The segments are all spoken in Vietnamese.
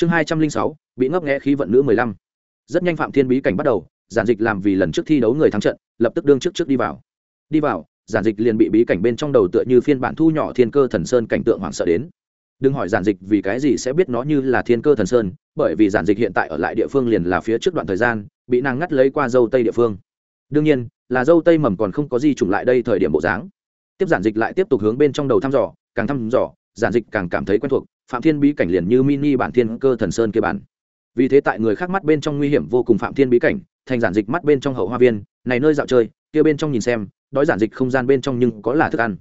chương hai trăm linh sáu, bị ngấp nghẽ khí vận nữ mười lăm. Rất nhanh phạm thiên bí cảnh bắt đầu, giản dịch làm vì lần trước thi đấu người thắng trận, lập tức đương trước trước đi vào. Đi vào, giản dịch liền bị bí cảnh bên trong đầu tựa như phiên bản thu nhỏ thiên cơ thần sơn cảnh tượng hoảng sợ đến. Đừng hỏi giản dịch vì cái gì sẽ biết nó như là thiên cơ thần sơn, bởi vì giản dịch hiện tại ở lại địa phương liền là phía trước đoạn thời gian, bị nàng ngắt lấy qua dâu tây địa phương. Đương nhiên, là dâu tây mầm còn không có gì trùng lại đây thời điểm bộ dáng. Tiếp giản dịch lại tiếp tục hướng bên trong đầu thăm dò, càng thăm dò, giản dịch càng cảm thấy quen thuộc phạm thiên bí cảnh liền như mini bản thiên cơ thần sơn kia bản. Vì thế tại người khác mắt bên trong nguy hiểm vô cùng phạm thiên bí cảnh, thành giản dịch mắt bên trong hậu hoa viên, này nơi dạo chơi, kia bên trong nhìn xem, đói giản dịch không gian bên trong nhưng có là thức ăn.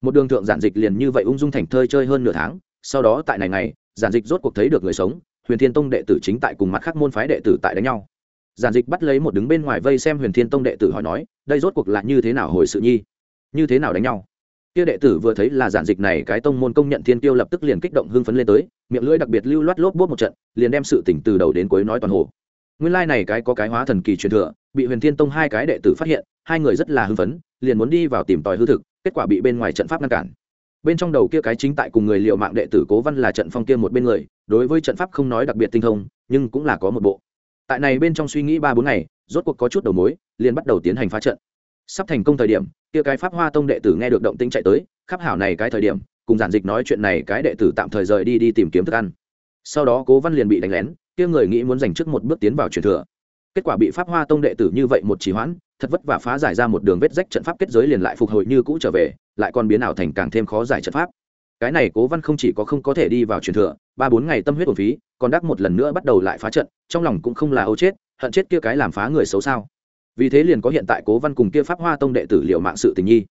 Một đường thượng giản dịch liền như vậy ung dung thành thơi chơi hơn nửa tháng, sau đó tại này ngày, giản dịch rốt cuộc thấy được người sống, huyền thiên tông đệ tử chính tại cùng mặt khác môn phái đệ tử tại đánh nhau. Giản dịch bắt lấy một đứng bên ngoài vây xem huyền thiên tông đệ tử hỏi nói, đây rốt cuộc là như thế nào hồi sự nhi? Như thế nào đánh nhau? Kia đệ tử vừa thấy là giản dịch này, cái tông môn công nhận thiên tiêu lập tức liền kích động hưng phấn lên tới, miệng lưỡi đặc biệt lưu loát lốp bốt một trận, liền đem sự tỉnh từ đầu đến cuối nói toàn hồ. Nguyên lai này cái có cái hóa thần kỳ truyền thừa, bị huyền thiên tông hai cái đệ tử phát hiện, hai người rất là hưng phấn, liền muốn đi vào tìm tòi hư thực, kết quả bị bên ngoài trận pháp ngăn cản. Bên trong đầu kia cái chính tại cùng người liệu mạng đệ tử cố văn là trận phong kia một bên người, đối với trận pháp không nói đặc biệt tinh thông, nhưng cũng là có một bộ. Tại này bên trong suy nghĩ ba bốn ngày, rốt cuộc có chút đầu mối, liền bắt đầu tiến hành phá trận sắp thành công thời điểm, kia cái pháp hoa tông đệ tử nghe được động tĩnh chạy tới, khắp hảo này cái thời điểm, cùng giản dịch nói chuyện này cái đệ tử tạm thời rời đi đi tìm kiếm thức ăn. Sau đó cố văn liền bị đánh lén, kia người nghĩ muốn giành trước một bước tiến vào truyền thừa. Kết quả bị pháp hoa tông đệ tử như vậy một trì hoãn, thật vất vả phá giải ra một đường vết rách trận pháp kết giới liền lại phục hồi như cũ trở về, lại còn biến ảo thành càng thêm khó giải trận pháp. Cái này cố văn không chỉ có không có thể đi vào truyền thừa, ba bốn ngày tâm huyết hồn phí, còn đắc một lần nữa bắt đầu lại phá trận, trong lòng cũng không là âu chết, hận chết kia cái làm phá người xấu sao vì thế liền có hiện tại cố văn cùng kia pháp hoa tông đệ tử liệu mạng sự tình nhi.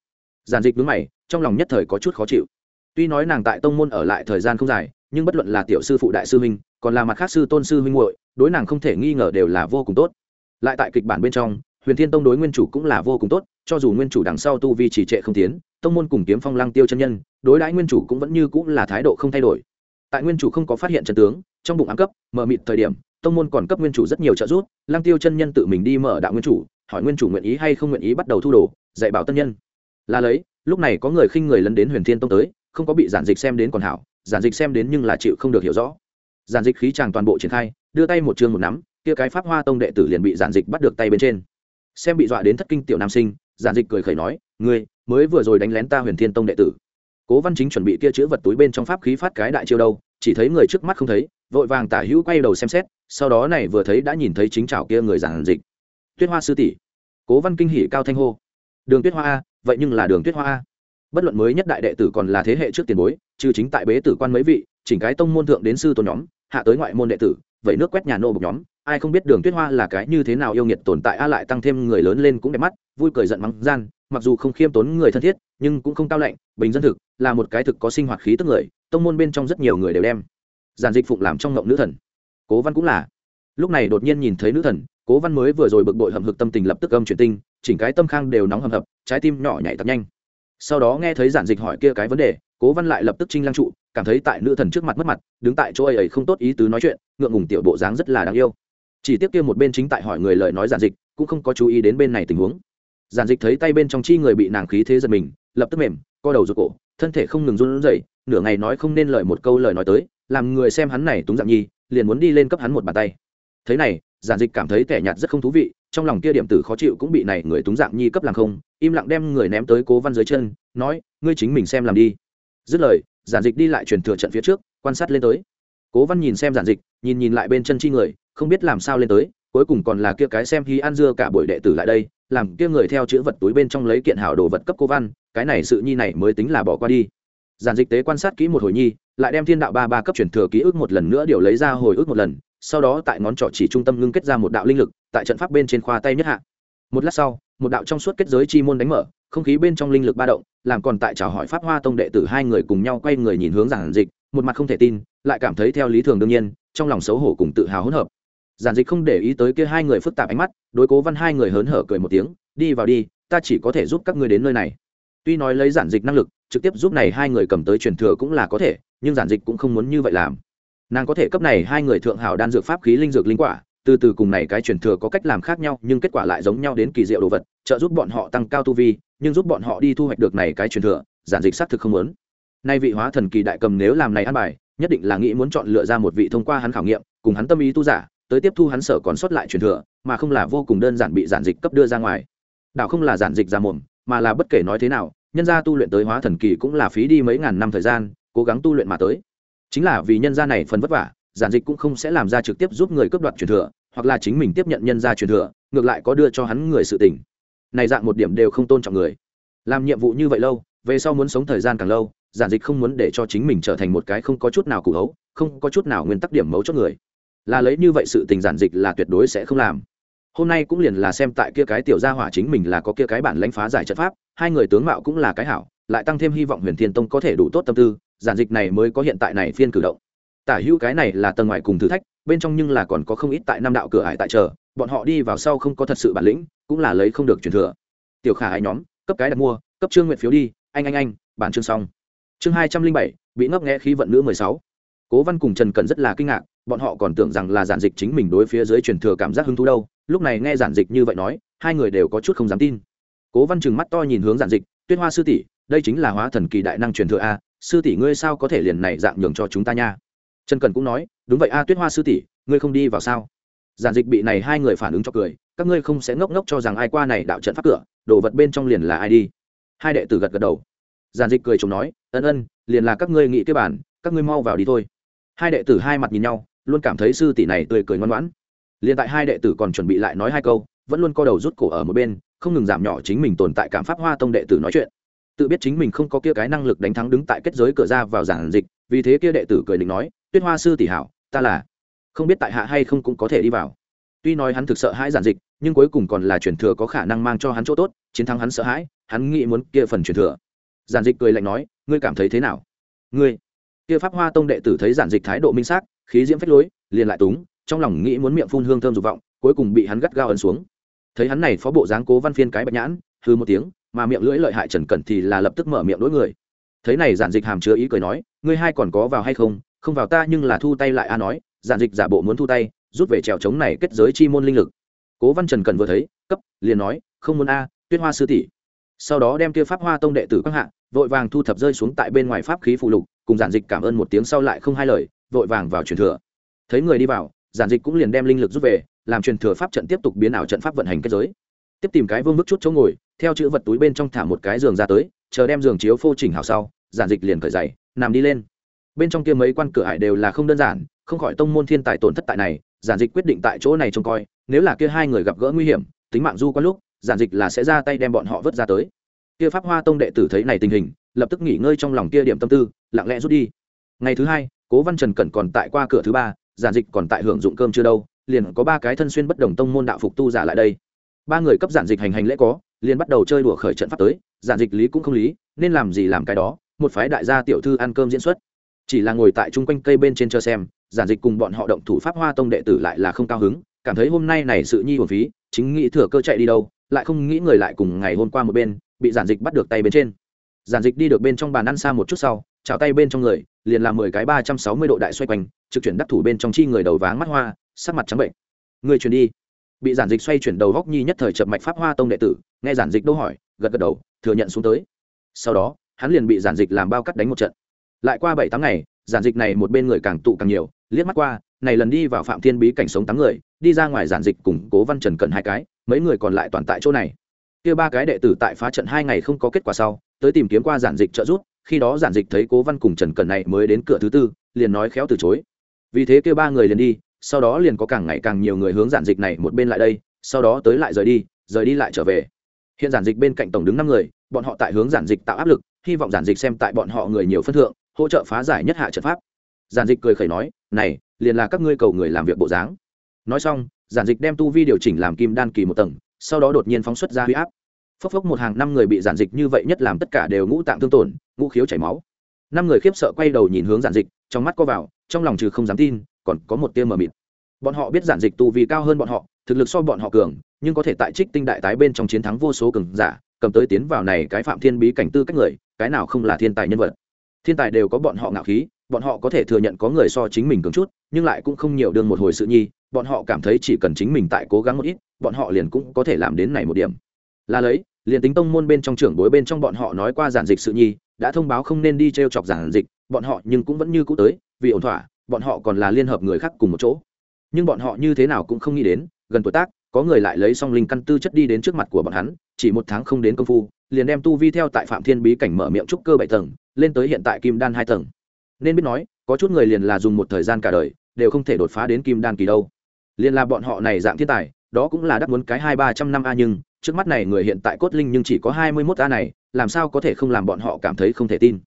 Giản dịch đứng mày, trong lòng nhất thời có chút khó chịu. Tuy nói nàng tại tông môn ở lại thời gian không dài, nhưng bất luận là tiểu sư phụ đại sư huynh, còn là mặt khác sư tôn sư huynh muội, đối nàng không thể nghi ngờ đều là vô cùng tốt. Lại tại kịch bản bên trong, huyền thiên tông đối nguyên chủ cũng là vô cùng tốt, cho dù nguyên chủ đằng sau tu vi trì trệ không tiến, tông môn cùng kiếm phong lăng tiêu chân nhân, đối đãi nguyên chủ cũng vẫn như cũng là thái độ không thay đổi. Tại nguyên chủ không có phát hiện chân tướng, trong bụng ám cấp mở mịt thời điểm, tông môn còn cấp nguyên chủ rất nhiều trợ giúp, lăng tiêu chân nhân tự mình đi mở đạo nguyên chủ hỏi nguyên chủ nguyện ý hay không nguyện ý bắt đầu thu đồ, dạy bảo tân nhân. Là lấy, lúc này có người khinh người lấn đến huyền thiên tông tới, không có bị giản dịch xem đến còn hảo, giản dịch xem đến nhưng là chịu không được hiểu rõ. Giản dịch khí tràng toàn bộ triển khai, đưa tay một chương một nắm, kia cái pháp hoa tông đệ tử liền bị giản dịch bắt được tay bên trên. Xem bị dọa đến thất kinh tiểu nam sinh, giản dịch cười khẩy nói, ngươi, mới vừa rồi đánh lén ta huyền thiên tông đệ tử. Cố văn chính chuẩn bị kia chữ vật túi bên trong pháp khí phát cái đại chiêu đâu, chỉ thấy người trước mắt không thấy, vội vàng tả hữu quay đầu xem xét, sau đó này vừa thấy đã nhìn thấy chính chảo kia người giản dịch tuyết hoa sư tỷ. Cố văn kinh hỉ cao thanh hô. Đường tuyết hoa a, vậy nhưng là đường tuyết hoa a. Bất luận mới nhất đại đệ tử còn là thế hệ trước tiền bối, trừ chính tại bế tử quan mấy vị, chỉnh cái tông môn thượng đến sư tôn nhóm, hạ tới ngoại môn đệ tử, vậy nước quét nhà nô bục nhóm, ai không biết đường tuyết hoa là cái như thế nào yêu nghiệt tồn tại a lại tăng thêm người lớn lên cũng đẹp mắt, vui cười giận mắng gian, mặc dù không khiêm tốn người thân thiết, nhưng cũng không cao lạnh, bình dân thực, là một cái thực có sinh hoạt khí tức người, tông môn bên trong rất nhiều người đều đem giản dịch phụng làm trong ngộng nữ thần. Cố văn cũng là lúc này đột nhiên nhìn thấy nữ thần, cố văn mới vừa rồi bực bội hầm hực tâm tình lập tức âm chuyển tinh, chỉnh cái tâm khang đều nóng hầm hập, trái tim nhỏ nhảy tập nhanh. Sau đó nghe thấy giản dịch hỏi kia cái vấn đề, cố văn lại lập tức trinh lăng trụ, cảm thấy tại nữ thần trước mặt mất mặt, đứng tại chỗ ấy ấy không tốt ý tứ nói chuyện, ngượng ngùng tiểu bộ dáng rất là đáng yêu. Chỉ tiếc kia một bên chính tại hỏi người lời nói giản dịch, cũng không có chú ý đến bên này tình huống. Giản dịch thấy tay bên trong chi người bị nàng khí thế giật mình, lập tức mềm, co đầu rụt cổ, thân thể không ngừng run rẩy, nửa ngày nói không nên lời một câu lời nói tới, làm người xem hắn này túng dạng nhi, liền muốn đi lên cấp hắn một bàn tay thế này, giản dịch cảm thấy kẻ nhạt rất không thú vị, trong lòng kia điểm tử khó chịu cũng bị này người túng dạng nhi cấp làm không, im lặng đem người ném tới cố văn dưới chân, nói, ngươi chính mình xem làm đi. Dứt lời, giản dịch đi lại truyền thừa trận phía trước, quan sát lên tới. Cố văn nhìn xem giản dịch, nhìn nhìn lại bên chân chi người, không biết làm sao lên tới, cuối cùng còn là kia cái xem khi ăn dưa cả buổi đệ tử lại đây, làm kia người theo chữ vật túi bên trong lấy kiện hảo đồ vật cấp cố văn, cái này sự nhi này mới tính là bỏ qua đi. Giản dịch tế quan sát kỹ một hồi nhi, lại đem thiên đạo ba ba cấp truyền thừa ký ức một lần nữa điều lấy ra hồi ức một lần sau đó tại ngón trỏ chỉ trung tâm ngưng kết ra một đạo linh lực, tại trận pháp bên trên khoa tay nhất hạ. Một lát sau, một đạo trong suốt kết giới chi môn đánh mở, không khí bên trong linh lực ba động, làm còn tại chào hỏi pháp hoa tông đệ tử hai người cùng nhau quay người nhìn hướng giản dịch, một mặt không thể tin, lại cảm thấy theo lý thường đương nhiên, trong lòng xấu hổ cùng tự hào hỗn hợp. Giản dịch không để ý tới kia hai người phức tạp ánh mắt, đối cố văn hai người hớn hở cười một tiếng, đi vào đi, ta chỉ có thể giúp các ngươi đến nơi này. Tuy nói lấy giản dịch năng lực, trực tiếp giúp này hai người cầm tới truyền thừa cũng là có thể, nhưng giản dịch cũng không muốn như vậy làm nàng có thể cấp này hai người thượng hảo đan dược pháp khí linh dược linh quả, từ từ cùng này cái truyền thừa có cách làm khác nhau, nhưng kết quả lại giống nhau đến kỳ diệu đồ vật, trợ giúp bọn họ tăng cao tu vi, nhưng giúp bọn họ đi thu hoạch được này cái truyền thừa, giản dịch xác thực không muốn. Nay vị hóa thần kỳ đại cầm nếu làm này ăn bài, nhất định là nghĩ muốn chọn lựa ra một vị thông qua hắn khảo nghiệm, cùng hắn tâm ý tu giả, tới tiếp thu hắn sở còn sót lại truyền thừa, mà không là vô cùng đơn giản bị giản dịch cấp đưa ra ngoài. Đạo không là giản dịch ra mồm, mà là bất kể nói thế nào, nhân gia tu luyện tới hóa thần kỳ cũng là phí đi mấy ngàn năm thời gian, cố gắng tu luyện mà tới chính là vì nhân gia này phần vất vả, giản dịch cũng không sẽ làm ra trực tiếp giúp người cướp đoạt truyền thừa, hoặc là chính mình tiếp nhận nhân gia truyền thừa, ngược lại có đưa cho hắn người sự tình. Này dạng một điểm đều không tôn trọng người. Làm nhiệm vụ như vậy lâu, về sau muốn sống thời gian càng lâu, giản dịch không muốn để cho chính mình trở thành một cái không có chút nào cụ hấu, không có chút nào nguyên tắc điểm mấu chốt người. Là lấy như vậy sự tình giản dịch là tuyệt đối sẽ không làm. Hôm nay cũng liền là xem tại kia cái tiểu gia hỏa chính mình là có kia cái bản lãnh phá giải trận pháp, hai người tướng mạo cũng là cái hảo, lại tăng thêm hy vọng huyền thiên tông có thể đủ tốt tâm tư giản dịch này mới có hiện tại này phiên cử động. Tả hữu cái này là tầng ngoài cùng thử thách, bên trong nhưng là còn có không ít tại năm đạo cửa hải tại chờ, bọn họ đi vào sau không có thật sự bản lĩnh, cũng là lấy không được truyền thừa. Tiểu khả hai nhóm, cấp cái đặt mua, cấp trương nguyện phiếu đi, anh anh anh, bản chương xong. Chương hai trăm linh bảy, bị ngấp nghẽ khí vận nữ mười sáu. Cố văn cùng trần cần rất là kinh ngạc, bọn họ còn tưởng rằng là giản dịch chính mình đối phía dưới truyền thừa cảm giác hứng thú đâu, lúc này nghe giản dịch như vậy nói, hai người đều có chút không dám tin. Cố văn chừng mắt to nhìn hướng giản dịch, tuyết hoa sư tỷ đây chính là hóa thần kỳ đại năng truyền thừa a, sư tỷ ngươi sao có thể liền này dạng nhường cho chúng ta nha? Trần cần cũng nói, đúng vậy a, tuyết hoa sư tỷ, ngươi không đi vào sao? Giản dịch bị này hai người phản ứng cho cười, các ngươi không sẽ ngốc ngốc cho rằng ai qua này đạo trận pháp cửa, đồ vật bên trong liền là ai đi? Hai đệ tử gật gật đầu. Giản dịch cười chồng nói, ân ân, liền là các ngươi nghĩ cái bản, các ngươi mau vào đi thôi. Hai đệ tử hai mặt nhìn nhau, luôn cảm thấy sư tỷ này tươi cười ngoan ngoãn. Liền tại hai đệ tử còn chuẩn bị lại nói hai câu, vẫn luôn co đầu rút cổ ở một bên, không ngừng giảm nhỏ chính mình tồn tại cảm pháp hoa tông đệ tử nói chuyện tự biết chính mình không có kia cái năng lực đánh thắng đứng tại kết giới cửa ra vào giản dịch, vì thế kia đệ tử cười định nói, tuyết hoa sư tỷ hảo, ta là không biết tại hạ hay không cũng có thể đi vào. Tuy nói hắn thực sợ hãi giản dịch, nhưng cuối cùng còn là truyền thừa có khả năng mang cho hắn chỗ tốt, chiến thắng hắn sợ hãi, hắn nghĩ muốn kia phần truyền thừa. Giản dịch cười lạnh nói, ngươi cảm thấy thế nào? Ngươi. Kia pháp hoa tông đệ tử thấy giản dịch thái độ minh xác, khí diễm phách lối, liền lại túng, trong lòng nghĩ muốn miệng phun hương thơm dục vọng, cuối cùng bị hắn gắt gao ấn xuống. Thấy hắn này phó bộ dáng cố văn phiên cái bạch nhãn hư một tiếng mà miệng lưỡi lợi hại trần cẩn thì là lập tức mở miệng đối người. Thấy này giản dịch hàm chứa ý cười nói, ngươi hai còn có vào hay không? Không vào ta nhưng là thu tay lại a nói. Giản dịch giả bộ muốn thu tay, rút về trèo chống này kết giới chi môn linh lực. Cố văn trần cần vừa thấy, cấp, liền nói, không muốn a, tuyết hoa sư tỷ. Sau đó đem kia pháp hoa tông đệ tử các hạ, vội vàng thu thập rơi xuống tại bên ngoài pháp khí phụ lục, cùng giản dịch cảm ơn một tiếng sau lại không hai lời, vội vàng vào truyền thừa. Thấy người đi vào, giản dịch cũng liền đem linh lực rút về, làm truyền thừa pháp trận tiếp tục biến ảo trận pháp vận hành kết giới tiếp tìm cái vương bức chút chỗ ngồi, theo chữ vật túi bên trong thả một cái giường ra tới, chờ đem giường chiếu phô chỉnh hào sau, giản dịch liền cởi dày nằm đi lên. Bên trong kia mấy quan cửa hải đều là không đơn giản, không khỏi tông môn thiên tài tổn thất tại này, giản dịch quyết định tại chỗ này trông coi, nếu là kia hai người gặp gỡ nguy hiểm, tính mạng du có lúc, giản dịch là sẽ ra tay đem bọn họ vớt ra tới. Kia pháp hoa tông đệ tử thấy này tình hình, lập tức nghỉ ngơi trong lòng kia điểm tâm tư, lặng lẽ rút đi. Ngày thứ hai, cố văn trần cẩn còn tại qua cửa thứ ba, giản dịch còn tại hưởng dụng cơm chưa đâu, liền có ba cái thân xuyên bất đồng tông môn đạo phục tu giả lại đây ba người cấp giản dịch hành hành lễ có, liền bắt đầu chơi đùa khởi trận pháp tới, giản dịch lý cũng không lý, nên làm gì làm cái đó, một phái đại gia tiểu thư ăn cơm diễn xuất. Chỉ là ngồi tại chung quanh cây bên trên chờ xem, giản dịch cùng bọn họ động thủ pháp hoa tông đệ tử lại là không cao hứng, cảm thấy hôm nay này sự nhi hồn phí, chính nghĩ thừa cơ chạy đi đâu, lại không nghĩ người lại cùng ngày hôm qua một bên, bị giản dịch bắt được tay bên trên. Giản dịch đi được bên trong bàn ăn xa một chút sau, chào tay bên trong người, liền làm mười cái ba trăm sáu mươi độ đại xoay quanh, trực chuyển đắc thủ bên trong chi người đầu váng mắt hoa, sắc mặt trắng bệnh. Người chuyển đi bị giản dịch xoay chuyển đầu góc nhi nhất thời chập mạch pháp hoa tông đệ tử, nghe giản dịch đâu hỏi, gật gật đầu, thừa nhận xuống tới. Sau đó, hắn liền bị giản dịch làm bao cắt đánh một trận. Lại qua bảy tháng ngày, giản dịch này một bên người càng tụ càng nhiều, liếc mắt qua, này lần đi vào phạm thiên bí cảnh sống tám người, đi ra ngoài giản dịch cùng cố văn trần cận hai cái, mấy người còn lại toàn tại chỗ này. Kia ba cái đệ tử tại phá trận hai ngày không có kết quả sau, tới tìm kiếm qua giản dịch trợ giúp, khi đó giản dịch thấy cố văn cùng trần cận này mới đến cửa thứ tư, liền nói khéo từ chối. Vì thế kia ba người liền đi sau đó liền có càng ngày càng nhiều người hướng giản dịch này một bên lại đây, sau đó tới lại rời đi rời đi lại trở về. Hiện giản dịch bên cạnh tổng đứng năm người, bọn họ tại hướng giản dịch tạo áp lực, hy vọng giản dịch xem tại bọn họ người nhiều phân thượng, hỗ trợ phá giải nhất hạ trận pháp. Giản dịch cười khẩy nói, này, liền là các ngươi cầu người làm việc bộ dáng. Nói xong, giản dịch đem tu vi điều chỉnh làm kim đan kỳ một tầng, sau đó đột nhiên phóng xuất ra huy áp. Phốc phốc một hàng năm người bị giản dịch như vậy nhất làm tất cả đều ngũ tạng thương tổn, ngũ khiếu chảy máu. Năm người khiếp sợ quay đầu nhìn hướng giản dịch, trong mắt co vào, trong lòng trừ không dám tin còn có một tia mờ mịt. Bọn họ biết giản dịch tu vi cao hơn bọn họ, thực lực so bọn họ cường, nhưng có thể tại trích tinh đại tái bên trong chiến thắng vô số cường giả, cầm tới tiến vào này cái phạm thiên bí cảnh tư cách người, cái nào không là thiên tài nhân vật. Thiên tài đều có bọn họ ngạo khí, bọn họ có thể thừa nhận có người so chính mình cường chút, nhưng lại cũng không nhiều đương một hồi sự nhi, bọn họ cảm thấy chỉ cần chính mình tại cố gắng một ít, bọn họ liền cũng có thể làm đến này một điểm. Là lấy, liền tính tông môn bên trong trưởng bối bên trong bọn họ nói qua giản dịch sự nhi, đã thông báo không nên đi t r e o chọc giản dịch, bọn họ nhưng cũng vẫn như cũ tới, vì ổn thỏa bọn họ còn là liên hợp người khác cùng một chỗ. Nhưng bọn họ như thế nào cũng không nghĩ đến, gần tuổi tác, có người lại lấy song linh căn tư chất đi đến trước mặt của bọn hắn, chỉ một tháng không đến công phu, liền đem tu vi theo tại phạm thiên bí cảnh mở miệng trúc cơ bảy tầng, lên tới hiện tại kim đan hai tầng. Nên biết nói, có chút người liền là dùng một thời gian cả đời, đều không thể đột phá đến kim đan kỳ đâu. Liền là bọn họ này dạng thiên tài, đó cũng là đắc muốn cái hai ba trăm năm a, nhưng trước mắt này người hiện tại cốt linh nhưng chỉ có hai mươi mốt a này, làm sao có thể không làm bọn họ cảm thấy không thể tin?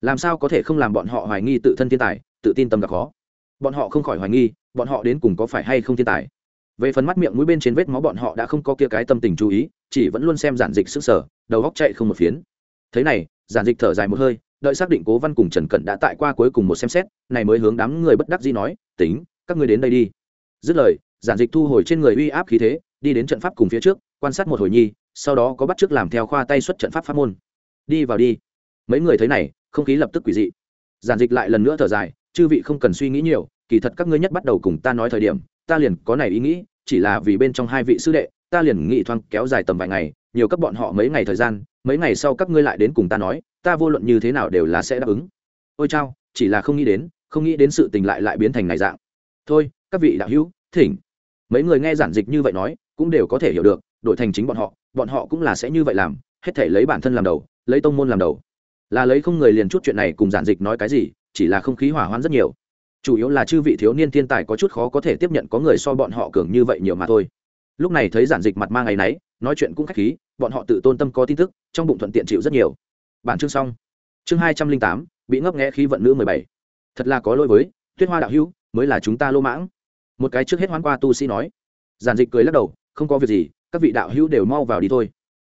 Làm sao có thể không làm bọn họ hoài nghi tự thân thiên tài? Tự tin tâm gặp khó. Bọn họ không khỏi hoài nghi, bọn họ đến cùng có phải hay không thiên tài. Về phần mắt miệng mũi bên trên vết máu bọn họ đã không có kia cái tâm tình chú ý, chỉ vẫn luôn xem giản dịch sức sở, đầu góc chạy không một phiến. Thế này, giản dịch thở dài một hơi, đợi xác định cố văn cùng trần cận đã tại qua cuối cùng một xem xét, này mới hướng đám người bất đắc dĩ nói, tính, các ngươi đến đây đi. Dứt lời, giản dịch thu hồi trên người uy áp khí thế, đi đến trận pháp cùng phía trước, quan sát một hồi nhi, sau đó có bắt t làm theo khoa tay xuất trận pháp pháp môn. Đi vào đi. Mấy người thấy này, không khí lập tức quỷ dị. Giản dịch lại lần nữa thở dài chư vị không cần suy nghĩ nhiều, kỳ thật các ngươi nhất bắt đầu cùng ta nói thời điểm, ta liền có này ý nghĩ, chỉ là vì bên trong hai vị sư đệ, ta liền nghĩ thoáng kéo dài tầm vài ngày, nhiều cấp bọn họ mấy ngày thời gian, mấy ngày sau các ngươi lại đến cùng ta nói, ta vô luận như thế nào đều là sẽ đáp ứng. Ôi chao, chỉ là không nghĩ đến, không nghĩ đến sự tình lại lại biến thành này dạng. Thôi, các vị đạo hữu, thỉnh. Mấy người nghe giản dịch như vậy nói, cũng đều có thể hiểu được, đổi thành chính bọn họ bọn họ cũng là sẽ như vậy làm, hết thể lấy bản thân làm đầu, lấy tông môn làm đầu. Là lấy không người liền chút chuyện này cùng giản dịch nói cái gì chỉ là không khí hỏa hoạn rất nhiều. Chủ yếu là chư vị thiếu niên thiên tài có chút khó có thể tiếp nhận có người so bọn họ cường như vậy nhiều mà thôi. Lúc này thấy giản dịch mặt mang ngày náy nói chuyện cũng khách khí, bọn họ tự tôn tâm có tin tức, trong bụng thuận tiện chịu rất nhiều. Bản chương xong. Chương hai trăm linh tám, bị ngấp nghẽ khí vận nữ mười bảy. Thật là có lỗi với, tuyết hoa đạo hữu, mới là chúng ta lô mãng. Một cái trước hết hoán qua tu sĩ nói. Giản dịch cười lắc đầu, không có việc gì, các vị đạo hữu đều mau vào đi thôi.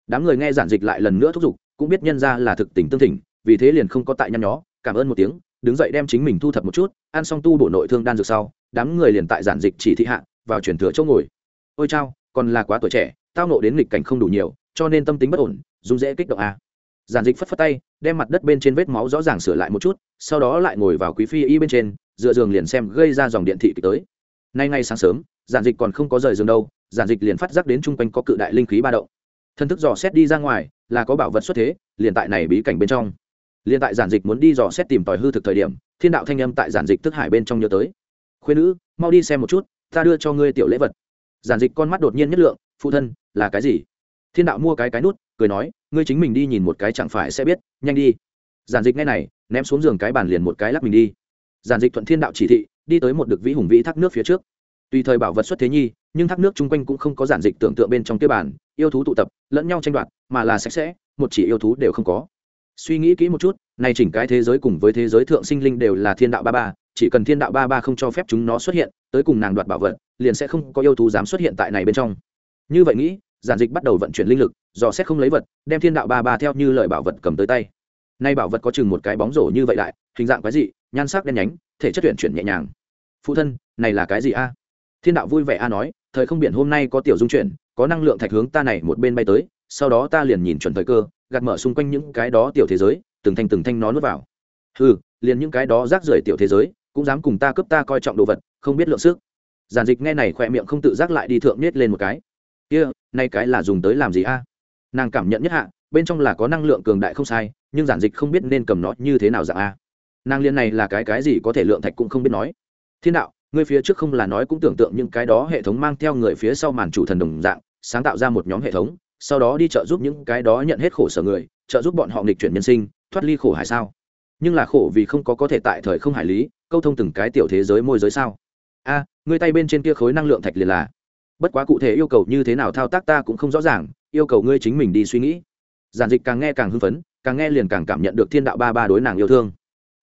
Đám người nghe giản dịch lại lần nữa thúc giục, cũng biết nhân ra là thực tình tương thỉnh, vì thế liền không có tại nhăn nhó, cảm ơn một tiếng đứng dậy đem chính mình thu thập một chút, ăn xong tu bổ nội thương đan dược sau, đám người liền tại giản dịch chỉ thị hạ, vào chuyển thừa chỗ ngồi. Ôi chao, còn là quá tuổi trẻ, tao nộ đến nghịch cảnh không đủ nhiều, cho nên tâm tính bất ổn dung dễ kích động a. Giản dịch phất phất tay, đem mặt đất bên trên vết máu rõ ràng sửa lại một chút, sau đó lại ngồi vào quý phi y bên trên, dựa giường liền xem gây ra dòng điện thị tới. Nay ngay sáng sớm, giản dịch còn không có rời giường đâu, giản dịch liền phát giác đến chung quanh có cự đại linh khí ba động. Thân thức dò xét đi ra ngoài, là có bảo vật xuất thế, liền tại này bí cảnh bên trong liền tại giản dịch muốn đi dò xét tìm tòi hư thực thời điểm, thiên đạo thanh âm tại giản dịch thức hải bên trong nhớ tới. Khuyên nữ, mau đi xem một chút, ta đưa cho ngươi tiểu lễ vật. Giản dịch con mắt đột nhiên nhất lượng, phụ thân, là cái gì? Thiên đạo mua cái cái nút, cười nói, ngươi chính mình đi nhìn một cái chẳng phải sẽ biết, nhanh đi. Giản dịch ngay này, ném xuống giường cái bàn liền một cái lắp mình đi. Giản dịch thuận thiên đạo chỉ thị, đi tới một đực vĩ hùng vĩ thác nước phía trước. Tùy thời bảo vật xuất thế nhi, nhưng thác nước chung quanh cũng không có giản dịch tưởng tượng bên trong kia bản yêu thú tụ tập, lẫn nhau tranh đoạt, mà là sạch sẽ, một chỉ yêu thú đều không có suy nghĩ kỹ một chút này chỉnh cái thế giới cùng với thế giới thượng sinh linh đều là thiên đạo ba ba, chỉ cần thiên đạo ba ba không cho phép chúng nó xuất hiện, tới cùng nàng đoạt bảo vật, liền sẽ không có yêu thú dám xuất hiện tại này bên trong. Như vậy nghĩ, giản dịch bắt đầu vận chuyển linh lực, dò xét không lấy vật, đem thiên đạo ba ba theo như lời bảo vật cầm tới tay. Nay bảo vật có chừng một cái bóng rổ như vậy đại hình dạng quái dị, nhan sắc đen nhánh, thể chất tuyển chuyển nhẹ nhàng. Phụ thân, này là cái gì a? Thiên đạo vui vẻ a nói, thời không biển hôm nay có tiểu dung chuyển, có năng lượng thạch hướng ta này một bên bay tới sau đó ta liền nhìn chuẩn thời cơ gạt mở xung quanh những cái đó tiểu thế giới từng thanh từng thanh nó nuốt vào. Ừ liền những cái đó rác rưởi tiểu thế giới cũng dám cùng ta cướp ta coi trọng đồ vật không biết lượng sức. Giản dịch nghe này khỏe miệng không tự giác lại đi thượng nết lên một cái. Kia、yeah, nay cái là dùng tới làm gì a? À? Nàng cảm nhận nhất hạ bên trong là có năng lượng cường đại không sai nhưng giản dịch không biết nên cầm nó như thế nào dạng a. Nàng liên này là cái cái gì có thể lượng thạch cũng không biết nói. Thiên đạo người phía trước không là nói cũng tưởng tượng những cái đó hệ thống mang theo người phía sau màn chủ thần đồng dạng sáng tạo ra một nhóm hệ thống sau đó đi trợ giúp những cái đó nhận hết khổ sở người trợ giúp bọn họ nghịch chuyển nhân sinh thoát ly khổ hải sao? Nhưng là khổ vì không có có thể tại thời không hải lý câu thông từng cái tiểu thế giới môi giới sao? A à, người tay bên trên kia khối năng lượng thạch liền là. Bất quá cụ thể yêu cầu như thế nào thao tác ta cũng không rõ ràng yêu cầu ngươi chính mình đi suy nghĩ. Giản dịch càng nghe càng hưng phấn càng nghe liền càng cảm nhận được thiên đạo ba ba đối nàng yêu thương.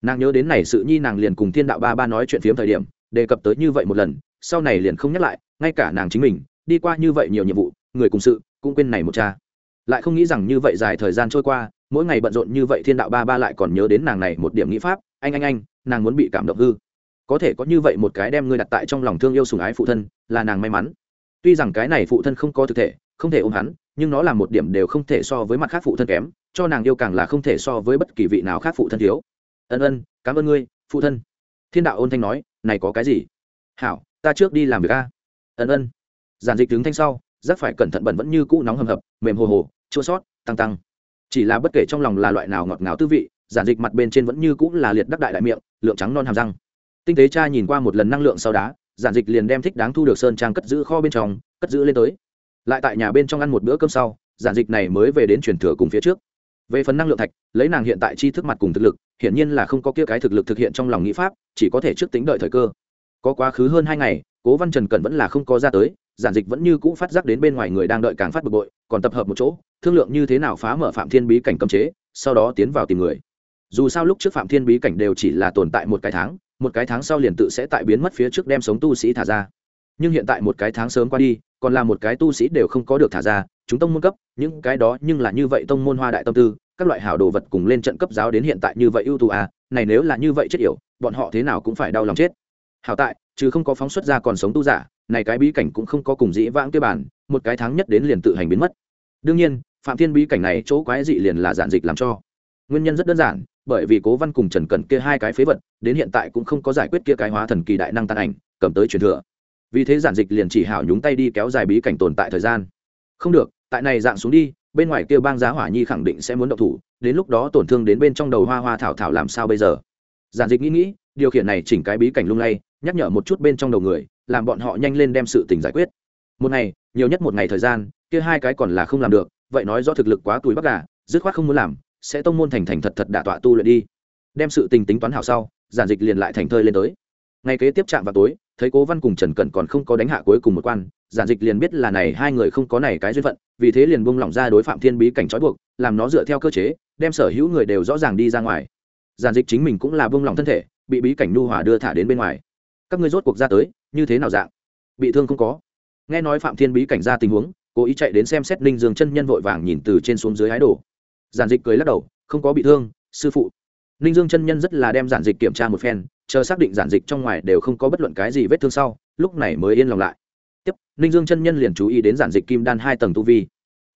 Nàng nhớ đến này sự nhi nàng liền cùng thiên đạo ba ba nói chuyện phiếm thời điểm đề cập tới như vậy một lần sau này liền không nhắc lại ngay cả nàng chính mình đi qua như vậy nhiều nhiệm vụ người cùng sự cũng quên này một cha. Lại không nghĩ rằng như vậy dài thời gian trôi qua, mỗi ngày bận rộn như vậy thiên đạo ba ba lại còn nhớ đến nàng này một điểm nghĩ pháp, anh anh anh, nàng muốn bị cảm động hư. Có thể có như vậy một cái đem ngươi đặt tại trong lòng thương yêu sùng ái phụ thân, là nàng may mắn. Tuy rằng cái này phụ thân không có thực thể, không thể ôm hắn, nhưng nó là một điểm đều không thể so với mặt khác phụ thân kém, cho nàng yêu càng là không thể so với bất kỳ vị nào khác phụ thân thiếu. Ân ân, cảm ơn ngươi, phụ thân. Thiên đạo ôn thanh nói, này có cái gì? Hảo, ta trước đi làm việc a. Ân ân. Giản dịch đứng thanh sau rác phải cẩn thận bẩn vẫn như cũ nóng hầm hập, mềm hồ hồ, chua sót, tăng tăng. Chỉ là bất kể trong lòng là loại nào ngọt ngào tư vị, giản dịch mặt bên trên vẫn như cũ là liệt đắc đại đại miệng, lượng trắng non hàm răng. Tinh tế cha nhìn qua một lần năng lượng sau đá, giản dịch liền đem thích đáng thu được sơn trang cất giữ kho bên trong, cất giữ lên tới. Lại tại nhà bên trong ăn một bữa cơm sau, giản dịch này mới về đến truyền thừa cùng phía trước. Về phần năng lượng thạch, lấy nàng hiện tại chi thức mặt cùng thực lực, hiển nhiên là không có kia cái thực lực thực hiện trong lòng nghĩ pháp, chỉ có thể trước tính đợi thời cơ. Có quá khứ hơn hai ngày, cố văn trần cẩn vẫn là không có ra tới giản dịch vẫn như cũ phát giác đến bên ngoài người đang đợi càng phát bực bội, còn tập hợp một chỗ, thương lượng như thế nào phá mở phạm thiên bí cảnh cấm chế, sau đó tiến vào tìm người. Dù sao lúc trước phạm thiên bí cảnh đều chỉ là tồn tại một cái tháng, một cái tháng sau liền tự sẽ tại biến mất phía trước đem sống tu sĩ thả ra. Nhưng hiện tại một cái tháng sớm qua đi, còn là một cái tu sĩ đều không có được thả ra, chúng tông môn cấp, những cái đó nhưng là như vậy tông môn hoa đại tâm tư, các loại hảo đồ vật cùng lên trận cấp giáo đến hiện tại như vậy ưu tú à này nếu là như vậy chết yểu, bọn họ thế nào cũng phải đau lòng chết. Hảo tại chứ không có phóng xuất ra còn sống tu giả này cái bí cảnh cũng không có cùng dĩ vãng kia bản một cái tháng nhất đến liền tự hành biến mất. Đương nhiên, phạm thiên bí cảnh này chỗ quái dị liền là giản dịch làm cho. Nguyên nhân rất đơn giản, bởi vì cố văn cùng trần cẩn kia hai cái phế vật, đến hiện tại cũng không có giải quyết kia cái hóa thần kỳ đại năng tàn ảnh, cầm tới truyền thừa. Vì thế giản dịch liền chỉ hảo nhúng tay đi kéo dài bí cảnh tồn tại thời gian. Không được, tại này dạng xuống đi, bên ngoài kia bang giá hỏa nhi khẳng định sẽ muốn động thủ, đến lúc đó tổn thương đến bên trong đầu hoa hoa thảo thảo làm sao bây giờ? Giản dịch nghĩ nghĩ, điều khiển này chỉnh cái bí cảnh lung lay, nhắc nhở một chút bên trong đầu người làm bọn họ nhanh lên đem sự tình giải quyết. Một ngày, nhiều nhất một ngày thời gian, kia hai cái còn là không làm được, vậy nói do thực lực quá tuổi bắc gà, dứt khoát không muốn làm, sẽ tông môn thành thành thật thật đả tọa tu luyện đi. Đem sự tình tính toán hảo sau, giản dịch liền lại thành thơi lên tới. Ngày kế tiếp chạm vào tối, thấy cố văn cùng trần cẩn còn không có đánh hạ cuối cùng một quan, giản dịch liền biết là này hai người không có này cái duyên phận, vì thế liền buông lỏng ra đối phạm thiên bí cảnh trói buộc, làm nó dựa theo cơ chế, đem sở hữu người đều rõ ràng đi ra ngoài. Giản dịch chính mình cũng là buông lỏng thân thể, bị bí cảnh nu hòa đưa thả đến bên ngoài. Các ngươi rốt cuộc ra tới như thế nào dạng? Bị thương không có. Nghe nói phạm thiên bí cảnh ra tình huống, cố ý chạy đến xem xét ninh dương chân nhân vội vàng nhìn từ trên xuống dưới hái đổ giản dịch cười lắc đầu, không có bị thương, sư phụ. Ninh dương chân nhân rất là đem giản dịch kiểm tra một phen, chờ xác định giản dịch trong ngoài đều không có bất luận cái gì vết thương sau, lúc này mới yên lòng lại. Tiếp, ninh dương chân nhân liền chú ý đến giản dịch kim đan hai tầng tu vi.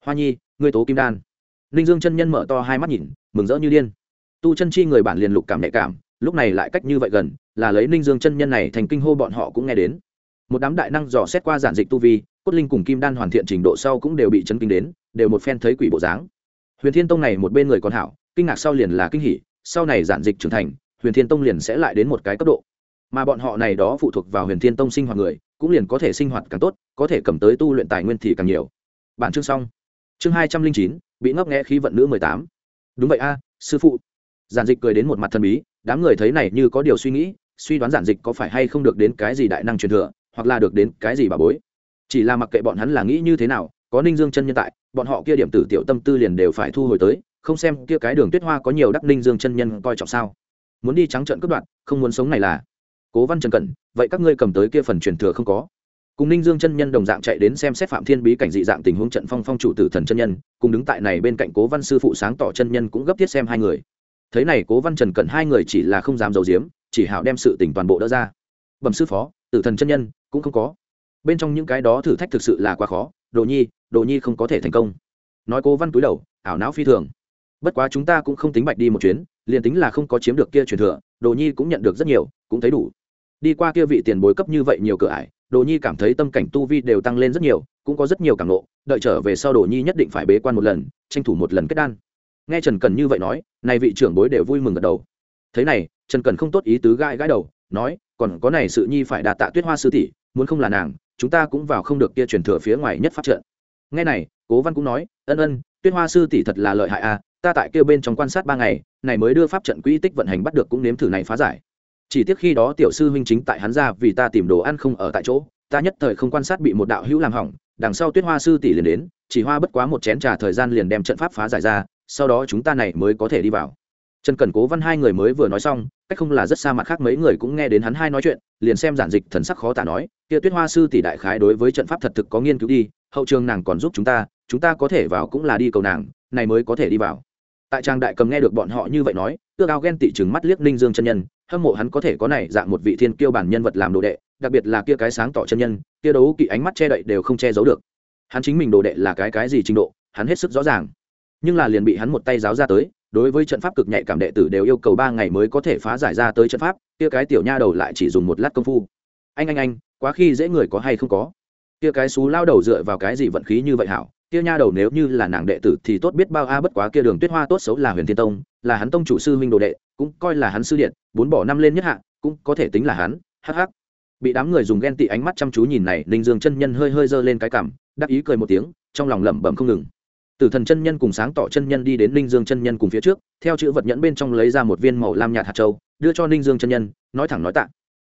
Hoa nhi, ngươi tố kim đan. Ninh dương chân nhân mở to hai mắt nhìn, mừng rỡ như điên. Tu chân chi người bản liền lục cảm nhạy cảm lúc này lại cách như vậy gần, là lấy ninh dương chân nhân này thành kinh hô bọn họ cũng nghe đến. Một đám đại năng dò xét qua giản dịch tu vi, cốt linh cùng kim đan hoàn thiện trình độ sau cũng đều bị chấn kinh đến, đều một phen thấy quỷ bộ dáng. Huyền thiên tông này một bên người còn hảo, kinh ngạc sau liền là kinh hỉ, sau này giản dịch trưởng thành, huyền thiên tông liền sẽ lại đến một cái cấp độ. Mà bọn họ này đó phụ thuộc vào huyền thiên tông sinh hoạt người, cũng liền có thể sinh hoạt càng tốt, có thể cầm tới tu luyện tài nguyên thì càng nhiều. Bản chương xong. Chương hai trăm linh chín, bị ngấp nghẽ khí vận nữ mười tám. Đúng vậy a, sư phụ. Giản dịch cười đến một mặt thần bí đám người thấy này như có điều suy nghĩ, suy đoán giản dịch có phải hay không được đến cái gì đại năng truyền thừa, hoặc là được đến cái gì bà bối. Chỉ là mặc kệ bọn hắn là nghĩ như thế nào, có ninh dương chân nhân tại, bọn họ kia điểm tử tiểu tâm tư liền đều phải thu hồi tới, không xem kia cái đường tuyết hoa có nhiều đắc ninh dương chân nhân coi trọng sao. Muốn đi trắng trận cướp đoạn không muốn sống này là. Cố văn trần cẩn, vậy các ngươi cầm tới kia phần truyền thừa không có? Cùng ninh dương chân nhân đồng dạng chạy đến xem xét phạm thiên bí cảnh dị dạng tình huống trận phong phong chủ tử thần chân nhân, cùng đứng tại này bên cạnh cố văn sư phụ sáng tỏ chân nhân cũng gấp thiết xem hai người thấy này cố văn trần cẩn hai người chỉ là không dám giấu giếm, chỉ hảo đem sự tình toàn bộ đỡ ra. Bẩm sư phó, tử thần chân nhân, cũng không có. Bên trong những cái đó thử thách thực sự là quá khó, đồ nhi đồ nhi không có thể thành công. Nói cố văn túi đầu, ảo não phi thường. Bất quá chúng ta cũng không tính bạch đi một chuyến, liền tính là không có chiếm được kia truyền thừa, đồ nhi cũng nhận được rất nhiều, cũng thấy đủ. Đi qua kia vị tiền bối cấp như vậy nhiều cửa ải, đồ nhi cảm thấy tâm cảnh tu vi đều tăng lên rất nhiều, cũng có rất nhiều cảm nộ đợi trở về sau đồ nhi nhất định phải bế quan một lần, tranh thủ một lần kết đan nghe trần cần như vậy nói nay vị trưởng bối đều vui mừng gật đầu. Thế này, trần cần không tốt ý tứ gãi gãi đầu, nói, còn có này sự nhi phải đạt tạ tuyết hoa sư tỷ, muốn không là nàng, chúng ta cũng vào không được kia truyền thừa phía ngoài nhất phát trận. Nghe này, cố văn cũng nói, ân ân, tuyết hoa sư tỷ thật là lợi hại à ta tại kêu bên trong quan sát ba ngày, này mới đưa pháp trận quỹ tích vận hành bắt được cũng nếm thử này phá giải. Chỉ tiếc khi đó tiểu sư huynh chính tại hắn ra vì ta tìm đồ ăn không ở tại chỗ, ta nhất thời không quan sát bị một đạo hữu làm hỏng, đằng sau tuyết hoa sư tỷ liền đến, chỉ hoa bất quá một chén trà thời gian liền đem trận pháp phá giải ra sau đó chúng ta này mới có thể đi vào. Trần cẩn cố văn hai người mới vừa nói xong, cách không là rất xa mặt khác mấy người cũng nghe đến hắn hai nói chuyện, liền xem giản dịch thần sắc khó tả nói, kia tuyết hoa sư tỷ đại khái đối với trận pháp thật thực có nghiên cứu đi, hậu trường nàng còn giúp chúng ta chúng ta có thể vào cũng là đi cầu nàng, này mới có thể đi vào. Tại trang đại cầm nghe được bọn họ như vậy nói, ước ao ghen tị chừng mắt liếc ninh dương chân nhân, hâm mộ hắn có thể có này dạng một vị thiên kiêu bản nhân vật làm đồ đệ, đặc biệt là kia cái sáng tỏ chân nhân, kia đấu kỵ ánh mắt che đậy đều không che giấu được. Hắn chính mình đồ đệ là cái cái gì trình độ, hắn hết sức rõ ràng nhưng là liền bị hắn một tay giáo ra tới, đối với trận pháp cực nhạy cảm đệ tử đều yêu cầu ba ngày mới có thể phá giải ra tới trận pháp, kia cái tiểu nha đầu lại chỉ dùng một lát công phu. Anh anh anh, quá khi dễ người có hay không có. Kia cái xú lao đầu dựa vào cái gì vận khí như vậy hảo, kia nha đầu nếu như là nàng đệ tử thì tốt biết bao a, bất quá kia đường tuyết hoa tốt xấu là huyền thiên tông, là hắn tông chủ sư huynh đồ đệ, cũng coi là hắn sư điện, bốn bỏ năm lên nhất hạ, cũng có thể tính là hắn hh bị đám người dùng ghen tị ánh mắt chăm chú nhìn này, ninh dương chân nhân hơi hơi giơ lên cái cảm đắc ý cười một tiếng, trong lòng lẩm bẩm không ngừng tử thần chân nhân cùng sáng tỏ chân nhân đi đến ninh dương chân nhân cùng phía trước, theo chữ vật nhẫn bên trong lấy ra một viên màu lam nhạt hạt châu, đưa cho ninh dương chân nhân, nói thẳng nói tạ.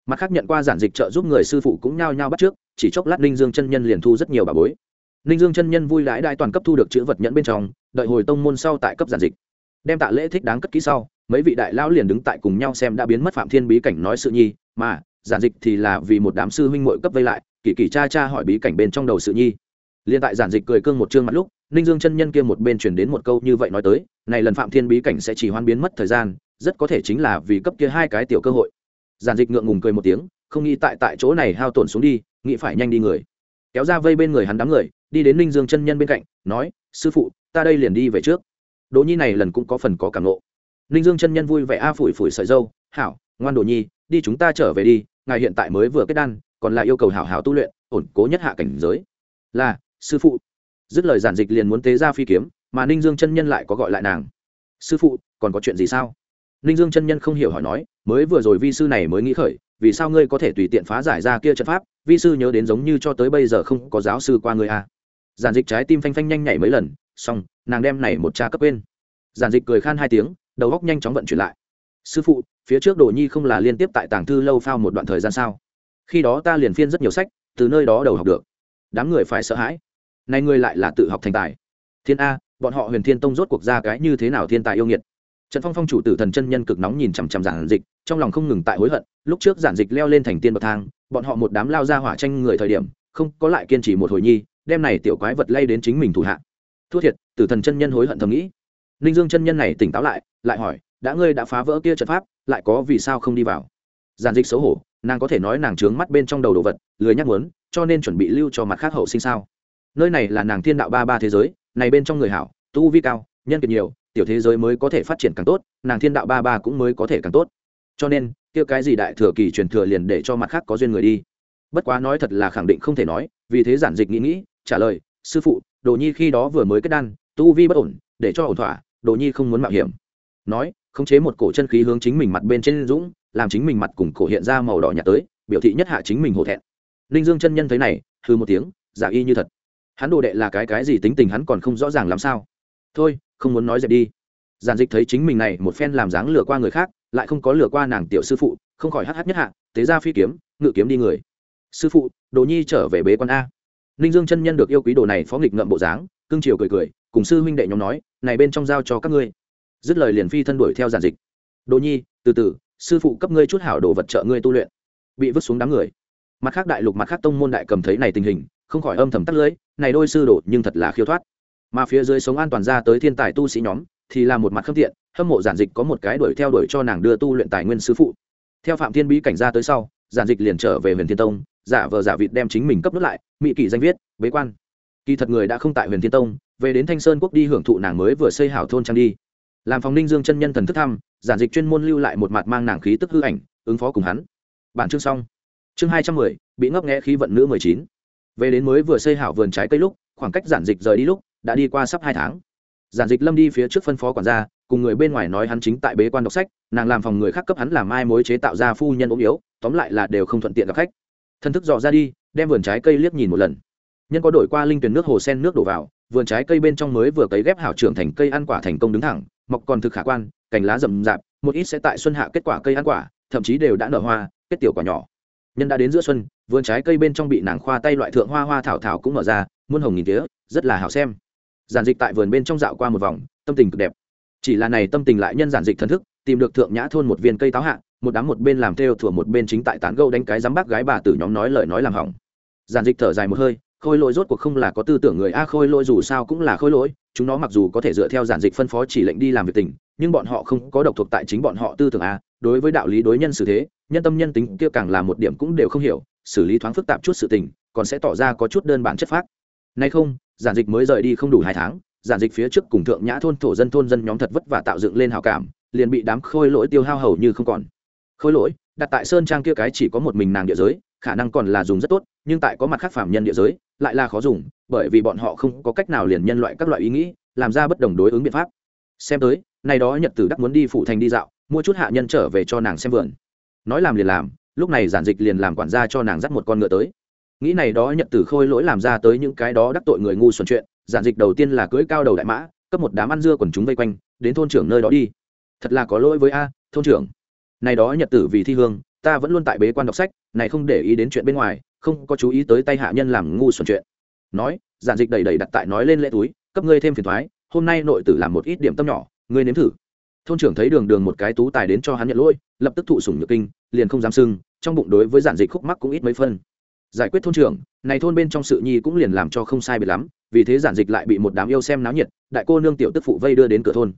Mặt khác nhận qua giản dịch trợ giúp người sư phụ cũng nhao nhao bắt trước, chỉ chốc lát ninh dương chân nhân liền thu rất nhiều bà bối. Ninh dương chân nhân vui lãi đại toàn cấp thu được chữ vật nhẫn bên trong, đợi hồi tông môn sau tại cấp giản dịch. Đem tạ lễ thích đáng cất kỹ sau, mấy vị đại lão liền đứng tại cùng nhau xem đã biến mất phạm thiên bí cảnh nói sự nhi, mà, giản dịch thì là vì một đám sư huynh muội cấp vây lại, kỳ kỳ cha cha hỏi bí cảnh bên trong đầu sự nhi liên tại giản dịch cười cương một trương mặt lúc ninh dương chân nhân kia một bên truyền đến một câu như vậy nói tới này lần phạm thiên bí cảnh sẽ chỉ hoan biến mất thời gian rất có thể chính là vì cấp kia hai cái tiểu cơ hội. Giản dịch ngượng ngùng cười một tiếng không nghĩ tại tại chỗ này hao tổn xuống đi nghĩ phải nhanh đi người. Kéo ra vây bên người hắn đám người đi đến ninh dương chân nhân bên cạnh nói sư phụ ta đây liền đi về trước. Đỗ nhi này lần cũng có phần có cảm ngộ, ninh dương chân nhân vui vẻ a phủi phủi sợi dâu hảo ngoan đỗ nhi đi chúng ta trở về đi ngài hiện tại mới vừa kết đan còn lại yêu cầu hảo hảo tu luyện ổn cố nhất hạ cảnh giới. Là sư phụ. Dứt lời giản dịch liền muốn tế ra phi kiếm, mà ninh dương chân nhân lại có gọi lại nàng. Sư phụ, còn có chuyện gì sao? Ninh dương chân nhân không hiểu hỏi nói, mới vừa rồi vi sư này mới nghĩ khởi, vì sao ngươi có thể tùy tiện phá giải ra kia trận pháp? Vi sư nhớ đến giống như cho tới bây giờ không có giáo sư qua ngươi à. giản dịch trái tim phanh phanh nhanh nhảy mấy lần, xong, nàng đem này một cha cấp bên giản dịch cười khan hai tiếng, đầu góc nhanh chóng vận chuyển lại. Sư phụ, phía trước đồ nhi không là liên tiếp tại tàng thư lâu phao một đoạn thời gian sao? Khi đó ta liền phiên rất nhiều sách, từ nơi đó đầu học được. Đám người phải sợ hãi nay ngươi lại là tự học thành tài. Thiên a, bọn họ huyền thiên tông rốt cuộc ra cái như thế nào thiên tài yêu nghiệt? Trần phong phong chủ tử thần chân nhân cực nóng nhìn chằm chằm giản dịch, trong lòng không ngừng tại hối hận, lúc trước giản dịch leo lên thành tiên bậc thang, bọn họ một đám lao ra hỏa tranh người thời điểm, không có lại kiên trì một hồi nhi đem này tiểu quái vật lay đến chính mình thủ hạ. Thua thiệt, tử thần chân nhân hối hận thầm nghĩ. Ninh dương chân nhân này tỉnh táo lại lại hỏi, đã ngươi đã phá vỡ kia trận pháp, lại có vì sao không đi vào? Giản dịch xấu hổ, nàng có thể nói nàng trướng mắt bên trong đầu đồ vật, lười nhắc muốn, cho nên chuẩn bị lưu cho mặt khác hậu sinh sao? Nơi này là nàng thiên đạo ba ba thế giới, này bên trong người hảo, tu vi cao, nhân kiệt nhiều, tiểu thế giới mới có thể phát triển càng tốt, nàng thiên đạo ba ba cũng mới có thể càng tốt. Cho nên, kia cái gì đại thừa kỳ truyền thừa liền để cho mặt khác có duyên người đi. Bất quá nói thật là khẳng định không thể nói, vì thế giản dịch nghĩ nghĩ, trả lời, sư phụ, đồ nhi khi đó vừa mới kết đan, tu vi bất ổn, để cho ổn thỏa, đồ nhi không muốn mạo hiểm. Nói, khống chế một cổ chân khí hướng chính mình mặt bên trên dũng, làm chính mình mặt cùng cổ hiện ra màu đỏ nhạt tới, biểu thị nhất hạ chính mình hổ thẹn. Ninh dương chân nhân thấy này hư một tiếng, giả y như thật hắn đồ đệ là cái cái gì tính tình hắn còn không rõ ràng làm sao? Thôi, không muốn nói dẹp đi. Giản dịch thấy chính mình này một phen làm dáng lừa qua người khác, lại không có lừa qua nàng tiểu sư phụ, không khỏi hh nhất hạ, tế ra phi kiếm, ngự kiếm đi người. Sư phụ, đồ nhi trở về bế quan a. Ninh dương chân nhân được yêu quý đồ này phó nghịch ngậm bộ dáng, cưng chiều cười cười, cùng sư huynh đệ nhóm nói, này bên trong giao cho các ngươi. Dứt lời liền phi thân đuổi theo giản dịch. Đồ nhi, từ từ, sư phụ cấp ngươi chút hảo đồ vật trợ ngươi tu luyện. Bị vứt xuống đám người. Mặt khác đại lục, mặt khác tông môn đại cầm thấy này tình hình, không khỏi âm thầm tắt lưới này đôi sư đồ nhưng thật là khiêu thoát. Mà phía dưới sống an toàn ra tới thiên tài tu sĩ nhóm, thì là một mặt khâm thiện hâm mộ giản dịch có một cái đuổi theo đuổi cho nàng đưa tu luyện tài nguyên sư phụ. Theo phạm thiên bí cảnh ra tới sau, giản dịch liền trở về huyền thiên tông, giả vờ giả vịt đem chính mình cấp nước lại mỹ kỷ danh viết, bế quan. Kỳ thật người đã không tại huyền thiên tông, về đến thanh sơn quốc đi hưởng thụ nàng mới vừa xây hảo thôn trang đi. Làm phòng ninh dương chân nhân thần thức thăm, giản dịch chuyên môn lưu lại một mặt mang nàng khí tức hư ảnh, ứng phó cùng hắn. Bản chương xong. Chương hai trăm mười, bị ngấp nghẽ khí vận nữ mười chín về đến mới vừa xây hảo vườn trái cây lúc, khoảng cách giản dịch rời đi lúc, đã đi qua sắp hai tháng. Giản dịch lâm đi phía trước phân phó quản gia, cùng người bên ngoài nói hắn chính tại bế quan đọc sách, nàng làm phòng người khác cấp hắn làm mai mối chế tạo ra phu nhân ốm yếu, tóm lại là đều không thuận tiện gặp khách. Thân thức dò ra đi, đem vườn trái cây liếc nhìn một lần. Nhân có đổi qua linh tuyển nước hồ sen nước đổ vào, vườn trái cây bên trong mới vừa cấy ghép hảo trưởng thành cây ăn quả thành công đứng thẳng, mọc còn thực khả quan, cành lá rậm rạp, một ít sẽ tại xuân hạ kết quả cây ăn quả, thậm chí đều đã nở hoa, kết tiểu quả nhỏ nhân đã đến giữa xuân, vườn trái cây bên trong bị nàng khoa tay loại thượng hoa hoa thảo thảo cũng mở ra, muôn hồng nghìn tía, rất là hảo xem. Giản dịch tại vườn bên trong dạo qua một vòng, tâm tình cực đẹp. Chỉ là này tâm tình lại nhân giản dịch thần thức, tìm được thượng nhã thôn một viên cây táo hạ, một đám một bên làm theo thủa một bên chính tại tán gâu đánh cái dám bác gái bà tử nhóm nói lời nói làm hỏng. Giản dịch thở dài một hơi, khôi lỗi rốt cuộc không là có tư tưởng người a, khôi lỗi dù sao cũng là khôi lỗi, chúng nó mặc dù có thể dựa theo giản dịch phân phó chỉ lệnh đi làm việc tình, nhưng bọn họ không có độc thuộc tại chính bọn họ tư tưởng a đối với đạo lý đối nhân xử thế, nhân tâm nhân tính kia càng là một điểm cũng đều không hiểu, xử lý thoáng phức tạp chút sự tình, còn sẽ tỏ ra có chút đơn bản chất phác. Nay không, giản dịch mới rời đi không đủ hai tháng, giản dịch phía trước cùng thượng nhã thôn thổ dân thôn dân nhóm thật vất vả tạo dựng lên hào cảm, liền bị đám khôi lỗi tiêu hao hầu như không còn. Khôi lỗi, đặt tại sơn trang kia cái chỉ có một mình nàng địa giới, khả năng còn là dùng rất tốt, nhưng tại có mặt khác phạm nhân địa giới, lại là khó dùng, bởi vì bọn họ không có cách nào liền nhân loại các loại ý nghĩ, làm ra bất đồng đối ứng biện pháp. Xem tới nay đó nhật tử đắc muốn đi phủ thành đi dạo mua chút hạ nhân trở về cho nàng xem vườn. Nói làm liền làm, lúc này giản dịch liền làm quản gia cho nàng dắt một con ngựa tới. Nghĩ này đó nhận tử khôi lỗi làm ra tới những cái đó đắc tội người ngu xuẩn chuyện, giản dịch đầu tiên là cưỡi cao đầu đại mã, cấp một đám ăn dưa quần chúng vây quanh, đến thôn trưởng nơi đó đi. Thật là có lỗi với a, thôn trưởng. Này đó nhật tử vì thi hương, ta vẫn luôn tại bế quan đọc sách, này không để ý đến chuyện bên ngoài, không có chú ý tới tay hạ nhân làm ngu xuẩn chuyện. Nói, giản dịch đầy đầy đặt tại nói lên lễ túi, cấp ngươi thêm phiền thoái, hôm nay nội tử làm một ít điểm tâm nhỏ, ngươi nếm thử thôn trưởng thấy đường đường một cái tú tài đến cho hắn nhận lỗi, lập tức thụ sủng nhược kinh, liền không dám sưng trong bụng đối với giản dịch khúc mắc cũng ít mấy phân. Giải quyết thôn trưởng, này thôn bên trong sự nhi cũng liền làm cho không sai biệt lắm, vì thế giản dịch lại bị một đám yêu xem náo nhiệt, đại cô nương tiểu tức phụ vây đưa đến cửa thôn.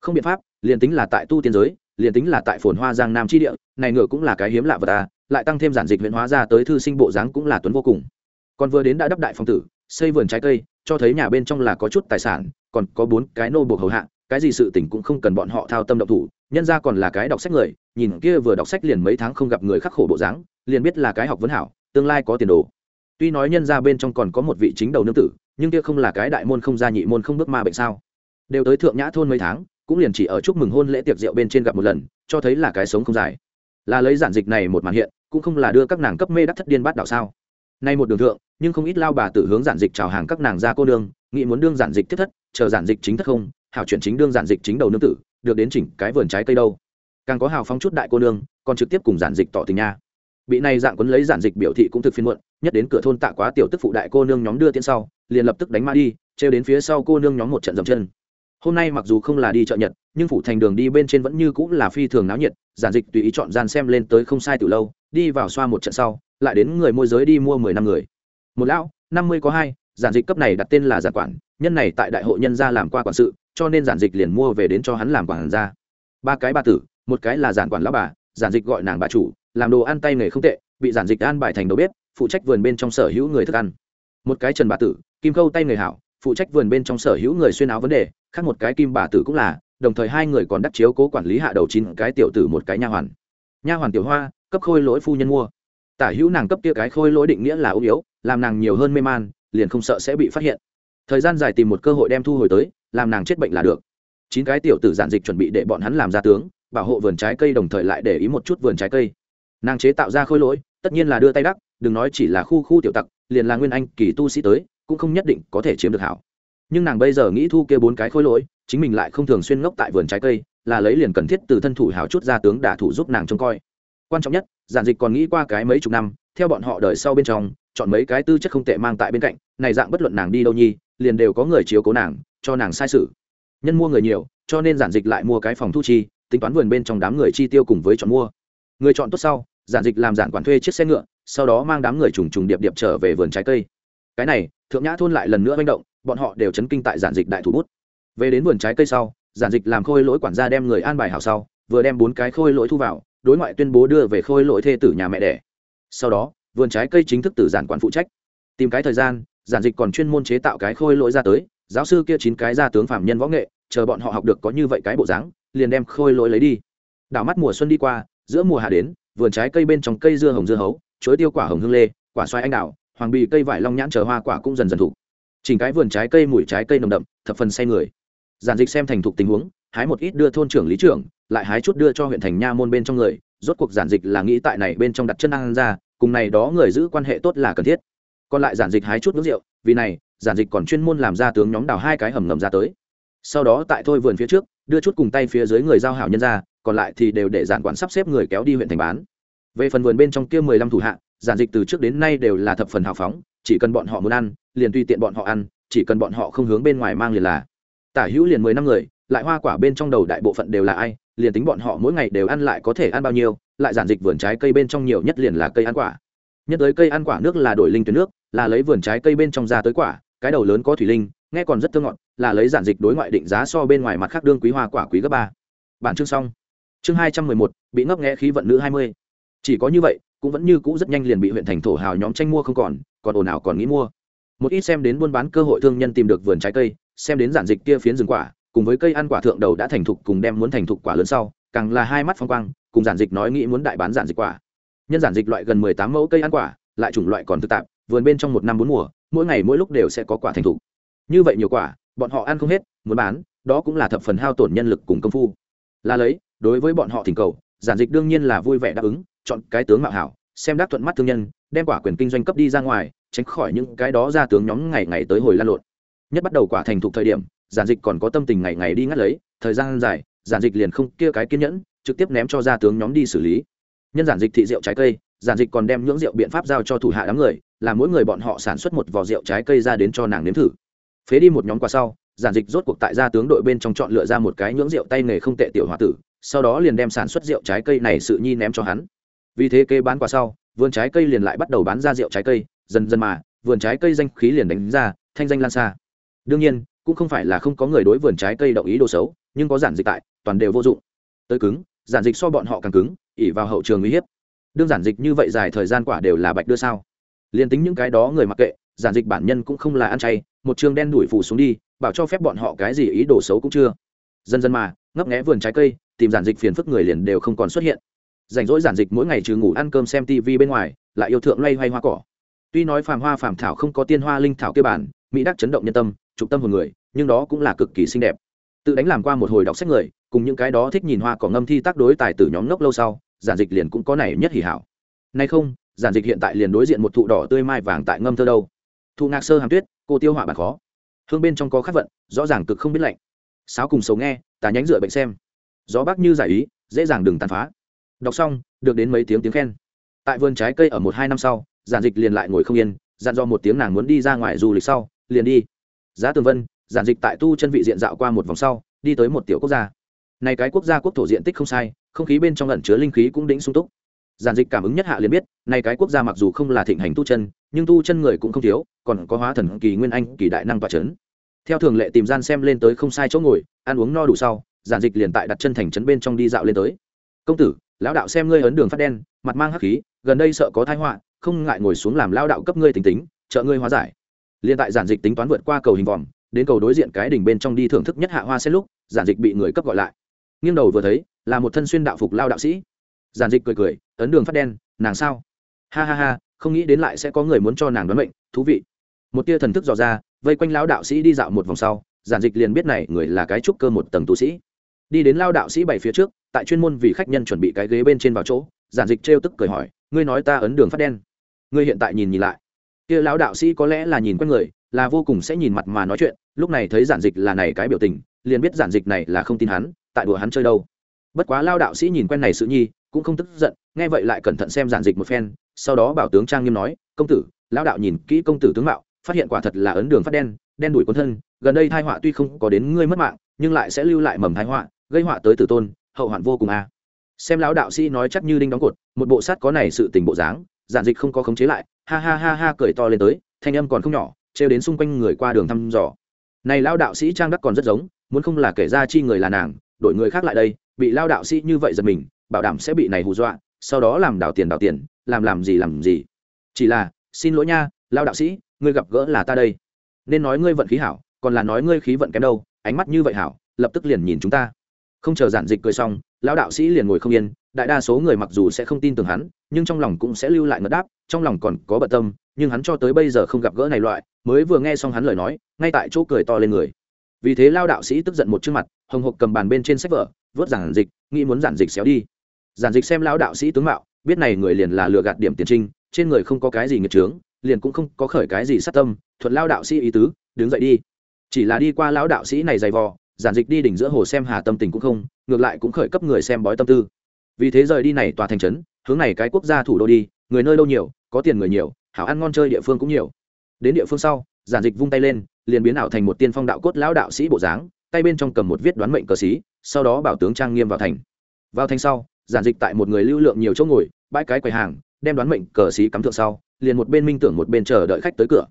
Không biện pháp, liền tính là tại tu tiên giới, liền tính là tại phồn hoa giang nam tri địa, này ngựa cũng là cái hiếm lạ vật à lại tăng thêm giản dịch huyện hóa ra tới thư sinh bộ dáng cũng là tuấn vô cùng. Còn vừa đến đã đắp đại phong tử, xây vườn trái cây, cho thấy nhà bên trong là có chút tài sản, còn có bốn cái nô buộc hầu hạ cái gì sự tình cũng không cần bọn họ thao tâm động thủ, nhân ra còn là cái đọc sách người, nhìn kia vừa đọc sách liền mấy tháng không gặp người khắc khổ bộ dáng, liền biết là cái học vấn hảo, tương lai có tiền đồ. Tuy nói nhân ra bên trong còn có một vị chính đầu nương tử, nhưng kia không là cái đại môn không gia nhị môn không bước ma bệnh sao? Đều tới thượng nhã thôn mấy tháng, cũng liền chỉ ở chúc mừng hôn lễ tiệc rượu bên trên gặp một lần, cho thấy là cái sống không dài. Là lấy giản dịch này một màn hiện, cũng không là đưa các nàng cấp mê đắc thất điên bát đạo sao? Nay một đường thượng, nhưng không ít lao bà tử hướng giản dịch chào hàng các nàng ra cô nương, nghĩ muốn đương giản dịch thiết thất, chờ giản dịch chính thất không hảo chuyển chính đương giản dịch chính đầu nương tử, được đến chỉnh cái vườn trái cây đâu. Càng có hào phóng chút đại cô nương, còn trực tiếp cùng giản dịch tỏ tình nha. Bị này dạng quấn lấy giản dịch biểu thị cũng thực phiên muộn, nhất đến cửa thôn tạ quá tiểu tức phụ đại cô nương nhóm đưa tiễn sau, liền lập tức đánh ma đi, trêu đến phía sau cô nương nhóm một trận dậm chân. Hôm nay mặc dù không là đi chợ nhật, nhưng phủ thành đường đi bên trên vẫn như cũng là phi thường náo nhiệt, giản dịch tùy ý chọn gian xem lên tới không sai từ lâu, đi vào xoa một trận sau, lại đến người môi giới đi mua mười năm người. Một lão, năm mươi có hai, giản dịch cấp này đặt tên là giản quản, nhân này tại đại hội nhân gia làm qua quản sự cho nên giản dịch liền mua về đến cho hắn làm quản gia. Ba cái bà tử, một cái là giản quản lão bà, giản dịch gọi nàng bà chủ, làm đồ ăn tay nghề không tệ, bị giản dịch an bài thành đầu bếp, phụ trách vườn bên trong sở hữu người thức ăn. Một cái trần bà tử, kim khâu tay nghề hảo, phụ trách vườn bên trong sở hữu người xuyên áo vấn đề, khác một cái kim bà tử cũng là, đồng thời hai người còn đắc chiếu cố quản lý hạ đầu chín cái tiểu tử một cái nha hoàn. Nha hoàn tiểu hoa, cấp khôi lỗi phu nhân mua. Tả hữu nàng cấp kia cái khôi lỗi định nghĩa là ưu yếu, làm nàng nhiều hơn mê man, liền không sợ sẽ bị phát hiện. Thời gian dài tìm một cơ hội đem thu hồi tới làm nàng chết bệnh là được. Chín cái tiểu tử giản dịch chuẩn bị để bọn hắn làm ra tướng, bảo hộ vườn trái cây đồng thời lại để ý một chút vườn trái cây. Nàng chế tạo ra khôi lỗi, tất nhiên là đưa tay đắc, đừng nói chỉ là khu khu tiểu tặc, liền là nguyên anh kỳ tu sĩ tới, cũng không nhất định có thể chiếm được hảo. Nhưng nàng bây giờ nghĩ thu kia bốn cái khôi lỗi, chính mình lại không thường xuyên ngốc tại vườn trái cây, là lấy liền cần thiết từ thân thủ hảo chút ra tướng đả thủ giúp nàng trông coi. Quan trọng nhất, giản dịch còn nghĩ qua cái mấy chục năm, theo bọn họ đời sau bên trong, chọn mấy cái tư chất không tệ mang tại bên cạnh, này dạng bất luận nàng đi đâu nhi, liền đều có người chiếu cố nàng cho nàng sai sự. Nhân mua người nhiều, cho nên giản dịch lại mua cái phòng thu chi, tính toán vườn bên trong đám người chi tiêu cùng với chọn mua. Người chọn tốt sau, giản dịch làm giản quản thuê chiếc xe ngựa, sau đó mang đám người trùng trùng điệp điệp trở về vườn trái cây. Cái này, thượng nhã thôn lại lần nữa manh động, bọn họ đều chấn kinh tại giản dịch đại thủ bút. Về đến vườn trái cây sau, giản dịch làm khôi lỗi quản gia đem người an bài hảo sau, vừa đem bốn cái khôi lỗi thu vào, đối ngoại tuyên bố đưa về khôi lỗi thê tử nhà mẹ đẻ. Sau đó, vườn trái cây chính thức từ giản quản phụ trách. Tìm cái thời gian, giản dịch còn chuyên môn chế tạo cái khôi lỗi ra tới giáo sư kia chín cái ra tướng phạm nhân võ nghệ, chờ bọn họ học được có như vậy cái bộ dáng, liền đem khôi lỗi lấy đi. Đảo mắt mùa xuân đi qua, giữa mùa hạ đến, vườn trái cây bên trong cây dưa hồng dưa hấu, chuối tiêu quả hồng hương lê, quả xoài anh đào, hoàng bì cây vải long nhãn chờ hoa quả cũng dần dần thụ. Chỉnh cái vườn trái cây mùi trái cây nồng đậm, thập phần say người. Giản dịch xem thành thục tình huống, hái một ít đưa thôn trưởng lý trưởng, lại hái chút đưa cho huyện thành nha môn bên trong người, rốt cuộc giản dịch là nghĩ tại này bên trong đặt chân ăn ra, cùng này đó người giữ quan hệ tốt là cần thiết. Còn lại giản dịch hái chút nước rượu, vì này giản dịch còn chuyên môn làm ra tướng nhóm đào hai cái hầm ngầm ra tới. Sau đó tại thôi vườn phía trước, đưa chút cùng tay phía dưới người giao hảo nhân ra, còn lại thì đều để giản quản sắp xếp người kéo đi huyện thành bán. Về phần vườn bên trong kia mười lăm thủ hạ, giản dịch từ trước đến nay đều là thập phần hào phóng, chỉ cần bọn họ muốn ăn, liền tùy tiện bọn họ ăn, chỉ cần bọn họ không hướng bên ngoài mang liền là. Tả hữu liền mười năm người, lại hoa quả bên trong đầu đại bộ phận đều là ai, liền tính bọn họ mỗi ngày đều ăn lại có thể ăn bao nhiêu, lại giản dịch vườn trái cây bên trong nhiều nhất liền là cây ăn quả. Nhất tới cây ăn quả nước là đổi linh tuyến nước, là lấy vườn trái cây bên trong ra tới quả cái đầu lớn có thủy linh, nghe còn rất thơ ngọt, là lấy giản dịch đối ngoại định giá so bên ngoài mặt khác đương quý hoa quả quý gấp ba. Bản chương xong. Chương hai trăm mười một, bị ngấp nghẽ khí vận nữ hai mươi. Chỉ có như vậy, cũng vẫn như cũ rất nhanh liền bị huyện thành thổ hào nhóm tranh mua không còn còn ồn ào còn nghĩ mua. Một ít xem đến buôn bán cơ hội thương nhân tìm được vườn trái cây, xem đến giản dịch kia phiến rừng quả, cùng với cây ăn quả thượng đầu đã thành thục cùng đem muốn thành thục quả lớn sau, càng là hai mắt phong quang, cùng giản dịch nói nghĩ muốn đại bán giản dịch quả. Nhân giản dịch loại gần mười tám mẫu cây ăn quả, lại chủng loại còn thực tạp, vườn bên trong một năm bốn mùa mỗi ngày mỗi lúc đều sẽ có quả thành thục. Như vậy nhiều quả, bọn họ ăn không hết, muốn bán, đó cũng là thập phần hao tổn nhân lực cùng công phu. Là lấy, đối với bọn họ thỉnh cầu, giản dịch đương nhiên là vui vẻ đáp ứng, chọn cái tướng mạo hảo, xem đắc thuận mắt thương nhân, đem quả quyền kinh doanh cấp đi ra ngoài, tránh khỏi những cái đó ra tướng nhóm ngày ngày tới hồi lan lộn. Nhất bắt đầu quả thành thục thời điểm, giản dịch còn có tâm tình ngày ngày đi ngắt lấy, thời gian dài, giản dịch liền không kia cái kiên nhẫn, trực tiếp ném cho ra tướng nhóm đi xử lý nhân giản dịch thị rượu trái cây, giản dịch còn đem những rượu biện pháp giao cho thủ hạ đám người, là mỗi người bọn họ sản xuất một vò rượu trái cây ra đến cho nàng nếm thử. Phế đi một nhóm quà sau, giản dịch rốt cuộc tại gia tướng đội bên trong chọn lựa ra một cái nhưỡng rượu tay nghề không tệ tiểu h tử, sau đó liền đem sản xuất rượu trái cây này sự nhi ném cho hắn. Vì thế kê bán quà sau, vườn trái cây liền lại bắt đầu bán ra rượu trái cây, dần dần mà, vườn trái cây danh khí liền đánh ra, thanh danh lan xa. Đương nhiên, cũng không phải là không có người đối vườn trái cây động ý đồ xấu, nhưng có giản dịch tại, toàn đều vô dụng. Tới cứng giản dịch so bọn họ càng cứng ỉ vào hậu trường uy hiếp. Đương giản dịch như vậy dài thời gian quả đều là bạch đưa sao? Liền tính những cái đó người mặc kệ, giản dịch bản nhân cũng không là ăn chay, một trường đen đuổi phủ xuống đi, bảo cho phép bọn họ cái gì ý đồ xấu cũng chưa. Dần dần mà, ngấp nghé vườn trái cây, tìm giản dịch phiền phức người liền đều không còn xuất hiện. Rảnh rỗi giản dịch mỗi ngày trừ ngủ ăn cơm xem tv bên ngoài, lại yêu thượng loay hoay hoa cỏ. Tuy nói phàm hoa phàm thảo không có tiên hoa linh thảo kia bản, mỹ đắc chấn động nhân tâm trục tâm hồn người, nhưng đó cũng là cực kỳ xinh đẹp tự đánh làm qua một hồi đọc sách người, cùng những cái đó thích nhìn hoa cỏ ngâm thi tác đối tài từ nhóm ngốc lâu sau, giản dịch liền cũng có này nhất hỉ hảo. Nay không, giản dịch hiện tại liền đối diện một thụ đỏ tươi mai vàng tại ngâm thơ đâu. Thụ ngạc sơ hàm tuyết, cô tiêu họa bản khó. Hương bên trong có khát vận, rõ ràng cực không biết lạnh. Sáo cùng sầu nghe, tà nhánh dựa bệnh xem. Gió bác như giải ý, dễ dàng đừng tàn phá. Đọc xong, được đến mấy tiếng tiếng khen. Tại vườn trái cây ở một hai năm sau, giản dịch liền lại ngồi không yên, dặn do một tiếng nàng muốn đi ra ngoài du lịch sau, liền đi. Giá tường vân giản dịch tại tu chân vị diện dạo qua một vòng sau, đi tới một tiểu quốc gia. Này cái quốc gia quốc thổ diện tích không sai, không khí bên trong lẩn chứa linh khí cũng đĩnh sung túc. Giản dịch cảm ứng nhất hạ liền biết, này cái quốc gia mặc dù không là thịnh hành tu chân, nhưng tu chân người cũng không thiếu, còn có hóa thần kỳ nguyên anh, kỳ đại năng và trấn theo thường lệ tìm gian xem lên tới không sai chỗ ngồi, ăn uống no đủ sau, giản dịch liền tại đặt chân thành trấn bên trong đi dạo lên tới. Công tử, lão đạo xem ngươi ấn đường phát đen, mặt mang hắc khí, gần đây sợ có thái họa, không ngại ngồi xuống làm lao đạo cấp ngươi tính tính, trợ ngươi hóa giải. Liền tại giản dịch tính toán vượt qua cầu hình vòm đến cầu đối diện cái đỉnh bên trong đi thưởng thức nhất hạ hoa xét lúc, giản dịch bị người cấp gọi lại. Nghiêng đầu vừa thấy, là một thân xuyên đạo phục lao đạo sĩ. Giản dịch cười cười, ấn đường phát đen, nàng sao? Ha ha ha, không nghĩ đến lại sẽ có người muốn cho nàng đoán mệnh, thú vị. Một tia thần thức dò ra, vây quanh lao đạo sĩ đi dạo một vòng sau, giản dịch liền biết này người là cái trúc cơ một tầng tu sĩ. Đi đến lao đạo sĩ bảy phía trước, tại chuyên môn vì khách nhân chuẩn bị cái ghế bên trên vào chỗ, giản dịch trêu tức cười hỏi, ngươi nói ta ấn đường phát đen. Ngươi hiện tại nhìn nhìn lại. Kia lão đạo sĩ có lẽ là nhìn quen người là vô cùng sẽ nhìn mặt mà nói chuyện, lúc này thấy giản dịch là này cái biểu tình, liền biết giản dịch này là không tin hắn, tại đùa hắn chơi đâu. Bất quá lao đạo sĩ nhìn quen này sự nhi, cũng không tức giận, nghe vậy lại cẩn thận xem giản dịch một phen, sau đó bảo tướng trang nghiêm nói, công tử, lao đạo nhìn kỹ công tử tướng mạo, phát hiện quả thật là ấn đường phát đen đen đuổi quân thân, gần đây thai họa tuy không có đến ngươi mất mạng, nhưng lại sẽ lưu lại mầm thai họa, gây họa tới tử tôn, hậu hoạn vô cùng a. Xem lão đạo sĩ nói chắc như đinh đóng cột, một bộ sát có này sự tình bộ dáng, giản dịch không có khống chế lại, ha ha ha ha cười to lên tới, thanh âm còn không nhỏ trêu đến xung quanh người qua đường thăm dò. Này lão đạo sĩ trang đắc còn rất giống, muốn không là kể ra chi người là nàng đội người khác lại đây, bị lao đạo sĩ như vậy giật mình, bảo đảm sẽ bị này hù dọa, sau đó làm đảo tiền đảo tiền, làm làm gì làm gì. Chỉ là, xin lỗi nha lao đạo sĩ, ngươi gặp gỡ là ta đây. Nên nói ngươi vận khí hảo, còn là nói ngươi khí vận kém đâu, ánh mắt như vậy hảo, lập tức liền nhìn chúng ta. Không chờ giản dịch cười xong, lão đạo sĩ liền ngồi không yên, đại đa số người mặc dù sẽ không tin tưởng hắn, nhưng trong lòng cũng sẽ lưu lại ngất đáp, trong lòng còn có bận tâm nhưng hắn cho tới bây giờ không gặp gỡ này loại, mới vừa nghe xong hắn lời nói, ngay tại chỗ cười to lên người. Vì thế lao đạo sĩ tức giận một trước mặt, hồng hộc cầm bàn bên trên sách vở, vớt giản dịch, nghĩ muốn giản dịch xéo đi. Giản dịch xem lao đạo sĩ tướng mạo, biết này người liền là lừa gạt điểm tiền trinh, trên người không có cái gì nghiệt trướng, liền cũng không có khởi cái gì sát tâm, thuận lao đạo sĩ ý tứ, đứng dậy đi. Chỉ là đi qua lão đạo sĩ này dày vò, giản dịch đi đỉnh giữa hồ xem hà tâm tình cũng không, ngược lại cũng khởi cấp người xem bói tâm tư. Vì thế rời đi này tòa thành trấn, hướng này cái quốc gia thủ đô đi, người nơi đâu nhiều, có tiền người nhiều hảo ăn ngon chơi địa phương cũng nhiều. Đến địa phương sau, giản dịch vung tay lên, liền biến ảo thành một tiên phong đạo cốt lão đạo sĩ bộ dáng, tay bên trong cầm một viết đoán mệnh cờ sĩ sau đó bảo tướng trang nghiêm vào thành. Vào thành sau, giản dịch tại một người lưu lượng nhiều chỗ ngồi, bãi cái quầy hàng, đem đoán mệnh cờ sĩ cắm thượng sau, liền một bên minh tưởng một bên chờ đợi khách tới cửa.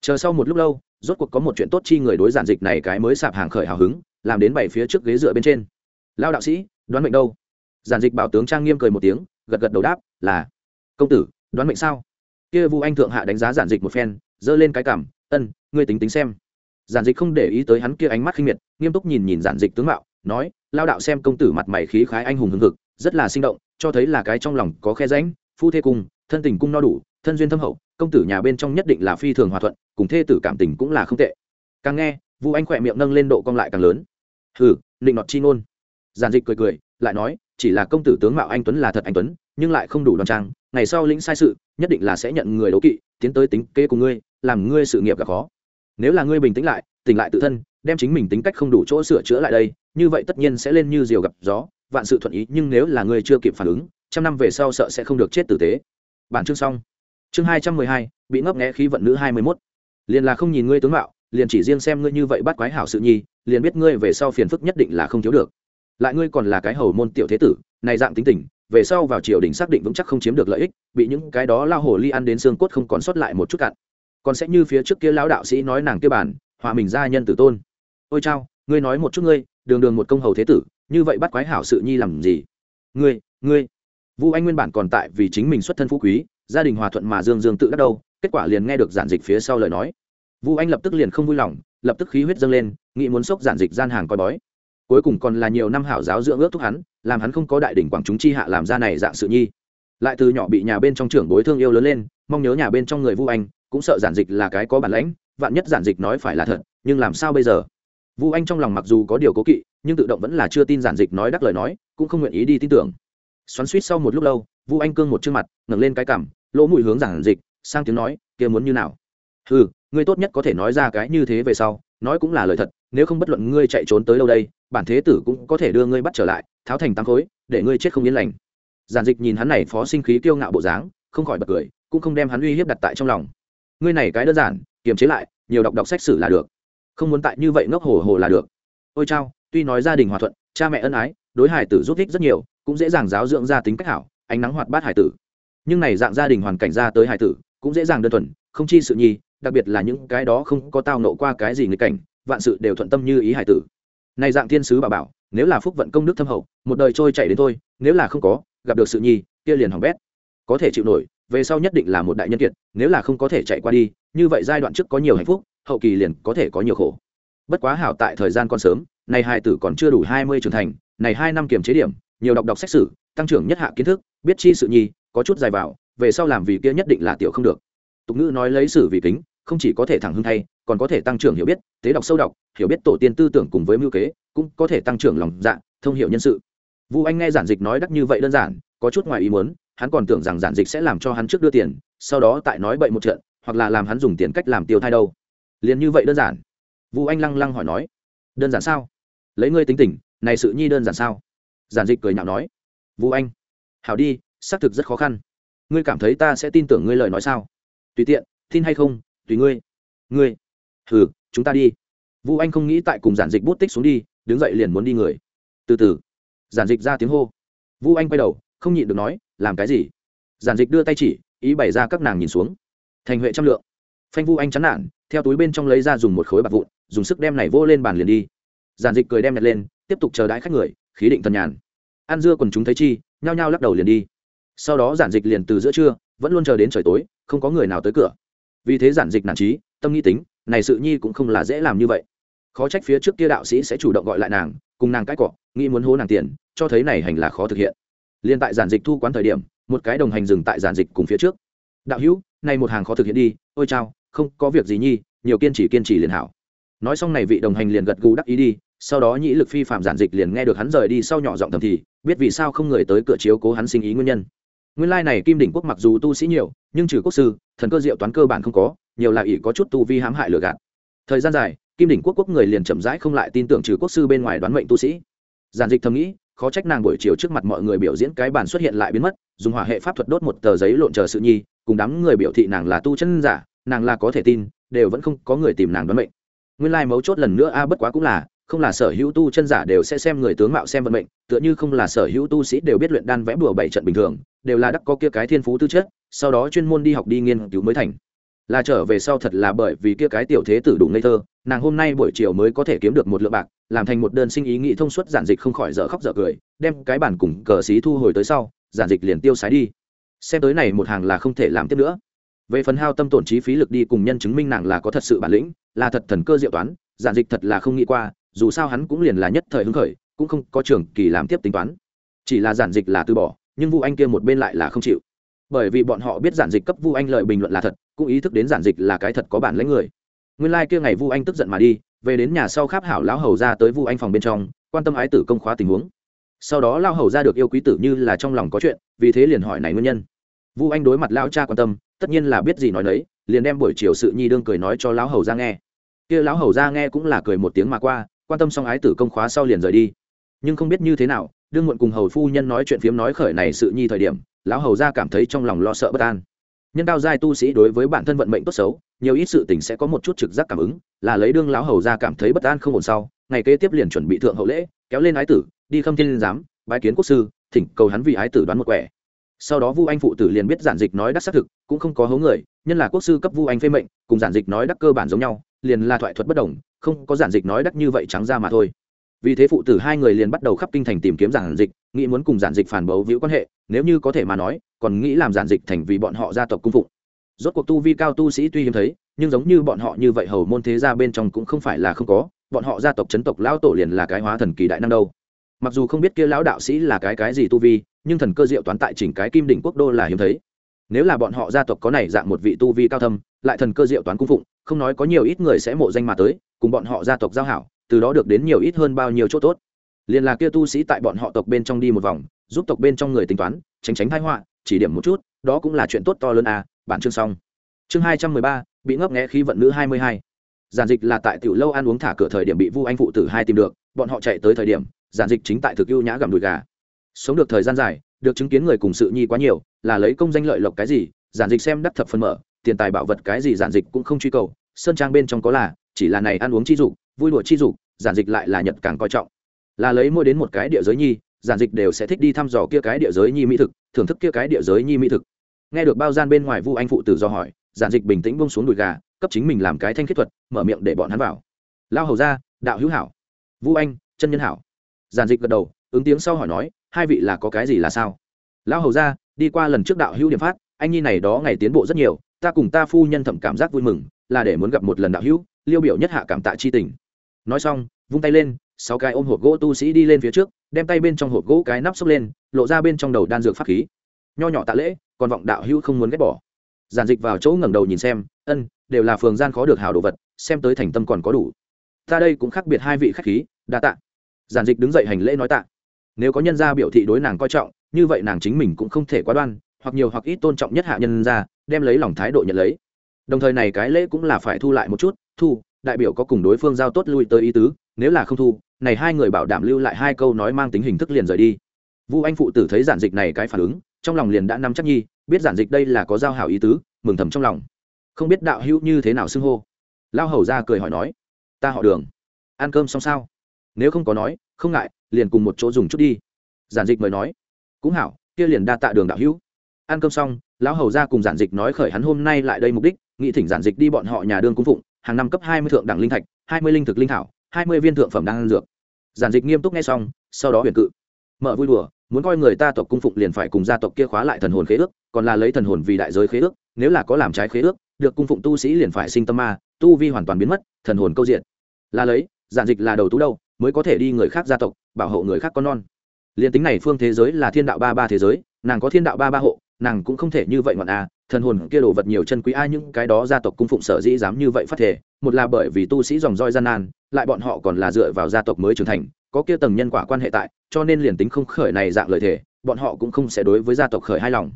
Chờ sau một lúc lâu, rốt cuộc có một chuyện tốt chi người đối giản dịch này cái mới sạp hàng khởi hào hứng, làm đến bảy phía trước ghế dựa bên trên. Lao đạo sĩ, đoán mệnh đâu? Giản dịch bảo tướng trang nghiêm cười một tiếng, gật gật đầu đáp, là. Công tử, đoán mệnh sao? Kia vu anh thượng hạ đánh giá giản dịch một phen, giơ lên cái cảm ân, ngươi tính tính xem. Giản dịch không để ý tới hắn kia ánh mắt khinh miệt, nghiêm túc nhìn nhìn giản dịch tướng mạo, nói, lao đạo xem công tử mặt mày khí khái anh hùng hưng hực, rất là sinh động, cho thấy là cái trong lòng có khe ránh phu thê cung thân tình cung no đủ, thân duyên thâm hậu, công tử nhà bên trong nhất định là phi thường hòa thuận, cùng thê tử cảm tình cũng là không tệ. Càng nghe, vu anh khỏe miệng nâng lên độ cong lại càng lớn. Hừ định nọt chi ngôn. Giản dịch cười cười, lại nói, chỉ là công tử tướng mạo anh tuấn là thật anh tuấn, nhưng lại không đủ đoan trang ngày sau lĩnh sai sự, nhất định là sẽ nhận người đấu kỵ, tiến tới tính kế của ngươi, làm ngươi sự nghiệp gặp khó. Nếu là ngươi bình tĩnh lại, tỉnh lại tự thân, đem chính mình tính cách không đủ chỗ sửa chữa lại đây, như vậy tất nhiên sẽ lên như diều gặp gió, vạn sự thuận ý, nhưng nếu là ngươi chưa kịp phản ứng, trăm năm về sau sợ sẽ không được chết tử tế. Bản chương xong. Chương hai trăm mười hai, bị ngấp nghẽ khí vận nữ hai mươi mốt. Liền là không nhìn ngươi tướng mạo, liền chỉ riêng xem ngươi như vậy bắt quái hảo sự nhi, liền biết ngươi về sau phiền phức nhất định là không thiếu được. Lại ngươi còn là cái hầu môn tiểu thế tử, này dạng tính tình về sau vào triều đình xác định vững chắc không chiếm được lợi ích, bị những cái đó lao hồ ly ăn đến xương cốt không còn sót lại một chút cặn. Còn sẽ như phía trước kia lão đạo sĩ nói nàng kia bản hòa mình gia nhân tử tôn. Ôi chao, ngươi nói một chút ngươi, đường đường một công hầu thế tử, như vậy bắt quái hảo sự nhi làm gì? Ngươi ngươi. Vu anh nguyên bản còn tại vì chính mình xuất thân phú quý, gia đình hòa thuận mà dương dương tự đắc đâu, kết quả liền nghe được giản dịch phía sau lời nói. Vu anh lập tức liền không vui lòng, lập tức khí huyết dâng lên, nghĩ muốn sốc giản dịch gian hàng coi bói cuối cùng còn là nhiều năm hảo giáo dưỡng ước thúc hắn, làm hắn không có đại đỉnh quảng chúng chi hạ làm ra này dạng sự nhi. Lại từ nhỏ bị nhà bên trong trưởng bối thương yêu lớn lên, mong nhớ nhà bên trong người vu anh, cũng sợ giản dịch là cái có bản lãnh, vạn nhất giản dịch nói phải là thật, nhưng làm sao bây giờ? Vu anh trong lòng mặc dù có điều cố kỵ, nhưng tự động vẫn là chưa tin giản dịch nói đắc lời nói, cũng không nguyện ý đi tin tưởng. Xoắn suýt sau một lúc lâu, vu anh cương một chương mặt, ngẩng lên cái cằm, lỗ mũi hướng giản dịch, sang tiếng nói, kia muốn như nào? Ừ ngươi tốt nhất có thể nói ra cái như thế về sau nói cũng là lời thật, nếu không bất luận ngươi chạy trốn tới đâu đây, bản thế tử cũng có thể đưa ngươi bắt trở lại, tháo thành tăng khối, để ngươi chết không yên lành. Giản dịch nhìn hắn này phó sinh khí kiêu ngạo bộ dáng, không khỏi bật cười, cũng không đem hắn uy hiếp đặt tại trong lòng. Ngươi này cái đơn giản, kiềm chế lại, nhiều đọc đọc sách sử là được. Không muốn tại như vậy ngốc hồ hồ là được. Ôi chao, tuy nói gia đình hòa thuận, cha mẹ ân ái, đối hải tử giúp ích rất nhiều, cũng dễ dàng giáo dưỡng ra tính cách hảo, ánh nắng hoạt bát hải tử. Nhưng này dạng gia đình hoàn cảnh ra tới hải tử, cũng dễ dàng đơn thuần, không chi sự nhi đặc biệt là những cái đó không có tao nộ qua cái gì nghịch cảnh, vạn sự đều thuận tâm như ý hải tử. Này dạng thiên sứ bà bảo, nếu là phúc vận công đức thâm hậu, một đời trôi chảy đến thôi, nếu là không có, gặp được sự nhi, kia liền hỏng bét. Có thể chịu nổi, về sau nhất định là một đại nhân kiệt, nếu là không có thể chạy qua đi, như vậy giai đoạn trước có nhiều hạnh phúc, hậu kỳ liền có thể có nhiều khổ. Bất quá hảo tại thời gian còn sớm, này hai tử còn chưa đủ hai mươi trưởng thành, này hai năm kiềm chế điểm, nhiều đọc đọc sách sử, tăng trưởng nhất hạ kiến thức, biết chi sự nhi, có chút dài vào, về sau làm vì kia nhất định là tiểu không được. Tục ngữ nói lấy sử vì kính không chỉ có thể thẳng hưng thay, còn có thể tăng trưởng hiểu biết, tế đọc sâu đọc, hiểu biết tổ tiên tư tưởng cùng với mưu kế, cũng có thể tăng trưởng lòng dạ thông hiểu nhân sự. Vu anh nghe giản dịch nói đắc như vậy đơn giản, có chút ngoài ý muốn, hắn còn tưởng rằng giản dịch sẽ làm cho hắn trước đưa tiền, sau đó tại nói bậy một trận, hoặc là làm hắn dùng tiền cách làm tiêu thai đâu. Liền như vậy đơn giản. Vu anh lăng lăng hỏi nói, đơn giản sao? Lấy ngươi tính tình, này sự nhi đơn giản sao? Giản dịch cười nhạo nói, vu anh, hảo đi, xác thực rất khó khăn. Ngươi cảm thấy ta sẽ tin tưởng ngươi lời nói sao? Tùy tiện, tin hay không tùy ngươi. Ngươi. Hừ, chúng ta đi. Vu anh không nghĩ tại cùng giản dịch bút tích xuống đi, đứng dậy liền muốn đi người. Từ từ. Giản dịch ra tiếng hô. Vu anh quay đầu, không nhịn được nói, làm cái gì? Giản dịch đưa tay chỉ, ý bày ra các nàng nhìn xuống. Thành huệ trăm lượng. Phanh vu anh chán nản, theo túi bên trong lấy ra dùng một khối bạc vụn, dùng sức đem này vô lên bàn liền đi. Giản dịch cười đem nhặt lên, tiếp tục chờ đãi khách người, khí định thần nhàn. Ăn dưa còn chúng thấy chi, nhao nhao lắc đầu liền đi. Sau đó giản dịch liền từ giữa trưa, vẫn luôn chờ đến trời tối, không có người nào tới cửa vì thế giản dịch nản trí, tâm nghi tính, này sự nhi cũng không là dễ làm như vậy. Khó trách phía trước kia đạo sĩ sẽ chủ động gọi lại nàng, cùng nàng cãi cọ, nghĩ muốn hố nàng tiền, cho thấy này hành là khó thực hiện. Liên tại giản dịch thu quán thời điểm, một cái đồng hành dừng tại giản dịch cùng phía trước. Đạo hữu, này một hàng khó thực hiện đi, ôi chao, không có việc gì nhi, nhiều kiên trì kiên trì liền hảo. Nói xong này vị đồng hành liền gật gù đắc ý đi, sau đó nhĩ lực phi phạm giản dịch liền nghe được hắn rời đi sau nhỏ giọng thầm thì, biết vì sao không người tới cửa chiếu cố hắn sinh ý nguyên nhân. Nguyên lai này kim đỉnh quốc mặc dù tu sĩ nhiều nhưng trừ quốc sư, thần cơ diệu toán cơ bản không có, nhiều là ỷ có chút tu vi hãm hại lừa gạt. Thời gian dài, kim đỉnh quốc quốc người liền chậm rãi không lại tin tưởng trừ quốc sư bên ngoài đoán mệnh tu sĩ. Giản dịch thầm nghĩ, khó trách nàng buổi chiều trước mặt mọi người biểu diễn cái bản xuất hiện lại biến mất, dùng hỏa hệ pháp thuật đốt một tờ giấy lộn chờ sự nhi, cùng đám người biểu thị nàng là tu chân giả, nàng là có thể tin, đều vẫn không có người tìm nàng đoán mệnh. Nguyên lai mấu chốt lần nữa a, bất quá cũng là, không là sở hữu tu chân giả đều sẽ xem người tướng mạo xem vận mệnh, tựa như không là sở hữu tu sĩ đều biết luyện đan vẽ bùa bảy trận bình thường đều là đắc có kia cái thiên phú tư chất, sau đó chuyên môn đi học đi nghiên cứu mới thành. Là trở về sau thật là bởi vì kia cái tiểu thế tử đủ ngây thơ, nàng hôm nay buổi chiều mới có thể kiếm được một lượng bạc, làm thành một đơn sinh ý nghĩ thông suốt giản dịch không khỏi dở khóc dở cười, đem cái bản cùng cờ xí thu hồi tới sau, giản dịch liền tiêu sái đi. Xem tới này một hàng là không thể làm tiếp nữa. Về phần hao tâm tổn trí phí lực đi cùng nhân chứng minh nàng là có thật sự bản lĩnh, là thật thần cơ diệu toán, giản dịch thật là không nghĩ qua, dù sao hắn cũng liền là nhất thời hứng khởi, cũng không có trường kỳ làm tiếp tính toán. Chỉ là giản dịch là từ bỏ nhưng vu anh kia một bên lại là không chịu. Bởi vì bọn họ biết giản dịch cấp vu anh lợi bình luận là thật, cũng ý thức đến giản dịch là cái thật có bản lãnh người. Nguyên lai、like、kia ngày vu anh tức giận mà đi, về đến nhà sau kháp hảo lão hầu ra tới vu anh phòng bên trong, quan tâm ái tử công khóa tình huống. Sau đó lao hầu ra được yêu quý tử như là trong lòng có chuyện, vì thế liền hỏi này nguyên nhân. Vu anh đối mặt lao cha quan tâm, tất nhiên là biết gì nói đấy liền đem buổi chiều sự nhi đương cười nói cho lão hầu ra nghe. Kia lão hầu ra nghe cũng là cười một tiếng mà qua, quan tâm xong ái tử công khóa sau liền rời đi. Nhưng không biết như thế nào đương muộn cùng hầu phu nhân nói chuyện phiếm nói khởi này sự nhi thời điểm, lão hầu ra cảm thấy trong lòng lo sợ bất an. Nhân cao giai tu sĩ đối với bản thân vận mệnh tốt xấu, nhiều ít sự tình sẽ có một chút trực giác cảm ứng, là lấy đương lão hầu ra cảm thấy bất an không ổn sau, ngày kế tiếp liền chuẩn bị thượng hậu lễ, kéo lên ái tử, đi khâm thiên giám, bái kiến quốc sư, thỉnh cầu hắn vì ái tử đoán một quẻ. Sau đó vu anh phụ tử liền biết giản dịch nói đắc xác thực, cũng không có hố người, nhân là quốc sư cấp vu anh phê mệnh, cùng giản dịch nói đắc cơ bản giống nhau, liền là thoại thuật bất đồng, không có giản dịch nói đắc như vậy trắng ra mà thôi vì thế phụ tử hai người liền bắt đầu khắp kinh thành tìm kiếm giản dịch, nghĩ muốn cùng giản dịch phản bấu víu quan hệ, nếu như có thể mà nói, còn nghĩ làm giản dịch thành vì bọn họ gia tộc cung phụng. Rốt cuộc tu vi cao tu sĩ tuy hiếm thấy, nhưng giống như bọn họ như vậy hầu môn thế gia bên trong cũng không phải là không có, bọn họ gia tộc chấn tộc lão tổ liền là cái hóa thần kỳ đại năng đâu. Mặc dù không biết kia lão đạo sĩ là cái cái gì tu vi, nhưng thần cơ diệu toán tại chỉnh cái kim đỉnh quốc đô là hiếm thấy. Nếu là bọn họ gia tộc có này dạng một vị tu vi cao thâm, lại thần cơ diệu toán cung phụng, không nói có nhiều ít người sẽ mộ danh mà tới, cùng bọn họ gia tộc giao hảo từ đó được đến nhiều ít hơn bao nhiêu chỗ tốt. Liền là kia tu sĩ tại bọn họ tộc bên trong đi một vòng, giúp tộc bên trong người tính toán, tránh tránh thái họa, chỉ điểm một chút, đó cũng là chuyện tốt to lớn à bản chương xong. Chương hai trăm mười ba, bị ngấp nghẽ khí vận nữ hai mươi hai. Giản dịch là tại tiểu lâu ăn uống thả cửa thời điểm bị vu anh phụ tử hai tìm được, bọn họ chạy tới thời điểm, giản dịch chính tại thực ưu nhã gặm đùi gà. Sống được thời gian dài, được chứng kiến người cùng sự nhi quá nhiều, là lấy công danh lợi lộc cái gì, giản dịch xem đắc thập phân mở, tiền tài bảo vật cái gì giản dịch cũng không truy cầu, sơn trang bên trong có là, chỉ là này ăn uống chi dục vui đùa chi dục, giản dịch lại là nhật càng coi trọng. Là lấy mỗi đến một cái địa giới nhi, giản dịch đều sẽ thích đi thăm dò kia cái địa giới nhi mỹ thực, thưởng thức kia cái địa giới nhi mỹ thực. Nghe được bao gian bên ngoài vu anh phụ tử do hỏi, giản dịch bình tĩnh bông xuống đùi gà, cấp chính mình làm cái thanh khiết thuật, mở miệng để bọn hắn vào. Lao hầu ra đạo hữu hảo. Vu anh, chân nhân hảo. Giản dịch gật đầu, ứng tiếng sau hỏi nói, hai vị là có cái gì là sao? Lão hầu ra đi qua lần trước đạo hữu điểm phát, anh nhi này đó ngày tiến bộ rất nhiều, ta cùng ta phu nhân thẩm cảm giác vui mừng, là để muốn gặp một lần đạo hữu, liêu biểu nhất hạ cảm tạ chi tình nói xong, vung tay lên, sáu cái ôm hộp gỗ tu sĩ đi lên phía trước, đem tay bên trong hộp gỗ cái nắp xốc lên, lộ ra bên trong đầu đan dược pháp khí. Nho nhỏ tạ lễ, còn vọng đạo hữu không muốn ghét bỏ. Giản dịch vào chỗ ngẩng đầu nhìn xem, ân, đều là phường gian khó được hào đồ vật, xem tới thành tâm còn có đủ. Ta đây cũng khác biệt hai vị khách khí, đa tạ. Giản dịch đứng dậy hành lễ nói tạ. Nếu có nhân gia biểu thị đối nàng coi trọng, như vậy nàng chính mình cũng không thể quá đoan, hoặc nhiều hoặc ít tôn trọng nhất hạ nhân gia, đem lấy lòng thái độ nhận lấy. Đồng thời này cái lễ cũng là phải thu lại một chút, thu đại biểu có cùng đối phương giao tốt lui tới ý tứ, nếu là không thu, này hai người bảo đảm lưu lại hai câu nói mang tính hình thức liền rời đi. Vu anh phụ tử thấy giản dịch này cái phản ứng, trong lòng liền đã nắm chắc nhi, biết giản dịch đây là có giao hảo ý tứ, mừng thầm trong lòng. Không biết đạo hữu như thế nào xưng hô. Lao hầu ra cười hỏi nói, ta họ đường. Ăn cơm xong sao? Nếu không có nói, không ngại, liền cùng một chỗ dùng chút đi. Giản dịch mời nói, cũng hảo, kia liền đa tạ đường đạo hữu. Ăn cơm xong, lão hầu ra cùng giản dịch nói khởi hắn hôm nay lại đây mục đích, nghị thỉnh giản dịch đi bọn họ nhà đương cung phụng hàng năm cấp hai mươi thượng đẳng linh thạch, hai mươi linh thực linh thảo, hai mươi viên thượng phẩm đang dược. Giản dịch nghiêm túc nghe xong, sau đó huyền cự. Mở vui đùa, muốn coi người ta tộc cung phụng liền phải cùng gia tộc kia khóa lại thần hồn khế ước, còn là lấy thần hồn vì đại giới khế ước, nếu là có làm trái khế ước, được cung phụng tu sĩ liền phải sinh tâm ma, tu vi hoàn toàn biến mất, thần hồn câu diện. Là lấy, giản dịch là đầu tú đâu, mới có thể đi người khác gia tộc, bảo hộ người khác con non. Liền tính này phương thế giới là thiên đạo ba ba thế giới, nàng có thiên đạo ba ba hộ nàng cũng không thể như vậy ngọn a à, thần hồn kia đồ vật nhiều chân quý a những cái đó gia tộc cung phụng sở dĩ dám như vậy phát thể một là bởi vì tu sĩ dòng roi gian nan lại bọn họ còn là dựa vào gia tộc mới trưởng thành có kia tầng nhân quả quan hệ tại cho nên liền tính không khởi này dạng lời thể bọn họ cũng không sẽ đối với gia tộc khởi hai lòng.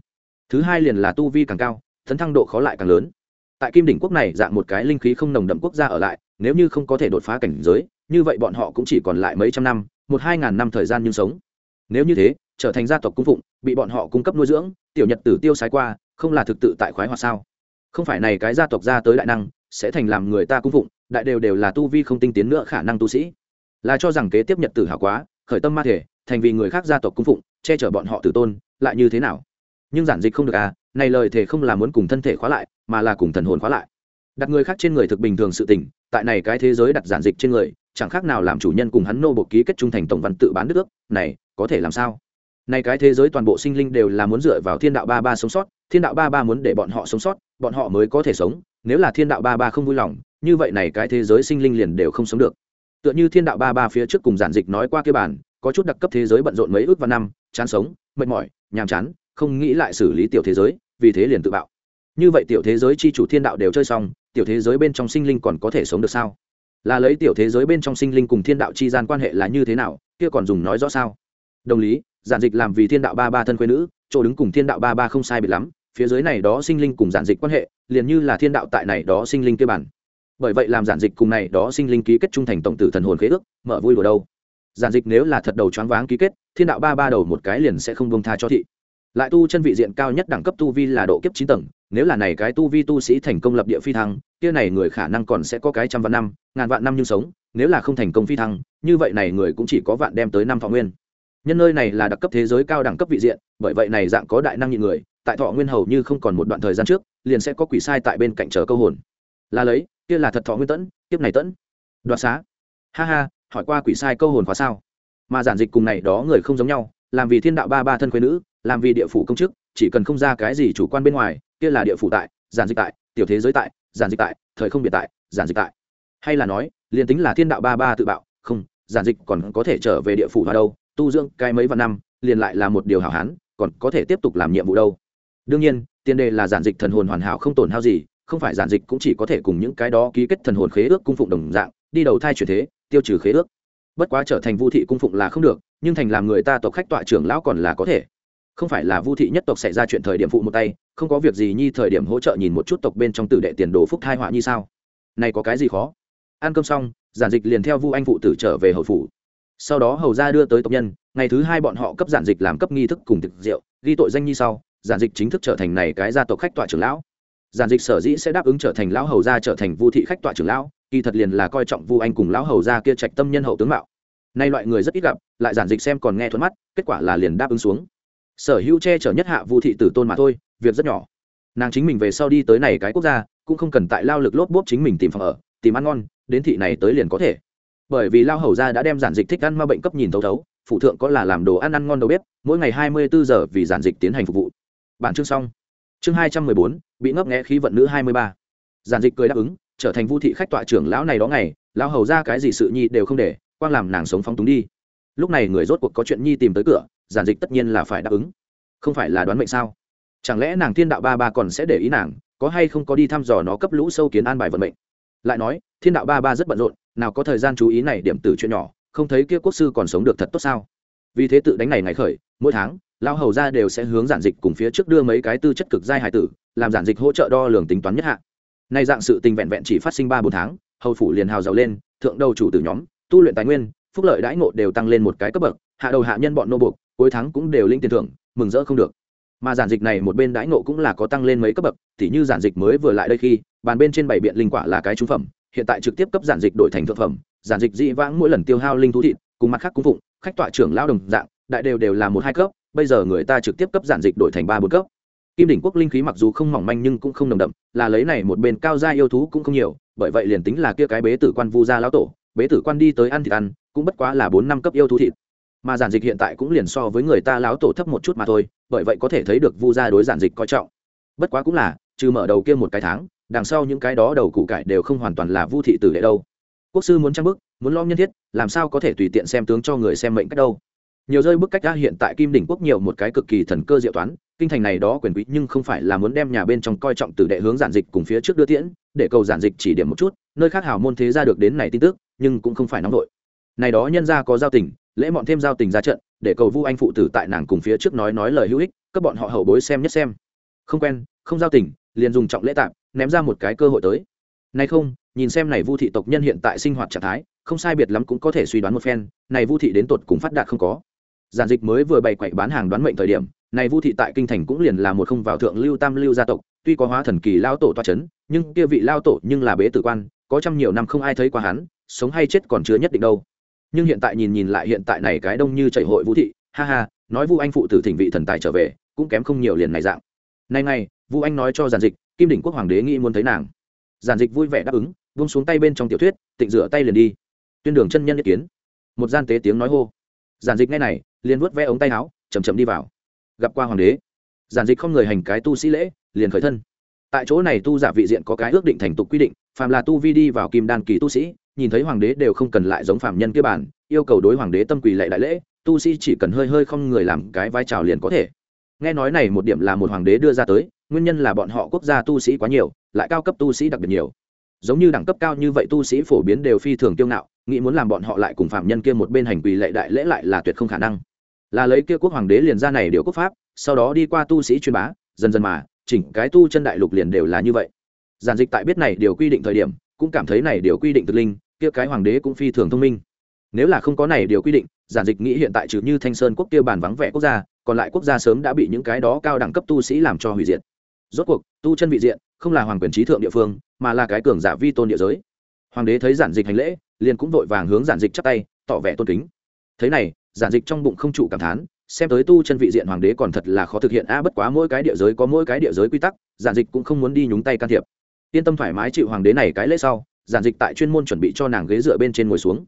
Thứ hai liền là tu vi càng cao thấn thăng độ khó lại càng lớn. Tại kim đỉnh quốc này dạng một cái linh khí không nồng đậm quốc gia ở lại nếu như không có thể đột phá cảnh giới như vậy bọn họ cũng chỉ còn lại mấy trăm năm một hai ngàn năm thời gian nhưng sống. Nếu như thế trở thành gia tộc cung phụng bị bọn họ cung cấp nuôi dưỡng, tiểu nhật tử tiêu sái qua, không là thực tự tại khoái hoặc sao? Không phải này cái gia tộc ra tới đại năng, sẽ thành làm người ta cung phụng, đại đều đều là tu vi không tinh tiến nữa khả năng tu sĩ. Là cho rằng kế tiếp nhật tử hảo quá, khởi tâm ma thể, thành vì người khác gia tộc cung phụng, che chở bọn họ tử tôn, lại như thế nào? Nhưng giản dịch không được à này lời thể không là muốn cùng thân thể khóa lại, mà là cùng thần hồn khóa lại. Đặt người khác trên người thực bình thường sự tình, tại này cái thế giới đặt giản dịch trên người, chẳng khác nào làm chủ nhân cùng hắn nô bộ ký kết trung thành tổng văn tự bán nước ước, này, có thể làm sao? Này cái thế giới toàn bộ sinh linh đều là muốn dựa vào thiên đạo ba ba sống sót, thiên đạo ba ba muốn để bọn họ sống sót, bọn họ mới có thể sống. Nếu là thiên đạo ba ba không vui lòng, như vậy này cái thế giới sinh linh liền đều không sống được. Tựa như thiên đạo ba ba phía trước cùng giản dịch nói qua kia bản, có chút đặc cấp thế giới bận rộn mấy ước và năm, chán sống, mệt mỏi, nhàm chán, không nghĩ lại xử lý tiểu thế giới, vì thế liền tự bạo. Như vậy tiểu thế giới chi chủ thiên đạo đều chơi xong, tiểu thế giới bên trong sinh linh còn có thể sống được sao? Là lấy tiểu thế giới bên trong sinh linh cùng thiên đạo chi gian quan hệ là như thế nào? Kia còn dùng nói rõ sao? Đồng lý giản dịch làm vì thiên đạo ba ba thân quê nữ, chỗ đứng cùng thiên đạo ba ba không sai biệt lắm, phía dưới này đó sinh linh cùng giản dịch quan hệ, liền như là thiên đạo tại này đó sinh linh kia bản. Bởi vậy làm giản dịch cùng này đó sinh linh ký kết trung thành tổng tử thần hồn khế ước, mở vui đùa đâu. Giản dịch nếu là thật đầu choáng váng ký kết, thiên đạo ba ba đầu một cái liền sẽ không bông tha cho thị. Lại tu chân vị diện cao nhất đẳng cấp tu vi là độ kiếp chín tầng, nếu là này cái tu vi tu sĩ thành công lập địa phi thăng, kia này người khả năng còn sẽ có cái trăm vạn năm, ngàn vạn năm nhưng sống, nếu là không thành công phi thăng, như vậy này người cũng chỉ có vạn đem tới năm thọ nguyên nhân nơi này là đặc cấp thế giới cao đẳng cấp vị diện, bởi vậy này dạng có đại năng nhịn người, tại thọ nguyên hầu như không còn một đoạn thời gian trước, liền sẽ có quỷ sai tại bên cạnh chờ câu hồn. Là lấy, kia là thật thọ nguyên tẫn tiếp này tẫn. Đoạt xá. Ha ha, hỏi qua quỷ sai câu hồn khóa sao? Mà giản dịch cùng này đó người không giống nhau, làm vì thiên đạo ba ba thân quê nữ, làm vì địa phủ công chức, chỉ cần không ra cái gì chủ quan bên ngoài, kia là địa phủ tại, giản dịch tại, tiểu thế giới tại, giản dịch tại, thời không biệt tại, giản dịch tại. Hay là nói, liền tính là thiên đạo ba ba tự bạo, không, giản dịch còn có thể trở về địa phủ hoa đâu? Tu dưỡng cái mấy vạn năm, liền lại là một điều hảo hán, còn có thể tiếp tục làm nhiệm vụ đâu. Đương nhiên, tiền đề là giản dịch thần hồn hoàn hảo không tổn hao gì, không phải giản dịch cũng chỉ có thể cùng những cái đó ký kết thần hồn khế ước cung phụng đồng dạng, đi đầu thai chuyển thế, tiêu trừ khế ước. Bất quá trở thành vu thị cung phụng là không được, nhưng thành làm người ta tộc khách tọa trưởng lão còn là có thể. Không phải là vu thị nhất tộc xảy ra chuyện thời điểm phụ một tay, không có việc gì nhi thời điểm hỗ trợ nhìn một chút tộc bên trong tử đệ tiền đồ phúc thai họa như sao. Này có cái gì khó? Ăn cơm xong, giản dịch liền theo vu anh phụ tử trở về hậu phủ sau đó hầu ra đưa tới tộc nhân, ngày thứ hai bọn họ cấp giản dịch làm cấp nghi thức cùng thực rượu, ghi tội danh như sau, giản dịch chính thức trở thành này cái gia tộc khách tọa trưởng lão. Giản dịch sở dĩ sẽ đáp ứng trở thành lão hầu gia trở thành vu thị khách tọa trưởng lão, kỳ thật liền là coi trọng vu anh cùng lão hầu gia kia trạch tâm nhân hậu tướng mạo. Nay loại người rất ít gặp, lại giản dịch xem còn nghe thuận mắt, kết quả là liền đáp ứng xuống. Sở hữu che chở nhất hạ vu thị tử tôn mà thôi, việc rất nhỏ. Nàng chính mình về sau đi tới này cái quốc gia, cũng không cần tại lao lực lốp bốp chính mình tìm phòng ở, tìm ăn ngon, đến thị này tới liền có thể bởi vì lao hầu gia đã đem giản dịch thích ăn ma bệnh cấp nhìn thấu thấu, phụ thượng có là làm đồ ăn ăn ngon đầu bếp, mỗi ngày hai mươi bốn giờ vì giản dịch tiến hành phục vụ. Bản chương xong. Chương hai trăm mười bốn, bị ngấp nghẽ khí vận nữ hai mươi ba. Giản dịch cười đáp ứng, trở thành vu thị khách tọa trưởng lão này đó ngày lão hầu ra cái gì sự nhi đều không để, quang làm nàng sống phóng túng đi. Lúc này người rốt cuộc có chuyện nhi tìm tới cửa, giản dịch tất nhiên là phải đáp ứng. Không phải là đoán mệnh sao? Chẳng lẽ nàng thiên đạo ba ba còn sẽ để ý nàng, có hay không có đi thăm dò nó cấp lũ sâu kiến an bài vận mệnh? Lại nói, thiên đạo ba ba rất bận rộn nào có thời gian chú ý này điểm tử chuyện nhỏ, không thấy kia quốc sư còn sống được thật tốt sao? Vì thế tự đánh này ngày khởi, mỗi tháng lao hầu ra đều sẽ hướng giản dịch cùng phía trước đưa mấy cái tư chất cực giai hải tử, làm giản dịch hỗ trợ đo lường tính toán nhất hạ. Nay dạng sự tình vẹn vẹn chỉ phát sinh ba bốn tháng, hầu phủ liền hào giàu lên, thượng đầu chủ tử nhóm, tu luyện tài nguyên, phúc lợi đãi ngộ đều tăng lên một cái cấp bậc, hạ đầu hạ nhân bọn nô buộc, cuối tháng cũng đều linh tiền thưởng, mừng rỡ không được. Mà giản dịch này một bên đãi ngộ cũng là có tăng lên mấy cấp bậc, tỉ như giản dịch mới vừa lại đây khi, bàn bên trên bảy biện linh quả là cái trung phẩm hiện tại trực tiếp cấp giản dịch đổi thành thực phẩm, giản dịch dị vãng mỗi lần tiêu hao linh thú thịt, cùng mặt khác cung phụng, khách tọa trưởng lao đồng dạng, đại đều đều là một hai cấp, bây giờ người ta trực tiếp cấp giản dịch đổi thành ba bốn cấp. Kim đỉnh quốc linh khí mặc dù không mỏng manh nhưng cũng không nồng đậm, là lấy này một bên cao gia yêu thú cũng không nhiều, bởi vậy liền tính là kia cái bế tử quan vu gia lão tổ, bế tử quan đi tới ăn thịt ăn, cũng bất quá là bốn năm cấp yêu thú thịt. Mà giản dịch hiện tại cũng liền so với người ta lão tổ thấp một chút mà thôi, bởi vậy có thể thấy được vu gia đối giản dịch coi trọng. Bất quá cũng là, trừ mở đầu kia một cái tháng đằng sau những cái đó đầu củ cải đều không hoàn toàn là vu thị tử đệ đâu. Quốc sư muốn trang bức, muốn lo nhân thiết, làm sao có thể tùy tiện xem tướng cho người xem mệnh cách đâu. Nhiều rơi bức cách ra hiện tại kim đỉnh quốc nhiều một cái cực kỳ thần cơ diệu toán, kinh thành này đó quyền quý nhưng không phải là muốn đem nhà bên trong coi trọng tử đệ hướng giản dịch cùng phía trước đưa tiễn, để cầu giản dịch chỉ điểm một chút, nơi khác hào môn thế ra được đến này tin tức, nhưng cũng không phải nóng vội. Này đó nhân ra có giao tình, lễ mọn thêm giao tình ra trận, để cầu vu anh phụ tử tại nàng cùng phía trước nói nói lời hữu ích các bọn họ hậu bối xem nhất xem. Không quen, không giao tình, liền dùng trọng lễ tạm ném ra một cái cơ hội tới. Nay không nhìn xem này vu thị tộc nhân hiện tại sinh hoạt trạng thái không sai biệt lắm cũng có thể suy đoán một phen này vu thị đến tột cùng phát đạt không có. Giản dịch mới vừa bày quậy bán hàng đoán mệnh thời điểm này vu thị tại kinh thành cũng liền là một không vào thượng lưu tam lưu gia tộc tuy có hóa thần kỳ lao tổ toa c h ấ n nhưng kia vị lao tổ nhưng là bế tử quan có trăm nhiều năm không ai thấy qua hắn sống hay chết còn chưa nhất định đâu. Nhưng hiện tại nhìn nhìn lại hiện tại này cái đông như chảy hội vũ thị ha ha nói vu anh phụ tử thỉnh vị thần tài trở về cũng kém không nhiều liền này dạng. Nay này, vu anh nói cho giản dịch kim đỉnh quốc hoàng đế nghĩ muốn thấy nàng. Giản dịch vui vẻ đáp ứng vung xuống tay bên trong tiểu thuyết, tịnh rửa tay liền đi. Tuyên đường chân nhân ý kiến. Một gian tế tiếng nói hô. Giản dịch ngay này, liền vuốt ve ống tay áo chầm chậm đi vào. Gặp qua hoàng đế. Giản dịch không người hành cái tu sĩ lễ, liền khởi thân. Tại chỗ này tu giả vị diện có cái ước định thành tục quy định, phàm là tu vi đi vào kim đan kỳ tu sĩ, nhìn thấy hoàng đế đều không cần lại giống phạm nhân kia bản, yêu cầu đối hoàng đế tâm quỳ lệ đại lễ, tu sĩ chỉ cần hơi hơi không người làm cái vai trào liền có thể. Nghe nói này một điểm là một hoàng đế đưa ra tới nguyên nhân là bọn họ quốc gia tu sĩ quá nhiều, lại cao cấp tu sĩ đặc biệt nhiều. Giống như đẳng cấp cao như vậy tu sĩ phổ biến đều phi thường kiêu ngạo, nghĩ muốn làm bọn họ lại cùng phạm nhân kia một bên hành quỳ lệ đại lễ lại là tuyệt không khả năng. Là lấy kia quốc hoàng đế liền ra này điều quốc pháp, sau đó đi qua tu sĩ truyền bá, dần dần mà, chỉnh cái tu chân đại lục liền đều là như vậy. Giản dịch tại biết này điều quy định thời điểm, cũng cảm thấy này điều quy định thực linh, kia cái hoàng đế cũng phi thường thông minh. Nếu là không có này điều quy định, giản dịch nghĩ hiện tại trừ như thanh sơn quốc kia bàn vắng vẻ quốc gia, còn lại quốc gia sớm đã bị những cái đó cao đẳng cấp tu sĩ làm cho hủy diệt rốt cuộc, tu chân vị diện, không là hoàng quyền trí thượng địa phương, mà là cái cường giả vi tôn địa giới. Hoàng đế thấy giản dịch hành lễ, liền cũng vội vàng hướng giản dịch chắp tay, tỏ vẻ tôn kính. Thế này, giản dịch trong bụng không trụ cảm thán, xem tới tu chân vị diện hoàng đế còn thật là khó thực hiện, a, bất quá mỗi cái địa giới có mỗi cái địa giới quy tắc, giản dịch cũng không muốn đi nhúng tay can thiệp. Yên tâm thoải mái chịu hoàng đế này cái lễ sau, giản dịch tại chuyên môn chuẩn bị cho nàng ghế dựa bên trên ngồi xuống.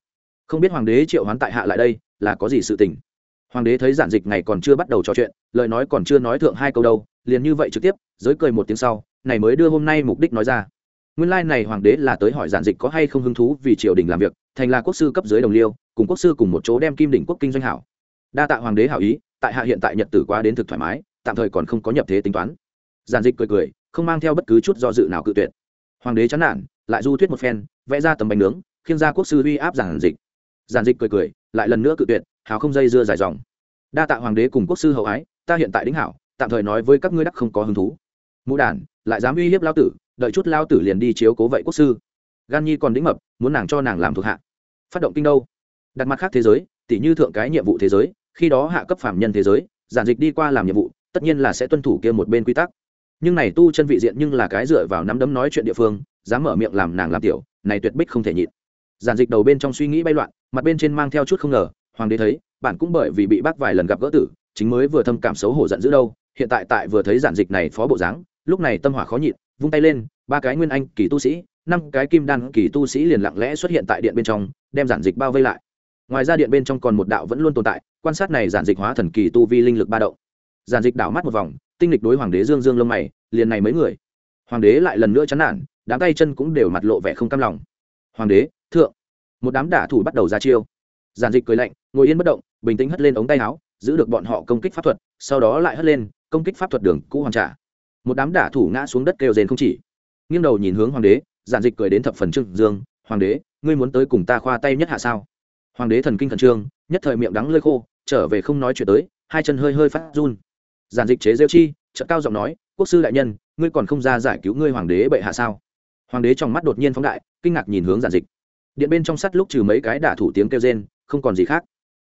Không biết hoàng đế triệu hoán tại hạ lại đây, là có gì sự tình. Hoàng đế thấy giản dịch ngày còn chưa bắt đầu trò chuyện, lời nói còn chưa nói thượng hai câu đâu liền như vậy trực tiếp, giới cười một tiếng sau, này mới đưa hôm nay mục đích nói ra. Nguyên lai này hoàng đế là tới hỏi giản dịch có hay không hứng thú vì triều đình làm việc, thành là quốc sư cấp dưới đồng liêu, cùng quốc sư cùng một chỗ đem kim đỉnh quốc kinh doanh hảo. Đa tạ hoàng đế hảo ý, tại hạ hiện tại nhật tử quá đến thực thoải mái, tạm thời còn không có nhập thế tính toán. Giản dịch cười cười, không mang theo bất cứ chút do dự nào cự tuyệt. Hoàng đế chán nản, lại du thuyết một phen, vẽ ra tấm bánh nướng, khiêng ra quốc sư uy áp giản dịch. Giản dịch cười cười, lại lần nữa cự tuyệt, hào không dây dưa dài dòng. Đa tạ hoàng đế cùng quốc sư hậu ái, ta hiện tại đính hảo tạm thời nói với các ngươi đắc không có hứng thú. Mũ đản, lại dám uy hiếp lao tử, đợi chút lao tử liền đi chiếu cố vậy quốc sư. Gan nhi còn đĩnh mập, muốn nàng cho nàng làm thuộc hạ. Phát động kinh đâu? Đặt mặt khác thế giới, tỉ như thượng cái nhiệm vụ thế giới, khi đó hạ cấp phạm nhân thế giới, giản dịch đi qua làm nhiệm vụ, tất nhiên là sẽ tuân thủ kia một bên quy tắc. Nhưng này tu chân vị diện nhưng là cái dựa vào nắm đấm nói chuyện địa phương, dám mở miệng làm nàng làm tiểu, này tuyệt bích không thể nhịn. Giản dịch đầu bên trong suy nghĩ bay loạn, mặt bên trên mang theo chút không ngờ, hoàng đế thấy, bạn cũng bởi vì bị bác vài lần gặp gỡ tử, chính mới vừa thâm cảm xấu hổ giận dữ đâu hiện tại tại vừa thấy giản dịch này phó bộ dáng, lúc này tâm hỏa khó nhịn, vung tay lên, ba cái nguyên anh kỳ tu sĩ, năm cái kim đan kỳ tu sĩ liền lặng lẽ xuất hiện tại điện bên trong, đem giản dịch bao vây lại. Ngoài ra điện bên trong còn một đạo vẫn luôn tồn tại, quan sát này giản dịch hóa thần kỳ tu vi linh lực ba động. Giản dịch đảo mắt một vòng, tinh lịch đối hoàng đế dương dương lông mày, liền này mấy người. Hoàng đế lại lần nữa chán nản, đám tay chân cũng đều mặt lộ vẻ không cam lòng. Hoàng đế, thượng. Một đám đả thủ bắt đầu ra chiêu. Giản dịch cười lạnh, ngồi yên bất động, bình tĩnh hất lên ống tay áo, giữ được bọn họ công kích pháp thuật, sau đó lại hất lên công kích pháp thuật đường cũ hoàn trả. Một đám đả thủ ngã xuống đất kêu rền không chỉ. Nghiêng đầu nhìn hướng hoàng đế, giản dịch cười đến thập phần trương dương, hoàng đế, ngươi muốn tới cùng ta khoa tay nhất hạ sao? Hoàng đế thần kinh thần trương, nhất thời miệng đắng lơi khô, trở về không nói chuyện tới, hai chân hơi hơi phát run. Giản dịch chế rêu chi, chợt cao giọng nói, quốc sư đại nhân, ngươi còn không ra giải cứu ngươi hoàng đế bệ hạ sao? Hoàng đế trong mắt đột nhiên phóng đại, kinh ngạc nhìn hướng giản dịch. Điện bên trong sắt lúc trừ mấy cái đả thủ tiếng kêu rên, không còn gì khác.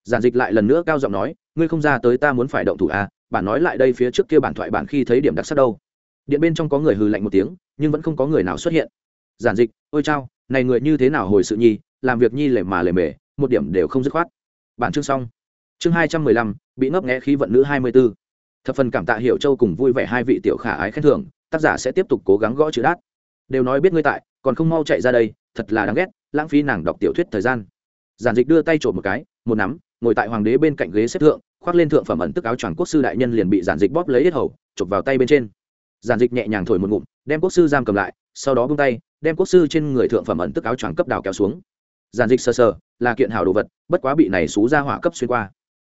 Giản dịch lại lần nữa cao giọng nói, ngươi không ra tới ta muốn phải động thủ à bản nói lại đây phía trước kia bản thoại bản khi thấy điểm đặc sắc đâu. Điện bên trong có người hừ lạnh một tiếng, nhưng vẫn không có người nào xuất hiện. Giản dịch, ôi chao, này người như thế nào hồi sự nhi làm việc nhi lề mà lề mề, một điểm đều không dứt khoát. Bản chương xong. Chương hai trăm mười lăm, bị ngấp nghẽ khí vận nữ hai mươi b ố thập phần cảm tạ hiểu châu cùng vui vẻ hai vị tiểu khả ái khen thưởng, tác giả sẽ tiếp tục cố gắng gõ chữ đát. Đều nói biết ngươi tại, còn không mau chạy ra đây, thật là đáng ghét, lãng phí nàng đọc tiểu thuyết thời gian. Giản dịch đưa tay trộm một cái, một nắm, ngồi tại hoàng đế bên cạnh ghế xếp thượng khoác lên thượng phẩm ẩn tức áo choàng quốc sư đại nhân liền bị giản dịch bóp lấy hết hầu, chụp vào tay bên trên. Giản dịch nhẹ nhàng thổi một ngụm, đem quốc sư giam cầm lại, sau đó bung tay, đem quốc sư trên người thượng phẩm ẩn tức áo choàng cấp đào kéo xuống. Giản dịch sơ sơ là kiện hảo đồ vật, bất quá bị này xú ra hỏa cấp xuyên qua.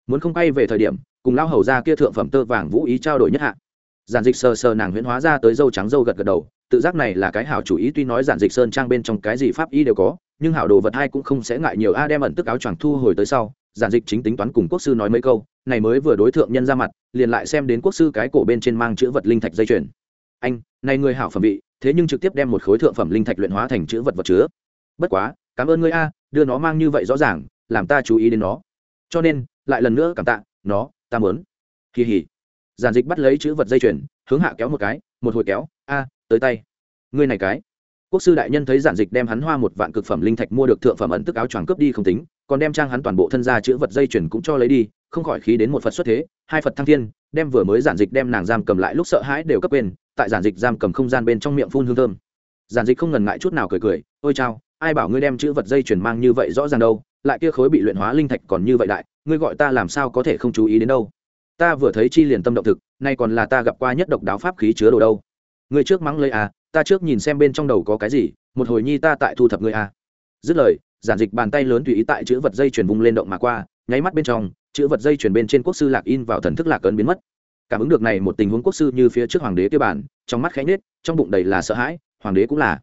Muốn không bay về thời điểm, cùng lao hầu ra kia thượng phẩm tơ vàng vũ ý trao đổi nhất hạ. Giản dịch sờ sờ nàng huyễn hóa ra tới dâu trắng dâu gật gật đầu, tự giác này là cái hảo chủ ý, tuy nói giản dịch sơn trang bên trong cái gì pháp y đều có, nhưng hảo đồ vật hai cũng không sẽ ngại nhiều, a đem ẩn tức áo choàng thu hồi tới sau giản dịch chính tính toán cùng quốc sư nói mấy câu, này mới vừa đối tượng nhân ra mặt, liền lại xem đến quốc sư cái cổ bên trên mang chữ vật linh thạch dây chuyền. Anh, này người hảo phẩm vị, thế nhưng trực tiếp đem một khối thượng phẩm linh thạch luyện hóa thành chữ vật vật chứa. Bất quá, cảm ơn ngươi a, đưa nó mang như vậy rõ ràng, làm ta chú ý đến nó. Cho nên, lại lần nữa cảm tạ, nó, ta mớn kỳ hỉ. Giản dịch bắt lấy chữ vật dây chuyền, hướng hạ kéo một cái, một hồi kéo, a, tới tay. Ngươi này cái. Quốc sư đại nhân thấy giản dịch đem hắn hoa một vạn cực phẩm linh thạch mua được thượng phẩm ẩn tức áo choàng cướp đi không tính còn đem trang hắn toàn bộ thân gia chữ vật dây chuyển cũng cho lấy đi, không khỏi khí đến một phật xuất thế, hai phật thăng thiên, đem vừa mới giản dịch đem nàng giam cầm lại lúc sợ hãi đều cấp quên, tại giản dịch giam cầm không gian bên trong miệng phun hương thơm. Giản dịch không ngần ngại chút nào cười cười, ôi chao, ai bảo ngươi đem chữ vật dây chuyển mang như vậy rõ ràng đâu, lại kia khối bị luyện hóa linh thạch còn như vậy đại, ngươi gọi ta làm sao có thể không chú ý đến đâu? Ta vừa thấy chi liền tâm động thực, nay còn là ta gặp qua nhất độc đáo pháp khí chứa đồ đâu. Ngươi trước mắng lấy à ta trước nhìn xem bên trong đầu có cái gì, một hồi nhi ta tại thu thập ngươi à. Dứt lời giản dịch bàn tay lớn tùy ý tại chữ vật dây chuyền vung lên động mà qua, nháy mắt bên trong, chữ vật dây chuyển bên trên quốc sư lạc in vào thần thức lạc ấn biến mất. Cảm ứng được này một tình huống quốc sư như phía trước hoàng đế kia bản, trong mắt khẽ nhết trong bụng đầy là sợ hãi, hoàng đế cũng là.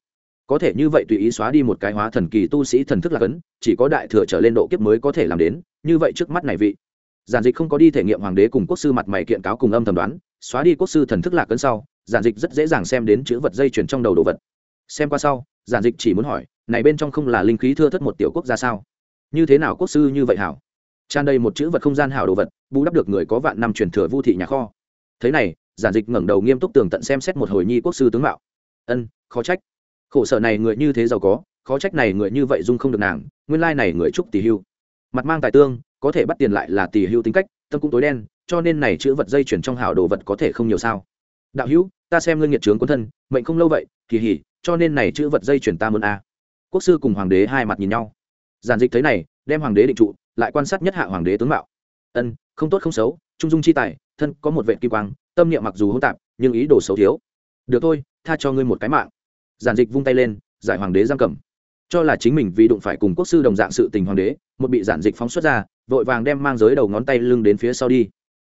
Có thể như vậy tùy ý xóa đi một cái hóa thần kỳ tu sĩ thần thức lạc cấn chỉ có đại thừa trở lên độ kiếp mới có thể làm đến, như vậy trước mắt này vị. Giản dịch không có đi thể nghiệm hoàng đế cùng quốc sư mặt mày kiện cáo cùng âm thầm đoán, xóa đi quốc sư thần thức lạc cấn sau, giản dịch rất dễ dàng xem đến chữ vật dây chuyển trong đầu đồ vật. Xem qua sau, giản dịch chỉ muốn hỏi này bên trong không là linh khí thưa thất một tiểu quốc gia sao? Như thế nào quốc sư như vậy hảo? Tràn đầy một chữ vật không gian hảo đồ vật, bù đắp được người có vạn năm truyền thừa vu thị nhà kho. Thế này, giản dịch ngẩng đầu nghiêm túc tường tận xem xét một hồi nhi quốc sư tướng mạo. Ân, khó trách. Khổ sở này người như thế giàu có, khó trách này người như vậy dung không được nàng, nguyên lai này người trúc tỷ hưu. Mặt mang tài tương, có thể bắt tiền lại là tỷ hưu tính cách, tâm cũng tối đen, cho nên này chữ vật dây chuyển trong hảo đồ vật có thể không nhiều sao. Đạo hữu, ta xem ngươi nghiệt trướng quân thân, mệnh không lâu vậy kỳ hỉ cho nên này chữ vật dây chuyển ta muốn a quốc sư cùng hoàng đế hai mặt nhìn nhau. Giản dịch thấy này, đem hoàng đế định trụ, lại quan sát nhất hạ hoàng đế tướng mạo. Ân, không tốt không xấu, trung dung chi tài, thân có một vệ kỳ quang, tâm niệm mặc dù hỗn tạp, nhưng ý đồ xấu thiếu. Được thôi, tha cho ngươi một cái mạng. Giản dịch vung tay lên, giải hoàng đế giam cầm. Cho là chính mình vì đụng phải cùng quốc sư đồng dạng sự tình hoàng đế, một bị giản dịch phóng xuất ra, vội vàng đem mang giới đầu ngón tay lưng đến phía sau đi.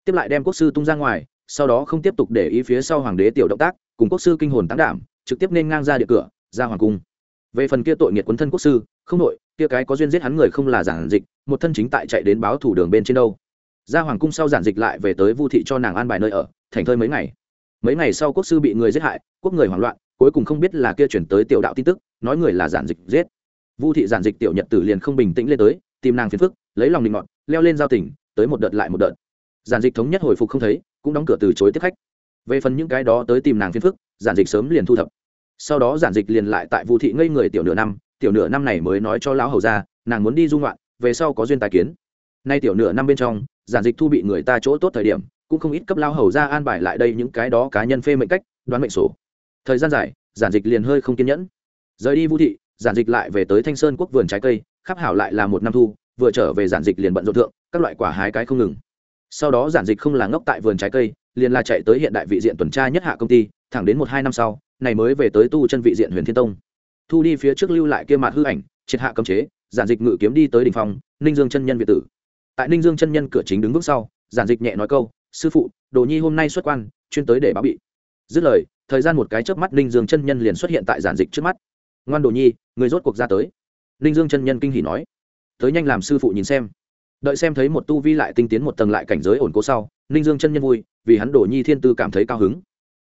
Tiếp lại đem quốc sư tung ra ngoài, sau đó không tiếp tục để ý phía sau hoàng đế tiểu động tác, cùng quốc sư kinh hồn tán đảm, trực tiếp nên ngang ra địa cửa, ra hoàng cung về phần kia tội nghiệt quấn thân quốc sư, không nội, kia cái có duyên giết hắn người không là giản dịch, một thân chính tại chạy đến báo thủ đường bên trên đâu. Ra hoàng cung sau giản dịch lại về tới vu thị cho nàng an bài nơi ở, thành thơi mấy ngày. Mấy ngày sau quốc sư bị người giết hại, quốc người hoảng loạn, cuối cùng không biết là kia chuyển tới tiểu đạo tin tức, nói người là giản dịch giết. Vu thị giản dịch tiểu nhật tử liền không bình tĩnh lên tới, tìm nàng phiền phức, lấy lòng định ngọn leo lên giao tỉnh, tới một đợt lại một đợt. Giản dịch thống nhất hồi phục không thấy, cũng đóng cửa từ chối tiếp khách. Về phần những cái đó tới tìm nàng phiền phức, giản dịch sớm liền thu thập sau đó giản dịch liền lại tại vu thị ngây người tiểu nửa năm, tiểu nửa năm này mới nói cho lão hầu ra, nàng muốn đi dung loạn về sau có duyên tài kiến. Nay tiểu nửa năm bên trong, giản dịch thu bị người ta chỗ tốt thời điểm, cũng không ít cấp lao hầu ra an bài lại đây những cái đó cá nhân phê mệnh cách, đoán mệnh sổ. Thời gian dài, giản dịch liền hơi không kiên nhẫn. Rời đi vũ thị, giản dịch lại về tới thanh sơn quốc vườn trái cây, khắp hảo lại là một năm thu, vừa trở về giản dịch liền bận rộn thượng, các loại quả hái cái không ngừng. Sau đó giản dịch không là ngốc tại vườn trái cây, liền là chạy tới hiện đại vị diện tuần tra nhất hạ công ty, thẳng đến một hai năm sau này mới về tới tu chân vị diện huyền thiên tông. Thu đi phía trước lưu lại kia mặt hư ảnh, triệt hạ cấm chế, giản dịch ngự kiếm đi tới đ ỉ n h phong, ninh dương chân nhân việt tử. Tại ninh dương chân nhân cửa chính đứng bước sau, giản dịch nhẹ nói câu, sư phụ, đồ nhi hôm nay xuất quan, chuyên tới để báo bị. Dứt lời, thời gian một cái chớp mắt ninh dương chân nhân liền xuất hiện tại giản dịch trước mắt. Ngoan đồ nhi, người rốt cuộc ra tới. Ninh dương chân nhân kinh hỉ nói. Tới nhanh làm sư phụ nhìn xem. Đợi xem thấy một tu vi lại tinh tiến một tầng lại cảnh giới ổn cố sau, ninh dương chân nhân vui, vì hắn đồ nhi thiên tư cảm thấy cao hứng.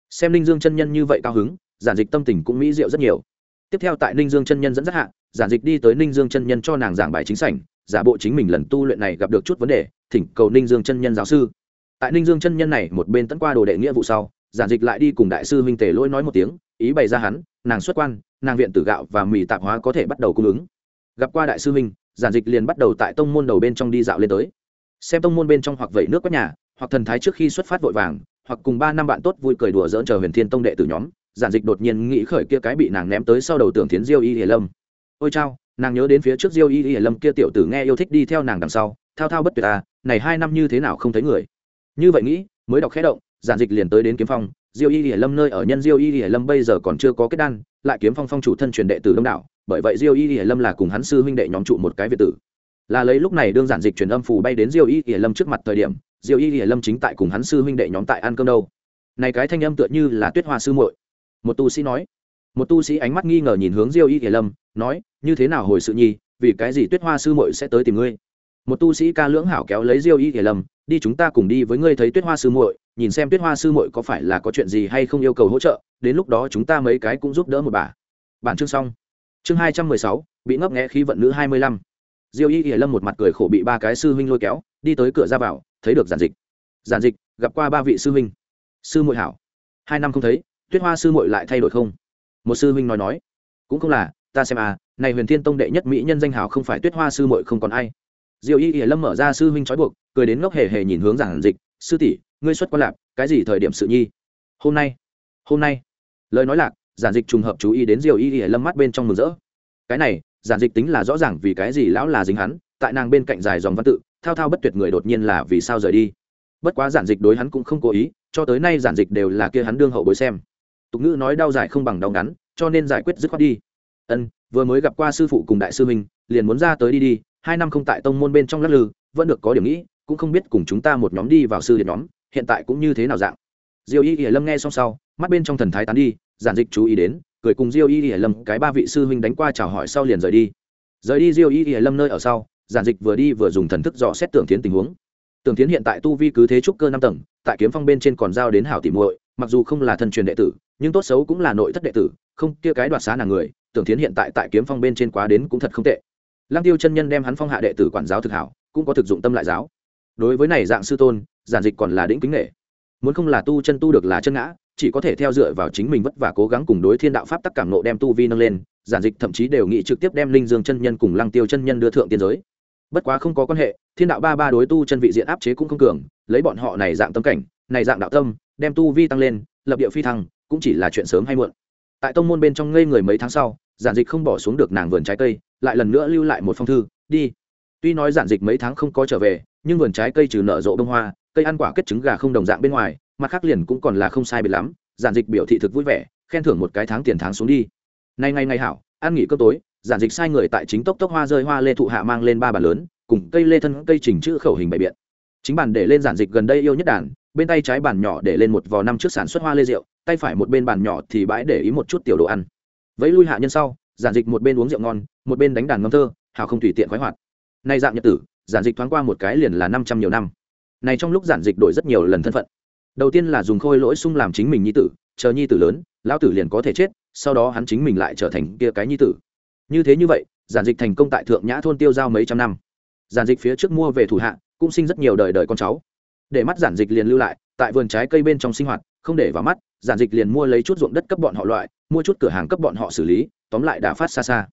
Xem ninh dương chân nhân như vậy cao hứng giản dịch tâm tình cũng mỹ diệu rất nhiều. Tiếp theo tại ninh dương chân nhân dẫn dắt hạ, giản dịch đi tới ninh dương chân nhân cho nàng giảng bài chính sảnh, giả bộ chính mình lần tu luyện này gặp được chút vấn đề, thỉnh cầu ninh dương chân nhân giáo sư. Tại ninh dương chân nhân này một bên tấn qua đồ đệ nghĩa vụ sau, giản dịch lại đi cùng đại sư huynh tề lỗi nói một tiếng, ý bày ra hắn, nàng xuất quan, nàng viện tử gạo và mì tạp hóa có thể bắt đầu cung ứng. Gặp qua đại sư huynh, giản dịch liền bắt đầu tại tông môn đầu bên trong đi dạo lên tới. Xem tông môn bên trong hoặc vẩy nước quét nhà, hoặc thần thái trước khi xuất phát vội vàng, hoặc cùng ba năm bạn tốt vui cười đùa dỡn chờ huyền thiên tông đệ từ nhóm giản dịch đột nhiên nghĩ khởi kia cái bị nàng ném tới sau đầu tưởng thiến diêu y hiền lâm. Ôi chao, nàng nhớ đến phía trước diêu y hiền lâm kia tiểu tử nghe yêu thích đi theo nàng đằng sau, thao thao bất tuyệt à này hai năm như thế nào không thấy người. Như vậy nghĩ, mới đọc khẽ động, giản dịch liền tới đến kiếm phong, diêu y hiền lâm nơi ở nhân diêu y hiền lâm bây giờ còn chưa có kết đan, lại kiếm phong phong chủ thân truyền đệ tử đông đảo, bởi vậy diêu y hiền lâm là cùng hắn sư huynh đệ nhóm trụ một cái việt tử. Là lấy lúc này đương giản dịch truyền âm phù bay đến diêu y hiền lâm trước mặt thời điểm, diêu y hiền lâm chính tại cùng hắn sư huynh đệ nhóm tại ăn cơm đâu. Này cái thanh âm tựa như là tuyết hoa sư muội một tu sĩ nói. Một tu sĩ ánh mắt nghi ngờ nhìn hướng diêu y hiển lâm, nói, như thế nào hồi sự nhi vì cái gì tuyết hoa sư muội sẽ tới tìm ngươi? Một tu sĩ ca lưỡng hảo kéo lấy diêu y hiển lâm, đi chúng ta cùng đi với ngươi thấy tuyết hoa sư muội, nhìn xem tuyết hoa sư muội có phải là có chuyện gì hay không yêu cầu hỗ trợ, đến lúc đó chúng ta mấy cái cũng giúp đỡ một bà. Bản chương xong. Chương hai trăm mười sáu, bị ngấp nghẽ khí vận nữ hai mươi lăm. Diêu y hiển lâm một mặt cười khổ bị ba cái sư huynh lôi kéo, đi tới cửa ra vào, thấy được giản dịch. Giản dịch, gặp qua ba vị sư huynh. Sư muội hảo. Hai năm không thấy tuyết hoa sư muội lại thay đổi không? Một sư huynh nói nói. Cũng không là, ta xem à này huyền thiên tông đệ nhất mỹ nhân danh hào không phải tuyết hoa sư muội không còn ai. Diêu y hiển lâm mở ra sư huynh trói buộc, cười đến ngốc hề hề nhìn hướng giản dịch. Sư tỷ, ngươi xuất quan lạc, cái gì thời điểm sự nhi? Hôm nay hôm nay. Lời nói lạc giản dịch trùng hợp chú ý đến diều y ỉa lâm mắt bên trong mừng rỡ. Cái này giản dịch tính là rõ ràng vì cái gì lão là dính hắn, tại nàng bên cạnh dài dòng văn tự, thao thao bất tuyệt người đột nhiên là vì sao rời đi. Bất quá giản dịch đối hắn cũng không cố ý, cho tới nay giản dịch đều là kia hắn đương hậu bối xem tục ngữ nói đau dài không bằng đau ngắn, cho nên giải quyết dứt khoát đi. Ân, vừa mới gặp qua sư phụ cùng đại sư mình liền muốn ra tới đi đi, hai năm không tại tông môn bên trong lắc lư, vẫn được có điểm nghĩ, cũng không biết cùng chúng ta một nhóm đi vào sư điện nhóm, hiện tại cũng như thế nào dạng. Diêu y y lâm nghe xong sau, mắt bên trong thần thái tán đi, giản dịch chú ý đến, cười cùng diêu y y lâm, cái ba vị sư huynh đánh qua chào hỏi sau liền rời đi. Rời đi diêu y y lâm nơi ở sau, giản dịch vừa đi vừa dùng thần thức dò xét tưởng tiến tình huống. Tưởng tiến hiện tại tu vi cứ thế trúc cơ năm tầng, tại kiếm phong bên trên còn giao đến hảo tỉ muội, mặc dù không là thân truyền đệ tử nhưng tốt xấu cũng là nội thất đệ tử, không, kia cái đoạt xá nàng người, tưởng tiến hiện tại tại kiếm phong bên trên quá đến cũng thật không tệ. Lăng tiêu chân nhân đem hắn phong hạ đệ tử quản giáo thực hảo, cũng có thực dụng tâm lại giáo. Đối với này dạng sư tôn, giản dịch còn là đĩnh kính nghệ muốn không là tu chân tu được là chân ngã, chỉ có thể theo dựa vào chính mình vất vả cố gắng cùng đối thiên đạo pháp tắc cảm nộ đem tu vi nâng lên, giản dịch thậm chí đều nghĩ trực tiếp đem linh dương chân nhân cùng lăng tiêu chân nhân đưa thượng tiên giới. Bất quá không có quan hệ, thiên đạo ba ba đối tu chân vị diện áp chế cũng không cường, lấy bọn họ này dạng tâm cảnh, này dạng đạo tâm, đem tu vi tăng lên, lập địa phi thăng cũng chỉ là chuyện sớm hay muộn. Tại tông môn bên trong ngây người mấy tháng sau, giản dịch không bỏ xuống được nàng vườn trái cây, lại lần nữa lưu lại một phong thư, đi. Tuy nói giản dịch mấy tháng không có trở về, nhưng vườn trái cây trừ nở rộ bông hoa, cây ăn quả kết trứng gà không đồng dạng bên ngoài, mặt khác liền cũng còn là không sai biệt lắm. Giản dịch biểu thị thực vui vẻ, khen thưởng một cái tháng tiền tháng xuống đi. Nay ngày ngày hảo, ăn nghỉ cơm tối, giản dịch sai người tại chính tốc tốc hoa rơi hoa lê thụ hạ mang lên ba bàn lớn, cùng cây lê thân cây chỉnh chữ khẩu hình bày biện. Chính bàn để lên giản dịch gần đây yêu nhất đàn bên tay trái bàn nhỏ để lên một vò năm trước sản xuất hoa lê rượu, tay phải một bên bàn nhỏ thì bãi để ý một chút tiểu đồ ăn. Vẫy lui hạ nhân sau, giản dịch một bên uống rượu ngon, một bên đánh đàn ngâm thơ, hào không tùy tiện khoái hoạt. Nay dạng nhật tử, giản dịch thoáng qua một cái liền là năm trăm nhiều năm. Này trong lúc giản dịch đổi rất nhiều lần thân phận. Đầu tiên là dùng khôi lỗi sung làm chính mình nhi tử, chờ nhi tử lớn, lão tử liền có thể chết, sau đó hắn chính mình lại trở thành kia cái nhi tử. Như thế như vậy, giản dịch thành công tại thượng nhã thôn tiêu giao mấy trăm năm. Giản dịch phía trước mua về thủ hạ, cũng sinh rất nhiều đời đời con cháu để mắt giản dịch liền lưu lại, tại vườn trái cây bên trong sinh hoạt, không để vào mắt, giản dịch liền mua lấy chút ruộng đất cấp bọn họ loại, mua chút cửa hàng cấp bọn họ xử lý, tóm lại đã phát xa xa.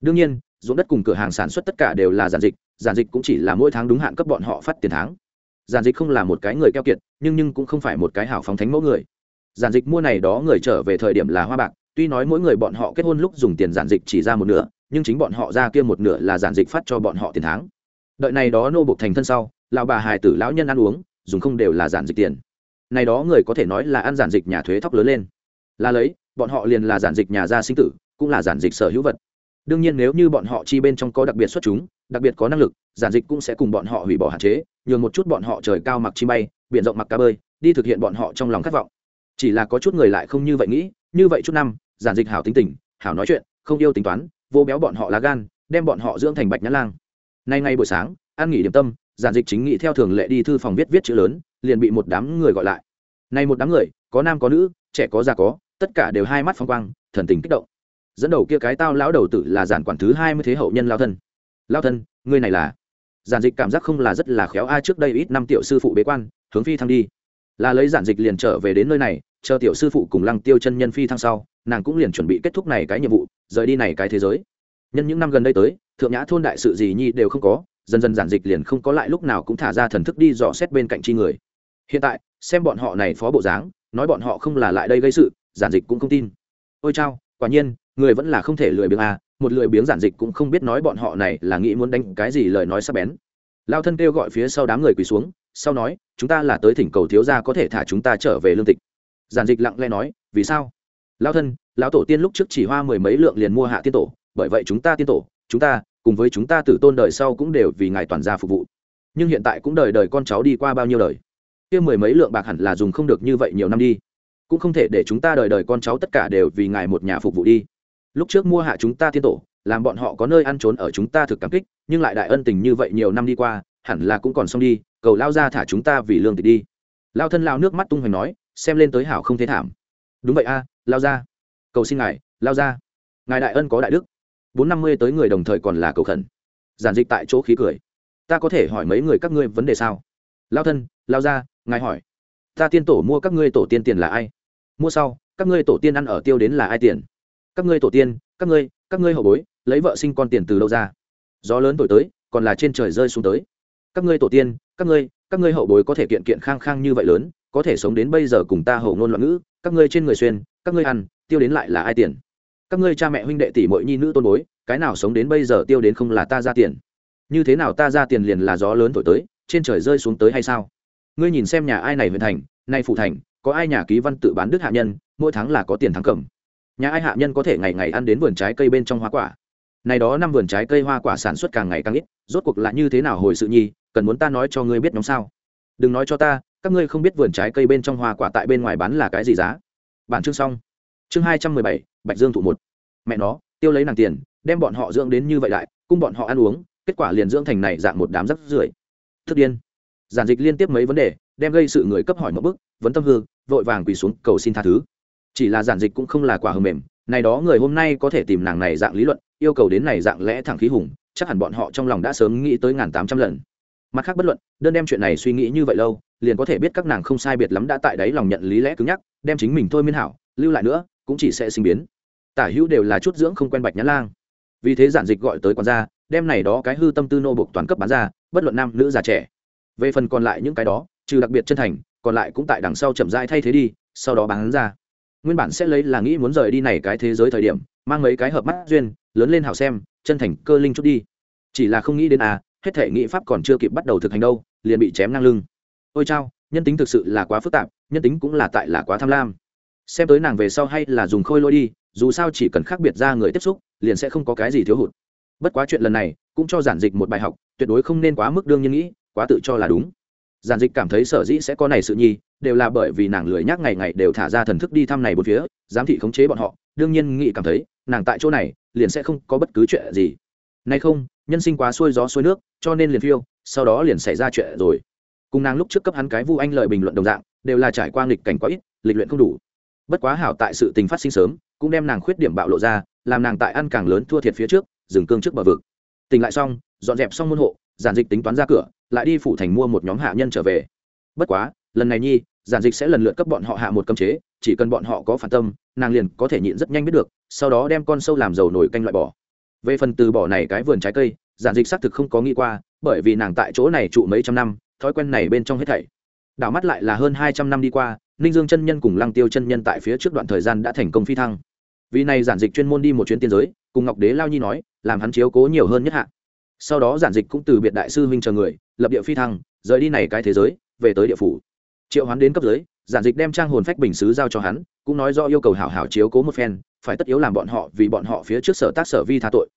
Đương nhiên, ruộng đất cùng cửa hàng sản xuất tất cả đều là giản dịch giản dịch cũng chỉ là mỗi tháng đúng hạn cấp bọn họ phát tiền tháng. Giản dịch không là một cái người keo kiệt, nhưng nhưng cũng không phải một cái hảo phóng thánh mẫu người. Giản dịch mua này đó người trở về thời điểm là hoa bạc, tuy nói mỗi người bọn họ kết hôn lúc dùng tiền giản dịch chỉ ra một nửa, nhưng chính bọn họ ra kia một nửa là giản dịch phát cho bọn họ tiền tháng. Đợi này đó nô buộc thành thân sau, lão bà hài tử lão nhân ăn uống dùng không đều là giản dịch tiền. Này đó người có thể nói là ăn giản dịch nhà thuế thóc lớn lên. Là lấy, bọn họ liền là giản dịch nhà gia sinh tử, cũng là giản dịch sở hữu vật. Đương nhiên nếu như bọn họ chi bên trong có đặc biệt xuất chúng, đặc biệt có năng lực, giản dịch cũng sẽ cùng bọn họ hủy bỏ hạn chế, nhường một chút bọn họ trời cao mặc chi bay, biển rộng mặc cá bơi, đi thực hiện bọn họ trong lòng khát vọng. Chỉ là có chút người lại không như vậy nghĩ, như vậy chút năm, giản dịch hảo tính tình, hảo nói chuyện, không yêu tính toán, vô béo bọn họ lá gan, đem bọn họ dưỡng thành bạch nhã lang. Nay ngay buổi sáng, ăn nghỉ điểm tâm giản dịch chính nghĩ theo thường lệ đi thư phòng viết viết chữ lớn, liền bị một đám người gọi lại. Nay một đám người, có nam có nữ, trẻ có già có, tất cả đều hai mắt phong quang, thần tình kích động. Dẫn đầu kia cái tao lão đầu tử là giản quản thứ hai mươi thế hậu nhân lao thân. Lao thân ngươi này là? Giản dịch cảm giác không là rất là khéo ai à, trước đây ít năm tiểu sư phụ bế quan, hướng phi thăng đi. Là lấy giản dịch liền trở về đến nơi này, chờ tiểu sư phụ cùng lăng tiêu chân nhân phi thăng sau, nàng cũng liền chuẩn bị kết thúc này cái nhiệm vụ, rời đi này cái thế giới. Nhân những năm gần đây tới, thượng nhã thôn đại sự gì nhi đều không có dần dần giản dịch liền không có lại lúc nào cũng thả ra thần thức đi dò xét bên cạnh chi người. Hiện tại, xem bọn họ này phó bộ dáng, nói bọn họ không là lại đây gây sự, giản dịch cũng không tin. Ôi chao, quả nhiên, người vẫn là không thể lười biếng à một lười biếng giản dịch cũng không biết nói bọn họ này là nghĩ muốn đánh cái gì lời nói sắc bén. Lao thân kêu gọi phía sau đám người quỳ xuống, sau nói, chúng ta là tới thỉnh cầu thiếu gia có thể thả chúng ta trở về lương tịch. Giản dịch lặng lẽ nói, vì sao? Lao thân, lão tổ tiên lúc trước chỉ hoa mười mấy lượng liền mua hạ tiên tổ, bởi vậy chúng ta tiên tổ, chúng ta cùng với chúng ta tử tôn đời sau cũng đều vì ngài toàn gia phục vụ. Nhưng hiện tại cũng đời đời con cháu đi qua bao nhiêu đời? Kia mười mấy lượng bạc hẳn là dùng không được như vậy nhiều năm đi. Cũng không thể để chúng ta đời đời con cháu tất cả đều vì ngài một nhà phục vụ đi. Lúc trước mua hạ chúng ta tiên tổ, làm bọn họ có nơi ăn trốn ở chúng ta thực cảm kích, nhưng lại đại ân tình như vậy nhiều năm đi qua, hẳn là cũng còn xong đi, cầu lao ra thả chúng ta vì lương tịch đi. Lao thân lao nước mắt tung hoành nói, xem lên tới hảo không thế thảm. Đúng vậy a, lao ra. Cầu xin ngài, lao ra. Ngài đại ân có đại đức bốn năm mươi tới người đồng thời còn là cầu khẩn. Giản dịch tại chỗ khí cười. Ta có thể hỏi mấy người các ngươi vấn đề sao? Lao thân, lao ra ngài hỏi. Ta tiên tổ mua các ngươi tổ tiên tiền là ai? Mua sau, các ngươi tổ tiên ăn ở tiêu đến là ai tiền? Các ngươi tổ tiên, các ngươi các ngươi hậu bối, lấy vợ sinh con tiền từ đâu ra? Gió lớn thổi tới, còn là trên trời rơi xuống tới. Các ngươi tổ tiên, các ngươi các ngươi hậu bối có thể kiện kiện khang khang như vậy lớn, có thể sống đến bây giờ cùng ta hậu ngôn loạn ngữ, các ngươi trên người xuyên, các ngươi ăn, tiêu đến lại là ai tiền? Các ngươi cha mẹ huynh đệ tỷ muội nhi nữ tôn bối, cái nào sống đến bây giờ tiêu đến không là ta ra tiền. Như thế nào ta ra tiền liền là gió lớn thổi tới, trên trời rơi xuống tới hay sao? Ngươi nhìn xem nhà ai này huyện thành, nay phủ thành, có ai nhà ký văn tự bán đức hạ nhân, mỗi tháng là có tiền thắng cầm. Nhà ai hạ nhân có thể ngày ngày ăn đến vườn trái cây bên trong hoa quả. Này đó năm vườn trái cây hoa quả sản xuất càng ngày càng ít, rốt cuộc là như thế nào hồi sự nhi, cần muốn ta nói cho ngươi biết nhóm sao? Đừng nói cho ta, các ngươi không biết vườn trái cây bên trong hoa quả tại bên ngoài bán là cái gì giá. Bản chương xong chương hai trăm mười bảy, bạch dương thụ một. Mẹ nó, tiêu lấy nàng tiền, đem bọn họ dưỡng đến như vậy đại, cung bọn họ ăn uống, kết quả liền dưỡng thành này dạng một đám rắc rưởi. Thức điên. Giản dịch liên tiếp mấy vấn đề, đem gây sự người cấp hỏi một bức, vấn tâm hư, vội vàng quỳ xuống cầu xin tha thứ. Chỉ là giản dịch cũng không là quả hờ mềm, này đó người hôm nay có thể tìm nàng này dạng lý luận, yêu cầu đến này dạng lẽ thẳng khí hùng, chắc hẳn bọn họ trong lòng đã sớm nghĩ tới ngàn tám trăm lần. Mặt khác bất luận, đơn đem chuyện này suy nghĩ như vậy lâu, liền có thể biết các nàng không sai biệt lắm đã tại đấy lòng nhận lý lẽ cứng nhắc, đem chính mình thôi miên hảo, lưu lại nữa cũng chỉ sẽ sinh biến. Tả hữu đều là chút dưỡng không quen bạch nhãn lang. Vì thế giản dịch gọi tới quan gia, đem này đó cái hư tâm tư nô bộc toàn cấp bán ra bất luận nam nữ già trẻ. Về phần còn lại những cái đó trừ đặc biệt chân thành còn lại cũng tại đằng sau chậm rãi thay thế đi sau đó bán ra. Nguyên bản sẽ lấy là nghĩ muốn rời đi này cái thế giới thời điểm mang mấy cái hợp mắt duyên lớn lên hảo xem chân thành cơ linh chút đi. Chỉ là không nghĩ đến à hết thể nghị pháp còn chưa kịp bắt đầu thực hành đâu liền bị chém ngang lưng. Ôi chao nhân tính thực sự là quá phức tạp nhân tính cũng là tại là quá tham lam xem tới nàng về sau hay là dùng khôi lôi đi, dù sao chỉ cần khác biệt ra người tiếp xúc, liền sẽ không có cái gì thiếu hụt. Bất quá chuyện lần này, cũng cho giản dịch một bài học, tuyệt đối không nên quá mức đương nhiên nghĩ, quá tự cho là đúng. Giản dịch cảm thấy sở dĩ sẽ có này sự nhi, đều là bởi vì nàng lười nhắc ngày ngày đều thả ra thần thức đi thăm này một phía, giám thị khống chế bọn họ, đương nhiên nghĩ cảm thấy, nàng tại chỗ này, liền sẽ không có bất cứ chuyện gì. Nay không, nhân sinh quá xuôi gió xuôi nước, cho nên liền phiêu, sau đó liền xảy ra chuyện rồi. Cùng nàng lúc trước cấp hắn cái vu anh lời bình luận đồng dạng, đều là trải qua nghịch cảnh quá ít, lịch luyện không đủ bất quá hảo tại sự tình phát sinh sớm, cũng đem nàng khuyết điểm bạo lộ ra, làm nàng tại ăn càng lớn thua thiệt phía trước, dừng cương trước bờ vực. Tỉnh lại xong, dọn dẹp xong môn hộ, giản dịch tính toán ra cửa, lại đi phủ thành mua một nhóm hạ nhân trở về. Bất quá, lần này nhi, giản dịch sẽ lần lượt cấp bọn họ hạ một cơm chế, chỉ cần bọn họ có phản tâm, nàng liền có thể nhịn rất nhanh biết được, sau đó đem con sâu làm dầu nổi canh loại bỏ. Về phần từ bỏ này cái vườn trái cây, giản dịch xác thực không có nghĩ qua, bởi vì nàng tại chỗ này trụ mấy trăm năm, thói quen này bên trong hết thảy. Đảo mắt lại là hơn hai trăm năm đi qua ninh dương chân nhân cùng lăng tiêu chân nhân tại phía trước đoạn thời gian đã thành công phi thăng. Vì này giản dịch chuyên môn đi một chuyến tiên giới, cùng ngọc đế lao nhi nói, làm hắn chiếu cố nhiều hơn nhất hạ. Sau đó giản dịch cũng từ biệt đại sư huynh chờ người, lập địa phi thăng, rời đi này cái thế giới, về tới địa phủ. Triệu hoán đến cấp giới giản dịch đem trang hồn phách bình xứ giao cho hắn, cũng nói do yêu cầu hảo hảo chiếu cố một phen, phải tất yếu làm bọn họ vì bọn họ phía trước sở tác sở vi tha tội.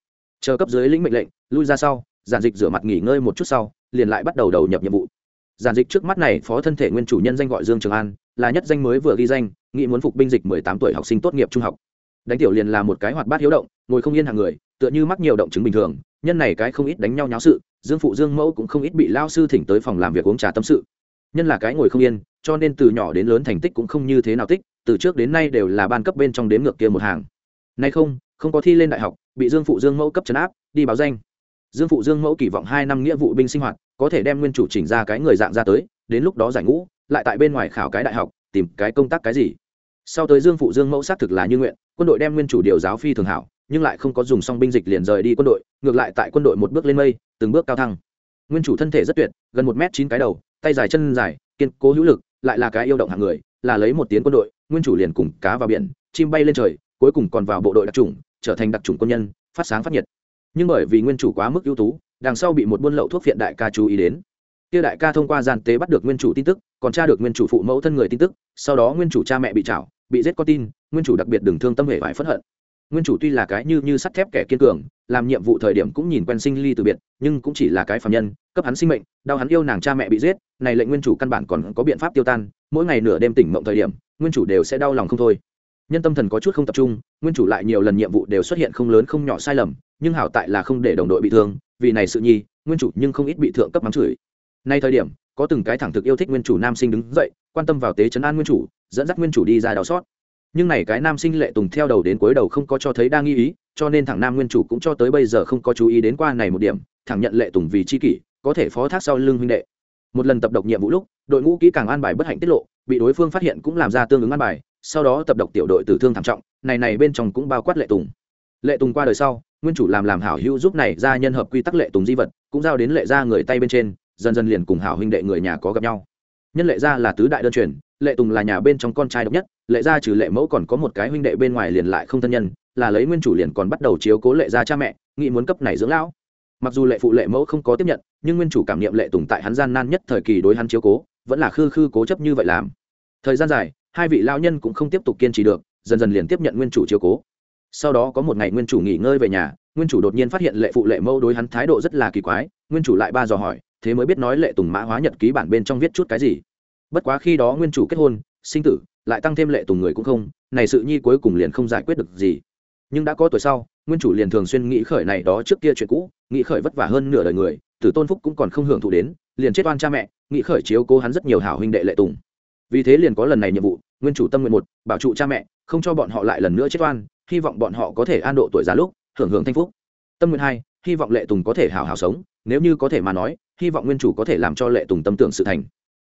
Chờ cấp dưới lĩnh mệnh lệnh, lui ra sau, giản dịch rửa mặt nghỉ ngơi một chút sau, liền lại bắt đầu đầu nhập nhiệm vụ. Giản dịch trước mắt này phó thân thể nguyên chủ nhân danh gọi dương trường an là nhất danh mới vừa ghi danh, nghĩ muốn phục binh dịch mười tám tuổi học sinh tốt nghiệp trung học. Đánh tiểu liền là một cái hoạt bát hiếu động, ngồi không yên hàng người, tựa như mắc nhiều động chứng bình thường. Nhân này cái không ít đánh nhau nháo sự, dương phụ dương mẫu cũng không ít bị lao sư thỉnh tới phòng làm việc uống trà tâm sự. Nhân là cái ngồi không yên, cho nên từ nhỏ đến lớn thành tích cũng không như thế nào tích, từ trước đến nay đều là ban cấp bên trong đếm ngược kia một hàng. Nay không không có thi lên đại học, bị dương phụ dương mẫu cấp trấn áp, đi báo danh. Dương phụ dương mẫu kỳ vọng hai năm nghĩa vụ binh sinh hoạt, có thể đem nguyên chủ chỉnh ra cái người dạng ra tới, đến lúc đó giải ngũ lại tại bên ngoài khảo cái đại học, tìm cái công tác cái gì. Sau tới dương phụ dương mẫu xác thực là như nguyện, quân đội đem nguyên chủ điều giáo phi thường hảo, nhưng lại không có dùng xong binh dịch liền rời đi quân đội, ngược lại tại quân đội một bước lên mây, từng bước cao thăng. Nguyên chủ thân thể rất tuyệt, gần một m chín cái đầu, tay dài chân dài, kiên cố hữu lực, lại là cái yêu động hạng người, là lấy một tiếng quân đội, nguyên chủ liền cùng cá vào biển, chim bay lên trời, cuối cùng còn vào bộ đội đặc trùng trở thành đặc trùng quân nhân, phát sáng phát nhiệt. Nhưng bởi vì nguyên chủ quá mức ưu tú, đằng sau bị một buôn lậu thuốc phiện đại ca chú ý đến kia đại ca thông qua gian tế bắt được nguyên chủ tin tức, còn tra được nguyên chủ phụ mẫu thân người tin tức, sau đó nguyên chủ cha mẹ bị chảo bị giết con tin, nguyên chủ đặc biệt đừng thương tâm hệ phải phất hận. Nguyên chủ tuy là cái như như sắt thép kẻ kiên cường, làm nhiệm vụ thời điểm cũng nhìn quen sinh ly từ biệt, nhưng cũng chỉ là cái phạm nhân, cấp hắn sinh mệnh, đau hắn yêu nàng cha mẹ bị giết, này lệnh nguyên chủ căn bản còn có biện pháp tiêu tan, mỗi ngày nửa đêm tỉnh mộng thời điểm, nguyên chủ đều sẽ đau lòng không thôi. Nhân tâm thần có chút không tập trung, nguyên chủ lại nhiều lần nhiệm vụ đều xuất hiện không lớn không nhỏ sai lầm, nhưng hảo tại là không để đồng đội bị thương, vì này sự nhi, nguyên chủ nhưng không ít bị thượng cấp mắng chửi nay thời điểm, có từng cái thẳng thực yêu thích nguyên chủ nam sinh đứng dậy, quan tâm vào tế chấn an nguyên chủ, dẫn dắt nguyên chủ đi ra đau xót nhưng này cái nam sinh lệ tùng theo đầu đến cuối đầu không có cho thấy đang nghi ý, cho nên thẳng nam nguyên chủ cũng cho tới bây giờ không có chú ý đến qua này một điểm, thẳng nhận lệ tùng vì chi kỷ, có thể phó thác sau lưng huynh đệ. Một lần tập độc nhiệm vụ lúc, đội ngũ kỹ càng an bài bất hạnh tiết lộ, bị đối phương phát hiện cũng làm ra tương ứng an bài, sau đó tập độc tiểu đội tử thương thảm trọng, này này bên trong cũng bao quát lệ tùng. Lệ tùng qua đời sau, nguyên chủ làm làm hảo hữu giúp này ra nhân hợp quy tắc lệ tùng di vật, cũng giao đến lệ ra người tay bên trên dần dần liền cùng hảo huynh đệ người nhà có gặp nhau. Nhân lệ gia là tứ đại đơn truyền, lệ tùng là nhà bên trong con trai độc nhất, lệ gia trừ lệ mẫu còn có một cái huynh đệ bên ngoài liền lại không thân nhân, là lấy nguyên chủ liền còn bắt đầu chiếu cố lệ gia cha mẹ, nghĩ muốn cấp này dưỡng lão. Mặc dù lệ phụ lệ mẫu không có tiếp nhận, nhưng nguyên chủ cảm nghiệm lệ tùng tại hắn gian nan nhất thời kỳ đối hắn chiếu cố, vẫn là khư khư cố chấp như vậy làm. Thời gian dài, hai vị lão nhân cũng không tiếp tục kiên trì được, dần dần liền tiếp nhận nguyên chủ chiếu cố. Sau đó có một ngày nguyên chủ nghỉ ngơi về nhà, nguyên chủ đột nhiên phát hiện lệ phụ lệ mẫu đối hắn thái độ rất là kỳ quái, nguyên chủ lại ba dò hỏi thế mới biết nói lệ tùng mã hóa nhật ký bản bên trong viết chút cái gì. Bất quá khi đó nguyên chủ kết hôn, sinh tử, lại tăng thêm lệ tùng người cũng không, này sự nhi cuối cùng liền không giải quyết được gì. Nhưng đã có tuổi sau, nguyên chủ liền thường xuyên nghĩ khởi này đó trước kia chuyện cũ, nghĩ khởi vất vả hơn nửa đời người, tử tôn phúc cũng còn không hưởng thụ đến, liền chết oan cha mẹ, nghĩ khởi chiếu cố hắn rất nhiều hảo huynh đệ lệ tùng. Vì thế liền có lần này nhiệm vụ, nguyên chủ tâm nguyện một, bảo trụ cha mẹ, không cho bọn họ lại lần nữa chết oan, hy vọng bọn họ có thể an độ tuổi già lúc, hưởng hưởng thanh phúc. Tâm nguyện hai, hy vọng lệ tùng có thể hảo hảo sống, nếu như có thể mà nói hy vọng nguyên chủ có thể làm cho lệ tùng tâm tưởng sự thành.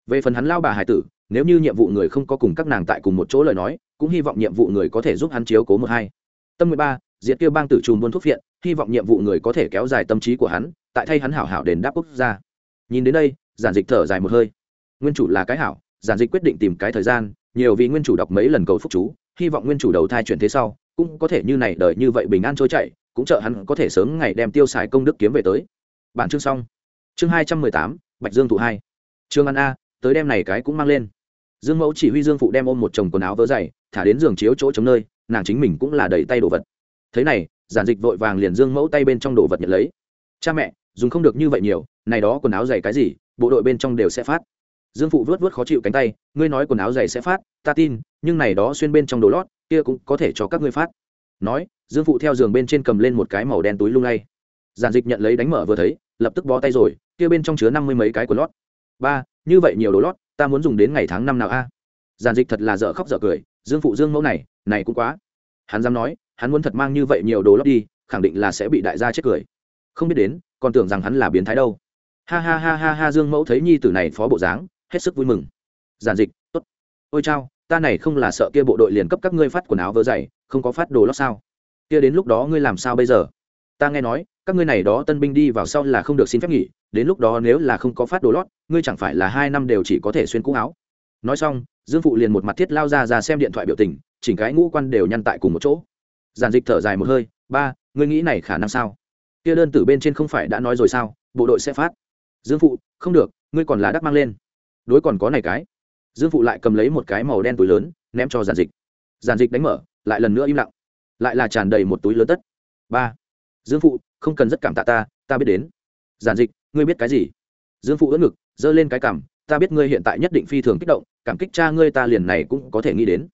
Về phần hắn lao bà hải tử, nếu như nhiệm vụ người không có cùng các nàng tại cùng một chỗ lời nói, cũng hy vọng nhiệm vụ người có thể giúp hắn chiếu cố một hai. Tâm mười ba, diệt kia bang tử trùm buôn thuốc viện, hy vọng nhiệm vụ người có thể kéo dài tâm trí của hắn, tại thay hắn hảo hảo đền đáp quốc gia. Nhìn đến đây, giản dịch thở dài một hơi. Nguyên chủ là cái hảo, giản dịch quyết định tìm cái thời gian, nhiều vì nguyên chủ đọc mấy lần cầu phúc chú, hy vọng nguyên chủ đầu thai chuyển thế sau, cũng có thể như này đời như vậy bình an trôi chạy cũng trợ hắn có thể sớm ngày đem tiêu xài công đức kiếm về tới. Bản chương xong chương hai trăm mười tám, bạch dương thụ hai. Trương ăn a, tới đem này cái cũng mang lên. Dương mẫu chỉ huy dương phụ đem ôm một chồng quần áo vớ dày, thả đến giường chiếu chỗ chống nơi, nàng chính mình cũng là đầy tay đồ vật. Thế này, giản dịch vội vàng liền dương mẫu tay bên trong đồ vật nhận lấy. Cha mẹ, dùng không được như vậy nhiều, này đó quần áo dày cái gì, bộ đội bên trong đều sẽ phát. Dương phụ vớt vớt khó chịu cánh tay, ngươi nói quần áo dày sẽ phát, ta tin, nhưng này đó xuyên bên trong đồ lót, kia cũng có thể cho các ngươi phát. Nói, dương phụ theo giường bên trên cầm lên một cái màu đen túi lung lay. Giản dịch nhận lấy đánh mở vừa thấy, lập tức bó tay rồi kia bên trong chứa năm mươi mấy cái quần lót. Ba, như vậy nhiều đồ lót, ta muốn dùng đến ngày tháng năm nào a? Giản dịch thật là dở khóc dở cười, dương phụ dương mẫu này này cũng quá. Hắn dám nói, hắn muốn thật mang như vậy nhiều đồ lót đi, khẳng định là sẽ bị đại gia chết cười. Không biết đến, còn tưởng rằng hắn là biến thái đâu. Ha ha ha ha ha, dương mẫu thấy nhi tử này phó bộ dáng, hết sức vui mừng. Giản dịch, tốt. Ôi chao, ta này không là sợ kia bộ đội liền cấp các ngươi phát quần áo vớ dày, không có phát đồ lót sao? Kia đến lúc đó ngươi làm sao bây giờ? Ta nghe nói, các ngươi này đó tân binh đi vào sau là không được xin phép nghỉ đến lúc đó nếu là không có phát đồ lót, ngươi chẳng phải là hai năm đều chỉ có thể xuyên cũ áo. Nói xong, dương phụ liền một mặt thiết lao ra ra xem điện thoại biểu tình, chỉnh cái ngũ quan đều nhăn tại cùng một chỗ. Giản dịch thở dài một hơi, ba, ngươi nghĩ này khả năng sao? Kia đơn tử bên trên không phải đã nói rồi sao? Bộ đội sẽ phát. Dương phụ, không được, ngươi còn là đắc mang lên. Đối còn có này cái. Dương phụ lại cầm lấy một cái màu đen túi lớn, ném cho giản dịch. Giản dịch đánh mở, lại lần nữa im lặng. Lại là tràn đầy một túi lớn tất. Ba, dương phụ, không cần rất cảm tạ ta ta biết đến giản dịch, ngươi biết cái gì? Dương phụ ưỡn ngực, giơ lên cái cảm ta biết ngươi hiện tại nhất định phi thường kích động, cảm kích cha ngươi ta liền này cũng có thể nghĩ đến.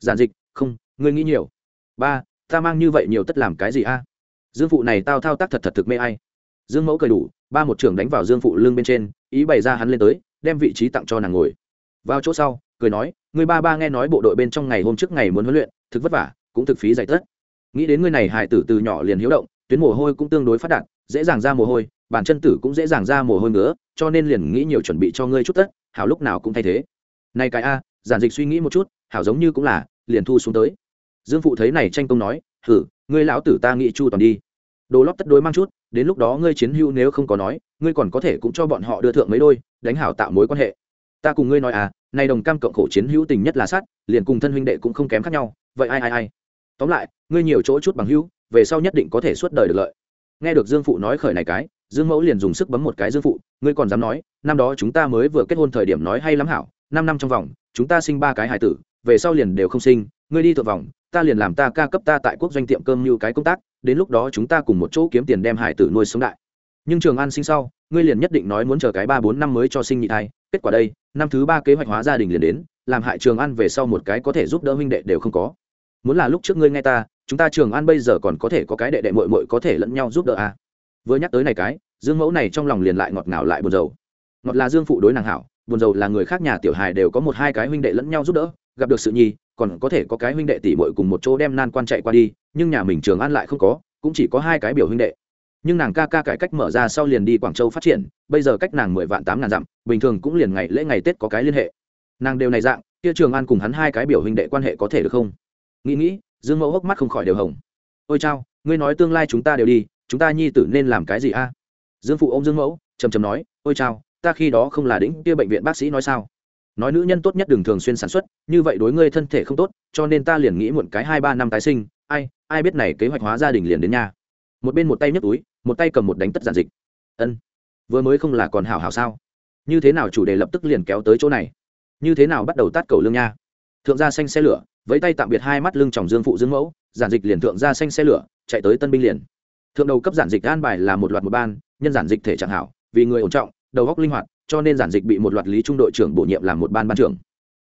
Giản dịch, không, ngươi nghĩ nhiều. Ba, ta mang như vậy nhiều tất làm cái gì a? Dương phụ này tao thao tác thật thật thực mê ai. Dương mẫu cười đủ, ba một trưởng đánh vào dương phụ lưng bên trên, ý bày ra hắn lên tới, đem vị trí tặng cho nàng ngồi. Vào chỗ sau, cười nói người ba ba nghe nói bộ đội bên trong ngày hôm trước ngày muốn huấn luyện, thực vất vả, cũng thực phí giải tất. Nghĩ đến người này hải tử từ nhỏ liền hiếu động, tuyến mồ hôi cũng tương đối phát đạt, dễ dàng ra mồ hôi bản chân tử cũng dễ dàng ra mồ hôi nữa cho nên liền nghĩ nhiều chuẩn bị cho ngươi chút tất hảo lúc nào cũng thay thế. Này cái a giản dịch suy nghĩ một chút hảo giống như cũng là liền thu xuống tới. Dương phụ thấy này tranh công nói thử, ngươi lão tử ta nghĩ chu toàn đi. Đồ lót tất đối mang chút đến lúc đó ngươi chiến hữu nếu không có nói ngươi còn có thể cũng cho bọn họ đưa thượng mấy đôi đánh hảo tạo mối quan hệ. Ta cùng ngươi nói à nay đồng cam cộng khổ chiến hữu tình nhất là sát liền cùng thân huynh đệ cũng không kém khác nhau vậy ai ai ai. Tóm lại ngươi nhiều chỗ chút bằng hữu về sau nhất định có thể suốt đời được lợi. Nghe được dương phụ nói khởi này cái dương mẫu liền dùng sức bấm một cái dương phụ, ngươi còn dám nói, năm đó chúng ta mới vừa kết hôn thời điểm nói hay lắm hảo, năm năm trong vòng, chúng ta sinh ba cái hài tử, về sau liền đều không sinh, ngươi đi thượng vòng, ta liền làm ta ca cấp ta tại quốc doanh tiệm cơm như cái công tác, đến lúc đó chúng ta cùng một chỗ kiếm tiền đem hải tử nuôi sống đại nhưng trường an sinh sau, ngươi liền nhất định nói muốn chờ cái ba bốn năm mới cho sinh nhị thai, kết quả đây, năm thứ ba kế hoạch hóa gia đình liền đến, làm hại trường an về sau một cái có thể giúp đỡ huynh đệ đều không có muốn là lúc trước ngươi nghe ta, chúng ta trường an bây giờ còn có thể có cái đệ đệ mội mội có thể lẫn nhau giúp đỡ à vừa nhắc tới này cái, dương mẫu này trong lòng liền lại ngọt ngào lại buồn rầu. Ngọt là dương phụ đối nàng hảo, buồn rầu là người khác nhà tiểu hài đều có một hai cái huynh đệ lẫn nhau giúp đỡ, gặp được sự nhi, còn có thể có cái huynh đệ tỷ muội cùng một chỗ đem nan quan chạy qua đi, nhưng nhà mình trường an lại không có, cũng chỉ có hai cái biểu huynh đệ. Nhưng nàng ca ca cải cách mở ra sau liền đi quảng châu phát triển, bây giờ cách nàng mười vạn tám ngàn dặm, bình thường cũng liền ngày lễ ngày tết có cái liên hệ. Nàng đều này dạng, kia trường an cùng hắn hai cái biểu huynh đệ quan hệ có thể được không? Nghĩ nghĩ, dương mẫu hốc mắt không khỏi đều hồng. Ôi chao, ngươi nói tương lai chúng ta đều đi chúng ta nhi tử nên làm cái gì a? Dương phụ ô m dương mẫu, trầm trầm nói, ôi chao, ta khi đó không là đĩnh kia bệnh viện bác sĩ nói sao? Nói nữ nhân tốt nhất đừng thường xuyên sản xuất, như vậy đối ngươi thân thể không tốt, cho nên ta liền nghĩ muộn cái hai ba năm tái sinh, ai ai biết này kế hoạch hóa gia đình liền đến nhà một bên một tay nhấc túi, một tay cầm một đánh tất giản dịch. Ân, vừa mới không là còn hảo hảo sao? Như thế nào chủ đề lập tức liền kéo tới chỗ này? Như thế nào bắt đầu tát cầu lương nha? Thượng gia xanh xe lửa với tay tạm biệt hai mắt lưng chồng dương phụ dương mẫu, giản dịch liền thượng gia xanh xe lửa, chạy tới tân binh liền thượng đầu cấp giản dịch an bài là một loạt một ban nhân giản dịch thể trạng hảo vì người ổn trọng đầu góc linh hoạt cho nên giản dịch bị một loạt lý trung đội trưởng bổ nhiệm làm một ban ban trưởng.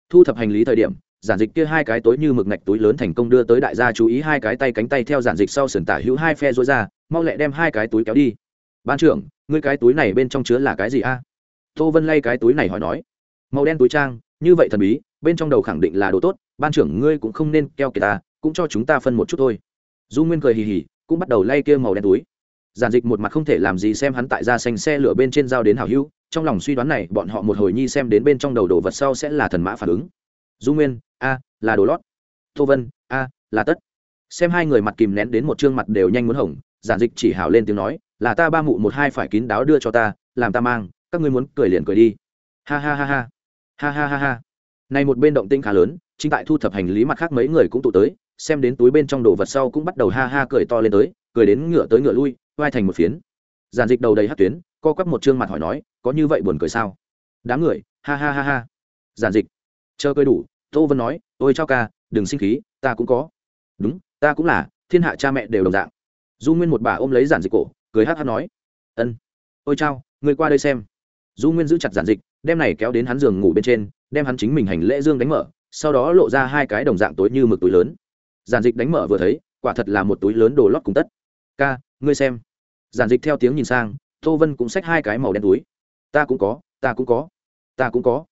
Thu thập hành lý thời điểm giản dịch kia hai cái tối như mực ngạch túi lớn thành công đưa tới đại gia chú ý hai cái tay cánh tay theo giản dịch sau sườn tả hữu hai phe rối ra mau lẹ đem hai cái túi kéo đi. Ban trưởng ngươi cái túi này bên trong chứa là cái gì a? Tô vân lay cái túi này hỏi nói. Màu đen túi trang như vậy thần bí bên trong đầu khẳng định là đồ tốt ban trưởng ngươi cũng không nên keo kìa, ta cũng cho chúng ta phân một chút thôi. Du nguyên cười hì hì cũng bắt đầu lay kia màu đen túi. Giản dịch một mặt không thể làm gì xem hắn tại ra xanh xe lửa bên trên dao đến hảo hữu, trong lòng suy đoán này, bọn họ một hồi nhi xem đến bên trong đầu đồ vật sau sẽ là thần mã phản ứng. Du nguyên, a, là đồ lót. Tô vân, a, là tất. Xem hai người mặt kìm nén đến một chương mặt đều nhanh muốn hỏng, giản dịch chỉ hào lên tiếng nói, là ta ba mụ một hai phải kín đáo đưa cho ta, làm ta mang, các ngươi muốn cười liền cười đi. Ha ha ha ha. Ha ha ha ha. Này một bên động tinh khá lớn, chính tại thu thập hành lý mặt khác mấy người cũng tụ tới xem đến túi bên trong đồ vật sau cũng bắt đầu ha ha cười to lên tới, cười đến ngựa tới ngựa lui, vai thành một phiến. Giàn dịch đầu đầy hát tuyến, co quắp một chương mặt hỏi nói, có như vậy buồn cười sao? Đám người, ha ha ha ha. Giản dịch, chờ cười đủ. Tô vân nói, ôi chao ca, đừng sinh khí, ta cũng có. Đúng, ta cũng là, thiên hạ cha mẹ đều đồng dạng. Du nguyên một bà ôm lấy giản dịch cổ, cười hát hát nói, ân, ôi chao, người qua đây xem. Du nguyên giữ chặt giản dịch, đem này kéo đến hắn giường ngủ bên trên, đem hắn chính mình hành lễ dương đánh mở, sau đó lộ ra hai cái đồng dạng tối như mực túi lớn giản dịch đánh mở vừa thấy, quả thật là một túi lớn đồ lót cùng tất. Ca, ngươi xem. Giản dịch theo tiếng nhìn sang, tô vân cũng xách hai cái màu đen túi. Ta cũng có, ta cũng có, ta cũng có.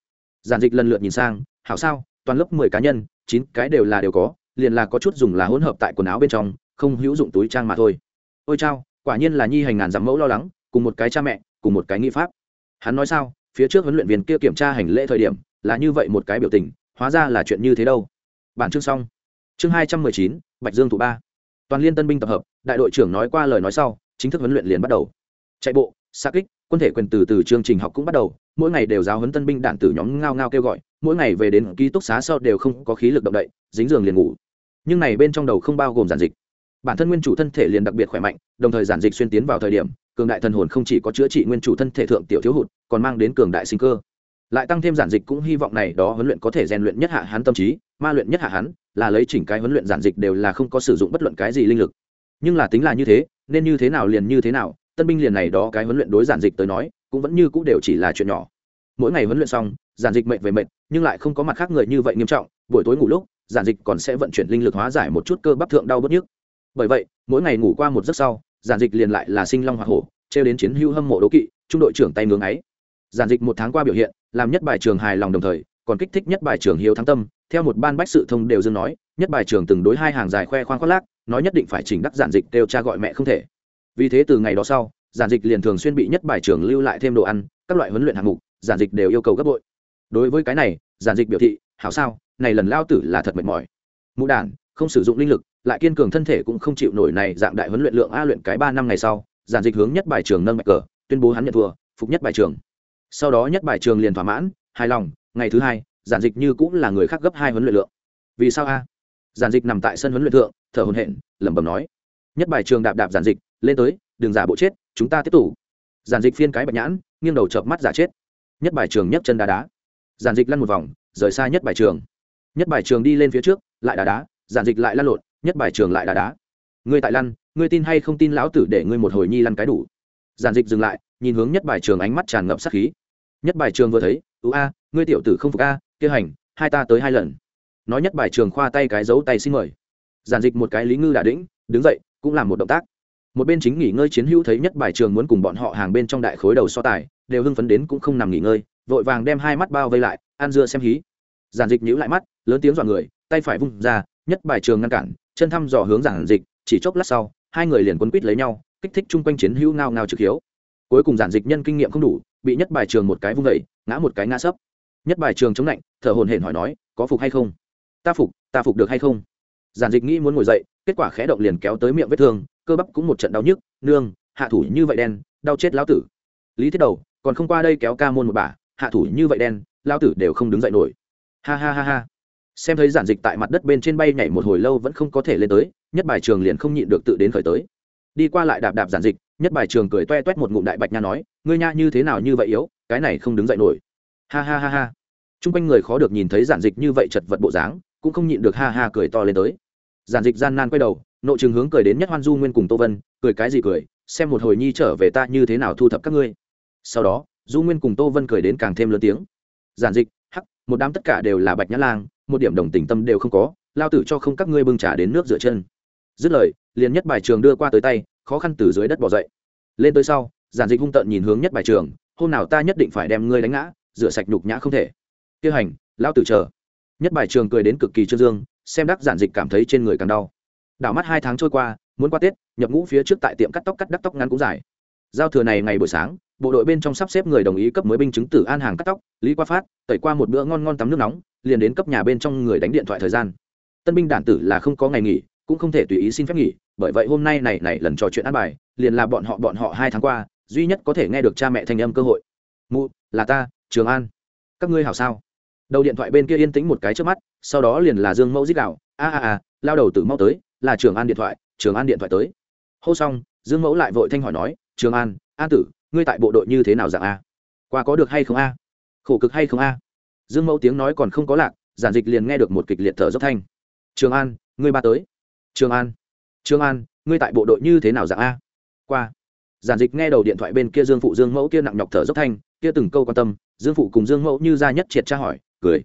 Giản dịch lần lượt nhìn sang, hảo sao, toàn lớp mười cá nhân, chín cái đều là đều có, liền là có chút dùng là hỗn hợp tại quần áo bên trong, không hữu dụng túi trang mà thôi. Ôi chao, quả nhiên là nhi hành ngàn dặm mẫu lo lắng, cùng một cái cha mẹ, cùng một cái nghi pháp. Hắn nói sao, phía trước huấn luyện viên kia kiểm tra hành lễ thời điểm, là như vậy một cái biểu tình, hóa ra là chuyện như thế đâu. Bản chương xong chương hai trăm mười chín, bạch dương thủ ba. Toàn liên tân binh tập hợp, đại đội trưởng nói qua lời nói sau, chính thức huấn luyện liền bắt đầu. Chạy bộ, xa kích, quân thể quyền từ từ chương trình học cũng bắt đầu, mỗi ngày đều giáo huấn tân binh đạn tử nhóm ngao ngao kêu gọi, mỗi ngày về đến ký túc xá sau đều không có khí lực động đậy, dính giường liền ngủ. Nhưng này bên trong đầu không bao gồm giản dịch. Bản thân nguyên chủ thân thể liền đặc biệt khỏe mạnh, đồng thời giản dịch xuyên tiến vào thời điểm, cường đại thần hồn không chỉ có chữa trị nguyên chủ thân thể thượng tiểu thiếu hụt, còn mang đến cường đại sinh cơ. Lại tăng thêm giản dịch cũng hy vọng này đó huấn luyện có thể rèn luyện nhất hạ hắn tâm trí, ma luyện nhất hạ hắn là lấy chỉnh cái huấn luyện giản dịch đều là không có sử dụng bất luận cái gì linh lực. Nhưng là tính là như thế, nên như thế nào liền như thế nào, tân binh liền này đó cái huấn luyện đối giản dịch tới nói, cũng vẫn như cũ đều chỉ là chuyện nhỏ. Mỗi ngày huấn luyện xong, giản dịch mệnh về mệnh nhưng lại không có mặt khác người như vậy nghiêm trọng, buổi tối ngủ lúc, giản dịch còn sẽ vận chuyển linh lực hóa giải một chút cơ bắp thượng đau bớt nhức. Bởi vậy, mỗi ngày ngủ qua một giấc sau, giản dịch liền lại là sinh long hoa hổ, trêu đến chiến hữu hâm mộ đố kỵ, trung đội trưởng tay ngưỡng ấy giản dịch một tháng qua biểu hiện, làm nhất bài trường hài lòng đồng thời, còn kích thích nhất bài trường hiếu thắng tâm theo một ban bách sự thông đều dương nói, nhất bài trường từng đối hai hàng dài khoe khoang khoác lác, nói nhất định phải chỉnh đắc giản dịch đều cha gọi mẹ không thể. Vì thế từ ngày đó sau, giản dịch liền thường xuyên bị nhất bài trường lưu lại thêm đồ ăn, các loại huấn luyện hạng mục, giản dịch đều yêu cầu gấp bội. Đối với cái này, giản dịch biểu thị, hảo sao, này lần lao tử là thật mệt mỏi. Mũ đản, không sử dụng linh lực, lại kiên cường thân thể cũng không chịu nổi này dạng đại huấn luyện lượng a luyện cái ba năm ngày sau, giản dịch hướng nhất bài trường nâng mạch cờ, tuyên bố hắn nhận thua, phục nhất bài trường. Sau đó nhất bài trường liền thỏa mãn, hài lòng, ngày thứ hai giản dịch như cũng là người khác gấp hai huấn luyện lượng. Vì sao a? Giản dịch nằm tại sân huấn luyện thượng thở hồn hển, lẩm bẩm nói. Nhất bài trường đạp đạp giản dịch lên tới đừng giả bộ chết chúng ta tiếp tục. Giản dịch phiên cái bạch nhãn nghiêng đầu chợp mắt giả chết. Nhất bài trường nhấc chân đá đá. Giản dịch lăn một vòng rời xa nhất bài trường. Nhất bài trường đi lên phía trước lại đá đá giản dịch lại lăn lộn nhất bài trường lại đá đá. Ngươi tại lăn ngươi tin hay không tin lão tử để ngươi một hồi nhi lăn cái đủ. Giản dịch dừng lại nhìn hướng nhất bài trường ánh mắt tràn ngập sát khí. Nhất bài trường vừa thấy ưu a ngươi tiểu tử không phục a kia hành, hai ta tới hai lần. Nói nhất bài trường khoa tay cái giấu tay xin mời. Giản dịch một cái lý ngư đà đĩnh, đứng dậy, cũng làm một động tác. Một bên chính nghỉ ngơi chiến hữu thấy nhất bài trường muốn cùng bọn họ hàng bên trong đại khối đầu so tài, đều hưng phấn đến cũng không nằm nghỉ ngơi, vội vàng đem hai mắt bao vây lại, ăn dưa xem hí. Giản dịch nhíu lại mắt, lớn tiếng dọa người, tay phải vung ra, nhất bài trường ngăn cản, chân thăm dò hướng giản dịch, chỉ chốc lát sau, hai người liền quấn quýt lấy nhau, kích thích chung quanh chiến hữu ngao ngao trực hiếu. Cuối cùng giản dịch nhân kinh nghiệm không đủ, bị nhất bài trường một cái vung vẩy ngã một cái ngã sấp nhất bài trường chống lạnh, thở hồn hển hỏi nói, có phục hay không? Ta phục ta phục được hay không? Giản dịch nghĩ muốn ngồi dậy, kết quả khẽ động liền kéo tới miệng vết thương, cơ bắp cũng một trận đau nhức, nương, hạ thủ như vậy đen, đau chết lão tử. Lý thiết đầu, còn không qua đây kéo ca môn một bà, hạ thủ như vậy đen, lão tử đều không đứng dậy nổi. Ha ha ha ha. Xem thấy giản dịch tại mặt đất bên trên bay nhảy một hồi lâu vẫn không có thể lên tới, nhất bài trường liền không nhịn được tự đến khởi tới. Đi qua lại đạp đạp giản dịch, nhất bài trường cười toe toét một ngụm đại bạch nha nói, ngươi nha như thế nào như vậy yếu, cái này không đứng dậy nổi ha ha ha ha. Chung quanh người khó được nhìn thấy giản dịch như vậy chật vật bộ dáng, cũng không nhịn được ha ha cười to lên tới. Giản dịch gian nan quay đầu, nộ trường hướng cười đến nhất hoan du nguyên cùng tô vân, cười cái gì cười, xem một hồi nhi trở về ta như thế nào thu thập các ngươi. Sau đó, du nguyên cùng tô vân cười đến càng thêm lớn tiếng. Giản dịch, hắc, một đám tất cả đều là bạch nhã lang, một điểm đồng tình tâm đều không có, lao tử cho không các ngươi bưng trả đến nước rửa chân. Dứt lời, liền nhất bài trường đưa qua tới tay, khó khăn từ dưới đất bỏ dậy. Lên tới sau, giản dịch hung tợn nhìn hướng nhất bài trường, hôm nào ta nhất định phải đem ngươi đánh ngã rửa sạch nhục nhã không thể. Tiêu hành lao tử chờ. Nhất bài trường cười đến cực kỳ trương dương, xem đắc giản dịch cảm thấy trên người càng đau. Đảo mắt hai tháng trôi qua, muốn qua tết, nhập ngũ phía trước tại tiệm cắt tóc cắt đắc tóc ngắn cũng dài. Giao thừa này ngày buổi sáng, bộ đội bên trong sắp xếp người đồng ý cấp mới binh chứng tử an hàng cắt tóc, lý qua phát, tẩy qua một bữa ngon ngon tắm nước nóng, liền đến cấp nhà bên trong người đánh điện thoại thời gian. Tân binh đản tử là không có ngày nghỉ, cũng không thể tùy ý xin phép nghỉ, bởi vậy hôm nay này này lần trò chuyện ăn bài, liền là bọn họ bọn họ hai tháng qua, duy nhất có thể nghe được cha mẹ thanh âm cơ hội. Mụ, là ta trường an, các ngươi hảo sao? Đầu điện thoại bên kia yên tĩnh một cái trước mắt, sau đó liền là dương mẫu dít đạo. A a a, lao đầu tử mau tới, là trường an điện thoại, trường an điện thoại tới. Hô xong, dương mẫu lại vội thanh hỏi nói, trường an an tử, ngươi tại bộ đội như thế nào dạng a? Qua có được hay không a? Khổ cực hay không a? Dương mẫu tiếng nói còn không có lạc, giản dịch liền nghe được một kịch liệt thở dốc thanh. Trường an, ngươi ba tới. Trường an trường an, ngươi tại bộ đội như thế nào dạng a? Qua, giản dịch nghe đầu điện thoại bên kia dương phụ dương mẫu kia nặng nhọc thở dốc thanh, kia từng câu quan tâm dương phụ cùng dương mẫu như ra nhất triệt tra hỏi, cười.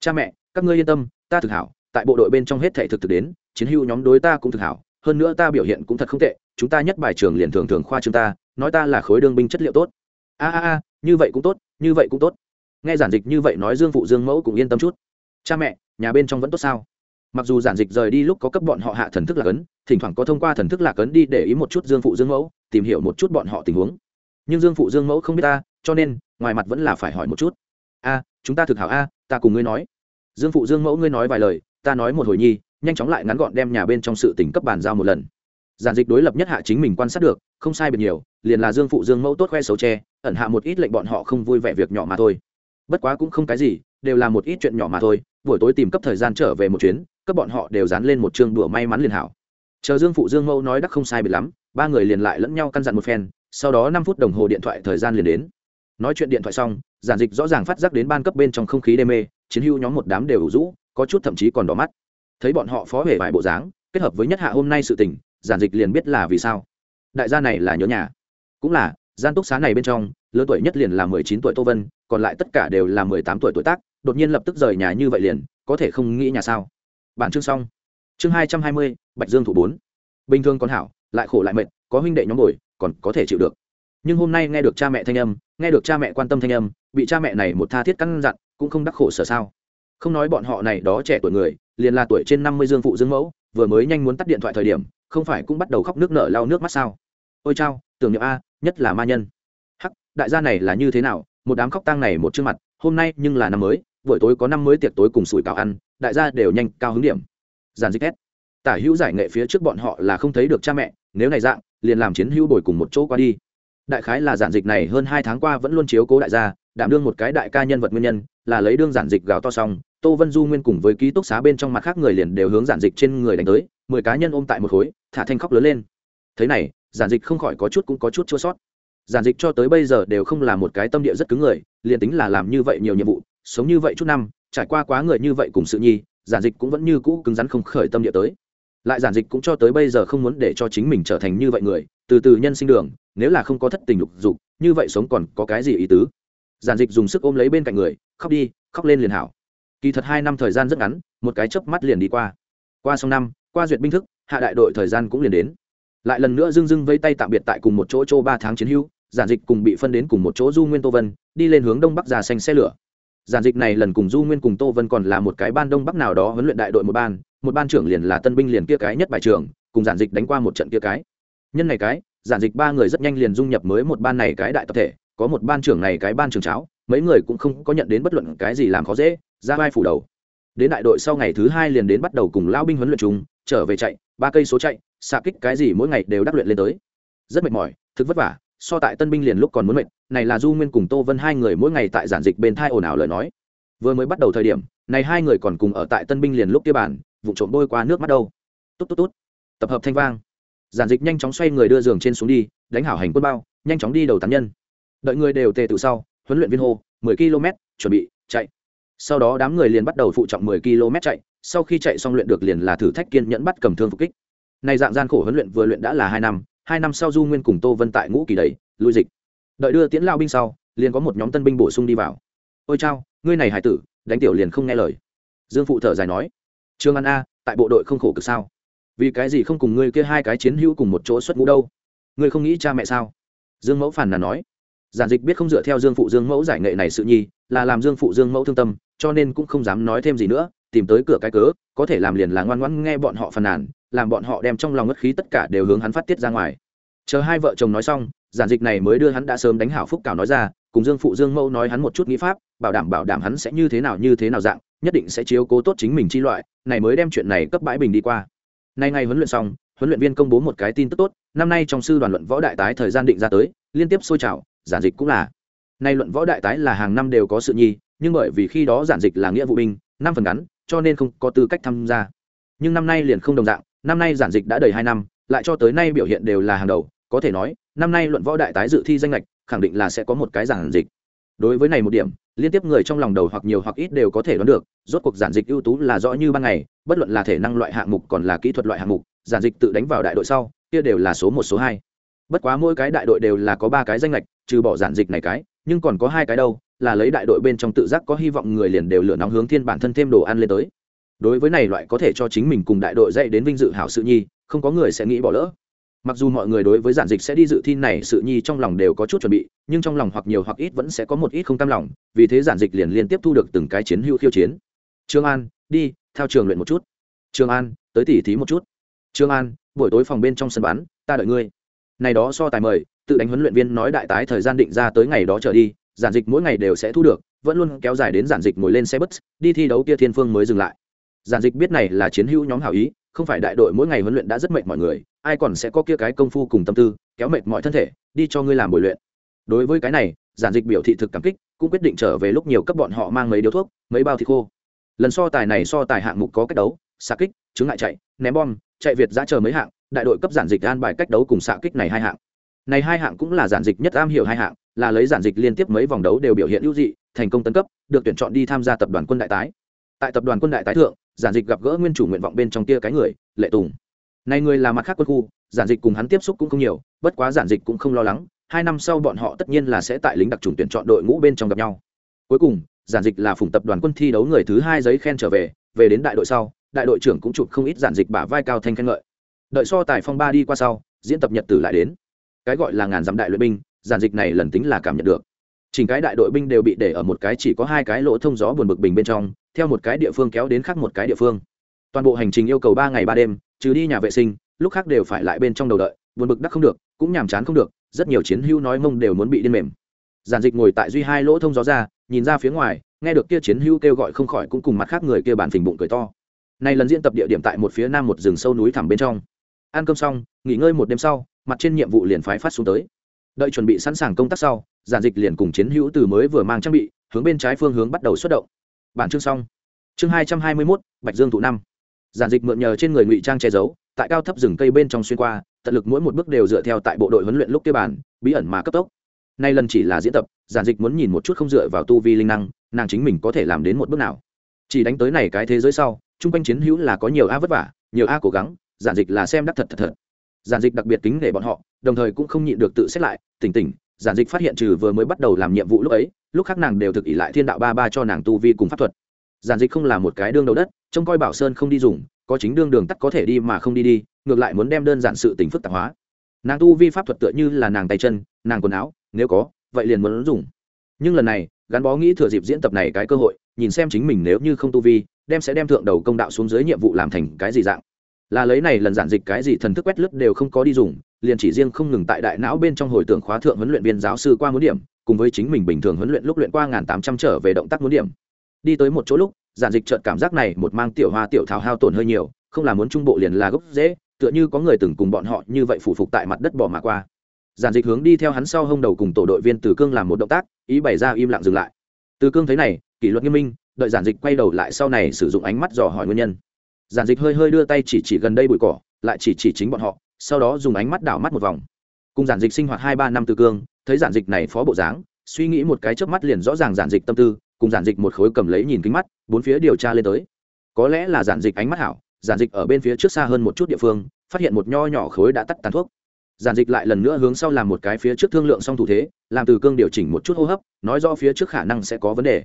Cha mẹ, các ngươi yên tâm, ta thực hảo, tại bộ đội bên trong hết thể thực thực đến, chiến hữu nhóm đối ta cũng thực hảo, hơn nữa ta biểu hiện cũng thật không tệ, chúng ta nhất bài trường liền thường thường khoa chúng ta, nói ta là khối đương binh chất liệu tốt. A a a, như vậy cũng tốt, như vậy cũng tốt. Nghe giản dịch như vậy nói dương phụ, dương mẫu cũng yên tâm chút. Cha mẹ, nhà bên trong vẫn tốt sao? Mặc dù giản dịch rời đi lúc có cấp bọn họ hạ thần thức lạc ấn, thỉnh thoảng có thông qua thần thức lạc ấn đi để ý một chút dương phụ, dương mẫu, tìm hiểu một chút bọn họ tình huống. Nhưng dương phụ, dương mẫu không biết ta cho nên, ngoài mặt vẫn là phải hỏi một chút. A, chúng ta thực hảo a, ta cùng ngươi nói. Dương phụ dương mẫu ngươi nói vài lời, ta nói một hồi nhi, nhanh chóng lại ngắn gọn đem nhà bên trong sự tỉnh cấp bàn giao một lần. Giản dịch đối lập nhất hạ chính mình quan sát được, không sai biệt nhiều, liền là dương phụ dương mẫu tốt khoe xấu tre ẩn hạ một ít lệnh bọn họ không vui vẻ việc nhỏ mà thôi. Bất quá cũng không cái gì, đều là một ít chuyện nhỏ mà thôi, buổi tối tìm cấp thời gian trở về một chuyến, cấp bọn họ đều dán lên một chương đùa may mắn liền hảo. Chờ dương phụ dương mẫu nói đắc không sai biệt lắm, ba người liền lại lẫn nhau căn dặn một phen, sau đó năm phút đồng hồ điện thoại thời gian liền đến nói chuyện điện thoại xong, giản dịch rõ ràng phát giác đến ban cấp bên trong không khí đê mê, chiến hưu nhóm một đám đều ủ rũ, có chút thậm chí còn đỏ mắt. Thấy bọn họ phó hề vài bộ dáng, kết hợp với nhất hạ hôm nay sự tình, giản dịch liền biết là vì sao. Đại gia này là nhớ nhà. Cũng là, gian túc xá này bên trong, lớn tuổi nhất liền là mười chín tuổi tô vân, còn lại tất cả đều là mười tám tuổi tuổi tác, đột nhiên lập tức rời nhà như vậy liền, có thể không nghĩ nhà sao. Bản chương xong. Chương hai trăm hai mươi, bạch dương thủ bốn. Bình thường còn hảo, lại khổ lại mệt, có huynh đệ nhóm bồi, còn có thể chịu được nhưng hôm nay nghe được cha mẹ thanh âm, nghe được cha mẹ quan tâm thanh âm, bị cha mẹ này một tha thiết căn dặn cũng không đắc khổ sở sao. Không nói bọn họ này đó trẻ tuổi người, liền là tuổi trên năm mươi dương phụ dương mẫu, vừa mới nhanh muốn tắt điện thoại thời điểm, không phải cũng bắt đầu khóc nước nở lau nước mắt sao? Ôi chao, tưởng niệm a, nhất là ma nhân. Hắc, đại gia này là như thế nào? Một đám khóc tang này một chương mặt, hôm nay nhưng là năm mới, buổi tối có năm mới tiệc tối cùng sủi cảo ăn, đại gia đều nhanh cao hứng điểm. Giàn dịch hết tả hữu giải nghệ phía trước bọn họ là không thấy được cha mẹ, nếu này dạng, liền làm chiến hữu bồi cùng một chỗ qua đi đại khái là giản dịch này hơn hai tháng qua vẫn luôn chiếu cố đại gia, đảm đương một cái đại ca nhân vật nguyên nhân, là lấy đương giản dịch gào to xong, tô vân du nguyên cùng với ký túc xá bên trong mặt khác người liền đều hướng giản dịch trên người đánh tới, mười cá nhân ôm tại một khối, thả thanh khóc lớn lên. Thế này, giản dịch không khỏi có chút cũng có chút chua sót. Giản dịch cho tới bây giờ đều không là một cái tâm địa rất cứng người, liền tính là làm như vậy nhiều nhiệm vụ, sống như vậy chút năm, trải qua quá người như vậy cùng sự nhi, giản dịch cũng vẫn như cũ cứng rắn không khởi tâm địa tới. Lại giản dịch cũng cho tới bây giờ không muốn để cho chính mình trở thành như vậy người từ từ nhân sinh đường, nếu là không có thất tình lục dục, như vậy sống còn có cái gì ý tứ? Giản dịch dùng sức ôm lấy bên cạnh người, khóc đi, khóc lên liền hảo. Kỳ thật hai năm thời gian rất ngắn, một cái chớp mắt liền đi qua. Qua xong năm, qua duyệt binh thức, hạ đại đội thời gian cũng liền đến. Lại lần nữa dưng dưng vây tay tạm biệt tại cùng một chỗ chỗ ba tháng chiến hữu, giản dịch cùng bị phân đến cùng một chỗ du nguyên tô vân, đi lên hướng đông bắc già xanh xe lửa. Giản dịch này lần cùng du nguyên cùng tô vân còn là một cái ban đông bắc nào đó huấn luyện đại đội một ban một ban trưởng liền là tân binh liền kia cái nhất bài trường, cùng giản dịch đánh qua một trận kia cái nhân này cái, giản dịch ba người rất nhanh liền dung nhập mới một ban này cái đại tập thể, có một ban trưởng này cái ban trưởng cháo, mấy người cũng không có nhận đến bất luận cái gì làm khó dễ, ra vai phủ đầu. Đến đại đội sau ngày thứ hai liền đến bắt đầu cùng lao binh huấn luyện chung, trở về chạy, ba cây số chạy, xạ kích cái gì mỗi ngày đều đắc luyện lên tới. Rất mệt mỏi, thực vất vả, so tại tân binh liền lúc còn muốn mệt, này là du nguyên cùng tô vân hai người mỗi ngày tại giản dịch bên thai ồn ào lời nói. Vừa mới bắt đầu thời điểm, này hai người còn cùng ở tại tân binh liền lúc kia bản vụ trộm bôi qua nước mắt đâu. Tốt tốt tốt tập hợp thanh vang giản dịch nhanh chóng xoay người đưa giường trên xuống đi, đánh hảo hành quân bao, nhanh chóng đi đầu tán nhân. Đợi người đều tề tự sau, huấn luyện viên hô, mười km chuẩn bị, chạy. Sau đó đám người liền bắt đầu phụ trọng mười km chạy, sau khi chạy xong luyện được liền là thử thách kiên nhẫn bắt cầm thương phục kích. Này dạng gian khổ huấn luyện vừa luyện đã là hai năm hai năm sau du nguyên cùng tô vân tại ngũ kỳ đầy lui dịch. Đợi đưa tiễn lao binh sau, liền có một nhóm tân binh bổ sung đi vào. Ôi chao, ngươi này hải tử, đánh tiểu liền không nghe lời. Dương phụ thở dài nói. Trương an a, tại bộ đội không khổ cực sao? Vì cái gì không cùng ngươi kia hai cái chiến hữu cùng một chỗ xuất ngũ đâu? Ngươi không nghĩ cha mẹ sao? Dương mẫu phản là nói. Giản dịch biết không dựa theo dương phụ dương mẫu giải nghệ này sự nhi, là làm dương phụ dương mẫu thương tâm, cho nên cũng không dám nói thêm gì nữa, tìm tới cửa cái cớ, có thể làm liền là ngoan ngoãn nghe bọn họ phàn nàn, làm bọn họ đem trong lòng ngất khí tất cả đều hướng hắn phát tiết ra ngoài. Chờ hai vợ chồng nói xong, giản dịch này mới đưa hắn đã sớm đánh hảo phúc cảo nói ra, cùng dương phụ dương mẫu nói hắn một chút nghĩ pháp, bảo đảm bảo đảm hắn sẽ như thế nào như thế nào dạng, nhất định sẽ chiếu cố tốt chính mình chi loại, này mới đem chuyện này cấp bãi bình đi qua nay ngày huấn luyện xong, huấn luyện viên công bố một cái tin tức tốt, năm nay trong sư đoàn luận võ đại tái thời gian định ra tới, liên tiếp sôi trào, giản dịch cũng là. Nay luận võ đại tái là hàng năm đều có sự nhi, nhưng bởi vì khi đó giản dịch là nghĩa vụ binh, năm phần ngắn, cho nên không có tư cách tham gia. Nhưng năm nay liền không đồng dạng, năm nay giản dịch đã đầy hai năm, lại cho tới nay biểu hiện đều là hàng đầu. Có thể nói, năm nay luận võ đại tái dự thi danh lệch khẳng định là sẽ có một cái giản dịch đối với này một điểm, liên tiếp người trong lòng đầu hoặc nhiều hoặc ít đều có thể đoán được, rốt cuộc giản dịch ưu tú là rõ như ban ngày, bất luận là thể năng loại hạng mục còn là kỹ thuật loại hạng mục, giản dịch tự đánh vào đại đội sau, kia đều là số một, số hai. Bất quá mỗi cái đại đội đều là có ba cái danh lệch trừ bỏ giản dịch này cái, nhưng còn có hai cái đâu, là lấy đại đội bên trong tự giác có hy vọng người liền đều lửa nóng hướng thiên bản thân thêm đồ ăn lên tới. Đối với này loại có thể cho chính mình cùng đại đội dạy đến vinh dự hảo sự nhi, không có người sẽ nghĩ bỏ lỡ mặc dù mọi người đối với giản dịch sẽ đi dự thi này sự nhi trong lòng đều có chút chuẩn bị, nhưng trong lòng hoặc nhiều hoặc ít vẫn sẽ có một ít không cam lòng, vì thế giản dịch liền liên tiếp thu được từng cái chiến hữu khiêu chiến. Trương an, đi theo trường luyện một chút. Trương an, tới tỉ thí một chút. Trương an, buổi tối phòng bên trong sân bắn, ta đợi ngươi. Này đó so tài mời, tự đánh huấn luyện viên nói đại tái thời gian định ra tới ngày đó trở đi, giản dịch mỗi ngày đều sẽ thu được, vẫn luôn kéo dài đến giản dịch ngồi lên xe bus, đi thi đấu kia thiên phương mới dừng lại. Giản dịch biết này là chiến hữu nhóm hảo ý không phải đại đội mỗi ngày huấn luyện đã rất mệt mọi người, ai còn sẽ có kia cái công phu cùng tâm tư, kéo mệt mọi thân thể, đi cho ngươi làm buổi luyện. Đối với cái này, giản dịch biểu thị thực cảm kích, cũng quyết định trở về lúc nhiều cấp bọn họ mang mấy điếu thuốc, mấy bao thịt khô. Lần so tài này so tài hạng mục có cách đấu, xạ kích chứng ngại chạy, ném bom, chạy việt giã chờ mấy hạng, đại đội cấp giản dịch an bài cách đấu cùng xạ kích này hai hạng. Này hai hạng cũng là giản dịch nhất am hiểu hai hạng, là lấy giản dịch liên tiếp mấy vòng đấu đều biểu hiện ưu dị, thành công tấn cấp, được tuyển chọn đi tham gia tập đoàn quân đại tái. Tại tập đoàn quân đại tái thượng giản dịch gặp gỡ nguyên chủ nguyện vọng bên trong kia cái người, lệ tùng. Này người là mặt khác quân khu, giản dịch cùng hắn tiếp xúc cũng không nhiều, bất quá giản dịch cũng không lo lắng, hai năm sau bọn họ tất nhiên là sẽ tại lính đặc trùng tuyển chọn đội ngũ bên trong gặp nhau. Cuối cùng, giản dịch là phùng tập đoàn quân thi đấu người thứ hai giấy khen trở về về đến đại đội sau, đại đội trưởng cũng chụp không ít giản dịch bả vai cao thanh khen ngợi. Đợi so tài phong ba đi qua sau, diễn tập nhật tử lại đến. Cái gọi là ngàn dặm đại luyện binh, giản dịch này lần tính là cảm nhận được. Chỉnh cái đại đội binh đều bị để ở một cái chỉ có hai cái lỗ thông gió buồn bực bình bên trong theo một cái địa phương kéo đến khác một cái địa phương. Toàn bộ hành trình yêu cầu ba ngày ba đêm, trừ đi nhà vệ sinh, lúc khác đều phải lại bên trong đầu đợi, buồn bực đắc không được, cũng nhàm chán không được, rất nhiều chiến hữu nói mông đều muốn bị điên mềm. Giản dịch ngồi tại duy hai lỗ thông gió ra, nhìn ra phía ngoài, nghe được kia chiến hữu kêu gọi không khỏi cũng cùng mặt khác người kia bàn phình bụng cười to. Này lần diễn tập địa điểm tại một phía nam một rừng sâu núi thẳm bên trong. Ăn cơm xong, nghỉ ngơi một đêm sau, mặt trên nhiệm vụ liền phái phát xuống tới. Đợi chuẩn bị sẵn sàng công tác sau, giản dịch liền cùng chiến hữu từ mới vừa mang trang bị, hướng bên trái phương hướng bắt đầu xuất động bản chương xong. Chương hai trăm hai mươi mốt, bạch dương thụ năm. Giản dịch mượn nhờ trên người ngụy trang che giấu, tại cao thấp rừng cây bên trong xuyên qua, tận lực mỗi một bước đều dựa theo tại bộ đội huấn luyện lúc kia bản, bí ẩn mà cấp tốc. Nay lần chỉ là diễn tập, giản dịch muốn nhìn một chút không dựa vào tu vi linh năng, nàng chính mình có thể làm đến một bước nào. Chỉ đánh tới này cái thế giới sau, chung quanh chiến hữu là có nhiều a vất vả, nhiều a cố gắng, giản dịch là xem đắc thật thật thật. Giản dịch đặc biệt kính để bọn họ, đồng thời cũng không nhịn được tự xét lại, tỉnh tỉnh giản dịch phát hiện trừ vừa mới bắt đầu làm nhiệm vụ lúc ấy, lúc khác nàng đều thực ỷ lại thiên đạo ba ba cho nàng tu vi cùng pháp thuật. Giản dịch không là một cái đương đầu đất, trông coi bảo sơn không đi dùng, có chính đương đường tắt có thể đi mà không đi đi, ngược lại muốn đem đơn giản sự tình phức tạp hóa. Nàng tu vi pháp thuật tựa như là nàng tay chân, nàng quần áo, nếu có, vậy liền muốn dùng. Nhưng lần này, gắn bó nghĩ thừa dịp diễn tập này cái cơ hội, nhìn xem chính mình nếu như không tu vi, đem sẽ đem thượng đầu công đạo xuống dưới nhiệm vụ làm thành cái gì dạng. Là lấy này lần giản dịch cái gì thần thức quét lướt đều không có đi dùng liền chỉ riêng không ngừng tại đại não bên trong hồi tưởng khóa thượng huấn luyện viên giáo sư qua muốn điểm, cùng với chính mình bình thường huấn luyện lúc luyện qua ngàn tám trăm trở về động tác muốn điểm. Đi tới một chỗ lúc, giản dịch chợt cảm giác này một mang tiểu hoa tiểu thảo hao tổn hơi nhiều, không là muốn trung bộ liền là gốc dễ, tựa như có người từng cùng bọn họ như vậy phủ phục tại mặt đất bỏ mà qua. Giản dịch hướng đi theo hắn sau hông đầu cùng tổ đội viên từ cương làm một động tác, ý bày ra im lặng dừng lại. Từ cương thấy này, kỷ luật nghiêm minh, đợi giản dịch quay đầu lại sau này sử dụng ánh mắt dò hỏi nguyên nhân. Giản dịch hơi hơi đưa tay chỉ chỉ gần đây bụi cỏ, lại chỉ chỉ chính bọn họ sau đó dùng ánh mắt đảo mắt một vòng. Cùng giản dịch sinh hoạt hai ba năm từ cương, thấy giản dịch này phó bộ dáng, suy nghĩ một cái trước mắt liền rõ ràng giản dịch tâm tư, cùng giản dịch một khối cầm lấy nhìn kính mắt, bốn phía điều tra lên tới. Có lẽ là giản dịch ánh mắt hảo, giản dịch ở bên phía trước xa hơn một chút địa phương, phát hiện một nho nhỏ khối đã tắt tàn thuốc. Giản dịch lại lần nữa hướng sau làm một cái phía trước thương lượng xong thủ thế, làm từ cương điều chỉnh một chút hô hấp, nói rõ phía trước khả năng sẽ có vấn đề.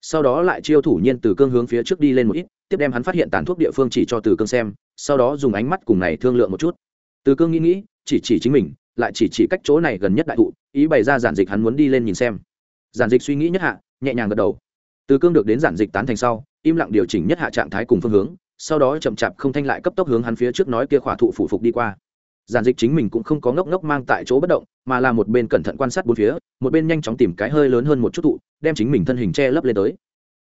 Sau đó lại chiêu thủ nhiên từ cương hướng phía trước đi lên một ít, tiếp đem hắn phát hiện tàn thuốc địa phương chỉ cho từ cương xem, sau đó dùng ánh mắt cùng này thương lượng một chút từ cương nghĩ nghĩ, chỉ chỉ chính mình, lại chỉ chỉ cách chỗ này gần nhất đại thụ, ý bày ra giản dịch hắn muốn đi lên nhìn xem. Giản dịch suy nghĩ nhất hạ, nhẹ nhàng gật đầu. Từ cương được đến giản dịch tán thành sau, im lặng điều chỉnh nhất hạ trạng thái cùng phương hướng, sau đó chậm chạp không thanh lại cấp tốc hướng hắn phía trước nói kia khỏa thụ phủ phục đi qua. Giản dịch chính mình cũng không có ngốc ngốc mang tại chỗ bất động, mà là một bên cẩn thận quan sát bốn phía, một bên nhanh chóng tìm cái hơi lớn hơn một chút thụ, đem chính mình thân hình che lấp lên tới.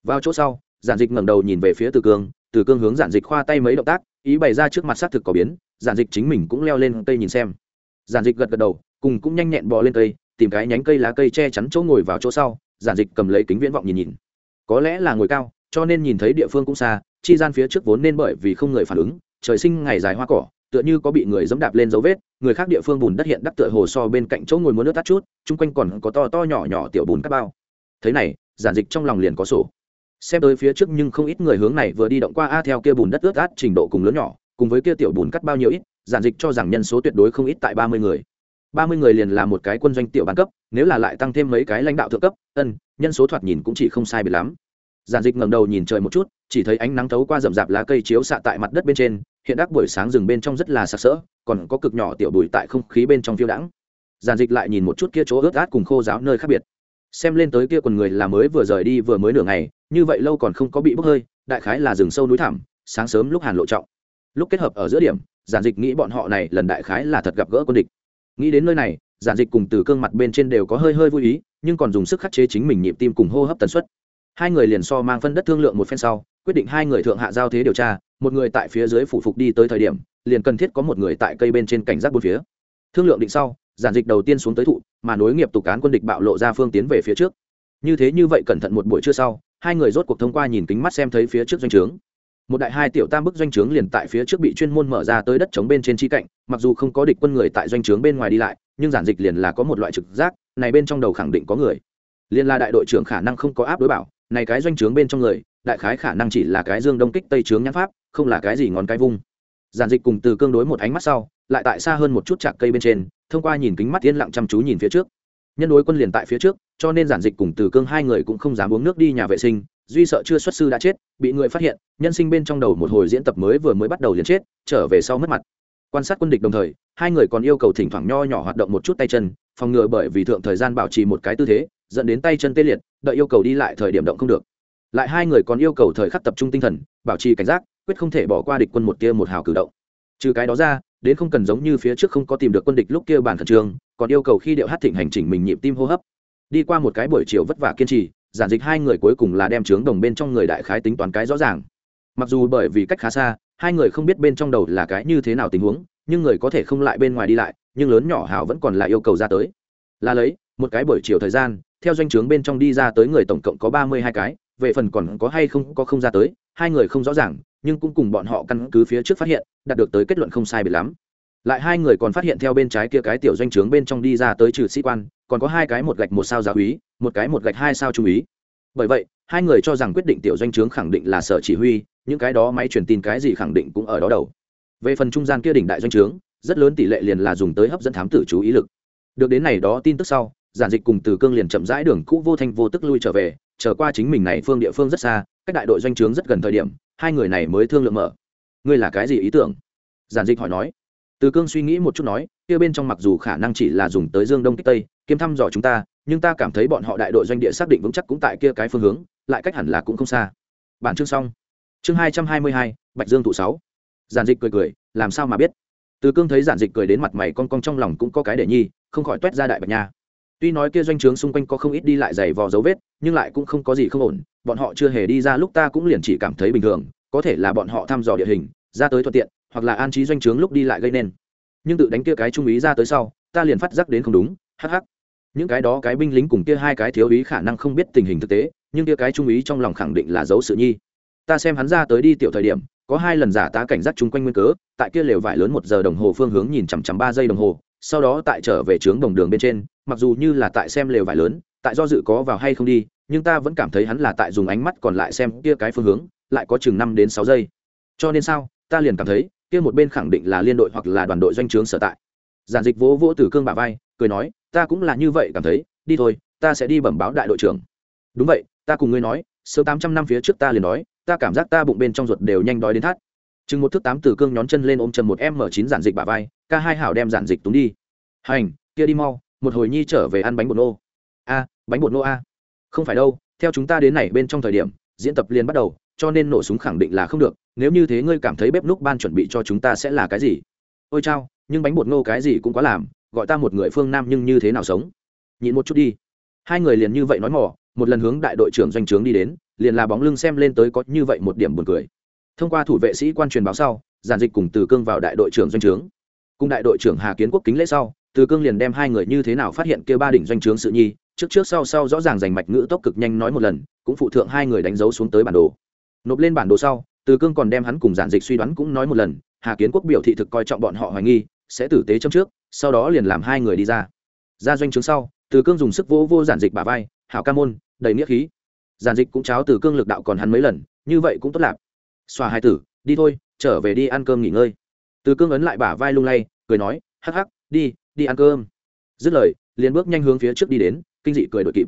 Vào chỗ sau, giản dịch ngẩng đầu nhìn về phía từ cương từ cương hướng giản dịch khoa tay mấy động tác ý bày ra trước mặt xác thực có biến, giản dịch chính mình cũng leo lên cây nhìn xem. Giản dịch gật gật đầu, cùng cũng nhanh nhẹn bò lên cây, tìm cái nhánh cây lá cây che chắn chỗ ngồi vào chỗ sau, giản dịch cầm lấy kính viễn vọng nhìn nhìn. Có lẽ là ngồi cao, cho nên nhìn thấy địa phương cũng xa, chi gian phía trước vốn nên bởi vì không người phản ứng, trời sinh ngày dài hoa cỏ, tựa như có bị người dẫm đạp lên dấu vết, người khác địa phương bùn đất hiện đắc tựa hồ so bên cạnh chỗ ngồi muốn nước tắt chút, chung quanh còn có to to nhỏ nhỏ tiểu bùn các bao. Thế này, giản dịch trong lòng liền có sổ xem tới phía trước nhưng không ít người hướng này vừa đi động qua a theo kia bùn đất ướt át trình độ cùng lớn nhỏ, cùng với kia tiểu bùn cắt bao nhiêu ít, giản dịch cho rằng nhân số tuyệt đối không ít tại ba mươi người. ba mươi người liền là một cái quân doanh tiểu bán cấp, nếu là lại tăng thêm mấy cái lãnh đạo thượng cấp, ân, nhân số thoạt nhìn cũng chỉ không sai biệt lắm. Giản dịch ngẩng đầu nhìn trời một chút, chỉ thấy ánh nắng thấu qua rậm rạp lá cây chiếu xạ tại mặt đất bên trên, hiện đắc buổi sáng rừng bên trong rất là sặc sỡ, còn có cực nhỏ tiểu bụi tại không khí bên trong phiêu đãng. Giản dịch lại nhìn một chút kia chỗ ướt át cùng khô giáo nơi khác biệt xem lên tới kia quần người là mới vừa rời đi vừa mới nửa ngày, như vậy lâu còn không có bị bốc hơi, đại khái là rừng sâu núi thẳm, sáng sớm lúc hàn lộ trọng. Lúc kết hợp ở giữa điểm, giản dịch nghĩ bọn họ này lần đại khái là thật gặp gỡ quân địch. Nghĩ đến nơi này, giản dịch cùng từ cương mặt bên trên đều có hơi hơi vui ý, nhưng còn dùng sức khắc chế chính mình nhịp tim cùng hô hấp tần suất. Hai người liền so mang phân đất thương lượng một phen sau, quyết định hai người thượng hạ giao thế điều tra, một người tại phía dưới phủ phục đi tới thời điểm, liền cần thiết có một người tại cây bên trên cảnh giác bốn phía. Thương lượng định sau giản dịch đầu tiên xuống tới thụ, mà nối nghiệp tục cán quân địch bạo lộ ra phương tiến về phía trước. Như thế như vậy cẩn thận một buổi trưa sau, hai người rốt cuộc thông qua nhìn kính mắt xem thấy phía trước doanh trướng. Một đại hai tiểu tam bức doanh trướng liền tại phía trước bị chuyên môn mở ra tới đất chống bên trên chi cạnh, mặc dù không có địch quân người tại doanh trướng bên ngoài đi lại, nhưng giản dịch liền là có một loại trực giác, này bên trong đầu khẳng định có người. Liền là đại đội trưởng khả năng không có áp đối bảo, này cái doanh trướng bên trong người, đại khái khả năng chỉ là cái dương đông kích tây trướng nhãn pháp, không là cái gì ngón cái vung. Giản dịch cùng từ cương đối một ánh mắt sau, lại tại xa hơn một chút chạc cây bên trên thông qua nhìn kính mắt yên lặng chăm chú nhìn phía trước. Nhân đối quân liền tại phía trước, cho nên giản dịch cùng từ cương hai người cũng không dám uống nước đi nhà vệ sinh, duy sợ chưa xuất sư đã chết, bị người phát hiện, nhân sinh bên trong đầu một hồi diễn tập mới vừa mới bắt đầu liền chết, trở về sau mất mặt. Quan sát quân địch đồng thời, hai người còn yêu cầu thỉnh thoảng nho nhỏ hoạt động một chút tay chân, phòng ngừa bởi vì thượng thời gian bảo trì một cái tư thế, dẫn đến tay chân tê liệt, đợi yêu cầu đi lại thời điểm động không được. Lại hai người còn yêu cầu thời khắc tập trung tinh thần, bảo trì cảnh giác, quyết không thể bỏ qua địch quân một kia một hào cử động trừ cái đó ra, đến không cần giống như phía trước không có tìm được quân địch lúc kia bản khẩn trương, còn yêu cầu khi điệu hát thịnh hành trình mình nhịp tim hô hấp. Đi qua một cái buổi chiều vất vả kiên trì, giản dịch hai người cuối cùng là đem trướng đồng bên trong người đại khái tính toán cái rõ ràng. Mặc dù bởi vì cách khá xa, hai người không biết bên trong đầu là cái như thế nào tình huống, nhưng người có thể không lại bên ngoài đi lại, nhưng lớn nhỏ hảo vẫn còn là yêu cầu ra tới. Là lấy, một cái buổi chiều thời gian, theo doanh trướng bên trong đi ra tới người tổng cộng có ba mươi hai cái, về phần còn có hay không có không ra tới, hai người không rõ ràng nhưng cũng cùng bọn họ căn cứ phía trước phát hiện, đạt được tới kết luận không sai biệt lắm. Lại hai người còn phát hiện theo bên trái kia cái tiểu doanh trướng bên trong đi ra tới trừ sĩ quan, còn có hai cái một gạch một sao giáo úy, một cái một gạch hai sao trung úy. Bởi vậy, hai người cho rằng quyết định tiểu doanh trướng khẳng định là sở chỉ huy, những cái đó máy truyền tin cái gì khẳng định cũng ở đó đầu. Về phần trung gian kia đỉnh đại doanh trướng, rất lớn tỷ lệ liền là dùng tới hấp dẫn thám tử chú ý lực. Được đến này đó tin tức sau, giản dịch cùng từ cương liền chậm rãi đường cũ vô thanh vô tức lui trở về trở qua chính mình này phương địa phương rất xa, cách đại đội doanh trướng rất gần thời điểm hai người này mới thương lượng mở. Ngươi là cái gì ý tưởng? Giản dịch hỏi nói. Từ cương suy nghĩ một chút nói, kia bên trong mặc dù khả năng chỉ là dùng tới dương đông kích tây, kiếm thăm dò chúng ta, nhưng ta cảm thấy bọn họ đại đội doanh địa xác định vững chắc cũng tại kia cái phương hướng, lại cách hẳn là cũng không xa. Bản chương xong. Chương hai trăm hai mươi hai, bạch dương tụ sáu. Giản dịch cười cười, làm sao mà biết? Từ cương thấy giản dịch cười đến mặt mày con con trong lòng cũng có cái để nhi không khỏi toét ra đại bạch nha tuy nói kia doanh trướng xung quanh có không ít đi lại giày vò dấu vết, nhưng lại cũng không có gì không ổn, bọn họ chưa hề đi ra lúc ta cũng liền chỉ cảm thấy bình thường, có thể là bọn họ thăm dò địa hình, ra tới thuận tiện, hoặc là an trí doanh trướng lúc đi lại gây nên. Nhưng tự đánh kia cái trung úy ra tới sau, ta liền phát giác đến không đúng, hắc hắc. Những cái đó cái binh lính cùng kia hai cái thiếu úy khả năng không biết tình hình thực tế, nhưng kia cái trung úy trong lòng khẳng định là dấu sự nhi. Ta xem hắn ra tới đi tiểu thời điểm, có hai lần giả tá cảnh giác chung quanh nguyên cớ, tại kia lều vải lớn một giờ đồng hồ phương hướng nhìn chằm chằm ba giây đồng hồ, sau đó tại trở về trướng đồng đường bên trên mặc dù như là tại xem lều vải lớn, tại do dự có vào hay không đi, nhưng ta vẫn cảm thấy hắn là tại dùng ánh mắt còn lại xem kia cái phương hướng, lại có chừng năm đến sáu giây. Cho nên sao? Ta liền cảm thấy, kia một bên khẳng định là liên đội hoặc là đoàn đội doanh trướng sở tại. Giản dịch vỗ vỗ từ cương bà vai, cười nói, ta cũng là như vậy cảm thấy, đi thôi, ta sẽ đi bẩm báo đại đội trưởng. Đúng vậy, ta cùng ngươi nói sớm tám trăm năm phía trước ta liền nói, ta cảm giác ta bụng bên trong ruột đều nhanh đói đến thắt. Chừng một thước tám từ cương nhón chân lên ôm chân một m chín giản dịch bà vai, ca hai hảo đem giản dịch túng đi. Hành, kia đi mau một hồi nhi trở về ăn bánh bột nô. A, bánh bột nô a. Không phải đâu, theo chúng ta đến này bên trong thời điểm, diễn tập liền bắt đầu, cho nên nổ súng khẳng định là không được. Nếu như thế ngươi cảm thấy bếp núc ban chuẩn bị cho chúng ta sẽ là cái gì? Ôi chao, nhưng bánh bột ngô cái gì cũng quá làm, gọi ta một người phương nam nhưng như thế nào sống? Nhịn một chút đi. Hai người liền như vậy nói mỏ một lần hướng đại đội trưởng doanh trướng đi đến, liền là bóng lưng xem lên tới có như vậy một điểm buồn cười. Thông qua thủ vệ sĩ quan truyền báo sau, giản dịch cùng từ cương vào đại đội trưởng doanh trướng. Cùng đại đội trưởng hà kiến quốc kính lễ sau từ cương liền đem hai người như thế nào phát hiện kêu ba đỉnh doanh trướng sự nhi, trước trước sau sau rõ ràng giành mạch ngữ tốc cực nhanh nói một lần, cũng phụ thượng hai người đánh dấu xuống tới bản đồ. Nộp lên bản đồ sau, từ cương còn đem hắn cùng giản dịch suy đoán cũng nói một lần, hà kiến quốc biểu thị thực coi trọng bọn họ hoài nghi, sẽ tử tế châm trước, sau đó liền làm hai người đi ra. Ra doanh trướng sau, từ cương dùng sức vỗ vô giản dịch bả vai, hảo ca môn, đầy nghĩa khí. Giản dịch cũng cháo từ cương lực đạo còn hắn mấy lần, như vậy cũng tốt lạp. Xoa hai tử, đi thôi, trở về đi ăn cơm nghỉ ngơi. Từ cương ấn lại bả vai lung lay, cười nói, hắc hắc, đi đi ăn cơm. Dứt lời, liền bước nhanh hướng phía trước đi đến, kinh dị cười đội kịp.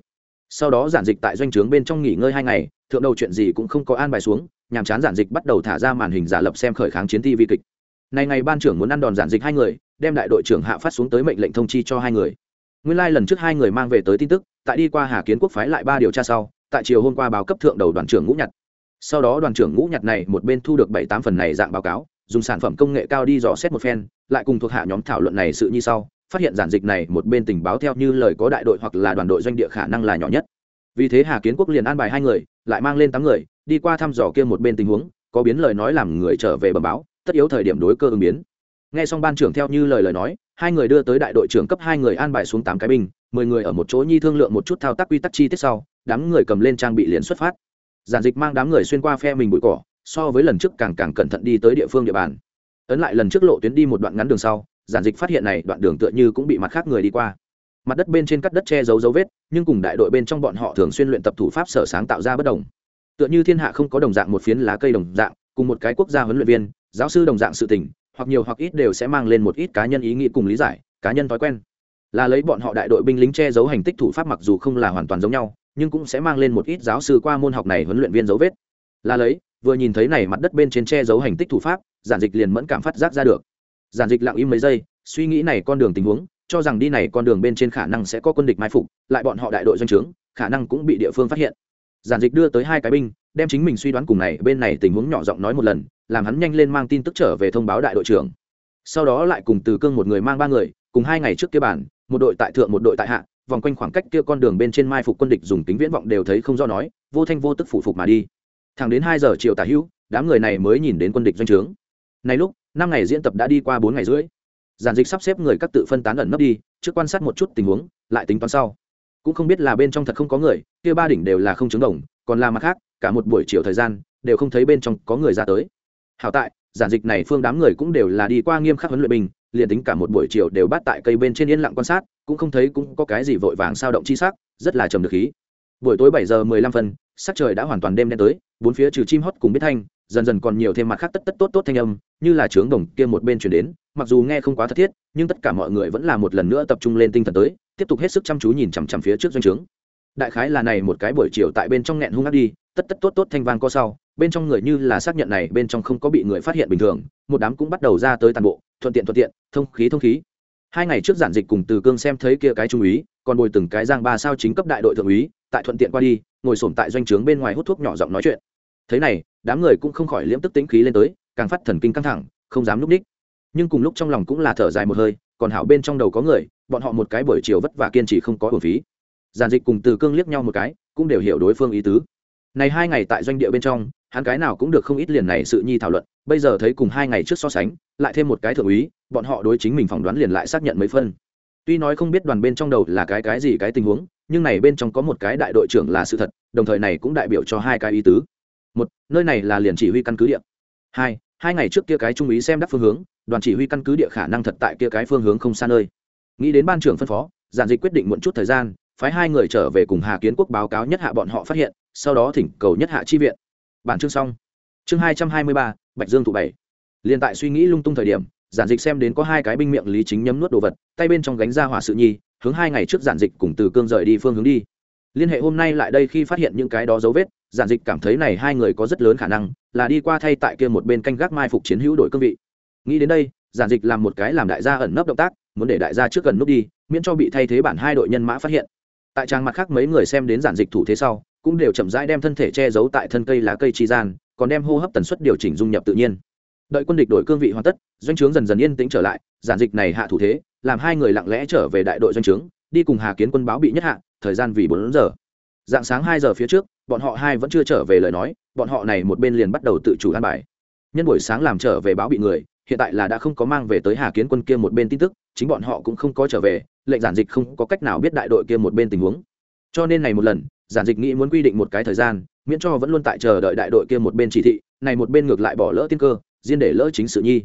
Sau đó giản dịch tại doanh trướng bên trong nghỉ ngơi hai ngày, thượng đầu chuyện gì cũng không có an bài xuống, nhàm chán giản dịch bắt đầu thả ra màn hình giả lập xem khởi kháng chiến thi vi kịch. Này ngày ban trưởng muốn ăn đòn giản dịch hai người, đem đại đội trưởng hạ phát xuống tới mệnh lệnh thông chi cho hai người. Nguyên lai lần trước hai người mang về tới tin tức, tại đi qua hà kiến quốc phái lại ba điều tra sau, tại chiều hôm qua báo cấp thượng đầu đoàn trưởng ngũ nhặt. sau đó đoàn trưởng ngũ nhặt này một bên thu được bảy tám phần này dạng báo cáo, dùng sản phẩm công nghệ cao đi dò xét một phen, lại cùng thuộc hạ nhóm thảo luận này sự như sau phát hiện giản dịch này một bên tình báo theo như lời có đại đội hoặc là đoàn đội doanh địa khả năng là nhỏ nhất. Vì thế hà kiến quốc liền an bài hai người, lại mang lên tám người, đi qua thăm dò kia một bên tình huống, có biến lời nói làm người trở về bờ báo, tất yếu thời điểm đối cơ ứng biến. Nghe xong ban trưởng theo như lời lời nói, hai người đưa tới đại đội trưởng cấp hai người an bài xuống tám cái binh, mười người ở một chỗ nhi thương lượng một chút thao tác quy tắc chi tiết sau, đám người cầm lên trang bị liền xuất phát. Giản dịch mang đám người xuyên qua phe mình bụi cỏ, so với lần trước càng càng cẩn thận đi tới địa phương địa bàn. Ấn lại lần trước lộ tuyến đi một đoạn ngắn đường sau giản dịch phát hiện này đoạn đường tựa như cũng bị mặt khác người đi qua. Mặt đất bên trên cắt đất che giấu dấu vết, nhưng cùng đại đội bên trong bọn họ thường xuyên luyện tập thủ pháp sở sáng tạo ra bất đồng. Tựa như thiên hạ không có đồng dạng một phiến lá cây đồng dạng, cùng một cái quốc gia huấn luyện viên, giáo sư đồng dạng sự tình, hoặc nhiều hoặc ít đều sẽ mang lên một ít cá nhân ý nghĩ cùng lý giải, cá nhân thói quen. Là lấy bọn họ đại đội binh lính che giấu hành tích thủ pháp mặc dù không là hoàn toàn giống nhau, nhưng cũng sẽ mang lên một ít giáo sư qua môn học này huấn luyện viên dấu vết. Là lấy, vừa nhìn thấy này mặt đất bên trên che giấu hành tích thủ pháp, giản dịch liền mẫn cảm phát giác ra được giản dịch lặng im mấy giây, suy nghĩ này con đường tình huống, cho rằng đi này con đường bên trên khả năng sẽ có quân địch mai phục, lại bọn họ đại đội doanh trướng, khả năng cũng bị địa phương phát hiện. Giản dịch đưa tới hai cái binh, đem chính mình suy đoán cùng này, bên này tình huống nhỏ giọng nói một lần, làm hắn nhanh lên mang tin tức trở về thông báo đại đội trưởng. Sau đó lại cùng từ cương một người mang ba người, cùng hai ngày trước kia bản một đội tại thượng một đội tại hạ, vòng quanh khoảng cách kia con đường bên trên mai phục quân địch dùng tính viễn vọng đều thấy không do nói, vô thanh vô tức phủ phục mà đi. Thẳng đến hai giờ chiều tả hữu, đám người này mới nhìn đến quân địch doanh trướng. Này lúc năm ngày diễn tập đã đi qua bốn ngày rưỡi. Giản dịch sắp xếp người các tự phân tán ẩn nấp đi trước quan sát một chút tình huống lại tính toán sau. Cũng không biết là bên trong thật không có người kia ba đỉnh đều là không chứng đồng còn là mặt khác cả một buổi chiều thời gian đều không thấy bên trong có người ra tới. Hảo tại giản dịch này phương đám người cũng đều là đi qua nghiêm khắc huấn luyện bình, liền tính cả một buổi chiều đều bắt tại cây bên trên yên lặng quan sát cũng không thấy cũng có cái gì vội vàng sao động chi sắc rất là trầm được khí. Buổi tối bảy giờ mười lăm phân sắc trời đã hoàn toàn đêm đen tới bốn phía trừ chim hót cùng biết thanh dần dần còn nhiều thêm mặt khác tất tất tốt tốt thanh âm, như là trướng đồng kia một bên chuyển đến, mặc dù nghe không quá thật thiết, nhưng tất cả mọi người vẫn là một lần nữa tập trung lên tinh thần tới, tiếp tục hết sức chăm chú nhìn chằm chằm phía trước doanh trướng. Đại khái là này một cái buổi chiều tại bên trong nghẹn hung ác đi, tất tất tốt tốt thanh vang có sau, bên trong người như là xác nhận này bên trong không có bị người phát hiện bình thường, một đám cũng bắt đầu ra tới toàn bộ, thuận tiện thuận tiện, thông khí thông khí. Hai ngày trước giản dịch cùng từ cương xem thấy kia cái trung úy, còn bồi từng cái giang ba sao chính cấp đại đội thượng úy, tại thuận tiện qua đi, ngồi sổm tại doanh trướng bên ngoài hút thuốc nhỏ giọng nói chuyện. Thế này đám người cũng không khỏi liễm tức tính khí lên tới, càng phát thần kinh căng thẳng, không dám núp đích. Nhưng cùng lúc trong lòng cũng là thở dài một hơi, còn hảo bên trong đầu có người, bọn họ một cái buổi chiều vất vả kiên trì không có hồn phí. Giản dịch cùng từ cương liếc nhau một cái, cũng đều hiểu đối phương ý tứ. Này hai ngày tại doanh địa bên trong, hắn cái nào cũng được không ít liền này sự nhi thảo luận, bây giờ thấy cùng hai ngày trước so sánh, lại thêm một cái thượng úy, bọn họ đối chính mình phỏng đoán liền lại xác nhận mấy phân. Tuy nói không biết đoàn bên trong đầu là cái cái gì cái tình huống, nhưng này bên trong có một cái đại đội trưởng là sự thật, đồng thời này cũng đại biểu cho hai cái ý tứ một, nơi này là liền chỉ huy căn cứ địa. Hai hai ngày trước kia cái trung úy xem đắc phương hướng, đoàn chỉ huy căn cứ địa khả năng thật tại kia cái phương hướng không xa nơi. Nghĩ đến ban trưởng phân phó, giản dịch quyết định muộn chút thời gian, phái hai người trở về cùng hà kiến quốc báo cáo nhất hạ bọn họ phát hiện, sau đó thỉnh cầu nhất hạ chi viện. Bản chương xong. Chương hai trăm hai mươi ba, bạch dương thụ bảy. Liền tại suy nghĩ lung tung thời điểm, giản dịch xem đến có hai cái binh miệng lý chính nhấm nuốt đồ vật, tay bên trong gánh ra hỏa sự nhi, hướng hai ngày trước giản dịch cùng từ cương rời đi phương hướng đi. Liên hệ hôm nay lại đây khi phát hiện những cái đó dấu vết giản dịch cảm thấy này hai người có rất lớn khả năng là đi qua thay tại kia một bên canh gác mai phục chiến hữu đội cương vị. Nghĩ đến đây, giản dịch làm một cái làm đại gia ẩn nấp động tác, muốn để đại gia trước gần nút đi, miễn cho bị thay thế bản hai đội nhân mã phát hiện. Tại trang mặt khác mấy người xem đến giản dịch thủ thế sau, cũng đều chậm rãi đem thân thể che giấu tại thân cây lá cây chi gian, còn đem hô hấp tần suất điều chỉnh dung nhập tự nhiên. Đợi quân địch đổi cương vị hoàn tất, doanh trướng dần dần yên tĩnh trở lại, giản dịch này hạ thủ thế, làm hai người lặng lẽ trở về đại đội doanh trướng, đi cùng hà kiến quân báo bị nhất hạ, thời gian vì bốn giờ dạng sáng hai giờ phía trước, bọn họ hai vẫn chưa trở về lời nói, bọn họ này một bên liền bắt đầu tự chủ an bài. Nhân buổi sáng làm trở về báo bị người, hiện tại là đã không có mang về tới hà kiến quân kia một bên tin tức, chính bọn họ cũng không có trở về, lệnh giản dịch không có cách nào biết đại đội kia một bên tình huống. Cho nên này một lần, giản dịch nghĩ muốn quy định một cái thời gian, miễn cho vẫn luôn tại chờ đợi đại đội kia một bên chỉ thị, này một bên ngược lại bỏ lỡ tiên cơ, riêng để lỡ chính sự nhi.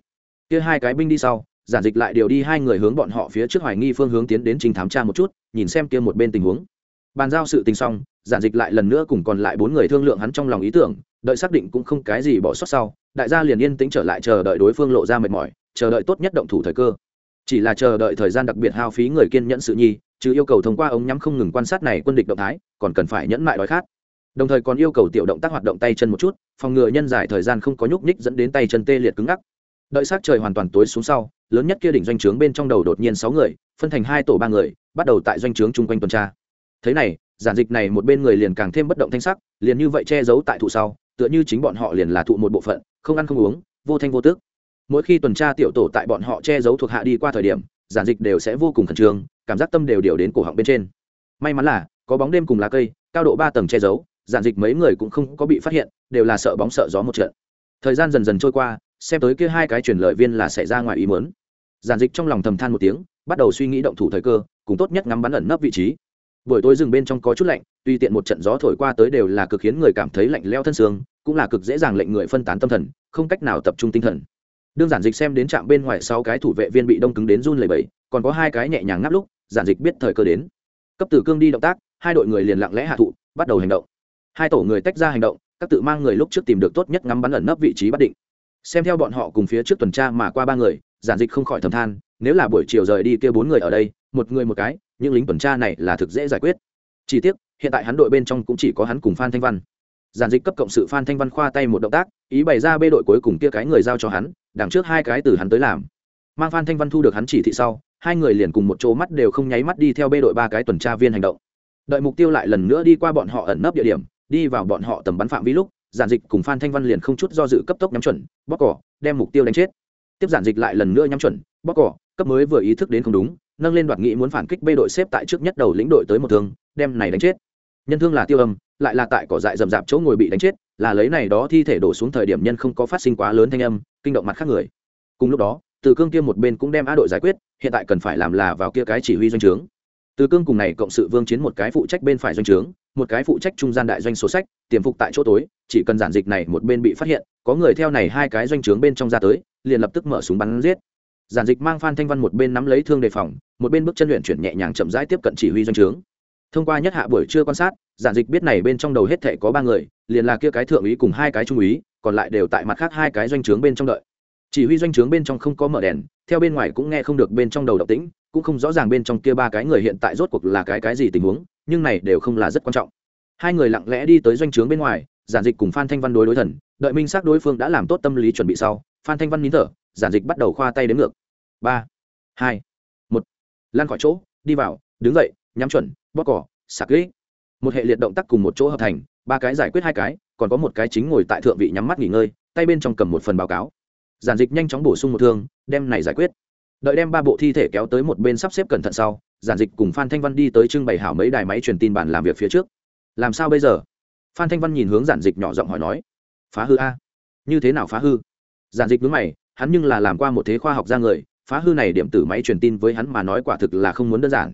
Kia hai cái binh đi sau, giản dịch lại điều đi hai người hướng bọn họ phía trước hoài nghi phương hướng tiến đến trình thám tra một chút, nhìn xem kia một bên tình huống bàn giao sự tình xong, giản dịch lại lần nữa cùng còn lại bốn người thương lượng hắn trong lòng ý tưởng, đợi xác định cũng không cái gì bỏ sót sau, đại gia liền yên tĩnh trở lại chờ đợi đối phương lộ ra mệt mỏi, chờ đợi tốt nhất động thủ thời cơ. Chỉ là chờ đợi thời gian đặc biệt hao phí người kiên nhẫn sự nhi, chứ yêu cầu thông qua ống nhắm không ngừng quan sát này quân địch động thái, còn cần phải nhẫn mại đói khát. Đồng thời còn yêu cầu tiểu động tác hoạt động tay chân một chút, phòng ngừa nhân giải thời gian không có nhúc nhích dẫn đến tay chân tê liệt cứng ngắc. Đợi s trời hoàn toàn tối xuống sau, lớn nhất kia đỉnh doanh trướng bên trong đầu đột nhiên sáu người, phân thành hai tổ ba người, bắt đầu tại doanh trướng chung quanh tuần tra thế này, giản dịch này một bên người liền càng thêm bất động thanh sắc, liền như vậy che giấu tại thụ sau, tựa như chính bọn họ liền là thụ một bộ phận, không ăn không uống, vô thanh vô tước mỗi khi tuần tra tiểu tổ tại bọn họ che giấu thuộc hạ đi qua thời điểm, giản dịch đều sẽ vô cùng khẩn trương, cảm giác tâm đều điều đến cổ họng bên trên. May mắn là, có bóng đêm cùng lá cây, cao độ ba tầng che giấu, giản dịch mấy người cũng không có bị phát hiện, đều là sợ bóng sợ gió một trận. Thời gian dần dần trôi qua, xem tới kia hai cái chuyển lợi viên là xảy ra ngoài ý mớn giản dịch trong lòng thầm than một tiếng, bắt đầu suy nghĩ động thủ thời cơ, cùng tốt nhất ngắm bắn ẩn nấp vị trí buổi tối rừng bên trong có chút lạnh, tuy tiện một trận gió thổi qua tới đều là cực khiến người cảm thấy lạnh leo thân xương, cũng là cực dễ dàng lệnh người phân tán tâm thần, không cách nào tập trung tinh thần. Đương giản dịch xem đến trạm bên ngoài sáu cái thủ vệ viên bị đông cứng đến run lầy bẫy còn có hai cái nhẹ nhàng ngáp lúc, giản dịch biết thời cơ đến. Cấp tử cương đi động tác, hai đội người liền lặng lẽ hạ thụ bắt đầu hành động. Hai tổ người tách ra hành động, các tự mang người lúc trước tìm được tốt nhất ngắm bắn ẩn nấp vị trí bắt định. Xem theo bọn họ cùng phía trước tuần tra mà qua ba người, giản dịch không khỏi thầm than, nếu là buổi chiều rời đi kia bốn người ở đây, một người một cái những lính tuần tra này là thực dễ giải quyết. Chỉ tiếc, hiện tại hắn đội bên trong cũng chỉ có hắn cùng phan thanh văn. Giản dịch cấp cộng sự phan thanh văn khoa tay một động tác, ý bày ra bê đội cuối cùng kia cái người giao cho hắn, đằng trước hai cái từ hắn tới làm. Mang phan thanh văn thu được hắn chỉ thị sau, hai người liền cùng một chỗ mắt đều không nháy mắt đi theo bê đội ba cái tuần tra viên hành động. Đợi mục tiêu lại lần nữa đi qua bọn họ ẩn nấp địa điểm, đi vào bọn họ tầm bắn phạm vi lúc, giản dịch cùng phan thanh văn liền không chút do dự cấp tốc nhắm chuẩn bóc cỏ, đem mục tiêu đánh chết. Tiếp giản dịch lại lần nữa nhắm chuẩn bóc cỏ, cấp mới vừa ý thức đến không đúng nâng lên đoạt nghị muốn phản kích bê đội xếp tại trước nhất đầu lĩnh đội tới một thương, đem này đánh chết. Nhân thương là tiêu âm, lại là tại cỏ dại rậm rạp chỗ ngồi bị đánh chết, là lấy này đó thi thể đổ xuống thời điểm nhân không có phát sinh quá lớn thanh âm, kinh động mặt khác người. Cùng lúc đó, từ cương kia một bên cũng đem á đội giải quyết, hiện tại cần phải làm là vào kia cái chỉ huy doanh trướng. Từ cương cùng này cộng sự vương chiến một cái phụ trách bên phải doanh trướng, một cái phụ trách trung gian đại doanh số sách, tiềm phục tại chỗ tối, chỉ cần giản dịch này một bên bị phát hiện, có người theo này hai cái doanh trướng bên trong ra tới, liền lập tức mở súng bắn giết giản dịch mang phan thanh văn một bên nắm lấy thương đề phòng, một bên bước chân luyện chuyển nhẹ nhàng chậm rãi tiếp cận chỉ huy doanh trướng. Thông qua nhất hạ buổi trưa quan sát, giản dịch biết này bên trong đầu hết thể có ba người, liền là kia cái thượng úy cùng hai cái trung úy, còn lại đều tại mặt khác hai cái doanh trướng bên trong đợi. Chỉ huy doanh trướng bên trong không có mở đèn, theo bên ngoài cũng nghe không được bên trong đầu động tĩnh, cũng không rõ ràng bên trong kia ba cái người hiện tại rốt cuộc là cái cái gì tình huống, nhưng này đều không là rất quan trọng. Hai người lặng lẽ đi tới doanh trướng bên ngoài, giản dịch cùng phan thanh văn đối đối thần, đợi minh xác đối phương đã làm tốt tâm lý chuẩn bị sau, phan thanh văn nín thở giản dịch bắt đầu khoa tay đến ngược. Ba, hai, một. Lan khỏi chỗ, đi vào, đứng dậy, nhắm chuẩn, bóp cỏ, sạc ghế một hệ liệt động tác cùng một chỗ hợp thành, ba cái giải quyết hai cái, còn có một cái chính ngồi tại thượng vị nhắm mắt nghỉ ngơi, tay bên trong cầm một phần báo cáo. Giản dịch nhanh chóng bổ sung một thương, đem này giải quyết. Đợi đem ba bộ thi thể kéo tới một bên sắp xếp cẩn thận sau, giản dịch cùng phan thanh văn đi tới trưng bày hảo mấy đài máy truyền tin bản làm việc phía trước. Làm sao bây giờ? Phan thanh văn nhìn hướng giản dịch nhỏ giọng hỏi nói. Phá hư a. Như thế nào phá hư? Giản dịch vướng mày hắn nhưng là làm qua một thế khoa học ra người, phá hư này điểm tử máy truyền tin với hắn mà nói quả thực là không muốn đơn giản.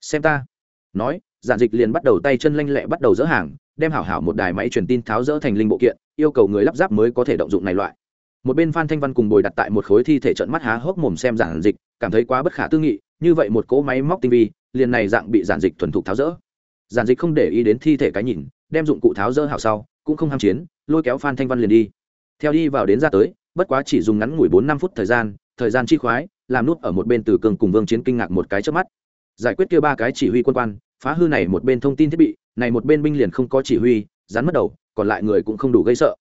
Xem ta. Nói, giản dịch liền bắt đầu tay chân lanh lẹ bắt đầu dỡ hàng, đem hảo hảo một đài máy truyền tin tháo dỡ thành linh bộ kiện, yêu cầu người lắp ráp mới có thể động dụng này loại. Một bên phan thanh văn cùng bồi đặt tại một khối thi thể trận mắt há hốc mồm xem giản dịch, cảm thấy quá bất khả tư nghị, như vậy một cỗ máy móc tinh vi, liền này dạng bị giản dịch thuần thục tháo dỡ. Giản dịch không để ý đến thi thể cái nhìn, đem dụng cụ tháo dỡ hảo sau, cũng không ham chiến, lôi kéo phan thanh văn liền đi. Theo đi vào đến ra tới bất quá chỉ dùng ngắn ngủi bốn năm phút thời gian thời gian chi khoái, làm nút ở một bên từ cường cùng vương chiến kinh ngạc một cái trước mắt. Giải quyết kia ba cái chỉ huy quân quan, phá hư này một bên thông tin thiết bị, này một bên binh liền không có chỉ huy, rắn mất đầu, còn lại người cũng không đủ gây sợ.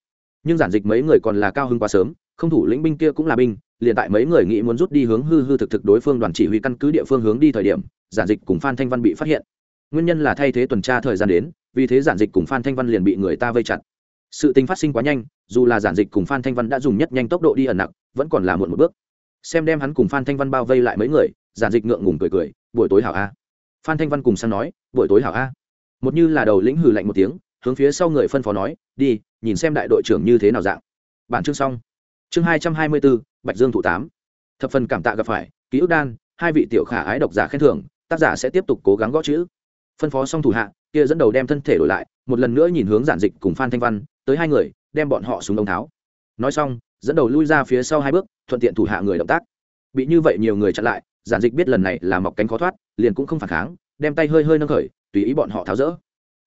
Nhưng giản dịch mấy người còn là cao hơn quá sớm, không thủ lĩnh binh kia cũng là binh, liền tại mấy người nghĩ muốn rút đi hướng hư hư thực thực đối phương đoàn chỉ huy căn cứ địa phương hướng đi thời điểm, giản dịch cùng phan thanh văn bị phát hiện. Nguyên nhân là thay thế tuần tra thời gian đến, vì thế giản dịch cùng phan thanh văn liền bị người ta vây chặt sự tình phát sinh quá nhanh, dù là giản dịch cùng phan thanh văn đã dùng nhất nhanh tốc độ đi ẩn nặng vẫn còn là muộn một bước. Xem đem hắn cùng phan thanh văn bao vây lại mấy người, giản dịch ngượng ngùng cười cười, buổi tối hảo a. Phan thanh văn cùng sang nói, buổi tối hảo a. Một như là đầu lĩnh hừ lạnh một tiếng, hướng phía sau người phân phó nói, đi, nhìn xem đại đội trưởng như thế nào dạng. Bản chương xong. Chương hai trăm hai mươi bốn bạch dương thủ tám. Thập phần cảm tạ gặp phải, ký ức đan, hai vị tiểu khả ái độc giả khen thưởng, tác giả sẽ tiếp tục cố gắng gõ chữ. Phân phó xong thủ hạ, kia dẫn đầu đem thân thể đổi lại, một lần nữa nhìn hướng giản dịch cùng phan thanh văn tới hai người, đem bọn họ xuống ống tháo. Nói xong, dẫn đầu lui ra phía sau hai bước, thuận tiện thủ hạ người động tác. Bị như vậy nhiều người chặn lại, giản dịch biết lần này là mọc cánh khó thoát, liền cũng không phản kháng, đem tay hơi hơi nâng khởi, tùy ý bọn họ tháo rỡ.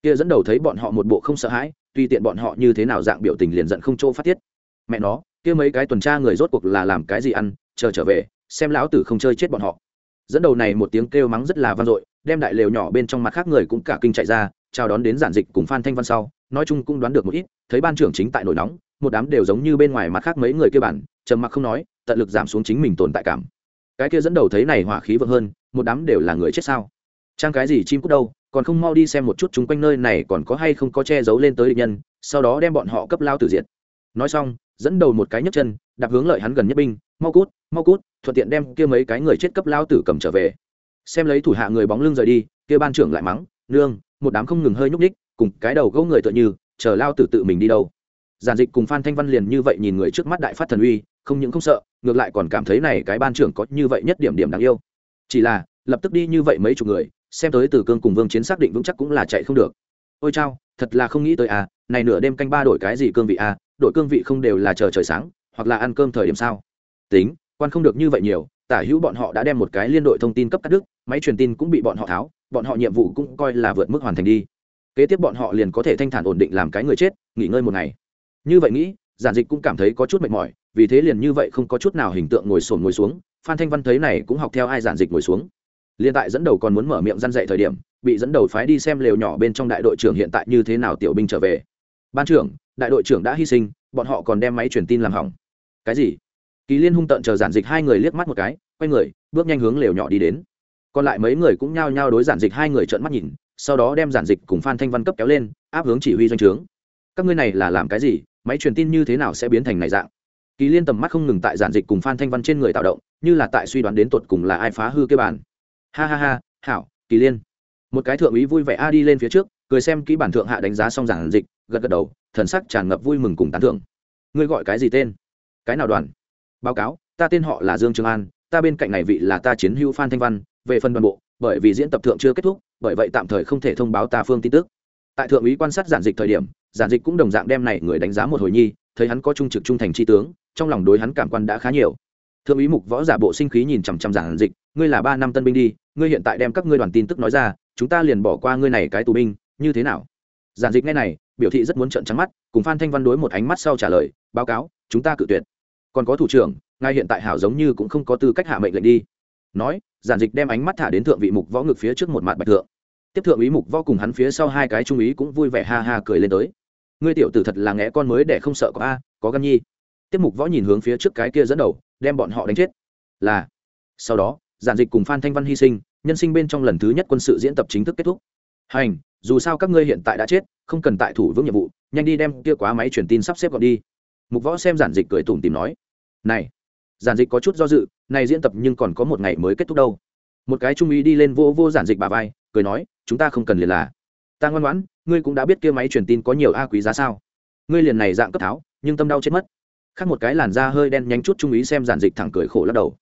Kia dẫn đầu thấy bọn họ một bộ không sợ hãi tùy tiện bọn họ như thế nào dạng biểu tình liền giận không chỗ phát tiết. Mẹ nó, kia mấy cái tuần tra người rốt cuộc là làm cái gì ăn, chờ trở về, xem lão tử không chơi chết bọn họ. Dẫn đầu này một tiếng kêu mắng rất là vang dội, đem đại lều nhỏ bên trong mặt khác người cũng cả kinh chạy ra, chào đón đến giản dịch cùng phan thanh văn sau nói chung cũng đoán được một ít, thấy ban trưởng chính tại nổi nóng, một đám đều giống như bên ngoài mặt khác mấy người kia bản, trầm mặc không nói, tận lực giảm xuống chính mình tồn tại cảm. Cái kia dẫn đầu thấy này hỏa khí vượng hơn, một đám đều là người chết sao? Trang cái gì chim cút đâu, còn không mau đi xem một chút chúng quanh nơi này còn có hay không có che giấu lên tới địch nhân, sau đó đem bọn họ cấp lao tử diệt. nói xong, dẫn đầu một cái nhấc chân, đạp hướng lợi hắn gần nhất binh, mau cút mau cút, thuận tiện đem kia mấy cái người chết cấp lao tử cầm trở về. Xem lấy thủ hạ người bóng lưng rời đi, kia ban trưởng lại mắng, nương, một đám không ngừng hơi nhúc ních cùng cái đầu gấu người tựa như, chờ lao tử tự mình đi đâu. Giản dịch cùng phan thanh văn liền như vậy nhìn người trước mắt đại phát thần uy, không những không sợ, ngược lại còn cảm thấy này cái ban trưởng có như vậy nhất điểm điểm đáng yêu. Chỉ là, lập tức đi như vậy mấy chục người, xem tới từ cương cùng vương chiến xác định vững chắc cũng là chạy không được. Ôi chao, thật là không nghĩ tới à này nửa đêm canh ba đổi cái gì cương vị à đổi cương vị không đều là chờ trời sáng, hoặc là ăn cơm thời điểm sao? Tính, quan không được như vậy nhiều, tả hữu bọn họ đã đem một cái liên đội thông tin cấp cắt đứt, máy truyền tin cũng bị bọn họ tháo, bọn họ nhiệm vụ cũng coi là vượt mức hoàn thành đi kế tiếp bọn họ liền có thể thanh thản ổn định làm cái người chết, nghỉ ngơi một ngày. Như vậy nghĩ, giản dịch cũng cảm thấy có chút mệt mỏi, vì thế liền như vậy không có chút nào hình tượng ngồi sồn ngồi xuống, phan thanh văn thấy này cũng học theo ai giản dịch ngồi xuống. Liền tại dẫn đầu còn muốn mở miệng răn dậy thời điểm, bị dẫn đầu phái đi xem lều nhỏ bên trong đại đội trưởng hiện tại như thế nào tiểu binh trở về. Ban trưởng, đại đội trưởng đã hy sinh, bọn họ còn đem máy truyền tin làm hỏng. Cái gì? Kỳ liên hung tợn chờ giản dịch hai người liếc mắt một cái, quay người, bước nhanh hướng lều nhỏ đi đến. Còn lại mấy người cũng nhao nhao đối giản dịch hai người trợn mắt nhìn sau đó đem giản dịch cùng phan thanh văn cấp kéo lên, áp hướng chỉ huy doanh trướng. Các ngươi này là làm cái gì? Máy truyền tin như thế nào sẽ biến thành này dạng? Kỳ liên tầm mắt không ngừng tại giản dịch cùng phan thanh văn trên người tạo động, như là tại suy đoán đến tột cùng là ai phá hư cái bàn ha ha ha, hảo, kỳ liên. Một cái thượng úy vui vẻ a đi lên phía trước, cười xem kỹ bản thượng hạ đánh giá xong giản dịch, gật gật đầu, thần sắc tràn ngập vui mừng cùng tán thưởng. Ngươi gọi cái gì tên? Cái nào đoàn? Báo cáo, ta tên họ là dương trường an, ta bên cạnh này vị là ta chiến hữu phan thanh văn, về phần đoàn bộ bởi vì diễn tập thượng chưa kết thúc, bởi vậy tạm thời không thể thông báo ta phương tin tức. Tại thượng úy quan sát giản dịch thời điểm, giản dịch cũng đồng dạng đem này người đánh giá một hồi nhi, thấy hắn có trung trực trung thành tri tướng, trong lòng đối hắn cảm quan đã khá nhiều. Thượng úy mục võ giả bộ sinh khí nhìn chằm chằm giản dịch, ngươi là ba năm tân binh đi, ngươi hiện tại đem các ngươi đoàn tin tức nói ra, chúng ta liền bỏ qua ngươi này cái tù binh, như thế nào? Giản dịch ngay này, biểu thị rất muốn trợn trắng mắt, cùng phan thanh văn đối một ánh mắt sau trả lời, báo cáo, chúng ta cự tuyệt. Còn có thủ trưởng, ngài hiện tại hảo giống như cũng không có tư cách hạ mệnh lệnh đi nói, giản dịch đem ánh mắt thả đến thượng vị mục võ ngực phía trước một mặt bạch thượng. Tiếp thượng úy mục võ cùng hắn phía sau hai cái trung úy cũng vui vẻ ha ha cười lên tới. Ngươi tiểu tử thật là nghe con mới để không sợ có a, có gan nhi. Tiếp mục võ nhìn hướng phía trước cái kia dẫn đầu, đem bọn họ đánh chết. Là, sau đó, giản dịch cùng phan thanh văn hy sinh, nhân sinh bên trong lần thứ nhất quân sự diễn tập chính thức kết thúc. Hành, dù sao các ngươi hiện tại đã chết, không cần tại thủ vững nhiệm vụ, nhanh đi đem kia quá máy truyền tin sắp xếp gọn đi. Mục võ xem giản dịch cười tủm tìm nói, này. Giản dịch có chút do dự này diễn tập nhưng còn có một ngày mới kết thúc đâu. Một cái trung ý đi lên vô vô giản dịch bà vai, cười nói, chúng ta không cần liền là. Ta ngoan ngoãn, ngươi cũng đã biết kia máy truyền tin có nhiều a quý giá sao. Ngươi liền này dạng cấp tháo, nhưng tâm đau chết mất. Khác một cái làn da hơi đen nhanh chút trung ý xem giản dịch thẳng cười khổ lắc đầu.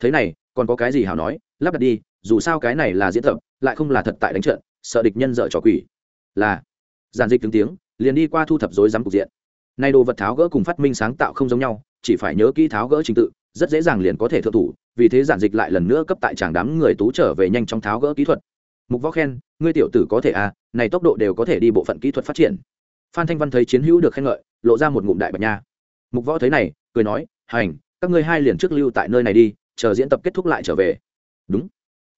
Thế này, còn có cái gì hảo nói, lắp đặt đi, dù sao cái này là diễn tập, lại không là thật tại đánh trận, sợ địch nhân dợ trò quỷ. Là. Giản dịch tiếng tiếng, liền đi qua thu thập rối rắm cục diện. Nay đồ vật tháo gỡ cùng phát minh sáng tạo không giống nhau, chỉ phải nhớ kỹ tháo gỡ trình tự rất dễ dàng liền có thể thượng thủ, vì thế giản dịch lại lần nữa cấp tại chàng đám người tú trở về nhanh chóng tháo gỡ kỹ thuật. Mục võ khen, ngươi tiểu tử có thể à này tốc độ đều có thể đi bộ phận kỹ thuật phát triển. Phan thanh văn thấy chiến hữu được khen ngợi, lộ ra một ngụm đại bạch nha. Mục võ thấy này, cười nói, hành, các ngươi hai liền trước lưu tại nơi này đi, chờ diễn tập kết thúc lại trở về. Đúng.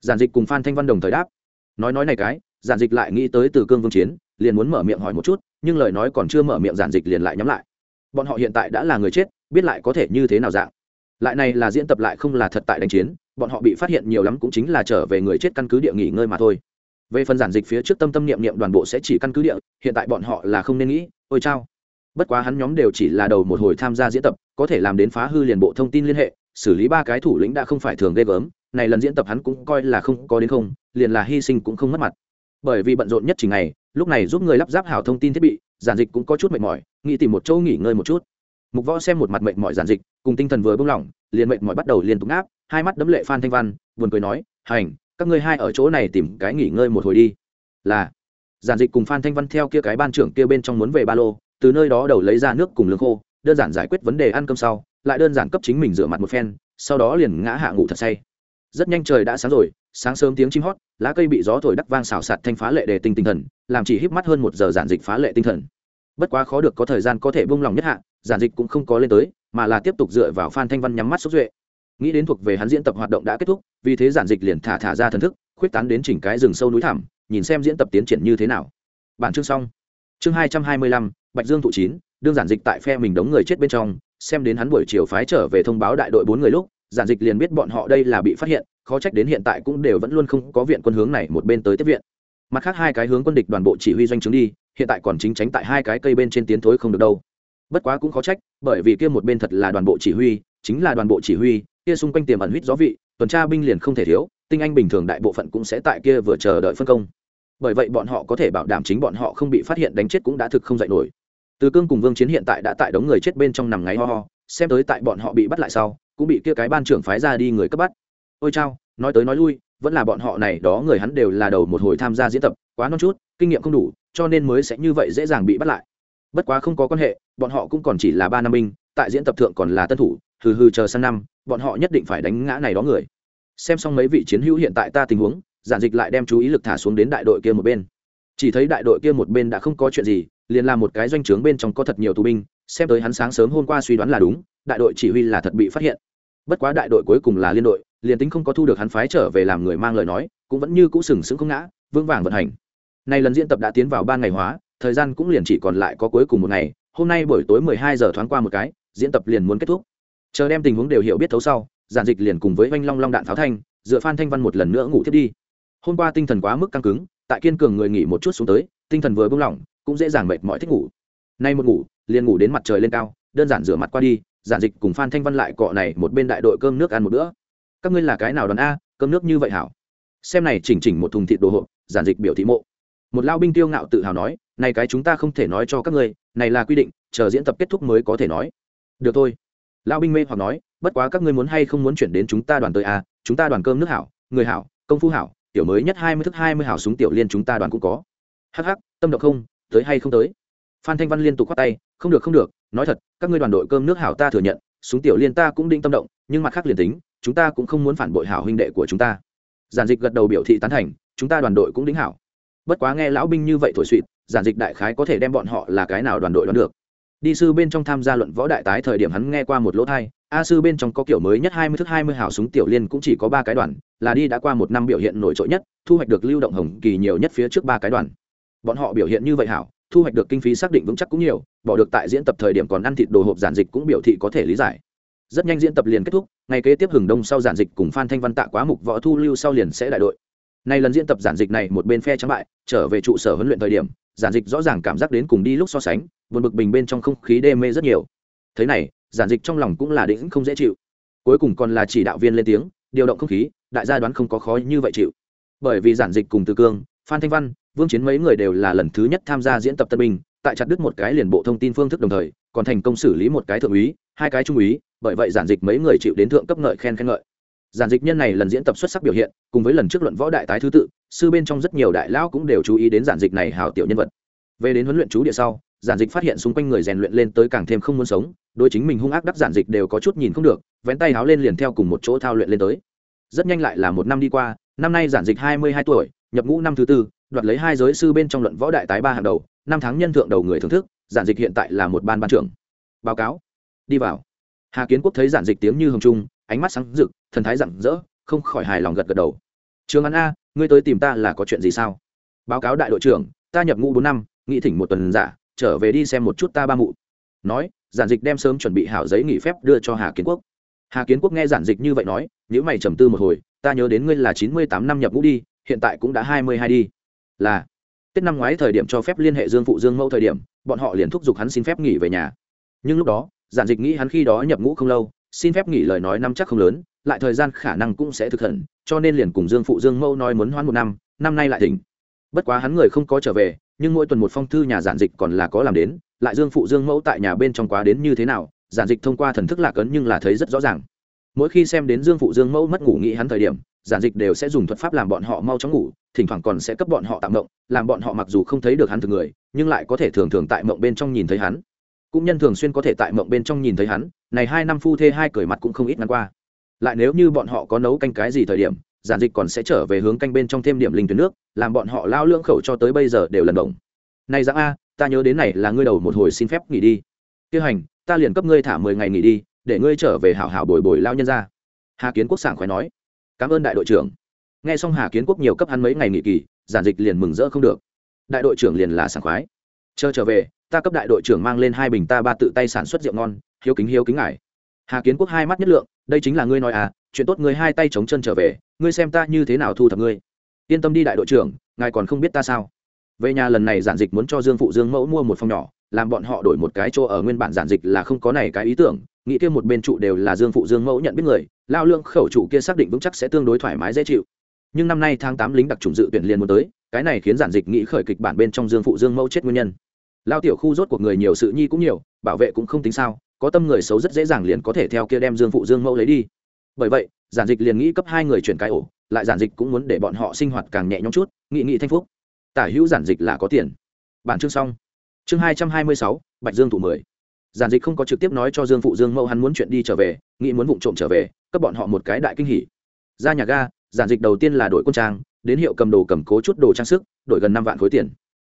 Giản dịch cùng phan thanh văn đồng thời đáp. Nói nói này cái, giản dịch lại nghĩ tới từ cương vương chiến, liền muốn mở miệng hỏi một chút, nhưng lời nói còn chưa mở miệng giản dịch liền lại nhắm lại. Bọn họ hiện tại đã là người chết, biết lại có thể như thế nào dạng lại này là diễn tập lại không là thật tại đánh chiến, bọn họ bị phát hiện nhiều lắm cũng chính là trở về người chết căn cứ địa nghỉ ngơi mà thôi. Về phần giản dịch phía trước tâm tâm niệm niệm đoàn bộ sẽ chỉ căn cứ địa, hiện tại bọn họ là không nên nghĩ, ôi chao. Bất quá hắn nhóm đều chỉ là đầu một hồi tham gia diễn tập, có thể làm đến phá hư liền bộ thông tin liên hệ, xử lý ba cái thủ lĩnh đã không phải thường ghê gớm, này lần diễn tập hắn cũng coi là không có đến không, liền là hy sinh cũng không mất mặt. Bởi vì bận rộn nhất chỉ ngày, lúc này giúp người lắp ráp hảo thông tin thiết bị, giản dịch cũng có chút mệt mỏi, nghĩ tìm một chỗ nghỉ ngơi một chút mục võ xem một mặt mệnh mỏi giản dịch, cùng tinh thần vừa buông lỏng, liền mệnh mỏi bắt đầu liên tục áp hai mắt đấm lệ phan thanh văn, buồn cười nói, hành, các ngươi hai ở chỗ này tìm cái nghỉ ngơi một hồi đi. Là, giản dịch cùng phan thanh văn theo kia cái ban trưởng kia bên trong muốn về ba lô, từ nơi đó đầu lấy ra nước cùng lương khô, đơn giản giải quyết vấn đề ăn cơm sau, lại đơn giản cấp chính mình rửa mặt một phen, sau đó liền ngã hạ ngủ thật say. Rất nhanh trời đã sáng rồi, sáng sớm tiếng chim hót, lá cây bị gió thổi đắc vang xào sạt thanh phá lệ để tinh tinh thần, làm chỉ híp mắt hơn một giờ giản dịch phá lệ tinh thần. Bất quá khó được có thời gian có thể buông lòng nhất hạ giản dịch cũng không có lên tới, mà là tiếp tục dựa vào phan thanh văn nhắm mắt sốt duệ. Nghĩ đến thuộc về hắn diễn tập hoạt động đã kết thúc, vì thế giản dịch liền thả thả ra thần thức, khuyết tán đến chỉnh cái rừng sâu núi thẳm, nhìn xem diễn tập tiến triển như thế nào. Bản chương xong. Chương hai trăm hai mươi lăm, bạch dương thụ chín, đương giản dịch tại phe mình đống người chết bên trong, xem đến hắn buổi chiều phái trở về thông báo đại đội bốn người lúc, giản dịch liền biết bọn họ đây là bị phát hiện, khó trách đến hiện tại cũng đều vẫn luôn không có viện quân hướng này một bên tới tiếp viện. Mặt khác hai cái hướng quân địch đoàn bộ chỉ huy doanh chứng đi, hiện tại còn chính tránh tại hai cái cây bên trên tiến thối không được đâu bất quá cũng khó trách, bởi vì kia một bên thật là đoàn bộ chỉ huy, chính là đoàn bộ chỉ huy, kia xung quanh tiềm ẩn huýt gió vị, tuần tra binh liền không thể thiếu, tinh anh bình thường đại bộ phận cũng sẽ tại kia vừa chờ đợi phân công. Bởi vậy bọn họ có thể bảo đảm chính bọn họ không bị phát hiện đánh chết cũng đã thực không dạy nổi. Từ cương cùng vương chiến hiện tại đã tại đống người chết bên trong nằm ngáy ho ho, xem tới tại bọn họ bị bắt lại sau, cũng bị kia cái ban trưởng phái ra đi người cấp bắt. Ôi chao, nói tới nói lui, vẫn là bọn họ này đó người hắn đều là đầu một hồi tham gia diễn tập, quá non chút, kinh nghiệm không đủ, cho nên mới sẽ như vậy dễ dàng bị bắt lại bất quá không có quan hệ, bọn họ cũng còn chỉ là ba năm binh, tại diễn tập thượng còn là tân thủ, hừ hừ chờ sang năm, bọn họ nhất định phải đánh ngã này đó người. Xem xong mấy vị chiến hữu hiện tại ta tình huống, giản dịch lại đem chú ý lực thả xuống đến đại đội kia một bên. Chỉ thấy đại đội kia một bên đã không có chuyện gì, liền làm một cái doanh trướng bên trong có thật nhiều tù binh, xem tới hắn sáng sớm hôm qua suy đoán là đúng, đại đội chỉ huy là thật bị phát hiện. Bất quá đại đội cuối cùng là liên đội, liền tính không có thu được hắn phái trở về làm người mang lời nói, cũng vẫn như cũ sừng sững không ngã, vững vàng vận hành. Nay lần diễn tập đã tiến vào ban ngày hóa thời gian cũng liền chỉ còn lại có cuối cùng một ngày, hôm nay buổi tối mười hai giờ thoáng qua một cái, diễn tập liền muốn kết thúc. Chờ đem tình huống đều hiểu biết thấu sau, giản dịch liền cùng với oanh long long đạn pháo thanh, dựa phan thanh văn một lần nữa ngủ thiết đi. Hôm qua tinh thần quá mức căng cứng, tại kiên cường người nghỉ một chút xuống tới, tinh thần vừa bung lỏng, cũng dễ dàng mệt mỏi thích ngủ. Nay một ngủ, liền ngủ đến mặt trời lên cao, đơn giản rửa mặt qua đi, giản dịch cùng phan thanh văn lại cọ này một bên đại đội cơm nước ăn một bữa. Các ngươi là cái nào đoàn a, cơm nước như vậy hảo? Xem này chỉnh chỉnh một thùng thịt đồ hộp, giản dịch biểu thị mộ. Một lao binh tiêu ngạo tự hào nói này cái chúng ta không thể nói cho các ngươi, này là quy định, chờ diễn tập kết thúc mới có thể nói. Được thôi. Lão binh mê hoặc nói, bất quá các ngươi muốn hay không muốn chuyển đến chúng ta đoàn tới à? chúng ta đoàn cơm nước hảo, người hảo, công phu hảo, tiểu mới nhất hai mươi thức hai mươi hảo súng tiểu liên chúng ta đoàn cũng có. Hh tâm động không, tới hay không tới. Phan thanh văn liên tục khoát tay, không được không được, nói thật, các ngươi đoàn đội cơm nước hảo ta thừa nhận, súng tiểu liên ta cũng định tâm động, nhưng mặt khác liền tính, chúng ta cũng không muốn phản bội hảo huynh đệ của chúng ta. Giản dịch gật đầu biểu thị tán thành, chúng ta đoàn đội cũng đính hảo. Bất quá nghe lão binh như vậy thổi suỵt giản dịch đại khái có thể đem bọn họ là cái nào đoàn đội đoán được. Đi sư bên trong tham gia luận võ đại tái thời điểm hắn nghe qua một lỗ thai, a sư bên trong có kiểu mới nhất hai mươi thức hai mươi hảo súng tiểu liên cũng chỉ có ba cái đoàn, là đi đã qua một năm biểu hiện nổi trội nhất, thu hoạch được lưu động hồng kỳ nhiều nhất phía trước ba cái đoàn. Bọn họ biểu hiện như vậy hảo, thu hoạch được kinh phí xác định vững chắc cũng nhiều, bỏ được tại diễn tập thời điểm còn ăn thịt đồ hộp giản dịch cũng biểu thị có thể lý giải. Rất nhanh diễn tập liền kết thúc, ngày kế tiếp hừng đông sau giản dịch cùng phan thanh văn tạ quá mục võ thu lưu sau liền sẽ đại đội nay lần diễn tập giản dịch này một bên phe trắng bại, trở về trụ sở huấn luyện thời điểm, giản dịch rõ ràng cảm giác đến cùng đi lúc so sánh, buồn bực bình bên trong không khí đê mê rất nhiều. Thế này, giản dịch trong lòng cũng là đĩnh không dễ chịu. Cuối cùng còn là chỉ đạo viên lên tiếng, điều động không khí, đại gia đoán không có khó như vậy chịu. Bởi vì giản dịch cùng từ cương, phan thanh văn, vương chiến mấy người đều là lần thứ nhất tham gia diễn tập tân binh, tại chặt đứt một cái liền bộ thông tin phương thức đồng thời, còn thành công xử lý một cái thượng úy, hai cái trung úy, bởi vậy giản dịch mấy người chịu đến thượng cấp ngợi khen khen ngợi giản dịch nhân này lần diễn tập xuất sắc biểu hiện, cùng với lần trước luận võ đại tái thứ tự, sư bên trong rất nhiều đại lão cũng đều chú ý đến giản dịch này hào tiểu nhân vật. Về đến huấn luyện chú địa sau, giản dịch phát hiện xung quanh người rèn luyện lên tới càng thêm không muốn sống đôi chính mình hung ác đắc giản dịch đều có chút nhìn không được, vén tay háo lên liền theo cùng một chỗ thao luyện lên tới. Rất nhanh lại là một năm đi qua, năm nay giản dịch hai mươi hai tuổi, nhập ngũ năm thứ tư, đoạt lấy hai giới sư bên trong luận võ đại tái ba hàng đầu, năm tháng nhân thượng đầu người thưởng thức, giản dịch hiện tại là một ban ban trưởng. Báo cáo. Đi vào. Hà kiến quốc thấy giản dịch tiếng như hồng trung ánh mắt sáng rực, thần thái rặng rỡ, không khỏi hài lòng gật gật đầu. Trường an a, ngươi tới tìm ta là có chuyện gì sao? Báo cáo đại đội trưởng, ta nhập ngũ bốn năm, nghị thỉnh một tuần giả, trở về đi xem một chút ta ba mụ. Nói, giản dịch đem sớm chuẩn bị hảo giấy nghỉ phép đưa cho hà kiến quốc. Hà kiến quốc nghe giản dịch như vậy nói nếu mày trầm tư một hồi, ta nhớ đến ngươi là chín mươi tám năm nhập ngũ đi, hiện tại cũng đã hai mươi hai đi. Là. Tết năm ngoái thời điểm cho phép liên hệ dương phụ dương mẫu thời điểm, bọn họ liền thúc giục hắn xin phép nghỉ về nhà. Nhưng lúc đó, giản dịch nghĩ hắn khi đó nhập ngũ không lâu xin phép nghỉ lời nói năm chắc không lớn lại thời gian khả năng cũng sẽ thực thần, cho nên liền cùng dương phụ dương mẫu nói muốn hoãn một năm năm nay lại tỉnh bất quá hắn người không có trở về nhưng mỗi tuần một phong thư nhà giản dịch còn là có làm đến lại dương phụ dương mẫu tại nhà bên trong quá đến như thế nào giản dịch thông qua thần thức lạc ấn nhưng là thấy rất rõ ràng. Mỗi khi xem đến dương phụ dương mẫu mất ngủ nghĩ hắn thời điểm giản dịch đều sẽ dùng thuật pháp làm bọn họ mau chóng ngủ thỉnh thoảng còn sẽ cấp bọn họ tạm mộng làm bọn họ mặc dù không thấy được hắn từ người nhưng lại có thể thường thường tại mộng bên trong nhìn thấy hắn cũng nhân thường xuyên có thể tại mộng bên trong nhìn thấy hắn, này hai năm phu thê hai cười mặt cũng không ít ngắn qua. Lại nếu như bọn họ có nấu canh cái gì thời điểm, giản dịch còn sẽ trở về hướng canh bên trong thêm điểm linh tuyến nước, làm bọn họ lao lưỡng khẩu cho tới bây giờ đều lần động. Này dạng a, ta nhớ đến này là ngươi đầu một hồi xin phép nghỉ đi. Tiêu hành, ta liền cấp ngươi thả mười ngày nghỉ đi, để ngươi trở về hảo hảo bồi bồi lao nhân ra. Hà kiến quốc sảng khỏe nói. Cảm ơn đại đội trưởng. Nghe xong hà kiến quốc nhiều cấp hắn mấy ngày nghỉ kỳ, giản dịch liền mừng rỡ không được. Đại đội trưởng liền là sảng khoái. Chờ trở về ta cấp đại đội trưởng mang lên hai bình ta ba tự tay sản xuất rượu ngon, hiếu kính hiếu kính ngài. Hà kiến quốc hai mắt nhất lượng, đây chính là ngươi nói à chuyện tốt ngươi hai tay chống chân trở về, ngươi xem ta như thế nào thu thập ngươi. Yên tâm đi đại đội trưởng, ngài còn không biết ta sao. Về nhà lần này giản dịch muốn cho dương phụ dương mẫu mua một phòng nhỏ, làm bọn họ đổi một cái chỗ ở nguyên bản giản dịch là không có này cái ý tưởng, nghĩ kia một bên trụ đều là dương phụ dương mẫu nhận biết người, lao lương khẩu trụ kia xác định vững chắc sẽ tương đối thoải mái, dễ chịu. Nhưng năm nay tháng tám lính đặc trùng dự tuyển liền muốn tới, cái này khiến giản dịch nghĩ khởi kịch bản bên trong dương phụ dương mẫu chết nguyên nhân lao tiểu khu rốt cuộc người nhiều sự nhi cũng nhiều, bảo vệ cũng không tính sao, có tâm người xấu rất dễ dàng liền có thể theo kia đem dương phụ dương mẫu lấy đi. Bởi vậy, giản dịch liền nghĩ cấp hai người chuyển cái ổ, lại giản dịch cũng muốn để bọn họ sinh hoạt càng nhẹ nhõm chút, nghị nghị thanh phúc. Tả hữu giản dịch là có tiền. Bản chương xong. Chương hai trăm hai mươi sáu, bạch dương thủ mười. Giản dịch không có trực tiếp nói cho dương phụ dương mẫu hắn muốn chuyện đi trở về, nghĩ muốn vụ trộm trở về, cấp bọn họ một cái đại kinh hỉ. Ra nhà ga, giản dịch đầu tiên là đổi quân trang, đến hiệu cầm đồ cầm cố chút đồ trang sức, đổi gần năm vạn khối tiền.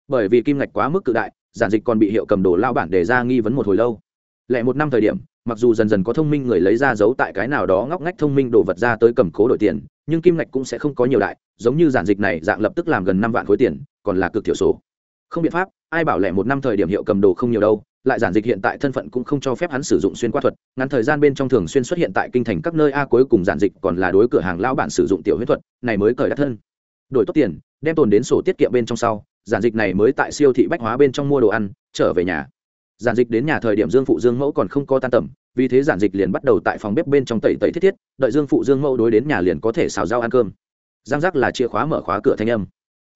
Bởi vì kim ngạch quá mức cự đại giản dịch còn bị hiệu cầm đồ lao bản đề ra nghi vấn một hồi lâu. Lẽ một năm thời điểm, mặc dù dần dần có thông minh người lấy ra giấu tại cái nào đó ngóc ngách thông minh đồ vật ra tới cầm cố đổi tiền, nhưng kim ngạch cũng sẽ không có nhiều đại, giống như giản dịch này dạng lập tức làm gần năm vạn khối tiền, còn là cực thiểu số. Không biện pháp, ai bảo lẻ một năm thời điểm hiệu cầm đồ không nhiều đâu, lại giản dịch hiện tại thân phận cũng không cho phép hắn sử dụng xuyên qua thuật, ngắn thời gian bên trong thường xuyên xuất hiện tại kinh thành các nơi a cuối cùng giản dịch còn là đối cửa hàng lão bản sử dụng tiểu huyết thuật, này mới cởi đắt thân. Đổi tốt tiền, đem tồn đến sổ tiết kiệm bên trong sau giản dịch này mới tại siêu thị bách hóa bên trong mua đồ ăn, trở về nhà. Giản dịch đến nhà thời điểm dương phụ dương mẫu còn không có tan tầm, vì thế giản dịch liền bắt đầu tại phòng bếp bên trong tẩy tẩy thiết thiết, đợi dương phụ dương mẫu đối đến nhà liền có thể xào rau ăn cơm. Giang giác là chìa khóa mở khóa cửa thanh âm.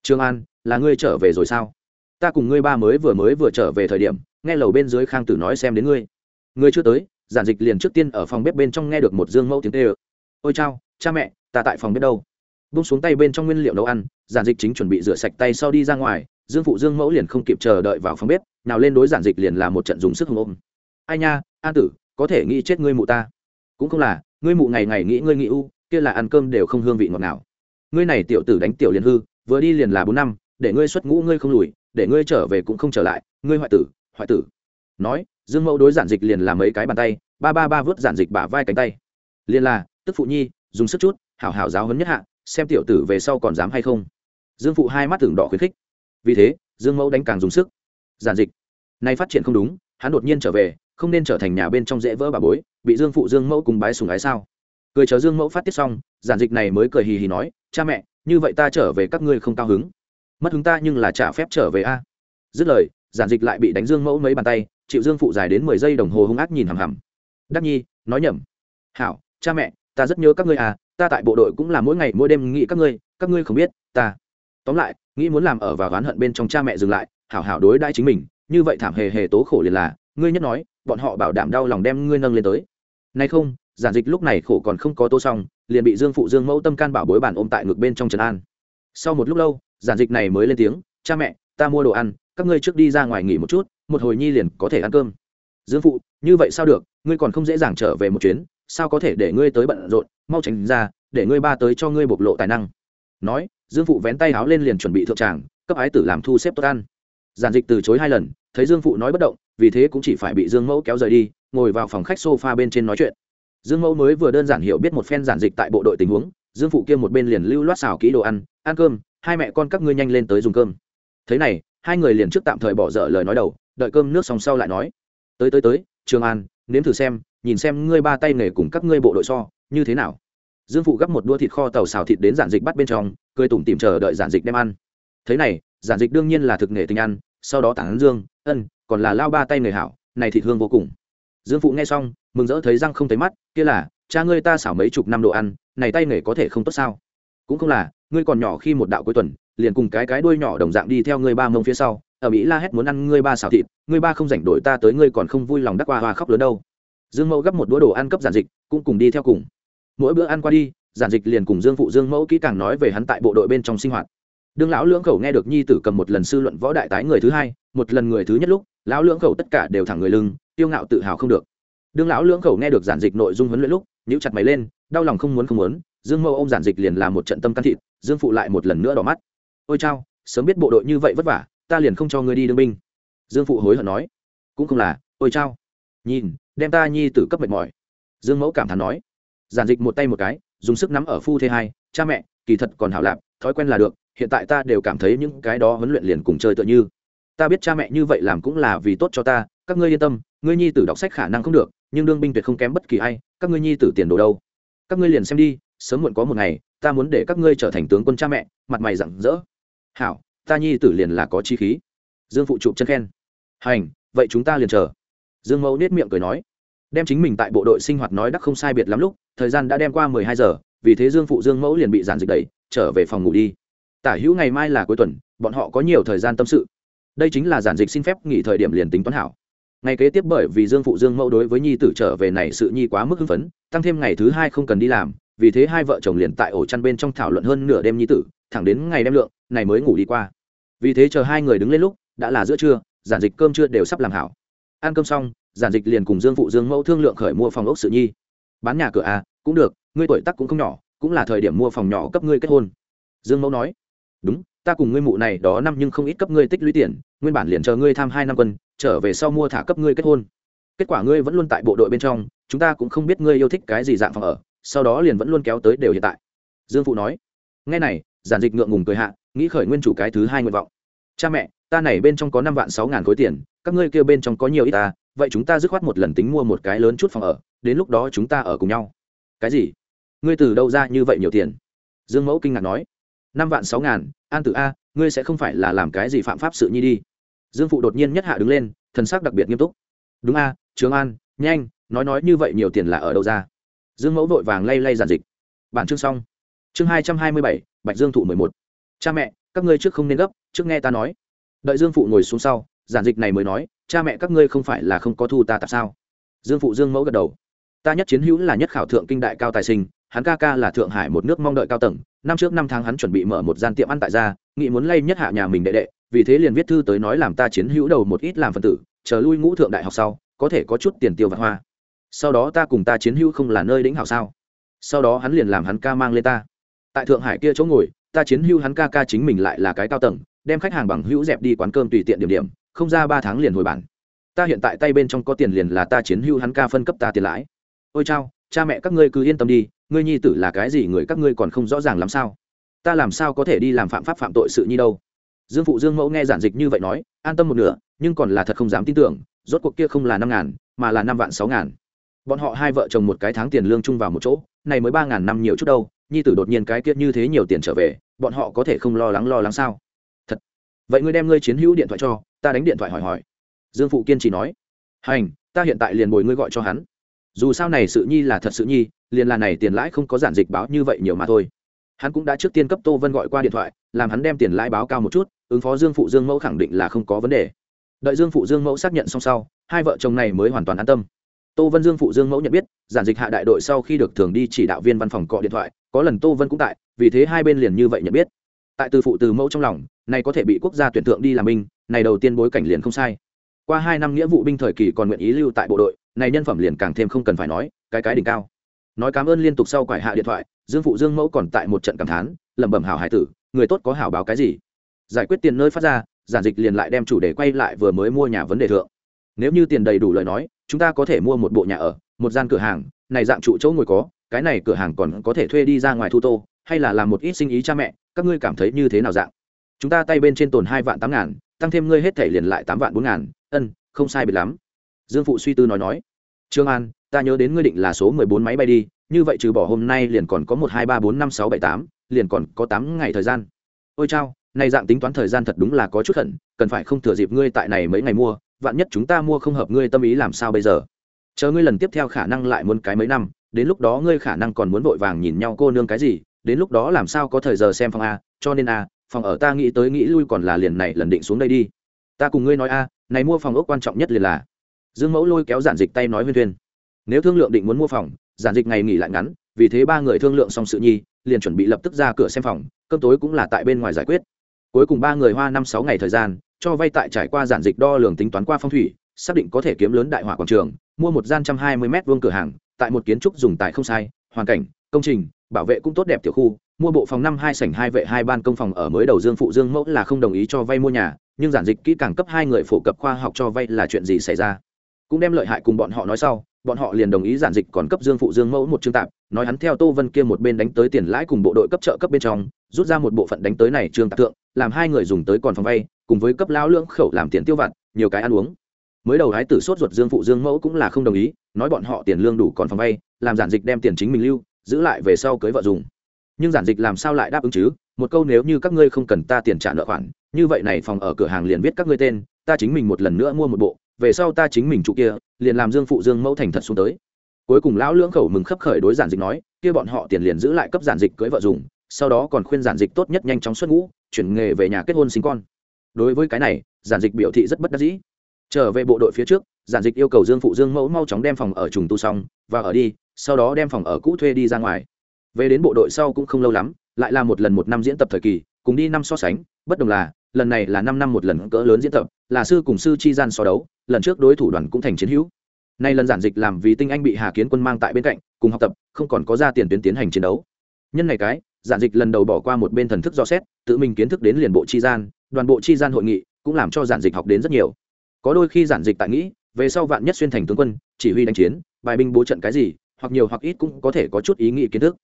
Trương an, là ngươi trở về rồi sao? Ta cùng ngươi ba mới vừa mới vừa trở về thời điểm, nghe lầu bên dưới khang tử nói xem đến ngươi. Ngươi chưa tới? Giản dịch liền trước tiên ở phòng bếp bên trong nghe được một dương mẫu tiếng tê ơ ôi chao, cha mẹ, ta tại phòng bếp đâu? Bung xuống tay bên trong nguyên liệu nấu ăn, giản dịch chính chuẩn bị rửa sạch tay sau đi ra ngoài, dương phụ dương mẫu liền không kịp chờ đợi vào phòng bếp, nào lên đối giản dịch liền là một trận dùng sức hồng ôm. Ai nha, an tử, có thể nghĩ chết ngươi mụ ta? Cũng không là, ngươi mụ ngày ngày nghĩ ngươi nghĩ u, kia là ăn cơm đều không hương vị ngọt nào ngươi này tiểu tử đánh tiểu liền hư, vừa đi liền là bốn năm, để ngươi xuất ngũ ngươi không lùi, để ngươi trở về cũng không trở lại, ngươi hoại tử hoại tử. Nói, dương mẫu đối giản dịch liền làm mấy cái bàn tay, ba ba ba vớt giản dịch bả vai cánh tay. Liền là, tức phụ nhi, dùng sức chút, hảo hảo giáo hấn nhất hạ xem tiểu tử về sau còn dám hay không. Dương phụ hai mắt tưởng đỏ khuyến khích. Vì thế, dương mẫu đánh càng dùng sức. Giản dịch. Nay phát triển không đúng, hắn đột nhiên trở về, không nên trở thành nhà bên trong dễ vỡ bà bối, bị dương phụ dương mẫu cùng bái sùng ái sao? Cười chờ dương mẫu phát tiết xong, giản dịch này mới cười hì hì nói, cha mẹ, như vậy ta trở về các ngươi không cao hứng. Mất hứng ta nhưng là trả phép trở về a. Dứt lời, giản dịch lại bị đánh dương mẫu mấy bàn tay, chịu dương phụ dài đến mười giây đồng hồ hung ác nhìn hằm hằm. Đắc nhi, nói nhầm. Hảo, cha mẹ, ta rất nhớ các ngươi à ta tại bộ đội cũng là mỗi ngày mỗi đêm nghĩ các ngươi các ngươi không biết, ta. Tóm lại, nghĩ muốn làm ở và oán hận bên trong cha mẹ dừng lại, hảo hảo đối đãi chính mình, như vậy thảm hề hề tố khổ liền là, ngươi nhất nói, bọn họ bảo đảm đau lòng đem ngươi nâng lên tới. Nay không, giản dịch lúc này khổ còn không có tô xong, liền bị dương phụ dương mẫu tâm can bảo bối bản ôm tại ngực bên trong trần an. Sau một lúc lâu, giản dịch này mới lên tiếng, cha mẹ, ta mua đồ ăn, các ngươi trước đi ra ngoài nghỉ một chút, một hồi nhi liền có thể ăn cơm. Dương phụ, như vậy sao được, ngươi còn không dễ dàng trở về một chuyến sao có thể để ngươi tới bận rộn, mau tránh ra, để ngươi ba tới cho ngươi bộc lộ tài năng. Nói, dương phụ vén tay áo lên liền chuẩn bị thượng tràng, cấp ái tử làm thu xếp tốt ăn. Giản dịch từ chối hai lần, thấy dương phụ nói bất động, vì thế cũng chỉ phải bị dương mẫu kéo rời đi, ngồi vào phòng khách sofa bên trên nói chuyện. Dương mẫu mới vừa đơn giản hiểu biết một phen giản dịch tại bộ đội tình huống, dương phụ kia một bên liền lưu loát xào kỹ đồ ăn ăn cơm, hai mẹ con các ngươi nhanh lên tới dùng cơm. Thế này, hai người liền trước tạm thời bỏ dở lời nói đầu, đợi cơm nước xong sau lại nói. Tới tới tới, trường an, nếm thử xem nhìn xem ngươi ba tay nghề cùng các ngươi bộ đội so, như thế nào? Dương phụ gắp một đua thịt kho tàu xào thịt đến giản dịch bắt bên trong, cười tủm tìm chờ đợi giản dịch đem ăn. Thế này, giản dịch đương nhiên là thực nghề tình ăn, sau đó tảng dương, ân, còn là lao ba tay nghề hảo, này thịt hương vô cùng. Dương phụ nghe xong, mừng rỡ thấy răng không thấy mắt, kia là, cha ngươi ta xảo mấy chục năm đồ ăn, này tay nghề có thể không tốt sao? Cũng không là, ngươi còn nhỏ khi một đạo cuối tuần, liền cùng cái cái đuôi nhỏ đồng dạng đi theo ngươi ba mông phía sau, ở mỹ la hét muốn ăn ngươi ba xào thịt, ngươi ba không rảnh đổi ta tới ngươi còn không vui lòng đắc hoa hoa khóc lớn đâu dương mẫu gấp một đũa đồ ăn cấp giản dịch, cũng cùng đi theo cùng. Mỗi bữa ăn qua đi, giản dịch liền cùng dương phụ dương mẫu kỹ càng nói về hắn tại bộ đội bên trong sinh hoạt. Đương lão lưỡng khẩu nghe được nhi tử cầm một lần sư luận võ đại tái người thứ hai, một lần người thứ nhất lúc, lão lưỡng khẩu tất cả đều thẳng người lưng, tiêu ngạo tự hào không được. Đương lão lưỡng khẩu nghe được giản dịch nội dung huấn luyện lúc, nhíu chặt mày lên, đau lòng không muốn không muốn, dương mẫu ô m giản dịch liền làm một trận tâm can thịt, dương phụ lại một lần nữa đỏ mắt. Ôi chao, sớm biết bộ đội như vậy vất vả, ta liền không cho ngươi đi đương binh. Dương phụ hối hận nói. Cũng không là, ôi chao. Nhìn đem ta nhi tử cấp mệt mỏi. Dương mẫu cảm thán nói. Giản dịch một tay một cái, dùng sức nắm ở phu thế hai, cha mẹ, kỳ thật còn hảo lạp thói quen là được, hiện tại ta đều cảm thấy những cái đó huấn luyện liền cùng chơi tựa như. Ta biết cha mẹ như vậy làm cũng là vì tốt cho ta, các ngươi yên tâm, ngươi nhi tử đọc sách khả năng không được, nhưng đương binh tuyệt không kém bất kỳ ai, các ngươi nhi tử tiền đồ đâu. Các ngươi liền xem đi, sớm muộn có một ngày, ta muốn để các ngươi trở thành tướng quân cha mẹ, mặt mày rặng rỡ. Hảo, ta nhi tử liền là có chi khí. Dương phụ chụp chân khen. Hành, vậy chúng ta liền chờ dương mẫu nết miệng cười nói, đem chính mình tại bộ đội sinh hoạt nói đắc không sai biệt lắm lúc, thời gian đã đem qua mười hai giờ, vì thế dương phụ dương mẫu liền bị giản dịch đẩy, trở về phòng ngủ đi. Tả hữu ngày mai là cuối tuần, bọn họ có nhiều thời gian tâm sự. Đây chính là giản dịch xin phép nghỉ thời điểm liền tính toán hảo. Ngày kế tiếp bởi vì dương phụ dương mẫu đối với nhi tử trở về này sự nhi quá mức hưng phấn, tăng thêm ngày thứ hai không cần đi làm, vì thế hai vợ chồng liền tại ổ chăn bên trong thảo luận hơn nửa đêm nhi tử, thẳng đến ngày đem lượng, này mới ngủ đi qua. Vì thế chờ hai người đứng lên lúc, đã là giữa trưa, giản dịch cơm trưa đều sắp làm hảo ăn cơm xong, giản dịch liền cùng dương phụ dương mẫu thương lượng khởi mua phòng ốc sự nhi. Bán nhà cửa à cũng được, ngươi tuổi tắc cũng không nhỏ, cũng là thời điểm mua phòng nhỏ cấp ngươi kết hôn. Dương mẫu nói, đúng, ta cùng ngươi mụ này đó năm nhưng không ít cấp ngươi tích lũy tiền, nguyên bản liền chờ ngươi tham hai năm quân, trở về sau mua thả cấp ngươi kết hôn. Kết quả ngươi vẫn luôn tại bộ đội bên trong, chúng ta cũng không biết ngươi yêu thích cái gì dạng phòng ở, sau đó liền vẫn luôn kéo tới đều hiện tại. Dương phụ nói ngay này, giản dịch ngượng ngùng cười hạ, nghĩ khởi nguyên chủ cái thứ hai nguyện vọng cha mẹ, ta này bên trong có năm vạn sáu ngàn khối tiền, các ngươi kêu bên trong có nhiều ít ta vậy chúng ta dứt khoát một lần tính mua một cái lớn chút phòng ở, đến lúc đó chúng ta ở cùng nhau. Cái gì? Ngươi từ đâu ra như vậy nhiều tiền? Dương mẫu kinh ngạc nói. Năm vạn sáu ngàn, an tử a, ngươi sẽ không phải là làm cái gì phạm pháp sự nhi đi. Dương phụ đột nhiên nhất hạ đứng lên, thần sắc đặc biệt nghiêm túc. Đúng a, trường an, nhanh, nói nói như vậy nhiều tiền là ở đâu ra? Dương mẫu vội vàng lay lay giản dịch. Bản chương xong. Chương hai trăm hai mươi bảy, bạch dương thụ mười một. Cha mẹ các ngươi trước không nên gấp, trước nghe ta nói. Đợi dương phụ ngồi xuống sau, giản dịch này mới nói, cha mẹ các ngươi không phải là không có thu ta tại sao? Dương phụ dương mẫu gật đầu. Ta nhất chiến hữu là nhất khảo thượng kinh đại cao tài sinh, hắn ca ca là thượng hải một nước mong đợi cao tầng. Năm trước năm tháng hắn chuẩn bị mở một gian tiệm ăn tại gia nghị muốn lay nhất hạ nhà mình đệ đệ, vì thế liền viết thư tới nói làm ta chiến hữu đầu một ít làm phần tử, chờ lui ngũ thượng đại học sau, có thể có chút tiền tiêu vặt hoa. Sau đó ta cùng ta chiến hữu không là nơi đĩnh hảo sao? Sau đó hắn liền làm hắn ca mang lên ta. Tại thượng hải kia chỗ ngồi ta chiến hữu hắn ca ca chính mình lại là cái cao tầng, đem khách hàng bằng hữu dẹp đi quán cơm tùy tiện điểm điểm, không ra ba tháng liền hồi bản. Ta hiện tại tay bên trong có tiền liền là ta chiến hữu hắn ca phân cấp ta tiền lãi. Ôi chao, cha mẹ các ngươi cứ yên tâm đi, ngươi nhi tử là cái gì người các ngươi còn không rõ ràng làm sao? Ta làm sao có thể đi làm phạm pháp phạm tội sự nhi đâu? Dương phụ dương mẫu nghe giản dịch như vậy nói, an tâm một nửa, nhưng còn là thật không dám tin tưởng, rốt cuộc kia không là năm ngàn, mà là năm vạn sáu ngàn. Bọn họ hai vợ chồng một cái tháng tiền lương chung vào một chỗ, này mới ba ngàn năm nhiều chút đâu nhi tử đột nhiên cái kiết như thế nhiều tiền trở về, bọn họ có thể không lo lắng lo lắng sao? Thật. Vậy ngươi đem ngươi chiến hữu điện thoại cho, ta đánh điện thoại hỏi hỏi. Dương phụ kiên trì nói. Hành, ta hiện tại liền bồi ngươi gọi cho hắn. Dù sao này sự nhi là thật sự nhi, liền là này tiền lãi không có giản dịch báo như vậy nhiều mà thôi. Hắn cũng đã trước tiên cấp tô vân gọi qua điện thoại, làm hắn đem tiền lãi báo cao một chút, ứng phó dương phụ dương mẫu khẳng định là không có vấn đề. Đợi dương phụ dương mẫu xác nhận xong sau, hai vợ chồng này mới hoàn toàn an tâm tô vân dương phụ dương mẫu nhận biết, giản dịch hạ đại đội sau khi được thường đi chỉ đạo viên văn phòng cọ điện thoại, có lần tô vân cũng tại, vì thế hai bên liền như vậy nhận biết. Tại từ phụ từ mẫu trong lòng, này có thể bị quốc gia tuyển thượng đi làm binh, này đầu tiên bối cảnh liền không sai. Qua hai năm nghĩa vụ binh thời kỳ còn nguyện ý lưu tại bộ đội, này nhân phẩm liền càng thêm không cần phải nói, cái cái đỉnh cao. Nói cảm ơn liên tục sau quải hạ điện thoại, dương phụ dương mẫu còn tại một trận cảm thán, lẩm bẩm hảo hải tử, người tốt có hảo báo cái gì? Giải quyết tiền nơi phát ra, giản dịch liền lại đem chủ đề quay lại vừa mới mua nhà vấn đề thượng. Nếu như tiền đầy đủ lời nói chúng ta có thể mua một bộ nhà ở, một gian cửa hàng, này dạng trụ chỗ ngồi có, cái này cửa hàng còn có thể thuê đi ra ngoài thu tô, hay là làm một ít sinh ý cha mẹ, các ngươi cảm thấy như thế nào dạng? Chúng ta tay bên trên tồn hai vạn tám ngàn, tăng thêm ngươi hết thể liền lại tám vạn bốn ngàn, ân, không sai biệt lắm. Dương phụ suy tư nói nói, trương an, ta nhớ đến ngươi định là số mười bốn máy bay đi, như vậy trừ bỏ hôm nay liền còn có một, hai, ba, bốn, năm, sáu, bảy, tám, liền còn có tám ngày thời gian. Ôi chao, này dạng tính toán thời gian thật đúng là có chút khẩn, cần phải không thừa dịp ngươi tại này mấy ngày mua vạn nhất chúng ta mua không hợp ngươi tâm ý làm sao bây giờ? Chờ ngươi lần tiếp theo khả năng lại muốn cái mấy năm, đến lúc đó ngươi khả năng còn muốn vội vàng nhìn nhau cô nương cái gì, đến lúc đó làm sao có thời giờ xem phòng a, cho nên a, phòng ở ta nghĩ tới nghĩ lui còn là liền này lần định xuống đây đi. Ta cùng ngươi nói a, này mua phòng ốc quan trọng nhất liền là, dương mẫu lôi kéo giản dịch tay nói huyên thuyên nếu thương lượng định muốn mua phòng, giản dịch ngày nghỉ lại ngắn, vì thế ba người thương lượng xong sự nhi, liền chuẩn bị lập tức ra cửa xem phòng, cơm tối cũng là tại bên ngoài giải quyết. Cuối cùng ba người hoa năm sáu ngày thời gian cho vay tại trải qua giản dịch đo lường tính toán qua phong thủy, xác định có thể kiếm lớn đại hỏa quảng trường, mua một gian trăm hai mươi m vuông cửa hàng, tại một kiến trúc dùng tại không sai, hoàn cảnh, công trình, bảo vệ cũng tốt đẹp tiểu khu, mua bộ phòng năm hai sảnh hai vệ hai ban công phòng ở mới đầu dương phụ dương mẫu là không đồng ý cho vay mua nhà, nhưng giản dịch kỹ càng cấp hai người phổ cập khoa học cho vay là chuyện gì xảy ra? Cũng đem lợi hại cùng bọn họ nói sau, bọn họ liền đồng ý giản dịch còn cấp dương phụ dương mẫu một chương tạp, nói hắn theo tô vân kia một bên đánh tới tiền lãi cùng bộ đội cấp trợ cấp bên trong, rút ra một bộ phận đánh tới này trương tạp tượng làm hai người dùng tới còn phòng vay cùng với cấp lao lưỡng khẩu làm tiền tiêu vặt, nhiều cái ăn uống. Mới đầu hái tử sốt ruột dương phụ dương mẫu cũng là không đồng ý, nói bọn họ tiền lương đủ còn phòng vay, làm giản dịch đem tiền chính mình lưu, giữ lại về sau cưới vợ dùng. Nhưng giản dịch làm sao lại đáp ứng chứ? Một câu nếu như các ngươi không cần ta tiền trả nợ khoản, như vậy này phòng ở cửa hàng liền viết các ngươi tên, ta chính mình một lần nữa mua một bộ, về sau ta chính mình trụ kia, liền làm dương phụ dương mẫu thành thật xuống tới. Cuối cùng lão lưỡng khẩu mừng khấp khởi đối giản dịch nói, kia bọn họ tiền liền giữ lại cấp giản dịch cưới vợ dùng, sau đó còn khuyên giản dịch tốt nhất nhanh chóng xuất ngũ, chuyển nghề về nhà kết hôn sinh con đối với cái này, giản dịch biểu thị rất bất đắc dĩ. Trở về bộ đội phía trước, giản dịch yêu cầu dương phụ dương mẫu mau chóng đem phòng ở trùng tu xong, và ở đi, sau đó đem phòng ở cũ thuê đi ra ngoài. Về đến bộ đội sau cũng không lâu lắm, lại là một lần một năm diễn tập thời kỳ, cùng đi năm so sánh, bất đồng là, lần này là năm năm một lần cỡ lớn diễn tập, là sư cùng sư chi gian so đấu, lần trước đối thủ đoàn cũng thành chiến hữu. Nay lần giản dịch làm vì tinh anh bị hà kiến quân mang tại bên cạnh, cùng học tập, không còn có ra tiền tuyến tiến hành chiến đấu. Nhân này cái, giản dịch lần đầu bỏ qua một bên thần thức do xét, tự mình kiến thức đến liền bộ chi gian đoàn bộ chi gian hội nghị cũng làm cho giản dịch học đến rất nhiều. Có đôi khi giản dịch tại nghĩ về sau vạn nhất xuyên thành tướng quân chỉ huy đánh chiến bài binh bố trận cái gì hoặc nhiều hoặc ít cũng có thể có chút ý nghĩ kiến thức.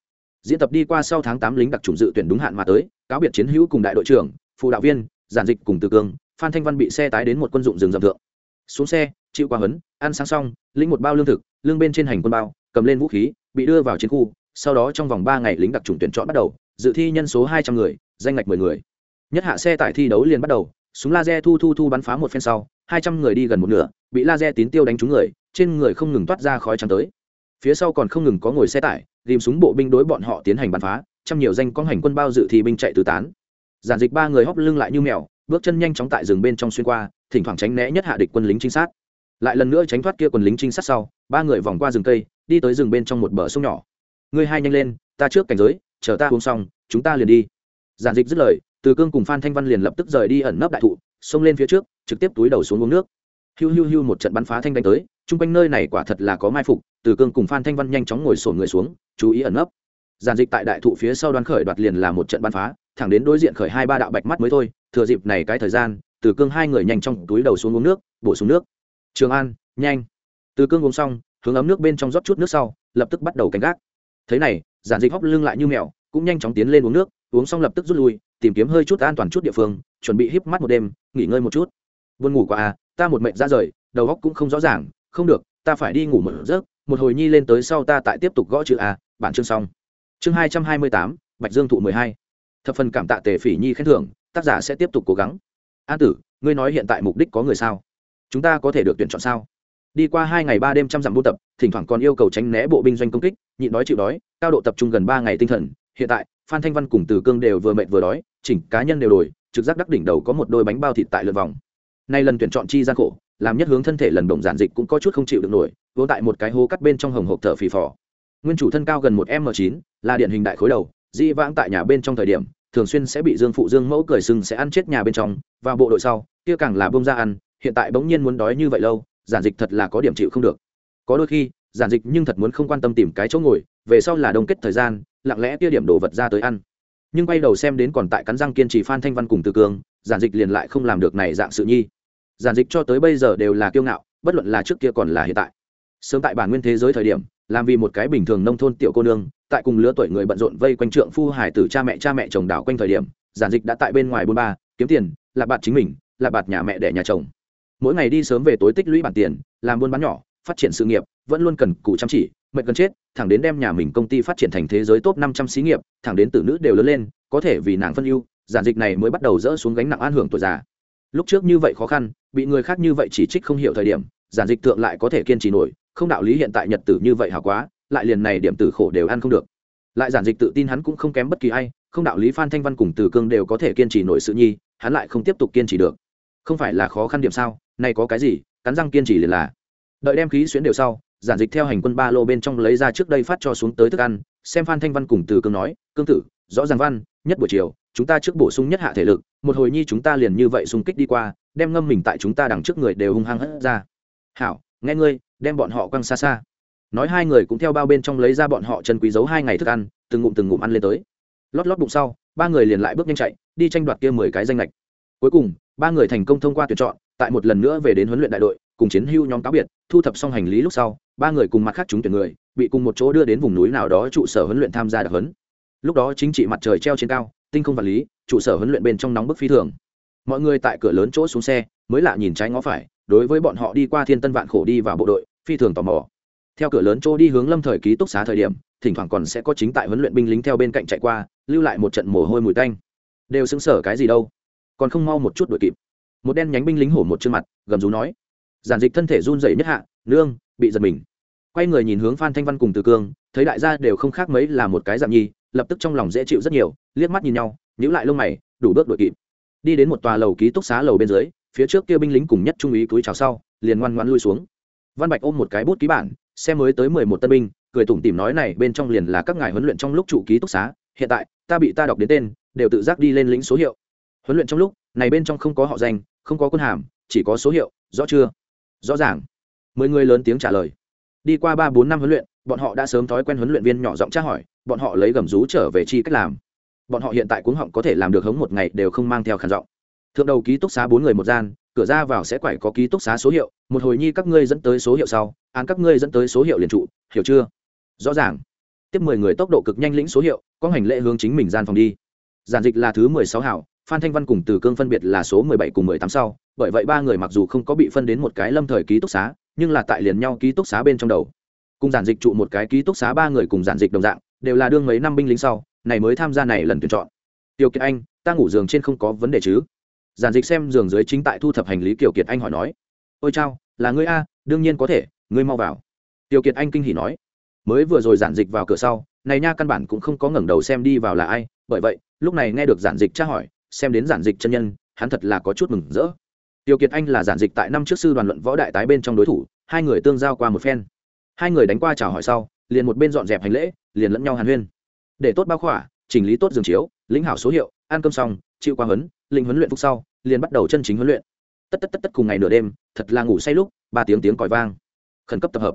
Diễn tập đi qua sau tháng tám lính đặc trùng dự tuyển đúng hạn mà tới cáo biệt chiến hữu cùng đại đội trưởng phụ đạo viên giản dịch cùng từ cường, phan thanh văn bị xe tái đến một quân dụng rừng rậm thượng. Xuống xe chịu qua hấn ăn sáng xong lĩnh một bao lương thực lương bên trên hành quân bao cầm lên vũ khí bị đưa vào chiến khu sau đó trong vòng ba ngày lính đặc trùng tuyển chọn bắt đầu dự thi nhân số hai trăm người danh ngạch mười người nhất hạ xe tải thi đấu liền bắt đầu, súng laser thu thu thu bắn phá một phen sau, hai trăm người đi gần một nửa, bị laser tín tiêu đánh trúng người, trên người không ngừng toát ra khói trắng tới. Phía sau còn không ngừng có ngồi xe tải, tìm súng bộ binh đối bọn họ tiến hành bắn phá, trăm nhiều danh con hành quân bao dự thì binh chạy tứ tán. Giản dịch ba người hóc lưng lại như mèo, bước chân nhanh chóng tại rừng bên trong xuyên qua, thỉnh thoảng tránh né nhất hạ địch quân lính trinh sát. Lại lần nữa tránh thoát kia quần lính trinh sát sau, ba người vòng qua rừng cây, đi tới rừng bên trong một bờ sông nhỏ. Ngươi hai nhanh lên, ta trước cảnh giới, chờ ta uống xong, chúng ta liền đi. Giản dịch dứt lời từ cương cùng phan thanh văn liền lập tức rời đi ẩn nấp đại thụ, xông lên phía trước, trực tiếp túi đầu xuống uống nước. Hiu hiu hiu một trận bắn phá thanh đánh tới, chung quanh nơi này quả thật là có mai phục, từ cương cùng phan thanh văn nhanh chóng ngồi sổ người xuống, chú ý ẩn nấp. Giàn dịch tại đại thụ phía sau đoán khởi đoạt liền là một trận bắn phá, thẳng đến đối diện khởi hai ba đạo bạch mắt mới thôi, thừa dịp này cái thời gian, từ cương hai người nhanh trong túi đầu xuống uống nước, bổ sung nước. Trường an, nhanh. Từ cương uống xong, hướng ấm nước bên trong rót chút nước sau, lập tức bắt đầu canh gác. Thế này, giản dịch hóc lưng lại như mèo, cũng nhanh chóng tiến lên uống nước uống xong lập tức rút lui, tìm kiếm hơi chút an toàn chút địa phương, chuẩn bị híp mắt một đêm, nghỉ ngơi một chút. Buồn ngủ quá à ta một mệnh ra rời, đầu óc cũng không rõ ràng, không được, ta phải đi ngủ một giấc, một hồi nhi lên tới sau ta tại tiếp tục gõ chữ a, bản chương xong. Chương hai trăm hai mươi tám, bạch dương thụ mười hai. Thập phần cảm tạ tề phỉ nhi khen thưởng, tác giả sẽ tiếp tục cố gắng. An tử, ngươi nói hiện tại mục đích có người sao? Chúng ta có thể được tuyển chọn sao? Đi qua hai ngày ba đêm trăm dặm buôn tập, thỉnh thoảng còn yêu cầu tránh né bộ binh doanh công kích, nhịn đói chịu đói, cao độ tập trung gần ba ngày tinh thần, hiện tại phan thanh văn cùng từ cương đều vừa mệt vừa đói, chỉnh cá nhân đều đổi, trực giác đắc đỉnh đầu có một đôi bánh bao thịt tại lượt vòng. Nay lần tuyển chọn chi gian khổ, làm nhất hướng thân thể lần động giản dịch cũng có chút không chịu được nổi vô tại một cái hố cắt bên trong hồng hộp thở phì phò. Nguyên chủ thân cao gần một m chín, là điện hình đại khối đầu, di vãng tại nhà bên trong thời điểm, thường xuyên sẽ bị dương phụ dương mẫu cười sưng sẽ ăn chết nhà bên trong và bộ đội sau, kia càng là bông ra ăn, hiện tại bỗng nhiên muốn đói như vậy lâu, giản dịch thật là có điểm chịu không được. Có đôi khi giản dịch nhưng thật muốn không quan tâm tìm cái chỗ ngồi, về sau là đông kết thời gian, lặng lẽ kia điểm đồ vật ra tới ăn. Nhưng bay đầu xem đến còn tại cắn răng kiên trì phan thanh văn cùng từ cường, giản dịch liền lại không làm được này dạng sự nhi. Giản dịch cho tới bây giờ đều là kiêu ngạo, bất luận là trước kia còn là hiện tại. Sớm tại bản nguyên thế giới thời điểm, làm vì một cái bình thường nông thôn tiểu cô nương, tại cùng lứa tuổi người bận rộn vây quanh trượng phu hải tử cha mẹ cha mẹ chồng đảo quanh thời điểm, giản dịch đã tại bên ngoài bôn ba, kiếm tiền, là bạt chính mình, là bạt nhà mẹ đẻ nhà chồng. Mỗi ngày đi sớm về tối tích lũy bản tiền, làm buôn bán nhỏ, phát triển sự nghiệp vẫn luôn cần cù chăm chỉ mệnh cần chết, thẳng đến đem nhà mình công ty phát triển thành thế giới top năm trăm xí nghiệp, thẳng đến tử nữ đều lớn lên, có thể vì nàng phân ưu, giản dịch này mới bắt đầu dỡ xuống gánh nặng an hưởng tuổi già. Lúc trước như vậy khó khăn, bị người khác như vậy chỉ trích không hiểu thời điểm, giản dịch thượng lại có thể kiên trì nổi, không đạo lý hiện tại nhật tử như vậy hảo quá, lại liền này điểm tử khổ đều ăn không được. Lại giản dịch tự tin hắn cũng không kém bất kỳ ai, không đạo lý phan thanh văn cùng từ cương đều có thể kiên trì nổi sự nhi, hắn lại không tiếp tục kiên trì được. Không phải là khó khăn điểm sao, này có cái gì, cắn răng kiên trì liền là. Đợi đem khí xuyến đều sau giản dịch theo hành quân ba lô bên trong lấy ra trước đây phát cho xuống tới thức ăn, xem phan thanh văn cùng từ cương nói, cương tử, rõ ràng văn, nhất buổi chiều, chúng ta trước bổ sung nhất hạ thể lực, một hồi nhi chúng ta liền như vậy xung kích đi qua, đem ngâm mình tại chúng ta đằng trước người đều hung hăng hất ra. Hảo, nghe ngươi, đem bọn họ quăng xa xa. Nói hai người cũng theo bao bên trong lấy ra bọn họ chân quý giấu hai ngày thức ăn, từng ngụm từng ngụm ăn lên tới. Lót lót bụng sau, ba người liền lại bước nhanh chạy, đi tranh đoạt kia mười cái danh lệch. Cuối cùng, ba người thành công thông qua tuyển chọn, tại một lần nữa về đến huấn luyện đại đội, cùng chiến hưu nhóm cáo biệt, thu thập xong hành lý lúc sau ba người cùng mặt khác chúng tuyển người, bị cùng một chỗ đưa đến vùng núi nào đó trụ sở huấn luyện tham gia đặc huấn. Lúc đó chính trị mặt trời treo trên cao, tinh không vật lý, trụ sở huấn luyện bên trong nóng bức phi thường. Mọi người tại cửa lớn chỗ xuống xe, mới lạ nhìn trái ngó phải, đối với bọn họ đi qua thiên tân vạn khổ đi vào bộ đội, phi thường tò mò. Theo cửa lớn chỗ đi hướng lâm thời ký túc xá thời điểm, thỉnh thoảng còn sẽ có chính tại huấn luyện binh lính theo bên cạnh chạy qua, lưu lại một trận mồ hôi mùi tanh. Đều xứng sở cái gì đâu? Còn không mau một chút đuổi kịp. Một đen nhánh binh lính hổ một chương mặt, gầm rú nói. Giản dịch thân thể run rẩy nhất hạ, nương bị giật mình. Quay người nhìn hướng phan thanh văn cùng từ cương, thấy đại gia đều không khác mấy là một cái dạng nhi, lập tức trong lòng dễ chịu rất nhiều, liếc mắt nhìn nhau nhữ lại lông mày, đủ bước đội kịp. Đi đến một tòa lầu ký túc xá lầu bên dưới, phía trước kia binh lính cùng nhất trung úy túi chào sau, liền ngoan ngoãn lui xuống. Văn bạch ôm một cái bút ký bản xem mới tới mười một tân binh, cười tủm tỉm nói này bên trong liền là các ngài huấn luyện trong lúc trụ ký túc xá, hiện tại, ta bị ta đọc đến tên, đều tự giác đi lên lĩnh số hiệu. Huấn luyện trong lúc, này bên trong không có họ danh, không có quân hàm, chỉ có số hiệu, rõ chưa? Rõ ràng mười người lớn tiếng trả lời. Đi qua ba bốn năm huấn luyện, bọn họ đã sớm thói quen huấn luyện viên nhỏ giọng tra hỏi, bọn họ lấy gầm rú trở về chi cách làm. Bọn họ hiện tại cuống họng có thể làm được hống một ngày đều không mang theo khản giọng. Thượng đầu ký túc xá bốn người một gian, cửa ra vào sẽ quải có ký túc xá số hiệu, một hồi nhi các ngươi dẫn tới số hiệu sau, án các ngươi dẫn tới số hiệu liền trụ, hiểu chưa? Rõ ràng. Tiếp mười người tốc độ cực nhanh lĩnh số hiệu, có hành lệ hướng chính mình gian phòng đi. Giản dịch là thứ mười sáu hảo, phan thanh văn cùng từ cương phân biệt là số mười bảy cùng mười tám sau, bởi vậy ba người mặc dù không có bị phân đến một cái lâm thời ký túc xá nhưng là tại liền nhau ký túc xá bên trong đầu. Cùng giản dịch trụ một cái ký túc xá ba người cùng giản dịch đồng dạng, đều là đương mấy năm binh lính sau, này mới tham gia này lần tuyển chọn. Tiêu kiệt anh, ta ngủ giường trên không có vấn đề chứ? Giản dịch xem giường dưới chính tại thu thập hành lý kiều kiệt anh hỏi nói. Ôi chao, là ngươi a, đương nhiên có thể, ngươi mau vào. Tiêu kiệt anh kinh hỉ nói. Mới vừa rồi giản dịch vào cửa sau, này nha căn bản cũng không có ngẩng đầu xem đi vào là ai, bởi vậy, lúc này nghe được giản dịch tra hỏi, xem đến giản dịch chân nhân, hắn thật là có chút mừng rỡ tiêu kiệt anh là giản dịch tại năm trước sư đoàn luận võ đại tái bên trong đối thủ, hai người tương giao qua một phen. Hai người đánh qua chào hỏi sau, liền một bên dọn dẹp hành lễ, liền lẫn nhau hàn huyên. Để tốt bao khỏa, chỉnh lý tốt giường chiếu, lĩnh hảo số hiệu, ăn cơm xong, chịu qua huấn, linh huấn luyện phúc sau, liền bắt đầu chân chính huấn luyện. Tất tất tất tất cùng ngày nửa đêm, thật là ngủ say lúc, ba tiếng tiếng còi vang. Khẩn cấp tập hợp.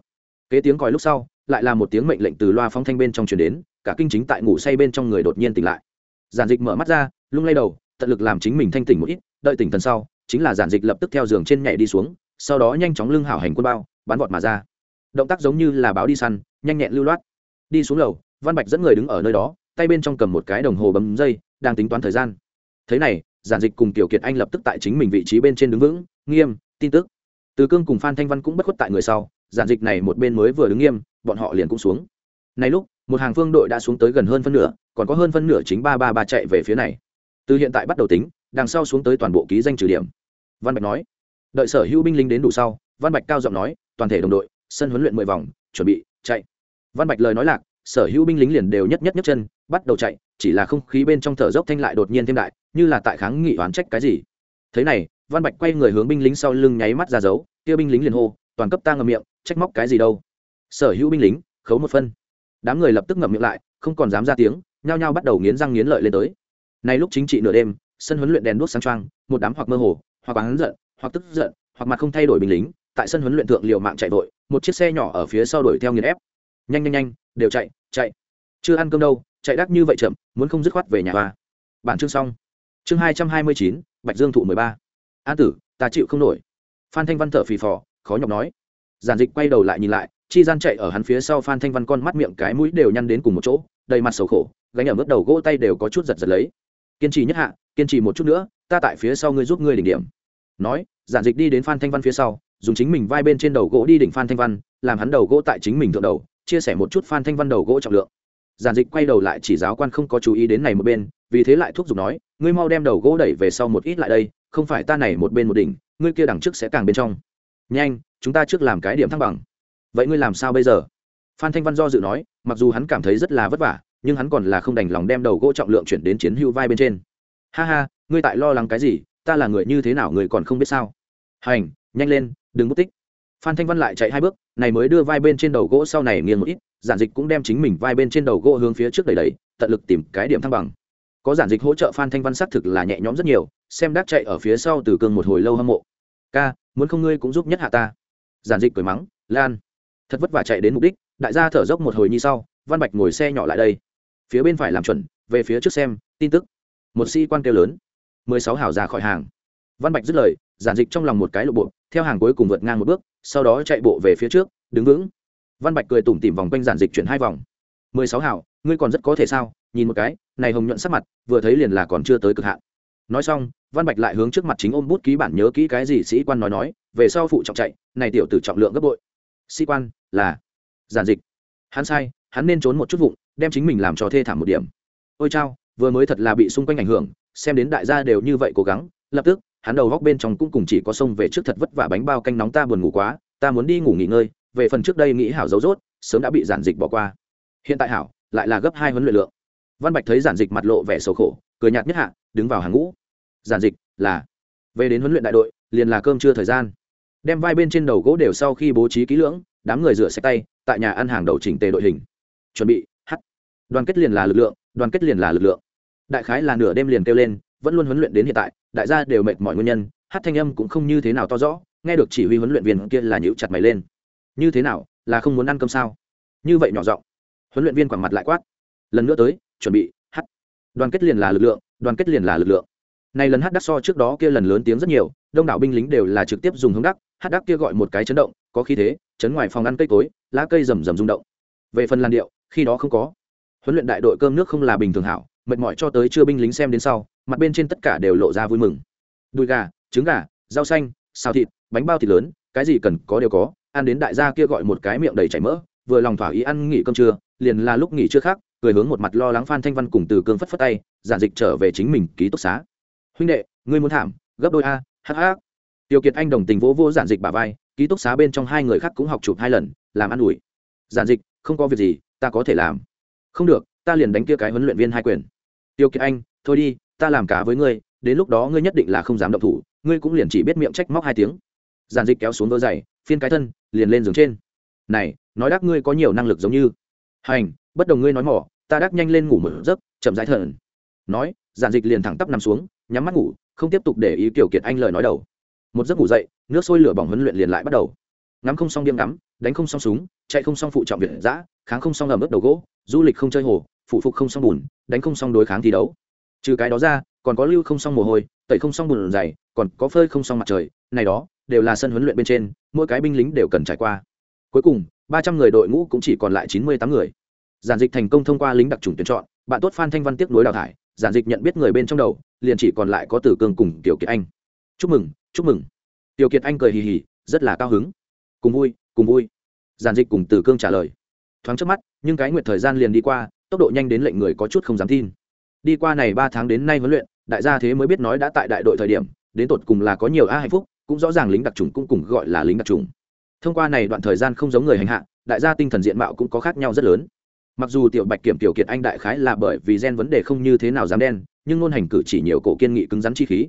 Kế tiếng còi lúc sau, lại là một tiếng mệnh lệnh từ loa phóng thanh bên trong truyền đến, cả kinh chính tại ngủ say bên trong người đột nhiên tỉnh lại. Giản dịch mở mắt ra, lung lay đầu, tận lực làm chính mình thanh tỉnh một ít, đợi tỉnh thần sau chính là giản dịch lập tức theo giường trên nhảy đi xuống, sau đó nhanh chóng lưng hảo hành quân bao, bắn vọt mà ra. Động tác giống như là báo đi săn, nhanh nhẹn lưu loát. Đi xuống lầu, văn bạch dẫn người đứng ở nơi đó, tay bên trong cầm một cái đồng hồ bấm dây, đang tính toán thời gian. Thế này, giản dịch cùng tiểu kiệt anh lập tức tại chính mình vị trí bên trên đứng vững, nghiêm, tin tức. Từ cương cùng phan thanh văn cũng bất khuất tại người sau, giản dịch này một bên mới vừa đứng nghiêm, bọn họ liền cũng xuống. Này lúc, một hàng phương đội đã xuống tới gần hơn phân nửa, còn có hơn phân nửa chính ba ba ba chạy về phía này. Từ hiện tại bắt đầu tính đằng sau xuống tới toàn bộ ký danh trừ điểm. Văn bạch nói, đợi sở hữu binh lính đến đủ sau, văn bạch cao giọng nói, toàn thể đồng đội, sân huấn luyện mười vòng, chuẩn bị, chạy. Văn bạch lời nói lạc, sở hữu binh lính liền đều nhất nhất nhất chân, bắt đầu chạy, chỉ là không khí bên trong thở dốc thanh lại đột nhiên thêm đại, như là tại kháng nghị oán trách cái gì. Thế này, văn bạch quay người hướng binh lính sau lưng nháy mắt ra dấu, kia binh lính liền hô, toàn cấp ta ngậm miệng, trách móc cái gì đâu. Sở hữu binh lính, khấu một phân. Đám người lập tức ngậm miệng lại, không còn dám ra tiếng, nhao nhao bắt đầu nghiến răng nghiến lợi lên tới. Nay lúc chính trị nửa đêm sân huấn luyện đèn đuốc sáng trăng một đám hoặc mơ hồ, hoặc bán giận, hoặc tức giận, hoặc mặt không thay đổi bình lính, tại sân huấn luyện thượng liều mạng chạy vội, một chiếc xe nhỏ ở phía sau đuổi theo nghiền ép. Nhanh nhanh nhanh, đều chạy chạy. Chưa ăn cơm đâu, chạy đắt như vậy chậm, muốn không dứt khoát về nhà hoa. Bản chương xong. Chương hai trăm hai mươi chín, bạch dương thụ mười ba. An tử, ta chịu không nổi. Phan thanh văn thở phì phò, khó nhọc nói. Giản dịch quay đầu lại nhìn lại, chi gian chạy ở hắn phía sau phan thanh văn con mắt miệng cái mũi đều nhăn đến cùng một chỗ, đầy mặt sầu khổ, gánh ở mức đầu gỗ tay đều có chút giật giật lấy kiên trì nhất hạ, kiên trì một chút nữa, ta tại phía sau ngươi giúp ngươi đỉnh điểm. Nói, giản dịch đi đến phan thanh văn phía sau, dùng chính mình vai bên trên đầu gỗ đi đỉnh phan thanh văn, làm hắn đầu gỗ tại chính mình thượng đầu, chia sẻ một chút phan thanh văn đầu gỗ trọng lượng. Giản dịch quay đầu lại chỉ giáo quan không có chú ý đến này một bên, vì thế lại thúc giục nói, ngươi mau đem đầu gỗ đẩy về sau một ít lại đây, không phải ta này một bên một đỉnh, ngươi kia đằng trước sẽ càng bên trong. Nhanh, chúng ta trước làm cái điểm thăng bằng. Vậy ngươi làm sao bây giờ? Phan thanh văn do dự nói, mặc dù hắn cảm thấy rất là vất vả nhưng hắn còn là không đành lòng đem đầu gỗ trọng lượng chuyển đến chiến hưu vai bên trên. Ha ha, ngươi tại lo lắng cái gì? Ta là người như thế nào người còn không biết sao? Hành, nhanh lên, đừng mất tích. Phan thanh văn lại chạy hai bước, này mới đưa vai bên trên đầu gỗ sau này nghiêng một ít, giản dịch cũng đem chính mình vai bên trên đầu gỗ hướng phía trước đầy đầy tận lực tìm cái điểm thăng bằng. Có giản dịch hỗ trợ phan thanh văn xác thực là nhẹ nhõm rất nhiều, xem đắc chạy ở phía sau từ cương một hồi lâu hâm mộ. Ca, muốn không ngươi cũng giúp nhất hạ ta. Giản dịch cười mắng, lan. Thật vất vả chạy đến mục đích, đại gia thở dốc một hồi như sau, văn bạch ngồi xe nhỏ lại đây phía bên phải làm chuẩn, về phía trước xem, tin tức. Một sĩ quan kêu lớn. Mười sáu hảo ra khỏi hàng. Văn bạch dứt lời, giản dịch trong lòng một cái lộ bộ, theo hàng cuối cùng vượt ngang một bước, sau đó chạy bộ về phía trước, đứng vững. Văn bạch cười tủm tỉm vòng quanh giản dịch chuyển hai vòng. Mười sáu hảo ngươi còn rất có thể sao? Nhìn một cái, này hồng nhuận sắc mặt, vừa thấy liền là còn chưa tới cực hạn. Nói xong, văn bạch lại hướng trước mặt chính ôm bút ký bản nhớ kỹ cái gì sĩ quan nói nói, về sau phụ trọng chạy, này tiểu tử trọng lượng gấp bội. Sĩ quan, là giản dịch. Hắn sai, hắn nên trốn một chút vụng đem chính mình làm cho thê thảm một điểm. Ôi chao, vừa mới thật là bị xung quanh ảnh hưởng, xem đến đại gia đều như vậy cố gắng, lập tức, hắn đầu góc bên trong cũng cùng chỉ có sông về trước thật vất vả bánh bao canh nóng ta buồn ngủ quá, ta muốn đi ngủ nghỉ ngơi, về phần trước đây nghĩ hảo dấu rốt, sớm đã bị giản dịch bỏ qua. Hiện tại hảo, lại là gấp hai huấn luyện lượng. Văn bạch thấy giản dịch mặt lộ vẻ sầu khổ, cười nhạt nhất hạ, đứng vào hàng ngũ. Giản dịch, là, về đến huấn luyện đại đội, liền là cơm trưa thời gian. Đem vai bên trên đầu gỗ đều sau khi bố trí kỹ lưỡng, đám người rửa sạch tay, tại nhà ăn hàng đầu chỉnh tề đội hình. Chuẩn bị đoàn kết liền là lực lượng, đoàn kết liền là lực lượng. Đại khái là nửa đêm liền kêu lên, vẫn luôn huấn luyện đến hiện tại, đại gia đều mệt mọi nguyên nhân, hát thanh âm cũng không như thế nào to rõ, nghe được chỉ huy huấn luyện viên kia là nhữ chặt mày lên. Như thế nào, là không muốn ăn cơm sao? Như vậy nhỏ giọng. Huấn luyện viên quẳng mặt lại quát. Lần nữa tới, chuẩn bị, hát. Đoàn kết liền là lực lượng, đoàn kết liền là lực lượng. Này lần hát đắc so trước đó kia lần lớn tiếng rất nhiều, đông đảo binh lính đều là trực tiếp dùng hướng đắc, hát đắc kia gọi một cái chấn động, có khí thế, chấn ngoài phòng ăn cây cối, lá cây rầm rầm rung động. Về phần làn điệu, khi đó không có huấn luyện đại đội cơm nước không là bình thường hảo, mệt mỏi cho tới chưa binh lính xem đến sau, mặt bên trên tất cả đều lộ ra vui mừng. Đùi gà, trứng gà, rau xanh, xào thịt, bánh bao thịt lớn, cái gì cần có đều có, ăn đến đại gia kia gọi một cái miệng đầy chảy mỡ, vừa lòng thỏa ý ăn nghỉ cơm trưa, liền là lúc nghỉ trưa khác, cười hướng một mặt lo lắng phan thanh văn cùng từ cương phất phất tay, giản dịch trở về chính mình ký túc xá. Huynh đệ, ngươi muốn thảm, gấp đôi a hh tiêu kiệt anh đồng tình vỗ vỗ giản dịch bà vai, ký túc xá bên trong hai người khác cũng học chụp hai lần, làm ăn ủi. Giản dịch, không có việc gì, ta có thể làm không được, ta liền đánh kia cái huấn luyện viên hai quyền. Tiêu kiệt anh, thôi đi, ta làm cả với ngươi, đến lúc đó ngươi nhất định là không dám động thủ, ngươi cũng liền chỉ biết miệng trách móc hai tiếng. Giản dịch kéo xuống đôi giày, phiên cái thân, liền lên giường trên. Này, nói đắc ngươi có nhiều năng lực giống như. Hành, bất đồng ngươi nói mỏ, ta đắc nhanh lên ngủ một giấc, chậm rãi thần nói, giản dịch liền thẳng tắp nằm xuống, nhắm mắt ngủ, không tiếp tục để ý kiểu kiệt anh lời nói đầu. Một giấc ngủ dậy, nước sôi lửa bỏng huấn luyện liền lại bắt đầu. Ngắm không xong điêm ngắm, đánh không xong súng, chạy không xong phụ trọng việt giã kháng không xong ẩm ướt đầu gỗ du lịch không chơi hồ, phụ phục không xong bùn, đánh không xong đối kháng thi đấu. Trừ cái đó ra, còn có lưu không xong mồ hôi, tẩy không xong bùn dày, còn có phơi không xong mặt trời, này đó đều là sân huấn luyện bên trên, mỗi cái binh lính đều cần trải qua. Cuối cùng, ba trăm người đội ngũ cũng chỉ còn lại chín mươi tám người. Giản dịch thành công thông qua lính đặc trùng tuyển chọn, bạn tốt phan thanh văn tiếp nối đào thải, giản dịch nhận biết người bên trong đầu, liền chỉ còn lại có tử cương cùng tiểu kiệt anh. Chúc mừng chúc mừng. Tiểu kiệt anh cười hì hì, rất là cao hứng. Cùng vui cùng vui. Giản dịch cùng tử cương trả lời thoáng trước mắt, nhưng cái nguyệt thời gian liền đi qua, tốc độ nhanh đến lệnh người có chút không dám tin. Đi qua này ba tháng đến nay huấn luyện, đại gia thế mới biết nói đã tại đại đội thời điểm, đến tột cùng là có nhiều a hạnh phúc, cũng rõ ràng lính đặc trùng cũng cùng gọi là lính đặc trùng thông qua này đoạn thời gian không giống người hành hạ, đại gia tinh thần diện mạo cũng có khác nhau rất lớn. Mặc dù tiểu bạch kiểm tiểu kiệt anh đại khái là bởi vì gen vấn đề không như thế nào dám đen, nhưng ngôn hành cử chỉ nhiều cổ kiên nghị cứng rắn chi khí.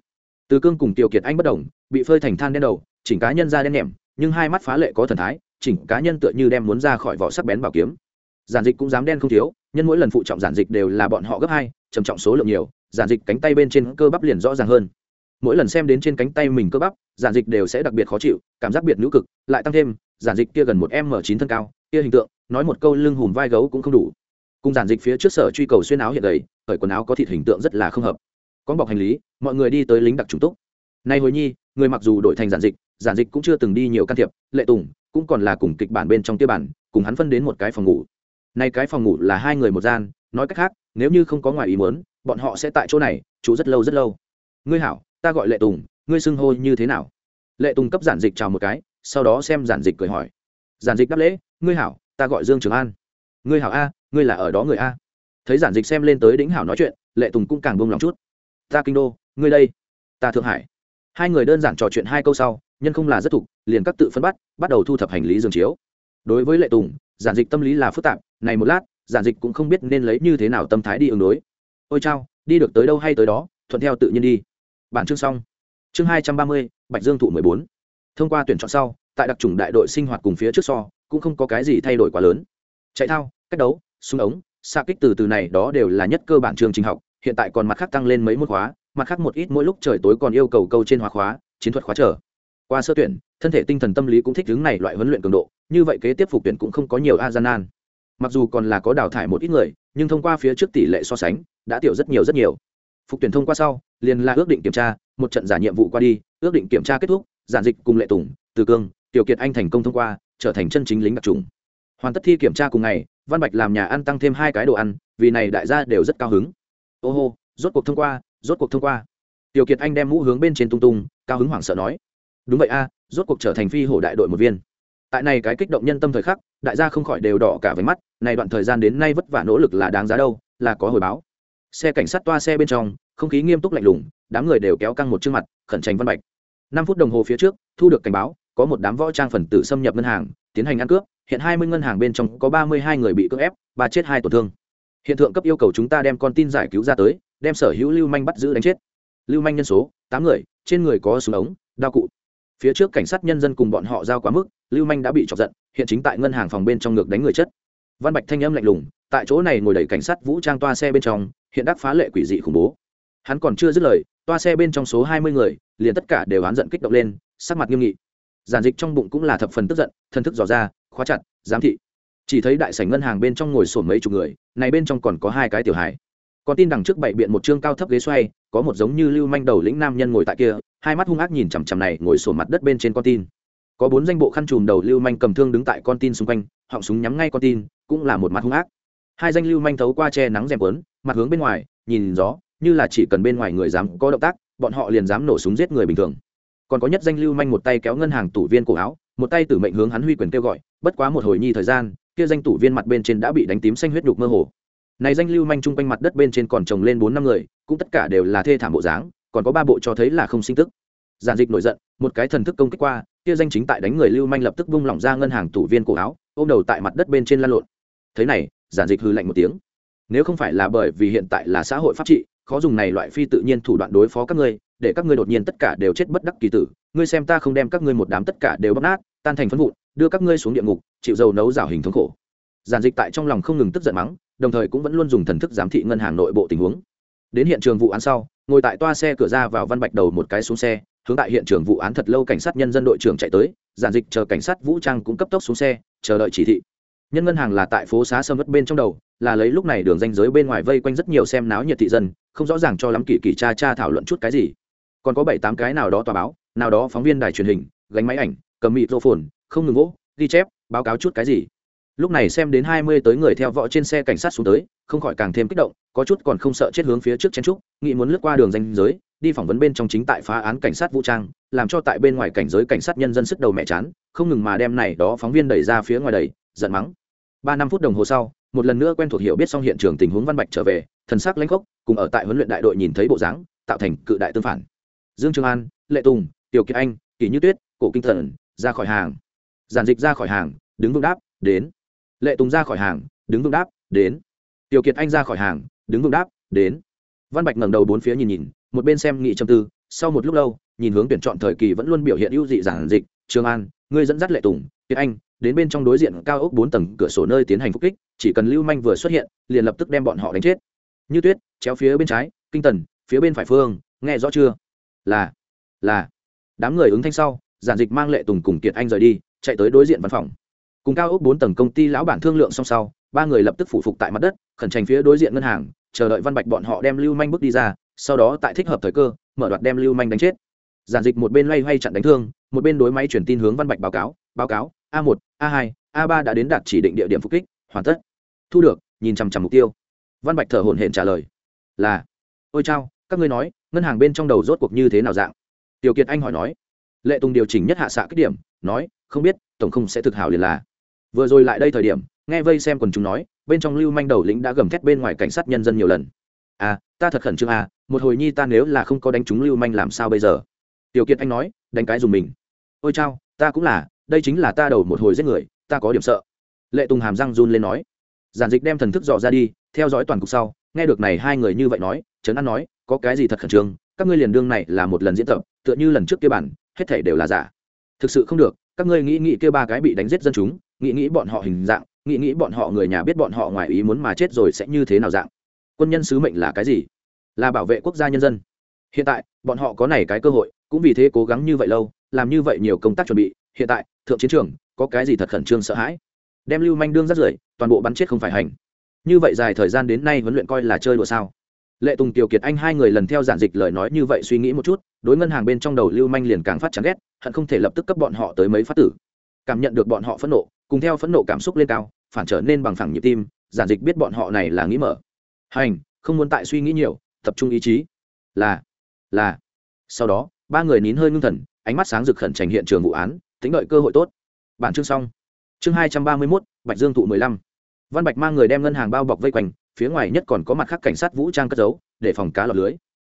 Từ cương cùng tiểu kiệt anh bất đồng, bị phơi thành than đen đầu, chỉnh cá nhân ra đen nhẹm, nhưng hai mắt phá lệ có thần thái chỉnh cá nhân tựa như đem muốn ra khỏi vỏ sắc bén bảo kiếm. Giản dịch cũng dám đen không thiếu, nhân mỗi lần phụ trọng giản dịch đều là bọn họ gấp hai, trầm trọng số lượng nhiều, giản dịch cánh tay bên trên cơ bắp liền rõ ràng hơn. Mỗi lần xem đến trên cánh tay mình cơ bắp, giản dịch đều sẽ đặc biệt khó chịu, cảm giác biệt nữ cực, lại tăng thêm, giản dịch kia gần một m chín thân cao, kia hình tượng, nói một câu lưng hùm vai gấu cũng không đủ. Cùng giản dịch phía trước sở truy cầu xuyên áo hiện đầy khởi quần áo có thịt hình tượng rất là không hợp. Có bọc hành lý, mọi người đi tới lính đặc trùng túc. Nay hồi nhi, người mặc dù đổi thành giản dịch giản dịch cũng chưa từng đi nhiều can thiệp, lệ tùng cũng còn là cùng kịch bản bên trong tiêu bản, cùng hắn phân đến một cái phòng ngủ. Nay cái phòng ngủ là hai người một gian, nói cách khác, nếu như không có ngoài ý muốn, bọn họ sẽ tại chỗ này chú rất lâu rất lâu. Ngươi hảo, ta gọi lệ tùng, ngươi xưng hô như thế nào? Lệ tùng cấp giản dịch chào một cái, sau đó xem giản dịch cười hỏi. Giản dịch đáp lễ, ngươi hảo, ta gọi dương trường an. Ngươi hảo a, ngươi là ở đó người a. Thấy giản dịch xem lên tới đĩnh hảo nói chuyện, lệ tùng cũng càng buông lòng chút. Ta kinh đô, ngươi đây, ta thượng hải. Hai người đơn giản trò chuyện hai câu sau nhân không là rất thục, liền các tự phân bắt bắt đầu thu thập hành lý giường chiếu. Đối với lệ tùng, giản dịch tâm lý là phức tạp, này một lát, giản dịch cũng không biết nên lấy như thế nào tâm thái đi ứng đối. Ôi chao, đi được tới đâu hay tới đó, thuận theo tự nhiên đi. Bản chương xong. Chương hai trăm ba mươi, bạch dương thụ mười bốn. Thông qua tuyển chọn sau, tại đặc trùng đại đội sinh hoạt cùng phía trước so, cũng không có cái gì thay đổi quá lớn. Chạy thao, cách đấu, súng ống xa kích từ từ này đó đều là nhất cơ bản trường trình học, hiện tại còn mặt khác tăng lên mấy môn khóa, mặt khác một ít mỗi lúc trời tối còn yêu cầu câu trên hóa khóa, chiến thuật khóa trở qua sơ tuyển, thân thể tinh thần tâm lý cũng thích hướng này loại huấn luyện cường độ, như vậy kế tiếp phục tuyển cũng không có nhiều a gian nan mặc dù còn là có đào thải một ít người, nhưng thông qua phía trước tỷ lệ so sánh, đã tiểu rất nhiều rất nhiều. Phục tuyển thông qua sau, liền là ước định kiểm tra, một trận giả nhiệm vụ qua đi, ước định kiểm tra kết thúc, giản dịch cùng lệ tùng, từ cương, tiểu kiệt anh thành công thông qua, trở thành chân chính lính đặc trùng. Hoàn tất thi kiểm tra cùng ngày, văn bạch làm nhà ăn tăng thêm hai cái đồ ăn, vì này đại gia đều rất cao hứng. Ô hô, rốt cuộc thông qua, rốt cuộc thông qua. Tiểu kiệt anh đem mũ hướng bên trên tung tung, cao hứng hoảng sợ nói đúng vậy a, rốt cuộc trở thành phi hổ đại đội một viên. Tại này cái kích động nhân tâm thời khắc, đại gia không khỏi đều đỏ cả váy mắt, này đoạn thời gian đến nay vất vả nỗ lực là đáng giá đâu, là có hồi báo. Xe cảnh sát toa xe bên trong, không khí nghiêm túc lạnh lùng, đám người đều kéo căng một chương mặt, khẩn trành văn bạch. Năm phút đồng hồ phía trước, thu được cảnh báo, có một đám võ trang phần tử xâm nhập ngân hàng, tiến hành ăn cướp, hiện hai mươi ngân hàng bên trong có ba mươi hai người bị cưỡng ép và chết hai tổn thương. Hiện thượng cấp yêu cầu chúng ta đem con tin giải cứu ra tới, đem sở hữu lưu manh bắt giữ đánh chết. Lưu manh nhân số, tám người, trên người có súng ống, đao cụ phía trước cảnh sát nhân dân cùng bọn họ giao quá mức, lưu manh đã bị chọc giận, hiện chính tại ngân hàng phòng bên trong ngược đánh người chất. Văn bạch thanh âm lạnh lùng, tại chỗ này ngồi đẩy cảnh sát vũ trang toa xe bên trong, hiện đắc phá lệ quỷ dị khủng bố. Hắn còn chưa dứt lời, toa xe bên trong số hai mươi người, liền tất cả đều oán giận kích động lên, sắc mặt nghiêm nghị. Giản dịch trong bụng cũng là thập phần tức giận thân thức dò ra, khóa chặt, giám thị. Chỉ thấy đại sảnh ngân hàng bên trong ngồi sổn mấy chục người, này bên trong còn có hai cái tiểu hải còn tin đằng trước bảy biện một chương cao thấp ghế xoay, có một giống như lưu manh đầu lĩnh nam nhân ngồi tại kia hai mắt hung ác nhìn chằm chằm này ngồi sổ mặt đất bên trên con tin. Có bốn danh bộ khăn trùm đầu lưu manh cầm thương đứng tại con tin xung quanh, họng súng nhắm ngay con tin, cũng là một mặt hung ác. Hai danh lưu manh thấu qua che nắng rèm quấn mặt hướng bên ngoài, nhìn gió như là chỉ cần bên ngoài người dám có động tác, bọn họ liền dám nổ súng giết người bình thường. Còn có nhất danh lưu manh một tay kéo ngân hàng tủ viên cổ áo, một tay tử mệnh hướng hắn huy quyền kêu gọi, bất quá một hồi nhi thời gian, kia danh tủ viên mặt bên trên đã bị đánh tím xanh huyết đục mơ hồ. Này danh lưu manh chung quanh mặt đất bên trên còn trồng lên bốn năm người, cũng tất cả đều là thê thảm bộ dáng còn có ba bộ cho thấy là không sinh tức. Giản dịch nổi giận, một cái thần thức công kích qua, kia danh chính tại đánh người lưu manh lập tức vung lỏng ra ngân hàng tủ viên cổ áo, ôm đầu tại mặt đất bên trên lan lộn. Thế này, giản dịch hư lạnh một tiếng. Nếu không phải là bởi vì hiện tại là xã hội pháp trị, khó dùng này loại phi tự nhiên thủ đoạn đối phó các ngươi, để các ngươi đột nhiên tất cả đều chết bất đắc kỳ tử. Ngươi xem ta không đem các ngươi một đám tất cả đều bóc nát, tan thành phân vụn, đưa các ngươi xuống địa ngục, chịu dầu nấu rào hình thống khổ. Giản dịch tại trong lòng không ngừng tức giận mắng, đồng thời cũng vẫn luôn dùng thần thức giám thị ngân hàng nội bộ tình huống đến hiện trường vụ án sau, ngồi tại toa xe cửa ra vào văn bạch đầu một cái xuống xe, hướng tại hiện trường vụ án thật lâu cảnh sát nhân dân đội trưởng chạy tới, giản dịch chờ cảnh sát vũ trang cũng cấp tốc xuống xe, chờ đợi chỉ thị. Nhân ngân hàng là tại phố xá sâm mất bên trong đầu, là lấy lúc này đường danh giới bên ngoài vây quanh rất nhiều xem náo nhiệt thị dân, không rõ ràng cho lắm kỳ kỳ cha cha thảo luận chút cái gì. Còn có bảy tám cái nào đó tòa báo, nào đó phóng viên đài truyền hình, gánh máy ảnh, cầm mịt rô phồn không ngừng gỗ ghi chép, báo cáo chút cái gì lúc này xem đến hai mươi tới người theo võ trên xe cảnh sát xuống tới, không khỏi càng thêm kích động, có chút còn không sợ chết hướng phía trước chen trúc, nghĩ muốn lướt qua đường danh giới, đi phỏng vấn bên trong chính tại phá án cảnh sát vũ trang, làm cho tại bên ngoài cảnh giới cảnh sát nhân dân sức đầu mẹ chán, không ngừng mà đem này đó phóng viên đẩy ra phía ngoài đầy giận mắng. Ba năm phút đồng hồ sau, một lần nữa quen thuộc hiểu biết xong hiện trường tình huống văn bạch trở về, thần sắc lãnh khốc, cùng ở tại huấn luyện đại đội nhìn thấy bộ dáng, tạo thành cự đại tương phản. Dương trường an, lệ tùng, tiểu kiệt anh kỳ như tuyết, cổ kinh thần, ra khỏi hàng. Giản dịch ra khỏi hàng, đứng vững đáp, đến lệ tùng ra khỏi hàng, đứng vững đáp, đến. Tiểu kiệt anh ra khỏi hàng, đứng vững đáp, đến. Văn bạch ngẩng đầu bốn phía nhìn nhìn, một bên xem nghị trầm tư, sau một lúc lâu, nhìn hướng tuyển chọn thời kỳ vẫn luôn biểu hiện ưu dị giản dịch trường an, ngươi dẫn dắt lệ tùng, kiệt anh, đến bên trong đối diện cao ốc bốn tầng cửa sổ nơi tiến hành phục kích, chỉ cần lưu manh vừa xuất hiện, liền lập tức đem bọn họ đánh chết. Như tuyết, chéo phía bên trái, kinh tần, phía bên phải phương, nghe rõ chưa? Là là. Đám người ứng thanh sau, giản dịch mang lệ tùng cùng kiệt anh rời đi, chạy tới đối diện văn phòng cùng cao ốc bốn tầng công ty lão bản thương lượng xong sau, ba người lập tức phủ phục tại mặt đất, khẩn trành phía đối diện ngân hàng, chờ đợi văn bạch bọn họ đem lưu manh bước đi ra, sau đó tại thích hợp thời cơ, mở đoạt đem lưu manh đánh chết. Giản dịch một bên loay hoay chặn đánh thương, một bên đối máy chuyển tin hướng văn bạch báo cáo báo cáo, a một, a hai, a ba đã đến đạt chỉ định địa điểm phục kích, hoàn tất. Thu được, nhìn chằm chằm mục tiêu. Văn bạch thở hổn hển trả lời, là. Ôi chao, các ngươi nói, ngân hàng bên trong đầu rốt cuộc như thế nào dạng? Tiểu kiệt anh hỏi nói. Lệ tùng điều chỉnh nhất hạ xạ kích điểm, nói, không biết, tổng không sẽ thực hảo liền là vừa rồi lại đây thời điểm, nghe vây xem quần chúng nói, bên trong lưu manh đầu lĩnh đã gầm thét bên ngoài cảnh sát nhân dân nhiều lần. À ta thật khẩn trương à một hồi nhi ta nếu là không có đánh trúng lưu manh làm sao bây giờ? Tiểu kiệt anh nói, đánh cái dùng mình. Ôi chao, ta cũng là, đây chính là ta đầu một hồi giết người, ta có điểm sợ. Lệ tùng hàm răng run lên nói. Giản dịch đem thần thức dò ra đi, theo dõi toàn cục sau, nghe được này hai người như vậy nói, trấn an nói, có cái gì thật khẩn trương, các ngươi liền đương này là một lần diễn tập, tựa như lần trước kia bản, hết thể đều là giả. Thực sự không được, các ngươi nghĩ nghĩ kia ba cái bị đánh giết dân chúng nghĩ nghĩ bọn họ hình dạng, nghĩ nghĩ bọn họ người nhà biết bọn họ ngoài ý muốn mà chết rồi sẽ như thế nào dạng. Quân nhân sứ mệnh là cái gì? Là bảo vệ quốc gia nhân dân. Hiện tại, bọn họ có này cái cơ hội, cũng vì thế cố gắng như vậy lâu, làm như vậy nhiều công tác chuẩn bị. Hiện tại, thượng chiến trường, có cái gì thật khẩn trương sợ hãi? Đem lưu manh đương rất rưởi, toàn bộ bắn chết không phải hành. Như vậy dài thời gian đến nay huấn luyện coi là chơi đùa sao? Lệ tùng, tiểu kiệt anh hai người lần theo giản dịch lời nói như vậy suy nghĩ một chút, đối ngân hàng bên trong đầu lưu manh liền càng phát chán ghét, hận không thể lập tức cấp bọn họ tới mấy phát tử. Cảm nhận được bọn họ phẫn nộ cùng theo phẫn nộ cảm xúc lên cao, phản trở nên bằng phẳng nhịp tim, giản dịch biết bọn họ này là nghĩ mở. Hành, không muốn tại suy nghĩ nhiều, tập trung ý chí. Là là. Sau đó, ba người nín hơi ngưng thần, ánh mắt sáng rực khẩn trành hiện trường vụ án, tính đợi cơ hội tốt. Bản chương xong. Chương hai trăm ba mươi mốt, bạch dương thụ mười lăm. Văn bạch mang người đem ngân hàng bao bọc vây quanh, phía ngoài nhất còn có mặt khác cảnh sát vũ trang cất giấu, để phòng cá lọc lưới.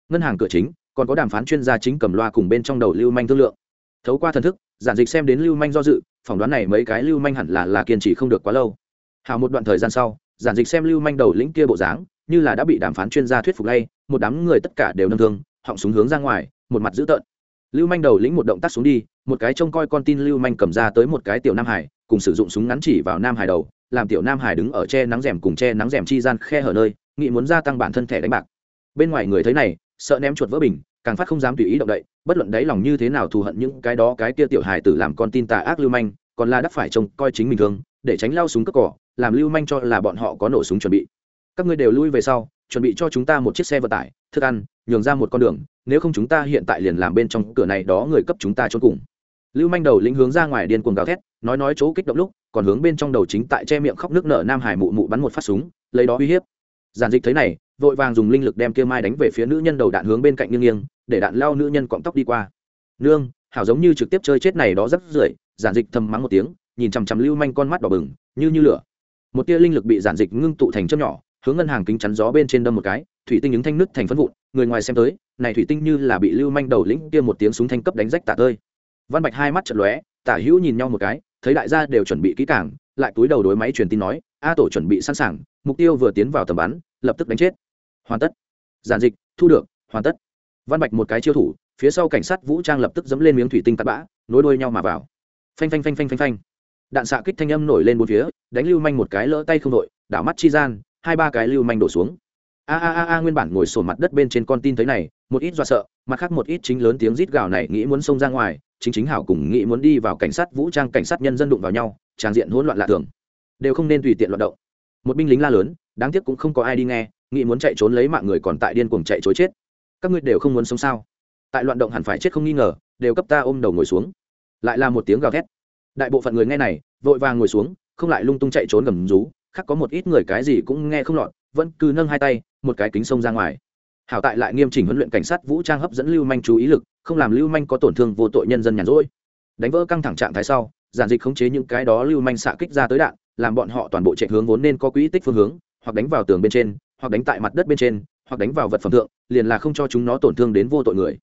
Ngân hàng cửa chính, còn có đàm phán chuyên gia chính cầm loa cùng bên trong đầu lưu manh thương lượng. Thấu qua thần thức, giản dịch xem đến lưu manh do dự phỏng đoán này mấy cái lưu manh hẳn là là kiên trì không được quá lâu. Hào một đoạn thời gian sau, giản dịch xem lưu manh đầu lĩnh kia bộ dáng, như là đã bị đàm phán chuyên gia thuyết phục lay, một đám người tất cả đều nâng thương, họng súng hướng ra ngoài, một mặt dữ tợn. Lưu manh đầu lĩnh một động tác xuống đi, một cái trông coi con tin lưu manh cầm ra tới một cái tiểu nam hải, cùng sử dụng súng ngắn chỉ vào nam hải đầu, làm tiểu nam hải đứng ở che nắng rèm cùng che nắng rèm chi gian khe hở nơi nghị muốn gia tăng bản thân thẻ đánh bạc. Bên ngoài người thấy này, sợ ném chuột vỡ bình càng phát không dám tùy ý động đậy, bất luận đáy lòng như thế nào thù hận những cái đó cái kia tiểu hài tử làm con tin tà ác lưu manh, còn là đắc phải trông coi chính mình thương, để tránh lao súng cất cỏ, làm lưu manh cho là bọn họ có nổ súng chuẩn bị. Các ngươi đều lui về sau, chuẩn bị cho chúng ta một chiếc xe vận tải, thức ăn, nhường ra một con đường, nếu không chúng ta hiện tại liền làm bên trong cửa này đó người cấp chúng ta trốn cùng. Lưu manh đầu lĩnh hướng ra ngoài điên cuồng gào thét, nói nói chỗ kích động lúc, còn hướng bên trong đầu chính tại che miệng khóc nước nở nam hải mụ mụ bắn một phát súng, lấy đó uy hiếp. Giản dịch thấy này vội vàng dùng linh lực đem kia mai đánh về phía nữ nhân đầu đạn hướng bên cạnh nghiêng nghiêng, để đạn lao nữ nhân cọng tóc đi qua. Nương, hảo giống như trực tiếp chơi chết này đó rất rưởi, giản dịch thầm mắng một tiếng, nhìn chằm chằm lưu manh con mắt đỏ bừng, như như lửa. Một tia linh lực bị giản dịch ngưng tụ thành chớp nhỏ, hướng ngân hàng kính chắn gió bên trên đâm một cái, thủy tinh những thanh nứt thành phân vụn, người ngoài xem tới, này thủy tinh như là bị lưu manh đầu lĩnh kia một tiếng súng thanh cấp đánh rách tả tơi. Văn bạch hai mắt chật lóe, tả hữu nhìn nhau một cái, thấy đại gia đều chuẩn bị kỹ càng, lại túi đầu đối máy truyền tin nói, a tổ chuẩn bị sẵn sàng, mục tiêu vừa tiến vào tầm bắn, lập tức đánh chết hoàn tất. Giản dịch, thu được, hoàn tất. Văn bạch một cái chiêu thủ, phía sau cảnh sát vũ trang lập tức dẫm lên miếng thủy tinh tạt bã, nối đuôi nhau mà vào. Phanh phanh phanh phanh phanh phanh. Đạn xạ kích thanh âm nổi lên bốn phía, đánh lưu manh một cái lỡ tay không đội, đảo mắt chi gian, hai ba cái lưu manh đổ xuống. A a a a, nguyên bản ngồi sổ mặt đất bên trên con tin thấy này, một ít do sợ, mặt khác một ít chính lớn tiếng rít gào này nghĩ muốn xông ra ngoài, chính chính hảo cùng nghĩ muốn đi vào cảnh sát vũ trang cảnh sát nhân dân đụng vào nhau, tràng diện hỗn loạn lạ thường. Đều không nên tùy tiện loạn động. Một binh lính la lớn, đáng tiếc cũng không có ai đi nghe nghĩ muốn chạy trốn lấy mạng người còn tại điên cuồng chạy chối chết. Các ngươi đều không muốn sống sao? Tại loạn động hẳn phải chết không nghi ngờ, đều cấp ta ôm đầu ngồi xuống. Lại là một tiếng gào thét. Đại bộ phận người nghe này, vội vàng ngồi xuống, không lại lung tung chạy trốn gầm rú, khác có một ít người cái gì cũng nghe không lọt, vẫn cứ nâng hai tay, một cái kính sông ra ngoài. Hảo tại lại nghiêm chỉnh huấn luyện cảnh sát vũ trang hấp dẫn lưu manh chú ý lực, không làm lưu manh có tổn thương vô tội nhân dân nhàn rỗi. Đánh vỡ căng thẳng trạng thái sau, giản dịch khống chế những cái đó lưu manh xạ kích ra tới đạn, làm bọn họ toàn bộ chạy hướng vốn nên có quỹ tích phương hướng, hoặc đánh vào tường bên trên hoặc đánh tại mặt đất bên trên, hoặc đánh vào vật phẩm thượng, liền là không cho chúng nó tổn thương đến vô tội người.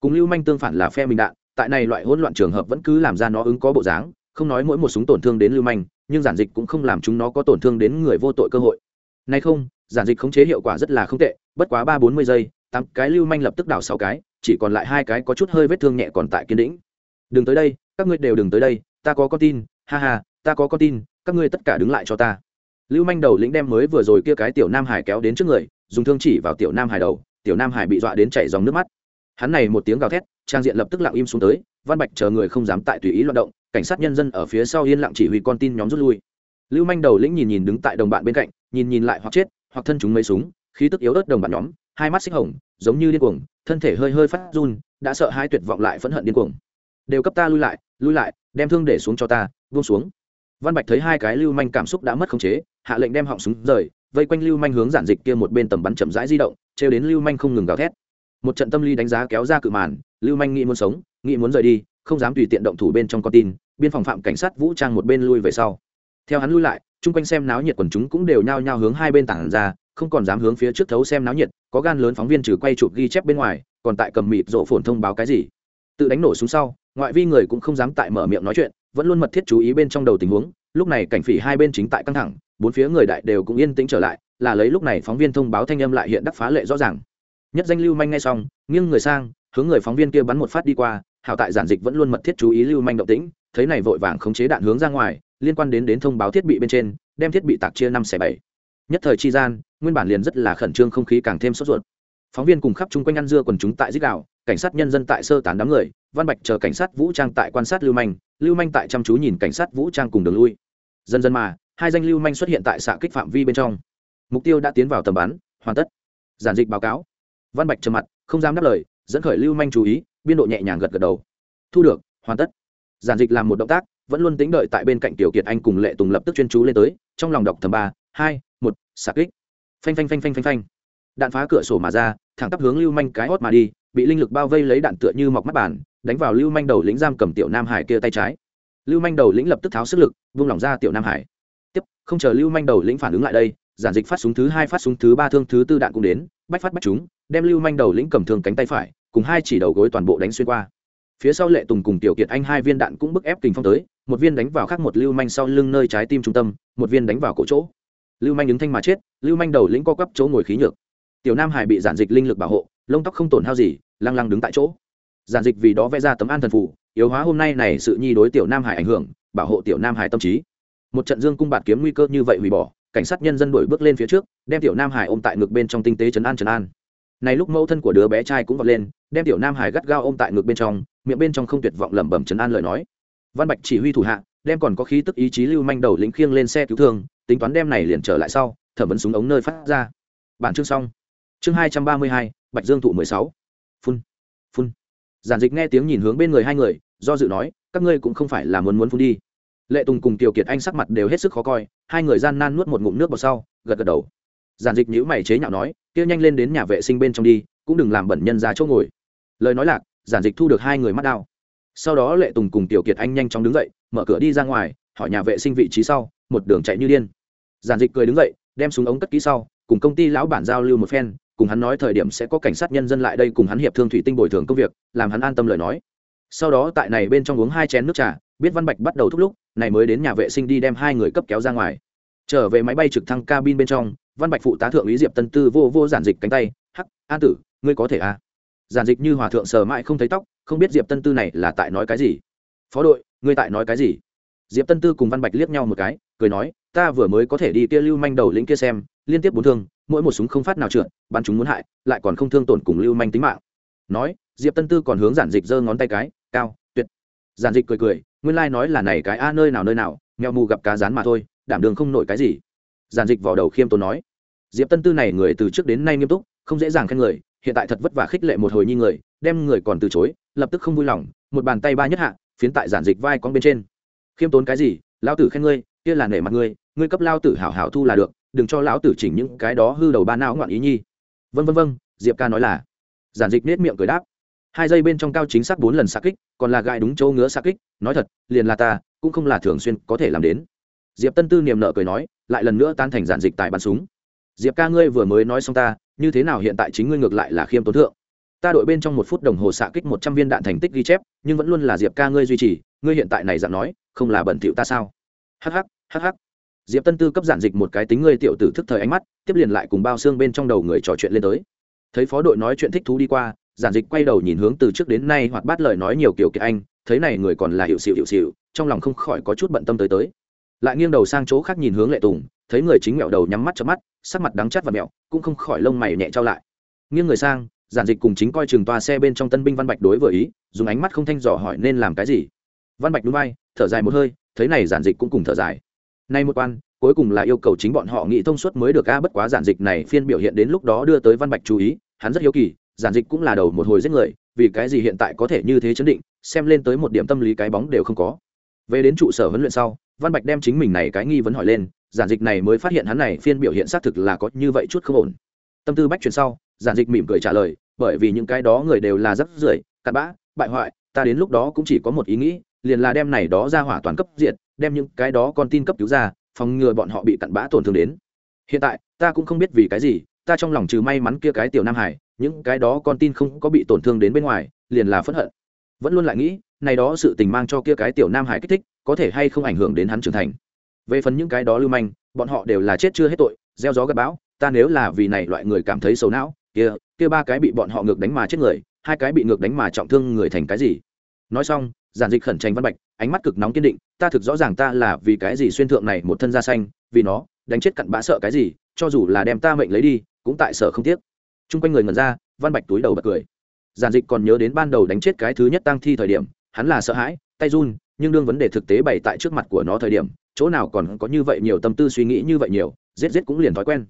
Cùng lưu manh tương phản là phe mình đạn, tại này loại hỗn loạn trường hợp vẫn cứ làm ra nó ứng có bộ dáng, không nói mỗi một súng tổn thương đến lưu manh, nhưng giản dịch cũng không làm chúng nó có tổn thương đến người vô tội cơ hội. Nay không, giản dịch khống chế hiệu quả rất là không tệ, bất quá ba bốn mươi giây, tám cái lưu manh lập tức đảo sáu cái, chỉ còn lại hai cái có chút hơi vết thương nhẹ còn tại kiên đĩnh đừng tới đây, các ngươi đều đừng tới đây, ta có con tin, ha ha, ta có con tin, các ngươi tất cả đứng lại cho ta lưu manh đầu lĩnh đem mới vừa rồi kia cái tiểu nam hải kéo đến trước người, dùng thương chỉ vào tiểu nam hải đầu, tiểu nam hải bị dọa đến chảy dòng nước mắt. Hắn này một tiếng gào thét, trang diện lập tức lặng im xuống tới, văn bạch chờ người không dám tại tùy ý loạt động, cảnh sát nhân dân ở phía sau yên lặng chỉ huy con tin nhóm rút lui. Lưu manh đầu lĩnh nhìn nhìn đứng tại đồng bạn bên cạnh, nhìn nhìn lại hoặc chết, hoặc thân chúng mấy súng, khí tức yếu ớt đồng bạn nhóm, hai mắt xích hồng, giống như điên cuồng, thân thể hơi hơi phát run, đã sợ hai tuyệt vọng lại phẫn hận điên cuồng. Đều cấp ta lui lại lui lại, đem thương để xuống cho ta vung xuống. Văn bạch thấy hai cái lưu manh cảm xúc đã mất khống chế hạ lệnh đem họng súng rời, vây quanh lưu manh hướng giản dịch kia một bên tầm bắn chậm rãi di động, trêu đến lưu manh không ngừng gào thét. Một trận tâm lý đánh giá kéo ra cự màn, lưu manh nghĩ muốn sống, nghĩ muốn rời đi, không dám tùy tiện động thủ bên trong con tin, biên phòng phạm cảnh sát vũ trang một bên lui về sau. Theo hắn lui lại, chung quanh xem náo nhiệt quần chúng cũng đều nhao nhao hướng hai bên tảng ra, không còn dám hướng phía trước thấu xem náo nhiệt, có gan lớn phóng viên trừ quay chụp ghi chép bên ngoài, còn tại cầm mịt rộ phồn thông báo cái gì. Tự đánh nổ xuống sau, ngoại vi người cũng không dám tại mở miệng nói chuyện, vẫn luôn mật thiết chú ý bên trong đầu tình huống, lúc này cảnh phỉ hai bên chính tại căng thẳng bốn phía người đại đều cũng yên tĩnh trở lại, là lấy lúc này phóng viên thông báo thanh âm lại hiện đắc phá lệ rõ ràng. Nhất danh lưu manh ngay xong, nghiêng người sang, hướng người phóng viên kia bắn một phát đi qua, hảo tại giản dịch vẫn luôn mật thiết chú ý lưu manh động tĩnh, thấy này vội vàng khống chế đạn hướng ra ngoài, liên quan đến đến thông báo thiết bị bên trên, đem thiết bị tạc chia năm xẻ bảy. Nhất thời chi gian, nguyên bản liền rất là khẩn trương không khí càng thêm sốt ruột. Phóng viên cùng khắp chung quanh ăn dưa quần chúng tại dích đạo, cảnh sát nhân dân tại sơ tán đám người, văn bạch chờ cảnh sát vũ trang tại quan sát lưu manh lưu manh tại chăm chú nhìn cảnh sát vũ trang cùng đường lui. Dần dần mà hai danh lưu manh xuất hiện tại xạ kích phạm vi bên trong. Mục tiêu đã tiến vào tầm bắn, hoàn tất. Giản dịch báo cáo. Văn bạch trầm mặt, không dám đáp lời, dẫn khởi lưu manh chú ý, biên độ nhẹ nhàng gật gật đầu. Thu được, hoàn tất. Giản dịch làm một động tác, vẫn luôn tính đợi tại bên cạnh tiểu kiệt anh cùng lệ tùng lập tức chuyên chú lên tới, trong lòng đọc thầm ba, hai, một, xạ kích. Phanh phanh phanh phanh phanh phanh. Đạn phá cửa sổ mà ra, thẳng tắp hướng lưu manh cái hót mà đi, bị linh lực bao vây lấy đạn tựa như mọc mắt bản đánh vào lưu manh đầu lĩnh giam cầm tiểu nam hải kia tay trái. Lưu manh đầu lĩnh lập tức tháo sức lực, vung lỏng ra tiểu nam hải không chờ lưu manh đầu lĩnh phản ứng lại đây, giản dịch phát súng thứ hai, phát súng thứ ba, thương thứ tư đạn cũng đến, bách phát bách chúng, đem lưu manh đầu lĩnh cầm thương cánh tay phải, cùng hai chỉ đầu gối toàn bộ đánh xuyên qua. Phía sau lệ tùng cùng tiểu kiệt anh hai viên đạn cũng bức ép kình phong tới, một viên đánh vào khác một lưu manh sau lưng nơi trái tim trung tâm, một viên đánh vào cổ chỗ. Lưu manh đứng thanh mà chết, lưu manh đầu lĩnh co quắp chỗ ngồi khí nhược. Tiểu nam hải bị giản dịch linh lực bảo hộ, lông tóc không tổn hao gì, lăng lăng đứng tại chỗ. Giản dịch vì đó vẽ ra tấm an thần phủ yếu hóa hôm nay này sự nhi đối tiểu nam hải ảnh hưởng, bảo hộ tiểu nam hải tâm trí một trận dương cung bạt kiếm nguy cơ như vậy hủy bỏ, cảnh sát nhân dân đuổi bước lên phía trước, đem tiểu nam hải ôm tại ngực bên trong tinh tế trấn an trấn an. Này lúc mẫu thân của đứa bé trai cũng vọt lên, đem tiểu nam hải gắt gao ôm tại ngực bên trong, miệng bên trong không tuyệt vọng lẩm bẩm trấn an lời nói. Văn bạch chỉ huy thủ hạ, đem còn có khí tức ý chí lưu manh đầu lĩnh khiêng lên xe cứu thương, tính toán đem này liền trở lại sau, thẩm vấn súng ống nơi phát ra. Bản chương xong. Chương hai trăm ba mươi hai, bạch dương thụ mười sáu. Phun phun. Giản dịch nghe tiếng nhìn hướng bên người hai người, do dự nói, các ngươi cũng không phải là muốn muốn phun đi lệ tùng cùng tiểu kiệt anh sắc mặt đều hết sức khó coi, hai người gian nan nuốt một ngụm nước vào sau, gật gật đầu. Giản dịch nhữ mày chế nhạo nói, kia nhanh lên đến nhà vệ sinh bên trong đi, cũng đừng làm bẩn nhân ra chỗ ngồi. Lời nói lạc, giản dịch thu được hai người mắt đao sau đó lệ tùng cùng tiểu kiệt anh nhanh chóng đứng dậy, mở cửa đi ra ngoài, hỏi nhà vệ sinh vị trí sau, một đường chạy như điên. Giản dịch cười đứng dậy, đem súng ống cất kỹ sau, cùng công ty lão bản giao lưu một phen, cùng hắn nói thời điểm sẽ có cảnh sát nhân dân lại đây cùng hắn hiệp thương thủy tinh bồi thường công việc, làm hắn an tâm lời nói. Sau đó tại này bên trong uống hai chén nước trà, biết văn bạch bắt đầu thúc lúc này mới đến nhà vệ sinh đi đem hai người cấp kéo ra ngoài. Trở về máy bay trực thăng cabin bên trong, văn bạch phụ tá thượng úy diệp tân tư vô vô giản dịch cánh tay, hắc, an tử, ngươi có thể à? Giản dịch như hòa thượng sờ mãi không thấy tóc, không biết diệp tân tư này là tại nói cái gì. Phó đội, ngươi tại nói cái gì? Diệp tân tư cùng văn bạch liếc nhau một cái, cười nói, ta vừa mới có thể đi kia lưu manh đầu lĩnh kia xem, liên tiếp bốn thương, mỗi một súng không phát nào trượt, bắn chúng muốn hại, lại còn không thương tổn cùng lưu manh tính mạng. Nói, diệp tân tư còn hướng giản dịch giơ ngón tay cái, cao, tuyệt. Giản dịch cười cười nguyên lai、like、nói là này cái a nơi nào nơi nào nghèo mù gặp cá rán mà thôi, đảm đường không nổi cái gì. Giản dịch vào đầu khiêm tốn nói. Diệp tân tư này người từ trước đến nay nghiêm túc, không dễ dàng khen người, hiện tại thật vất vả khích lệ một hồi nhi người, đem người còn từ chối, lập tức không vui lòng, một bàn tay ba nhất hạ, phiến tại giản dịch vai con bên trên. Khiêm tốn cái gì lao tử khen ngươi, kia là nể mặt ngươi ngươi cấp lao tử hảo hảo thu là được, đừng cho lão tử chỉnh những cái đó hư đầu ba não ngoạn ý nhi. Vân vân vân diệp ca nói là. Giản dịch nết miệng cười đáp hai giây bên trong cao chính xác bốn lần xa kích, còn là gai đúng chỗ ngứa xa kích, nói thật, liền là ta, cũng không là thường xuyên có thể làm đến. Diệp tân tư niềm nợ cười nói, lại lần nữa tan thành giản dịch tại bắn súng. Diệp ca ngươi vừa mới nói xong ta, như thế nào hiện tại chính ngươi ngược lại là khiêm tốn thượng. Ta đội bên trong một phút đồng hồ xạ kích một trăm viên đạn thành tích ghi chép, nhưng vẫn luôn là diệp ca ngươi duy trì, ngươi hiện tại này dặn nói, không là bẩn thỉu ta sao? Hh hh diệp tân tư cấp giản dịch một cái tính ngươi tiểu tử thức thời ánh mắt, tiếp liền lại cùng bao xương bên trong đầu người trò chuyện lên tới. Thấy phó đội nói chuyện thích thú đi qua giản dịch quay đầu nhìn hướng từ trước đến nay hoặc bắt lời nói nhiều kiểu kiệt anh, thấy này người còn là hiệu xịu hiệu xịu, trong lòng không khỏi có chút bận tâm tới tới. Lại nghiêng đầu sang chỗ khác nhìn hướng lệ tùng, thấy người chính mẹo đầu nhắm mắt chớp mắt, sắc mặt đắng chắt và mẹo, cũng không khỏi lông mày nhẹ trao lại. Nghiêng người sang, giản dịch cùng chính coi chừng toa xe bên trong tân binh văn bạch đối vừa ý, dùng ánh mắt không thanh dò hỏi nên làm cái gì. Văn bạch núi bay, thở dài một hơi, thấy này giản dịch cũng cùng thở dài. Nay một quan, cuối cùng là yêu cầu chính bọn họ nghĩ thông suốt mới được a, bất quá giản dịch này phiên biểu hiện đến lúc đó đưa tới văn bạch chú ý, hắn rất hiếu kỳ giản dịch cũng là đầu một hồi giết người, vì cái gì hiện tại có thể như thế chấn định, xem lên tới một điểm tâm lý cái bóng đều không có. Về đến trụ sở huấn luyện sau, văn bạch đem chính mình này cái nghi vấn hỏi lên, giản dịch này mới phát hiện hắn này phiên biểu hiện xác thực là có như vậy chút không ổn. Tâm tư bách chuyển sau, giản dịch mỉm cười trả lời, bởi vì những cái đó người đều là rất rưởi, cặn bã, bại hoại, ta đến lúc đó cũng chỉ có một ý nghĩ, liền là đem này đó ra hỏa toàn cấp diệt, đem những cái đó con tin cấp cứu ra, phòng ngừa bọn họ bị cặn bã tổn thương đến. Hiện tại, ta cũng không biết vì cái gì, ta trong lòng trừ may mắn kia cái tiểu nam hải những cái đó con tin không có bị tổn thương đến bên ngoài, liền là phẫn hận. Vẫn luôn lại nghĩ, này đó sự tình mang cho kia cái tiểu nam hải kích thích, có thể hay không ảnh hưởng đến hắn trưởng thành. Về phần những cái đó lưu manh, bọn họ đều là chết chưa hết tội, gieo gió gặp bão, ta nếu là vì này loại người cảm thấy xấu não, kia kia ba cái bị bọn họ ngược đánh mà chết người, hai cái bị ngược đánh mà trọng thương người thành cái gì? Nói xong, giản dịch khẩn tranh văn bạch, ánh mắt cực nóng kiên định, ta thực rõ ràng ta là vì cái gì xuyên thượng này một thân da xanh, vì nó, đánh chết cặn bã sợ cái gì, cho dù là đem ta mệnh lấy đi, cũng tại sợ không tiếc chung quanh người ngẩn ra, văn bạch túi đầu bật cười. Giản dịch còn nhớ đến ban đầu đánh chết cái thứ nhất tăng thi thời điểm, hắn là sợ hãi, tay run, nhưng đương vấn đề thực tế bày tại trước mặt của nó thời điểm, chỗ nào còn có như vậy nhiều tâm tư suy nghĩ như vậy nhiều, giết giết cũng liền thói quen.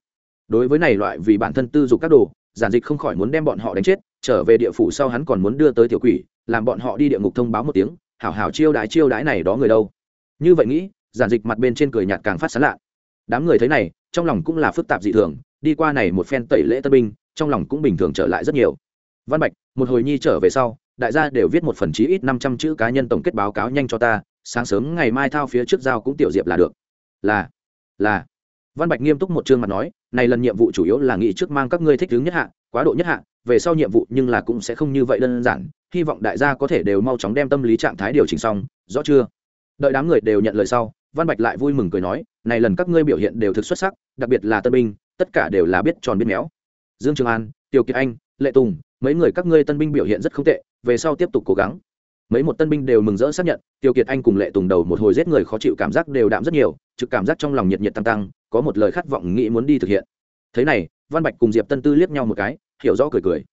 Đối với này loại vì bản thân tư dục các đồ, giản dịch không khỏi muốn đem bọn họ đánh chết, trở về địa phủ sau hắn còn muốn đưa tới tiểu quỷ, làm bọn họ đi địa ngục thông báo một tiếng, hảo hảo chiêu đái chiêu đái này đó người đâu. Như vậy nghĩ, giản dịch mặt bên trên cười nhạt càng phát sán lạ. Đám người thấy này, trong lòng cũng là phức tạp dị thường, đi qua này một phen tẩy lễ tân binh trong lòng cũng bình thường trở lại rất nhiều. Văn bạch, một hồi nhi trở về sau, đại gia đều viết một phần chí ít năm trăm chữ cá nhân tổng kết báo cáo nhanh cho ta, sáng sớm ngày mai thao phía trước giao cũng tiểu diệp là được. Là là. Văn bạch nghiêm túc một chương mặt nói, này lần nhiệm vụ chủ yếu là nghị trước mang các ngươi thích ứng nhất hạ, quá độ nhất hạ, về sau nhiệm vụ nhưng là cũng sẽ không như vậy đơn giản, hy vọng đại gia có thể đều mau chóng đem tâm lý trạng thái điều chỉnh xong, rõ chưa? Đợi đám người đều nhận lời sau, văn bạch lại vui mừng cười nói, này lần các ngươi biểu hiện đều thực xuất sắc, đặc biệt là tân binh, tất cả đều là biết tròn biết méo dương trường an tiêu kiệt anh, lệ tùng, mấy người các ngươi tân binh biểu hiện rất không tệ, về sau tiếp tục cố gắng. Mấy một tân binh đều mừng rỡ xác nhận tiêu kiệt anh cùng lệ tùng đầu một hồi giết người khó chịu cảm giác đều đạm rất nhiều, trực cảm giác trong lòng nhiệt nhiệt tăng tăng, có một lời khát vọng nghĩ muốn đi thực hiện. Thế này, văn bạch cùng diệp tân tư liếc nhau một cái, hiểu rõ cười cười.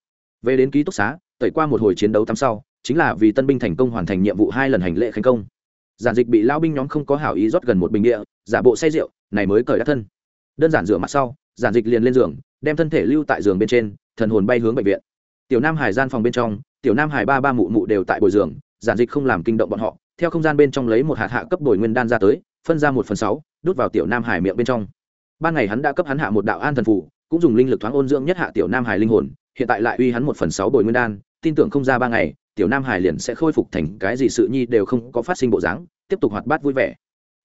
Về đến ký túc xá, tẩy qua một hồi chiến đấu tắm sau, chính là vì tân binh thành công hoàn thành nhiệm vụ hai lần hành lễ khánh công. Giản dịch bị lao binh nhóm không có hảo ý rót gần một bình địa, giả bộ say rượu, này mới cởi đắt thân. Đơn giản rửa mặt sau, giản dịch liền lên giường đem thân thể lưu tại giường bên trên, thần hồn bay hướng bệnh viện. Tiểu nam hải gian phòng bên trong, tiểu nam hải ba ba mụ mụ đều tại bồi giường, giản dịch không làm kinh động bọn họ, theo không gian bên trong lấy một hạt hạ cấp bồi nguyên đan ra tới, phân ra một phần sáu, đút vào tiểu nam hải miệng bên trong. Ban ngày hắn đã cấp hắn hạ một đạo an thần phủ cũng dùng linh lực thoáng ôn dưỡng nhất hạ tiểu nam hải linh hồn, hiện tại lại uy hắn một phần sáu bồi nguyên đan, tin tưởng không ra ba ngày, tiểu nam hải liền sẽ khôi phục thành cái gì sự nhi đều không có phát sinh bộ dáng, tiếp tục hoạt bát vui vẻ.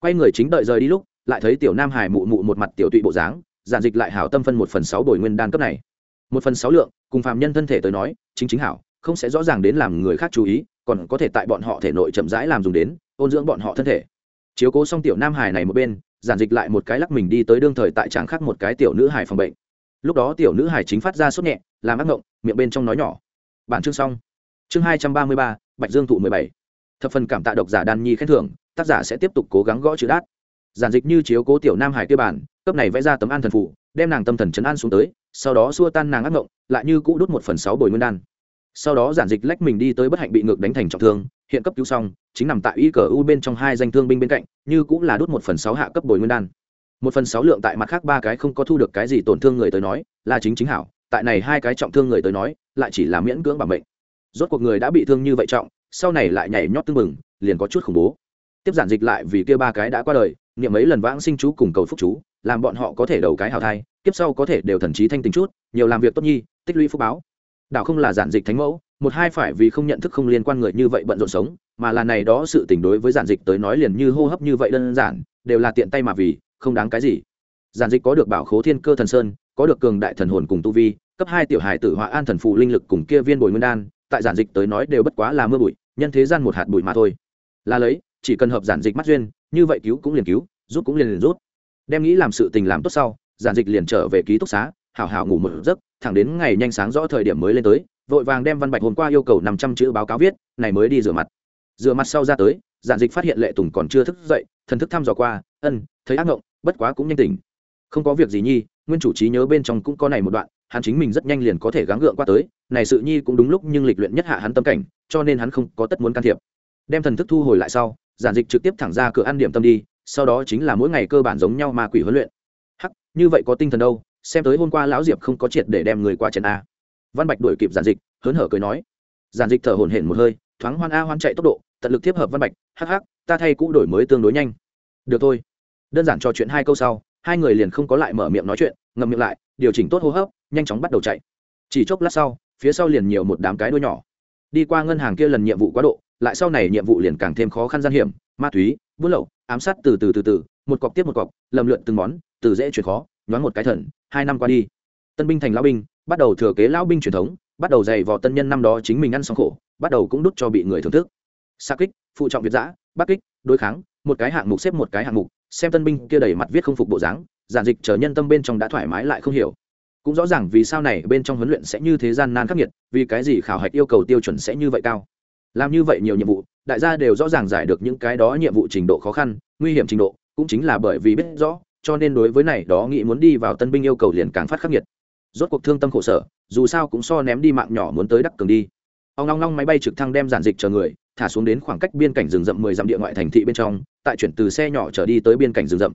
Quay người chính đợi rời đi lúc, lại thấy tiểu nam hải mụ mụ một mặt tiểu tụy bộ dáng giản dịch lại hảo tâm phân một phần sáu bồi nguyên đan cấp này. Một phần sáu lượng, cùng phàm nhân thân thể tới nói, chính chính hảo, không sẽ rõ ràng đến làm người khác chú ý, còn có thể tại bọn họ thể nội chậm rãi làm dùng đến, ôn dưỡng bọn họ thân thể. Chiếu cố xong tiểu nam hải này một bên, giản dịch lại một cái lắc mình đi tới đương thời tại tràng khác một cái tiểu nữ hải phòng bệnh. Lúc đó tiểu nữ hải chính phát ra sốt nhẹ, làm ác ngộng, miệng bên trong nói nhỏ. Bản chương xong. Chương hai trăm ba mươi ba, bạch dương thụ mười bảy. Thập phần cảm tạ độc giả đan nhi khen thưởng, tác giả sẽ tiếp tục cố gắng gõ chữ đát. Giản dịch như chiếu cố tiểu nam hải kia bản cấp này vẽ ra tấm an thần phụ đem nàng tâm thần chấn an xuống tới, sau đó xua tan nàng ác ngộng, lại như cũ đốt một phần sáu bồi nguyên đan. Sau đó giản dịch lách mình đi tới bất hạnh bị ngược đánh thành trọng thương, hiện cấp cứu xong, chính nằm tại y cờ u bên trong hai danh thương binh bên cạnh, như cũng là đốt một phần sáu hạ cấp bồi nguyên đan. Một phần sáu lượng tại mặt khác ba cái không có thu được cái gì tổn thương người tới nói, là chính chính hảo, tại này hai cái trọng thương người tới nói, lại chỉ là miễn cưỡng bằng bệnh rốt cuộc người đã bị thương như vậy trọng, sau này lại nhảy nhót tưng mừng liền có chút khủng bố. Tiếp giản dịch lại vì kia ba cái đã qua đời, niệm mấy lần vãng sinh chú cùng cầu phúc chú làm bọn họ có thể đầu cái hào thai, kiếp sau có thể đều thần trí thanh tính chút, nhiều làm việc tốt nhi, tích lũy phúc báo. Đạo không là giản dịch thánh mẫu, một hai phải vì không nhận thức không liên quan người như vậy bận rộn sống, mà là này đó sự tình đối với giản dịch tới nói liền như hô hấp như vậy đơn giản, đều là tiện tay mà vì, không đáng cái gì. Giản dịch có được bảo khố thiên cơ thần sơn, có được cường đại thần hồn cùng tu vi, cấp hai tiểu hài tử hỏa an thần phụ linh lực cùng kia viên bồi nguyên đan, tại giản dịch tới nói đều bất quá là mưa bụi, nhân thế gian một hạt bụi mà thôi. Là lấy, chỉ cần hợp giản dịch mắt duyên, như vậy cứu cũng liền cứu rút cũng liền liền rút đem nghĩ làm sự tình làm tốt sau, giản dịch liền trở về ký túc xá, hảo hảo ngủ một giấc, thẳng đến ngày nhanh sáng rõ thời điểm mới lên tới, vội vàng đem văn bạch hôm qua yêu cầu năm trăm chữ báo cáo viết, này mới đi rửa mặt. Rửa mặt sau ra tới, giản dịch phát hiện lệ tùng còn chưa thức dậy, thần thức thăm dò qua, ân, thấy ác ngộng, bất quá cũng nhanh tỉnh. Không có việc gì nhi, nguyên chủ trí nhớ bên trong cũng có này một đoạn, hắn chính mình rất nhanh liền có thể gắng gượng qua tới, này sự nhi cũng đúng lúc nhưng lịch luyện nhất hạ hắn tâm cảnh, cho nên hắn không có tất muốn can thiệp. Đem thần thức thu hồi lại sau, giản dịch trực tiếp thẳng ra cửa ăn điểm tâm đi sau đó chính là mỗi ngày cơ bản giống nhau mà quỷ huấn luyện. Hắc, như vậy có tinh thần đâu, xem tới hôm qua lão diệp không có triệt để đem người qua trận a. Văn bạch đuổi kịp giản dịch, hớn hở cười nói. Giản dịch thở hổn hển một hơi, thoáng hoan a hoan chạy tốc độ, tận lực tiếp hợp văn bạch. Hắc hắc, ta thay cũ đổi mới tương đối nhanh. Được thôi. Đơn giản trò chuyện hai câu sau, hai người liền không có lại mở miệng nói chuyện, ngậm miệng lại, điều chỉnh tốt hô hấp, nhanh chóng bắt đầu chạy. Chỉ chốc lát sau, phía sau liền nhiều một đám cái đuôi nhỏ. Đi qua ngân hàng kia lần nhiệm vụ quá độ, lại sau này nhiệm vụ liền càng thêm khó khăn gian hiểm, ma túy buôn lậu, ám sát từ từ từ từ, một cọc tiếp một cọc, lầm lượn từng món, từ dễ chuyển khó, nhoáng một cái thần, hai năm qua đi. Tân binh thành lão binh, bắt đầu thừa kế lão binh truyền thống, bắt đầu dày vò tân nhân năm đó chính mình ăn xong khổ, bắt đầu cũng đút cho bị người thưởng thức. Xa kích, phụ trọng việt giã, bắc kích, đối kháng, một cái hạng mục xếp một cái hạng mục, xem tân binh kia đầy mặt viết không phục bộ dáng, giản dịch chờ nhân tâm bên trong đã thoải mái lại không hiểu. Cũng rõ ràng vì sao này bên trong huấn luyện sẽ như thế gian nan khắc nghiệt, vì cái gì khảo hạch yêu cầu tiêu chuẩn sẽ như vậy cao. Làm như vậy nhiều nhiệm vụ đại gia đều rõ ràng giải được những cái đó nhiệm vụ trình độ khó khăn, nguy hiểm trình độ, cũng chính là bởi vì biết rõ, cho nên đối với này đó nghĩ muốn đi vào tân binh yêu cầu liền càng phát khắc nghiệt. Rốt cuộc thương tâm khổ sở, dù sao cũng so ném đi mạng nhỏ muốn tới đắc cường đi. Ông long long máy bay trực thăng đem giản dịch chờ người, thả xuống đến khoảng cách biên cảnh rừng rậm mười dặm địa ngoại thành thị bên trong, tại chuyển từ xe nhỏ trở đi tới biên cảnh rừng rậm.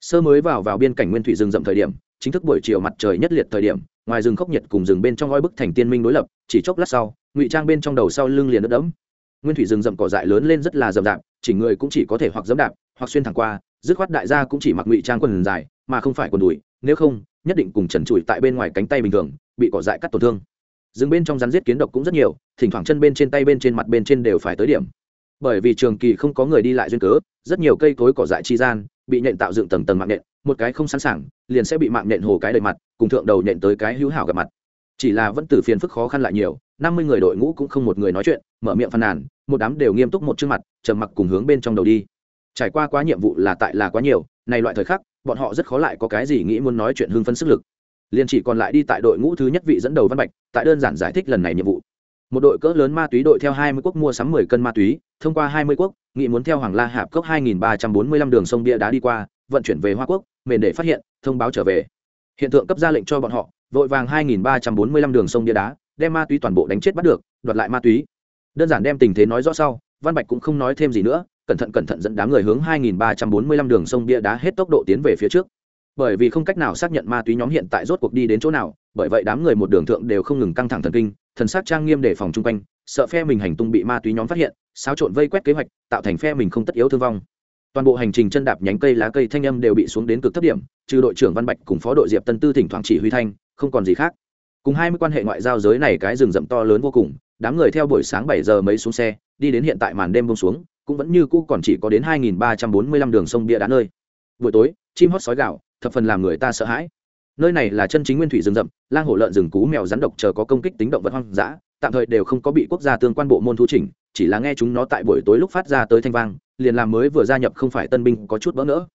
Sơ mới vào vào biên cảnh nguyên thủy rừng rậm thời điểm, chính thức buổi chiều mặt trời nhất liệt thời điểm, ngoài rừng khốc nhiệt cùng rừng bên trong oi bức thành tiên minh đối lập, chỉ chốc lát sau, ngụy trang bên trong đầu sau lưng liền đất đẫm nguyên thủy rừng rậm cỏ dại lớn lên rất là rậm rạp, chỉ người cũng chỉ có thể hoặc dẫm đạp, hoặc xuyên thẳng qua, dứt khoát đại gia cũng chỉ mặc ngụy trang quần dài, mà không phải quần đùi, nếu không, nhất định cùng trần trụi tại bên ngoài cánh tay bình thường, bị cỏ dại cắt tổn thương. Rừng bên trong rắn giết kiến độc cũng rất nhiều, thỉnh thoảng chân bên trên tay bên trên mặt bên trên đều phải tới điểm. Bởi vì trường kỳ không có người đi lại duyên cớ, rất nhiều cây cối cỏ dại chi gian, bị nhện tạo dựng tầng tầng mạng nhện một cái không sẵn sàng, liền sẽ bị mạng nhện hồ cái đầy mặt, cùng thượng đầu nhện tới cái hữu hảo gặp mặt. Chỉ là vẫn từ phiền phức khó khăn lại nhiều năm mươi người đội ngũ cũng không một người nói chuyện, mở miệng phàn nàn, một đám đều nghiêm túc một chương mặt, trầm mặc cùng hướng bên trong đầu đi. Trải qua quá nhiệm vụ là tại là quá nhiều, này loại thời khắc, bọn họ rất khó lại có cái gì nghĩ muốn nói chuyện hưng phấn sức lực. Liền chỉ còn lại đi tại đội ngũ thứ nhất vị dẫn đầu văn bạch, tại đơn giản giải thích lần này nhiệm vụ. Một đội cỡ lớn ma túy đội theo hai mươi quốc mua sắm mười cân ma túy, thông qua hai mươi quốc, nghị muốn theo hoàng la hạp cốc hai nghìn ba trăm bốn mươi lăm đường sông bia đá đi qua, vận chuyển về hoa quốc, mền để phát hiện, thông báo trở về. Hiện tượng cấp ra lệnh cho bọn họ, vội vàng hai nghìn ba trăm bốn mươi lăm đường sông bia đá đem ma túy toàn bộ đánh chết bắt được đoạt lại ma túy đơn giản đem tình thế nói rõ sau văn bạch cũng không nói thêm gì nữa cẩn thận cẩn thận dẫn đám người hướng 2345 đường sông bia đá hết tốc độ tiến về phía trước. Bởi vì không cách nào xác nhận ma túy nhóm hiện tại rốt cuộc đi đến chỗ nào, bởi vậy đám người một đường thượng đều không ngừng căng thẳng thần kinh, thần sắc trang nghiêm để phòng chung quanh, sợ phe mình hành tung bị ma túy nhóm phát hiện, xáo trộn vây quét kế hoạch, tạo thành phe mình không tất yếu thương vong. Toàn bộ hành trình chân đạp nhánh cây lá cây thanh âm đều bị xuống đến cực thấp điểm, trừ đội trưởng Văn Bạch cùng phó đội Diệp Tân Tư thỉnh thoảng chỉ huy thanh, không còn gì khác. Cùng 20 quan hệ ngoại giao giới này cái rừng rậm to lớn vô cùng, đám người theo buổi sáng bảy giờ mấy xuống xe, đi đến hiện tại màn đêm buông xuống, cũng vẫn như cũ còn chỉ có đến 2345 đường sông bia đá nơi. Buổi tối, chim hót sói gạo, thập phần làm người ta sợ hãi. Nơi này là chân chính nguyên thủy rừng rậm, lang hổ lợn rừng cú mèo rắn độc chờ có công kích tính động vật hoang dã, tạm thời đều không có bị quốc gia tương quan bộ môn thu chỉnh, chỉ là nghe chúng nó tại buổi tối lúc phát ra tới thanh vang, liền làm mới vừa gia nhập không phải tân binh có chút bỡ ngỡ.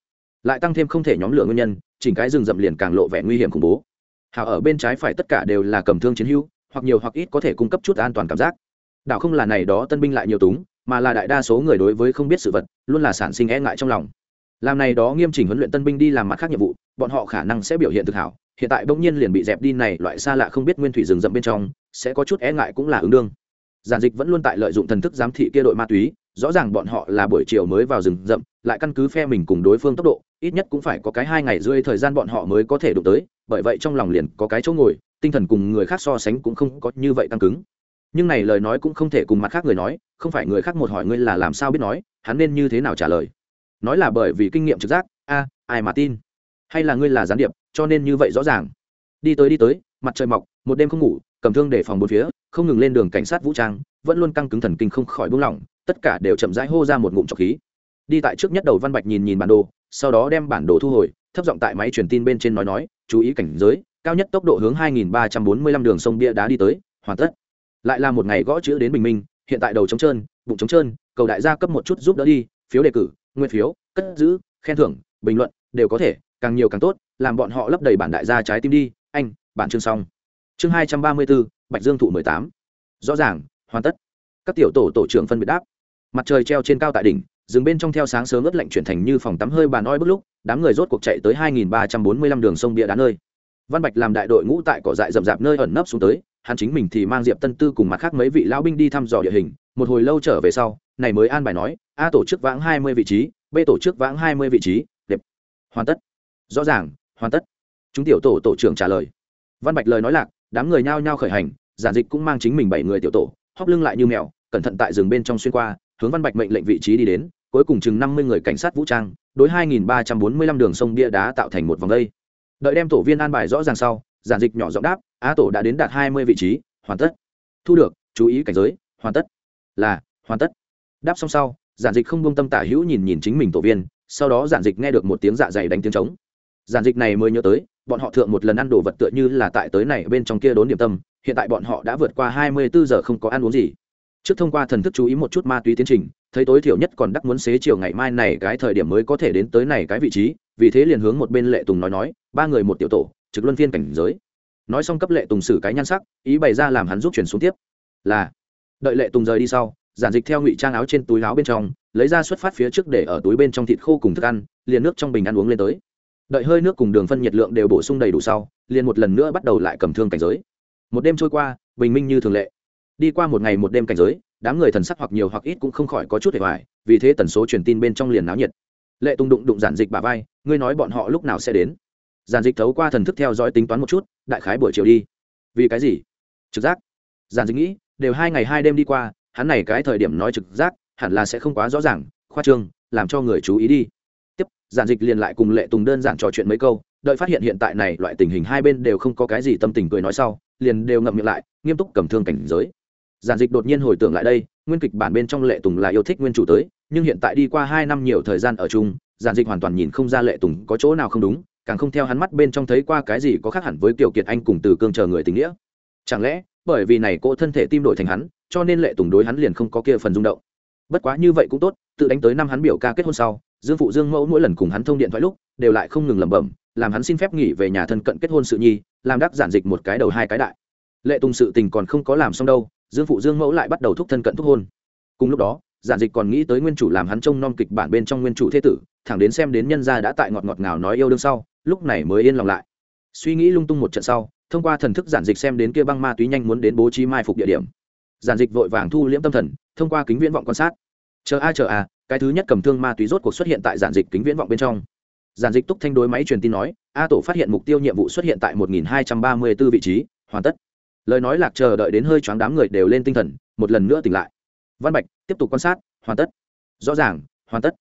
Lại tăng thêm không thể nhóm lửa nguyên nhân, chỉnh cái rừng rậm liền càng lộ vẻ nguy hiểm khủng bố. Hào ở bên trái phải tất cả đều là cầm thương chiến hữu, hoặc nhiều hoặc ít có thể cung cấp chút an toàn cảm giác. Đảo không là này đó tân binh lại nhiều túng, mà là đại đa số người đối với không biết sự vật luôn là sản sinh e ngại trong lòng làm này đó nghiêm chỉnh huấn luyện tân binh đi làm mặt khác nhiệm vụ bọn họ khả năng sẽ biểu hiện thực hảo hiện tại bỗng nhiên liền bị dẹp đi này loại xa lạ không biết nguyên thủy rừng rậm bên trong sẽ có chút e ngại cũng là ứng đương giản dịch vẫn luôn tại lợi dụng thần thức giám thị kia đội ma túy rõ ràng bọn họ là buổi chiều mới vào rừng rậm lại căn cứ phe mình cùng đối phương tốc độ ít nhất cũng phải có cái hai ngày rưỡi thời gian bọn họ mới có thể đụng tới bởi vậy trong lòng liền có cái chỗ ngồi, tinh thần cùng người khác so sánh cũng không có như vậy tăng cứng. Nhưng này lời nói cũng không thể cùng mặt khác người nói, không phải người khác một hỏi ngươi là làm sao biết nói, hắn nên như thế nào trả lời. Nói là bởi vì kinh nghiệm trực giác, a, ai mà tin? Hay là ngươi là gián điệp, cho nên như vậy rõ ràng? Đi tới đi tới, mặt trời mọc, một đêm không ngủ, cầm thương để phòng bốn phía, không ngừng lên đường cảnh sát vũ trang, vẫn luôn căng cứng thần kinh không khỏi buông lỏng tất cả đều chậm rãi hô ra một ngụm trọc khí. Đi tại trước nhất đầu văn bạch nhìn nhìn bản đồ, sau đó đem bản đồ thu hồi thấp giọng tại máy truyền tin bên trên nói nói, chú ý cảnh giới, cao nhất tốc độ hướng 2345 đường sông bia đá đi tới, hoàn tất. Lại là một ngày gõ chữ đến bình minh, hiện tại đầu trống trơn, bụng trống trơn, cầu đại gia cấp một chút giúp đỡ đi, phiếu đề cử nguyên phiếu, cất giữ, khen thưởng, bình luận, đều có thể, càng nhiều càng tốt, làm bọn họ lấp đầy bản đại gia trái tim đi, anh bản chương xong. Chương hai trăm ba mươi bốn bạch dương thụ mười tám. Rõ ràng, hoàn tất. Các tiểu tổ tổ trưởng phân biệt đáp. Mặt trời treo trên cao tại đỉnh dừng bên trong theo sáng sớm ướt lạnh chuyển thành như phòng tắm hơi bàn oi bức lúc, đám người rốt cuộc chạy tới hai nghìn ba trăm bốn mươi lăm đường sông bia đá nơi. Văn bạch làm đại đội ngũ tại cỏ dại rậm rạp nơi ẩn nấp xuống tới, hắn chính mình thì mang diệp tân tư cùng mặt khác mấy vị lão binh đi thăm dò địa hình, một hồi lâu trở về sau, này mới an bài nói, a tổ chức vãng hai mươi vị trí, b tổ chức vãng hai mươi vị trí đẹp hoàn tất. Rõ ràng, hoàn tất. Chúng tiểu tổ tổ trưởng trả lời. Văn bạch lời nói lạc, đám người nhao nhao khởi hành, giản dịch cũng mang chính mình bảy người tiểu tổ hóp lưng lại như mèo, cẩn thận tại rừng bên trong xuyên qua hướng văn bạch mệnh lệnh vị trí đi đến, cuối cùng chừng năm mươi người cảnh sát vũ trang, đối hai nghìn ba trăm bốn mươi lăm đường sông bia đá tạo thành một vòng đây. Đợi đem tổ viên an bài rõ ràng sau, giản dịch nhỏ giọng đáp, á tổ đã đến đạt hai mươi vị trí, hoàn tất. Thu được, chú ý cảnh giới, hoàn tất. Là, hoàn tất. Đáp xong sau, giản dịch không buông tâm tả hữu nhìn nhìn chính mình tổ viên, sau đó giản dịch nghe được một tiếng dạ dày đánh tiếng trống. Giản dịch này mới nhớ tới, bọn họ thượng một lần ăn đồ vật tựa như là tại tới này bên trong kia đốn điểm tâm, hiện tại bọn họ đã vượt qua hai mươi bốn giờ không có ăn uống gì trước thông qua thần thức chú ý một chút ma túy tiến trình, thấy tối thiểu nhất còn đắc muốn xế chiều ngày mai này cái thời điểm mới có thể đến tới này cái vị trí, vì thế liền hướng một bên lệ tùng nói nói, ba người một tiểu tổ, trực luân phiên cảnh giới. Nói xong cấp lệ tùng xử cái nhan sắc, ý bày ra làm hắn giúp chuyển xuống tiếp. Là, đợi lệ tùng rời đi sau, giản dịch theo ngụy trang áo trên túi áo bên trong, lấy ra xuất phát phía trước để ở túi bên trong thịt khô cùng thức ăn, liền nước trong bình ăn uống lên tới. Đợi hơi nước cùng đường phân nhiệt lượng đều bổ sung đầy đủ sau, liền một lần nữa bắt đầu lại cầm thương cảnh giới. Một đêm trôi qua, bình minh như thường lệ đi qua một ngày một đêm cảnh giới, đám người thần sắc hoặc nhiều hoặc ít cũng không khỏi có chút hề hoài, vì thế tần số truyền tin bên trong liền náo nhiệt. Lệ tung đụng đụng giản dịch bà vai, ngươi nói bọn họ lúc nào sẽ đến? Giản dịch thấu qua thần thức theo dõi tính toán một chút, đại khái buổi chiều đi. Vì cái gì? Trực giác. Giản dịch nghĩ, đều hai ngày hai đêm đi qua, hắn này cái thời điểm nói trực giác, hẳn là sẽ không quá rõ ràng, khoa trương, làm cho người chú ý đi. Tiếp, giản dịch liền lại cùng lệ tùng đơn giản trò chuyện mấy câu, đợi phát hiện hiện tại này loại tình hình hai bên đều không có cái gì tâm tình cười nói sau, liền đều ngậm miệng lại, nghiêm túc cầm thương cảnh giới giản dịch đột nhiên hồi tưởng lại đây, nguyên kịch bản bên trong lệ tùng là yêu thích nguyên chủ tới, nhưng hiện tại đi qua hai năm nhiều thời gian ở chung, giản dịch hoàn toàn nhìn không ra lệ tùng có chỗ nào không đúng, càng không theo hắn mắt bên trong thấy qua cái gì có khác hẳn với tiểu kiệt anh cùng từ cương chờ người tình nghĩa. Chẳng lẽ, bởi vì này cô thân thể tim đổi thành hắn, cho nên lệ tùng đối hắn liền không có kia phần rung động. Bất quá như vậy cũng tốt, tự đánh tới năm hắn biểu ca kết hôn sau, dương phụ dương mẫu mỗi lần cùng hắn thông điện thoại lúc, đều lại không ngừng lẩm bẩm, làm hắn xin phép nghỉ về nhà thân cận kết hôn sự nhi, làm đắc giản dịch một cái đầu hai cái đại. Lệ tùng sự tình còn không có làm xong đâu dương phụ dương mẫu lại bắt đầu thúc thân cận thúc hôn. Cùng lúc đó, giản dịch còn nghĩ tới nguyên chủ làm hắn trông nom kịch bản bên trong nguyên chủ thế tử, thẳng đến xem đến nhân gia đã tại ngọt ngọt ngào nói yêu đương sau, lúc này mới yên lòng lại. Suy nghĩ lung tung một trận sau, thông qua thần thức giản dịch xem đến kia băng ma túy nhanh muốn đến bố trí mai phục địa điểm. Giản dịch vội vàng thu liễm tâm thần, thông qua kính viễn vọng quan sát. Chờ a chờ a, cái thứ nhất cầm thương ma túy rốt cuộc xuất hiện tại giản dịch kính viễn vọng bên trong. Giản dịch túc thanh đối máy truyền tin nói, a tổ phát hiện mục tiêu nhiệm vụ xuất hiện tại một nghìn hai trăm ba mươi b ố vị trí, hoàn tất lời nói lạc chờ đợi đến hơi choáng đám người đều lên tinh thần, một lần nữa tỉnh lại. Văn bạch, tiếp tục quan sát, hoàn tất. Rõ ràng, hoàn tất.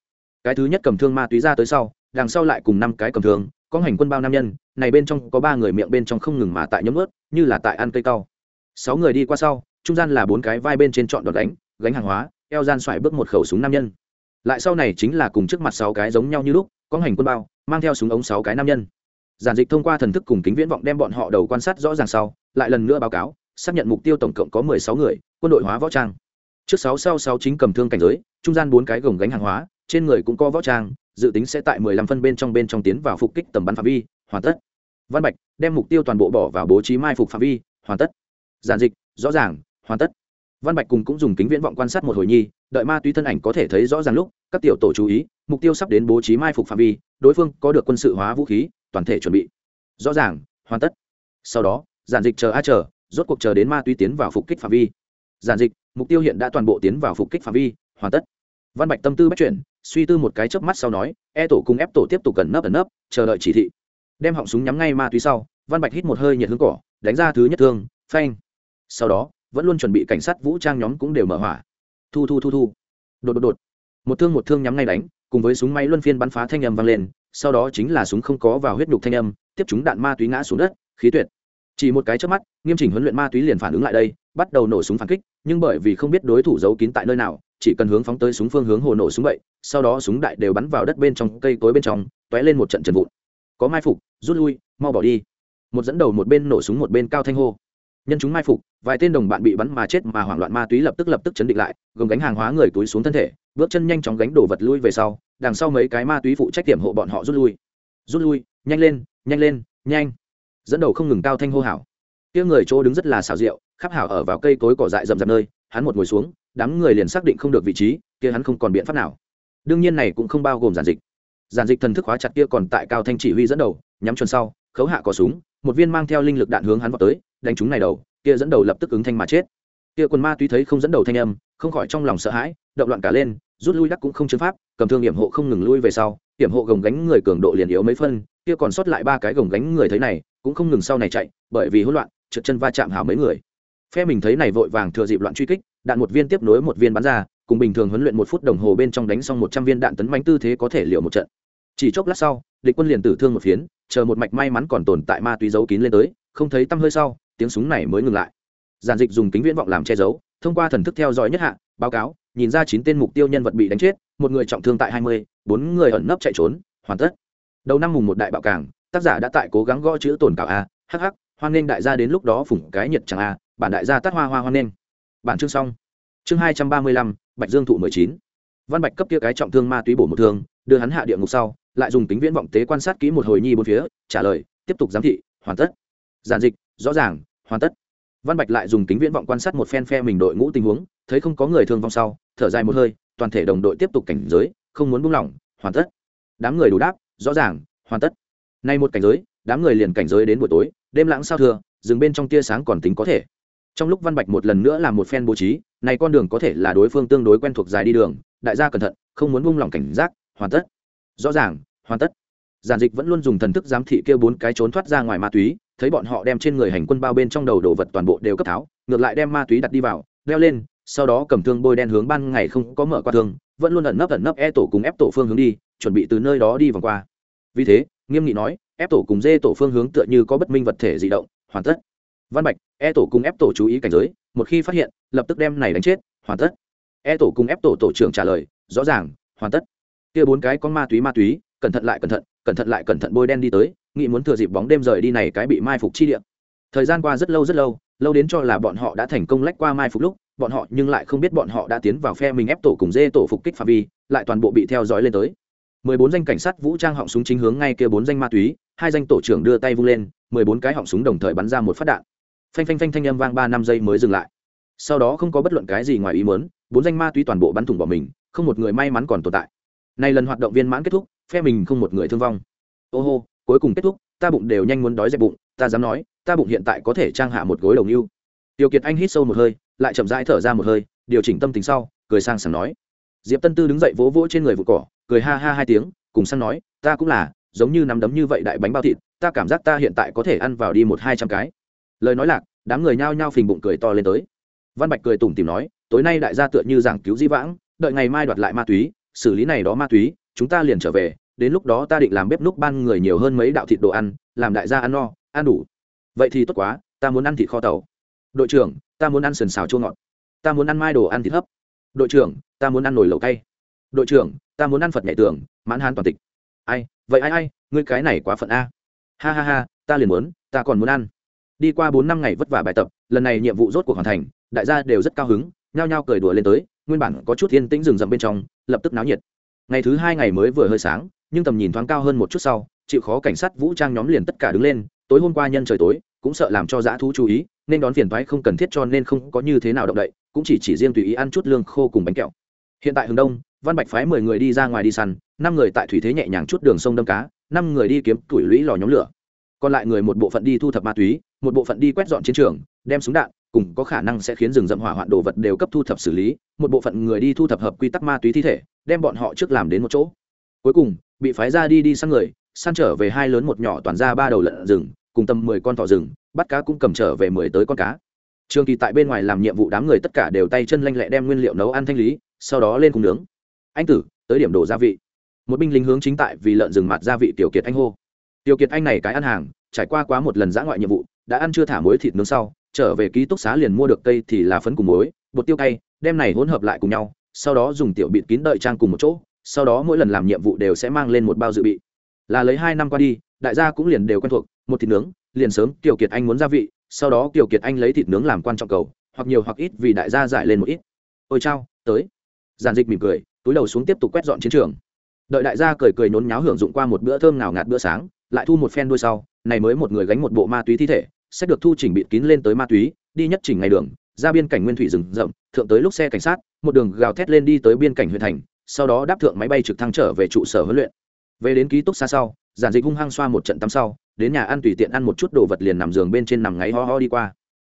Cái thứ nhất cầm thương ma túy ra tới sau, đằng sau lại cùng năm cái cầm thương, có hành quân bao nam nhân, này bên trong có ba người miệng bên trong không ngừng mà tại nhấm ướt như là tại ăn cây cao sáu người đi qua sau, trung gian là bốn cái vai bên trên trọn đòn đánh gánh hàng hóa, eo gian xoài bước một khẩu súng nam nhân. Lại sau này chính là cùng trước mặt sáu cái giống nhau như lúc, có hành quân bao, mang theo súng ống sáu cái nam nhân. Giản dịch thông qua thần thức cùng kính viễn vọng đem bọn họ đầu quan sát rõ ràng sau lại lần nữa báo cáo, xác nhận mục tiêu tổng cộng có mười sáu người, quân đội hóa võ trang. Trước sáu sau sáu chính cầm thương cảnh giới, trung gian bốn cái gồng gánh hàng hóa, trên người cũng có võ trang, dự tính sẽ tại mười lăm phân bên trong bên trong tiến vào phục kích tầm bắn phạm vi, hoàn tất. Văn bạch đem mục tiêu toàn bộ bỏ vào bố trí mai phục phạm vi, hoàn tất. Giản dịch, rõ ràng, hoàn tất. Văn bạch cùng cũng dùng kính viễn vọng quan sát một hồi nhi, đợi ma túy thân ảnh có thể thấy rõ ràng lúc, các tiểu tổ chú ý, mục tiêu sắp đến bố trí mai phục phạm vi, đối phương có được quân sự hóa vũ khí, toàn thể chuẩn bị. Rõ ràng, hoàn tất. Sau đó giản dịch chờ a chờ, rốt cuộc chờ đến ma túy tiến vào phục kích phạm vi. Giản dịch, mục tiêu hiện đã toàn bộ tiến vào phục kích phạm vi, hoàn tất. Văn bạch tâm tư bắt chuyển, suy tư một cái chớp mắt sau nói e tổ cùng ép tổ tiếp tục cần nấp ẩn nấp, chờ đợi chỉ thị. Đem họng súng nhắm ngay ma túy sau, văn bạch hít một hơi nhiệt hướng cỏ, đánh ra thứ nhất thương, phanh. Sau đó, vẫn luôn chuẩn bị cảnh sát vũ trang nhóm cũng đều mở hỏa. Thu thu thu thu. Đột đột đột. Một thương một thương nhắm ngay đánh, cùng với súng máy luân phiên bắn phá thanh âm vang lên, sau đó chính là súng không có vào huyết nhục thanh âm, tiếp chúng đạn ma túy ngã xuống đất, khí tuyệt chỉ một cái trước mắt, nghiêm chỉnh huấn luyện ma túy liền phản ứng lại đây, bắt đầu nổ súng phản kích, nhưng bởi vì không biết đối thủ giấu kín tại nơi nào, chỉ cần hướng phóng tới súng phương hướng hồ nổ súng vậy, sau đó súng đại đều bắn vào đất bên trong, cây cối bên trong t lên một trận trần vụn. Có mai phục, rút lui, mau bỏ đi. Một dẫn đầu một bên nổ súng một bên cao thanh hô. Nhân chúng mai phục, vài tên đồng bạn bị bắn mà chết mà hoảng loạn ma túy lập tức lập tức chấn định lại gồm gánh hàng hóa người túi xuống thân thể, bước chân nhanh chóng gánh đổ vật lui về sau, đằng sau mấy cái ma túy phụ trách điểm hộ bọn họ rút lui. Rút lui, nhanh lên nhanh lên, nhanh dẫn đầu không ngừng cao thanh hô hào, kia người chỗ đứng rất là xào rượu khắp hảo ở vào cây cối cỏ dại rậm rạp nơi hắn một ngồi xuống đám người liền xác định không được vị trí kia hắn không còn biện pháp nào. Đương nhiên này cũng không bao gồm giản dịch. Giản dịch thần thức hóa chặt kia còn tại cao thanh chỉ huy dẫn đầu nhắm chuẩn sau khấu hạ có súng một viên mang theo linh lực đạn hướng hắn vào tới đánh chúng này đầu kia dẫn đầu lập tức ứng thanh mà chết. Kia quần ma túy thấy không dẫn đầu thanh âm không khỏi trong lòng sợ hãi động loạn cả lên rút lui đắc cũng không chứng pháp cầm thương hiểm hộ không ngừng lui về sau hiểm hộ gồng gánh người cường độ liền yếu mấy phân kia còn sót lại ba cái gồng gánh người thấy này cũng không ngừng sau này chạy, bởi vì hỗn loạn, trượt chân va chạm hảo mấy người. Phe mình thấy này vội vàng thừa dịp loạn truy kích, đạn một viên tiếp nối một viên bắn ra, cùng bình thường huấn luyện một phút đồng hồ bên trong đánh xong một trăm viên đạn tấn bánh tư thế có thể liệu một trận. Chỉ chốc lát sau, địch quân liền tử thương một phiến, chờ một mạch may mắn còn tồn tại ma túy giấu kín lên tới, không thấy tăm hơi sau, tiếng súng này mới ngừng lại. Giàn dịch dùng kính viễn vọng làm che giấu, thông qua thần thức theo dõi nhất hạ, báo cáo, nhìn ra chín tên mục tiêu nhân vật bị đánh chết, một người trọng thương tại hai mươi, bốn người ẩn nấp chạy trốn, hoàn tất. Đầu năm mùng một đại bạo cảng tác giả đã tại cố gắng gõ chữ tồn cảo a hh hoan nghênh đại gia đến lúc đó phủng cái nhiệt chẳng a, bản đại gia tắt hoa hoa hoan nghênh. Bản chương xong. Chương hai trăm ba mươi lăm, bạch dương thụ mười chín. Văn bạch cấp kia cái trọng thương ma túy bổ một thương, đưa hắn hạ địa ngục sau, lại dùng tính viễn vọng tế quan sát kỹ một hồi nhi bốn phía, trả lời, tiếp tục giám thị, hoàn tất. Giản dịch, rõ ràng, hoàn tất. Văn bạch lại dùng tính viễn vọng quan sát một phen phe mình đội ngũ tình huống, thấy không có người thương vong sau, thở dài một hơi, toàn thể đồng đội tiếp tục cảnh giới, không muốn buông lỏng, hoàn tất. Đám người đủ đáp, rõ ràng, hoàn tất nay một cảnh giới, đám người liền cảnh giới đến buổi tối, đêm lãng sao thừa dừng bên trong tia sáng còn tính có thể. Trong lúc văn bạch một lần nữa làm một phen bố trí, này con đường có thể là đối phương tương đối quen thuộc dài đi đường, đại gia cẩn thận, không muốn buông lỏng cảnh giác, hoàn tất. Rõ ràng, hoàn tất. Giản dịch vẫn luôn dùng thần thức giám thị kêu bốn cái trốn thoát ra ngoài ma túy, thấy bọn họ đem trên người hành quân bao bên trong đầu đồ vật toàn bộ đều cấp tháo, ngược lại đem ma túy đặt đi vào, đeo lên, sau đó cầm thương bôi đen hướng ban ngày không có mở qua thương, vẫn luôn ẩn nấp ẩn nấp e tổ cùng ép tổ phương hướng đi, chuẩn bị từ nơi đó đi vòng qua. Vì thế nghiêm nghị nói, ép tổ cùng dê tổ phương hướng tựa như có bất minh vật thể di động, hoàn tất. Văn bạch e tổ cùng ép tổ chú ý cảnh giới, một khi phát hiện, lập tức đem này đánh chết, hoàn tất. E tổ cùng ép tổ tổ trưởng trả lời, rõ ràng, hoàn tất. Kia bốn cái con ma túy ma túy, cẩn thận lại cẩn thận cẩn thận lại cẩn thận bôi đen đi tới, nghĩ muốn thừa dịp bóng đêm rời đi này cái bị mai phục chi địa. Thời gian qua rất lâu rất lâu lâu đến cho là bọn họ đã thành công lách qua mai phục lúc, bọn họ nhưng lại không biết bọn họ đã tiến vào phe mình ép tổ cùng dê tổ phục kích phạm vi, lại toàn bộ bị theo dõi lên tới mười bốn danh cảnh sát vũ trang họng súng chính hướng ngay kia bốn danh ma túy, hai danh tổ trưởng đưa tay vung lên, mười bốn cái họng súng đồng thời bắn ra một phát đạn. Phanh phanh phanh thanh âm vang ba năm giây mới dừng lại. Sau đó không có bất luận cái gì ngoài ý muốn, bốn danh ma túy toàn bộ bắn thủng bỏ mình, không một người may mắn còn tồn tại. Này lần hoạt động viên mãn kết thúc, phe mình không một người thương vong. Ô hô, cuối cùng kết thúc, ta bụng đều nhanh muốn đói dẹp bụng, ta dám nói, ta bụng hiện tại có thể trang hạ một gối đồng yêu tiêu kiệt anh hít sâu một hơi, lại chậm rãi thở ra một hơi, điều chỉnh tâm tình sau, cười sang sảng nói diệp tân tư đứng dậy vỗ vỗ trên người vụ cỏ, cười ha ha hai tiếng, cùng sang nói, ta cũng là, giống như nắm đấm như vậy đại bánh bao thịt, ta cảm giác ta hiện tại có thể ăn vào đi một hai trăm cái. Lời nói lạc, đám người nhao nhao phình bụng cười to lên tới. Văn bạch cười tủm tìm nói, tối nay đại gia tựa như giảng cứu di vãng, đợi ngày mai đoạt lại ma túy, xử lý này đó ma túy, chúng ta liền trở về, đến lúc đó ta định làm bếp núc ban người nhiều hơn mấy đạo thịt đồ ăn, làm đại gia ăn no, ăn đủ. Vậy thì tốt quá, ta muốn ăn thịt kho tàu. Đội trưởng, ta muốn ăn sườn xào chua ngọt. Ta muốn ăn mai đồ ăn thịt hấp đội trưởng, ta muốn ăn nồi lẩu cay. Đội trưởng, ta muốn ăn phật nhảy tường, mãn han toàn tịch. Ai, vậy ai ai, ngươi cái này quá phận a. Ha ha ha, ta liền muốn, ta còn muốn ăn. Đi qua bốn năm ngày vất vả bài tập, lần này nhiệm vụ rốt cuộc hoàn thành, đại gia đều rất cao hứng, nhao nhao cười đùa lên tới, nguyên bản có chút thiên tĩnh rừng rậm bên trong, lập tức náo nhiệt. Ngày thứ hai ngày mới vừa hơi sáng, nhưng tầm nhìn thoáng cao hơn một chút sau, chịu khó cảnh sát vũ trang nhóm liền tất cả đứng lên, tối hôm qua nhân trời tối, cũng sợ làm cho dã thú chú ý, nên đón phiền thoái không cần thiết cho nên không có như thế nào động đậy cũng chỉ chỉ riêng tùy ý ăn chút lương khô cùng bánh kẹo. Hiện tại hướng đông, văn bạch phái mười người đi ra ngoài đi săn, năm người tại thủy thế nhẹ nhàng chút đường sông đâm cá, năm người đi kiếm tuổi lũy lò nhóm lửa. Còn lại người một bộ phận đi thu thập ma túy, một bộ phận đi quét dọn chiến trường, đem súng đạn, cùng có khả năng sẽ khiến rừng rậm hỏa hoạn đồ vật đều cấp thu thập xử lý, một bộ phận người đi thu thập hợp quy tắc ma túy thi thể, đem bọn họ trước làm đến một chỗ. Cuối cùng, bị phái ra đi đi săn người, săn trở về hai lớn một nhỏ toàn ra ba đầu lợn rừng, cùng tầm mười con thỏ rừng, bắt cá cũng cầm trở về mười tới con cá trường kỳ tại bên ngoài làm nhiệm vụ đám người tất cả đều tay chân lanh lẹ đem nguyên liệu nấu ăn thanh lý, sau đó lên cùng nướng. Anh tử, tới điểm đổ gia vị. Một binh lính hướng chính tại vì lợn rừng mặt gia vị tiểu kiệt anh hô. Tiểu kiệt anh này cái ăn hàng, trải qua quá một lần giã ngoại nhiệm vụ, đã ăn chưa thả muối thịt nướng sau, trở về ký túc xá liền mua được cây thì là phấn cùng muối, bột tiêu cay, đem này hỗn hợp lại cùng nhau, sau đó dùng tiểu bịt kín đợi trang cùng một chỗ, sau đó mỗi lần làm nhiệm vụ đều sẽ mang lên một bao dự bị. Là lấy hai năm qua đi, đại gia cũng liền đều quen thuộc, một thịt nướng, liền sớm tiểu kiệt anh muốn gia vị sau đó tiểu kiệt anh lấy thịt nướng làm quan trọng cầu, hoặc nhiều hoặc ít vì đại gia giải lên một ít. Ôi chao, tới. Giản dịch mỉm cười, túi đầu xuống tiếp tục quét dọn chiến trường. Đợi đại gia cười cười nhốn nháo hưởng dụng qua một bữa thơm nào ngạt bữa sáng, lại thu một phen đuôi sau, này mới một người gánh một bộ ma túy thi thể, sẽ được thu chỉnh bịt kín lên tới ma túy, đi nhất chỉnh ngày đường, ra biên cảnh nguyên thủy rừng rậm, thượng tới lúc xe cảnh sát, một đường gào thét lên đi tới biên cảnh huyện thành, sau đó đáp thượng máy bay trực thăng trở về trụ sở huấn luyện. Về đến ký túc xa sau, giản dịch hung hăng xoa một trận tắm sau đến nhà ăn tùy tiện ăn một chút đồ vật liền nằm giường bên trên nằm ngáy ho ho đi qua.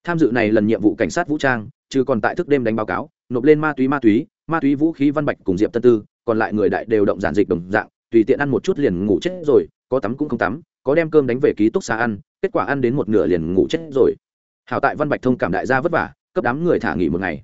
Tham dự này lần nhiệm vụ cảnh sát vũ trang, chứ còn tại thức đêm đánh báo cáo, nộp lên ma túy ma túy ma túy vũ khí văn bạch cùng diệp tân tư, còn lại người đại đều động giản dịch đồng dạng, tùy tiện ăn một chút liền ngủ chết rồi, có tắm cũng không tắm, có đem cơm đánh về ký túc xá ăn, kết quả ăn đến một nửa liền ngủ chết rồi. Hảo tại văn bạch thông cảm đại gia vất vả, cấp đám người thả nghỉ một ngày.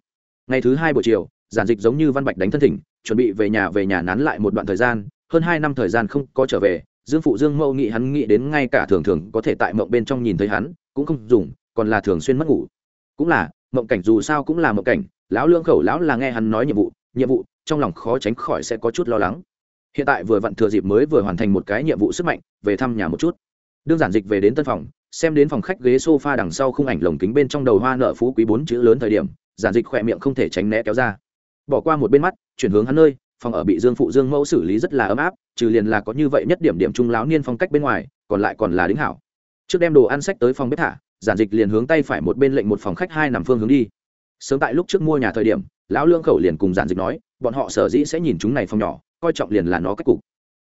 Ngày thứ hai buổi chiều, giản dịch giống như văn bạch đánh thân thỉnh, chuẩn bị về nhà về nhà nán lại một đoạn thời gian, hơn hai năm thời gian không có trở về dương phụ dương mẫu nghĩ hắn nghĩ đến ngay cả thường thường có thể tại mộng bên trong nhìn thấy hắn, cũng không dùng, còn là thường xuyên mất ngủ. Cũng là, mộng cảnh dù sao cũng là mộng cảnh, lão lương khẩu lão là nghe hắn nói nhiệm vụ nhiệm vụ, trong lòng khó tránh khỏi sẽ có chút lo lắng. Hiện tại vừa vặn thừa dịp mới vừa hoàn thành một cái nhiệm vụ sức mạnh, về thăm nhà một chút. Đương giản dịch về đến tân phòng, xem đến phòng khách ghế sofa đằng sau khung ảnh lồng kính bên trong đầu hoa nợ phú quý bốn chữ lớn thời điểm, giản dịch khỏe miệng không thể tránh né kéo ra. Bỏ qua một bên mắt, chuyển hướng hắn nơi phòng ở bị dương phụ dương mẫu xử lý rất là ấm áp, trừ liền là có như vậy nhất điểm điểm trung láo niên phong cách bên ngoài, còn lại còn là đính hảo. Trước đem đồ ăn sách tới phòng bếp thả, giản dịch liền hướng tay phải một bên lệnh một phòng khách hai nằm phương hướng đi. Sớm tại lúc trước mua nhà thời điểm, lão lương khẩu liền cùng giản dịch nói, bọn họ sở dĩ sẽ nhìn chúng này phòng nhỏ, coi trọng liền là nó cách cục.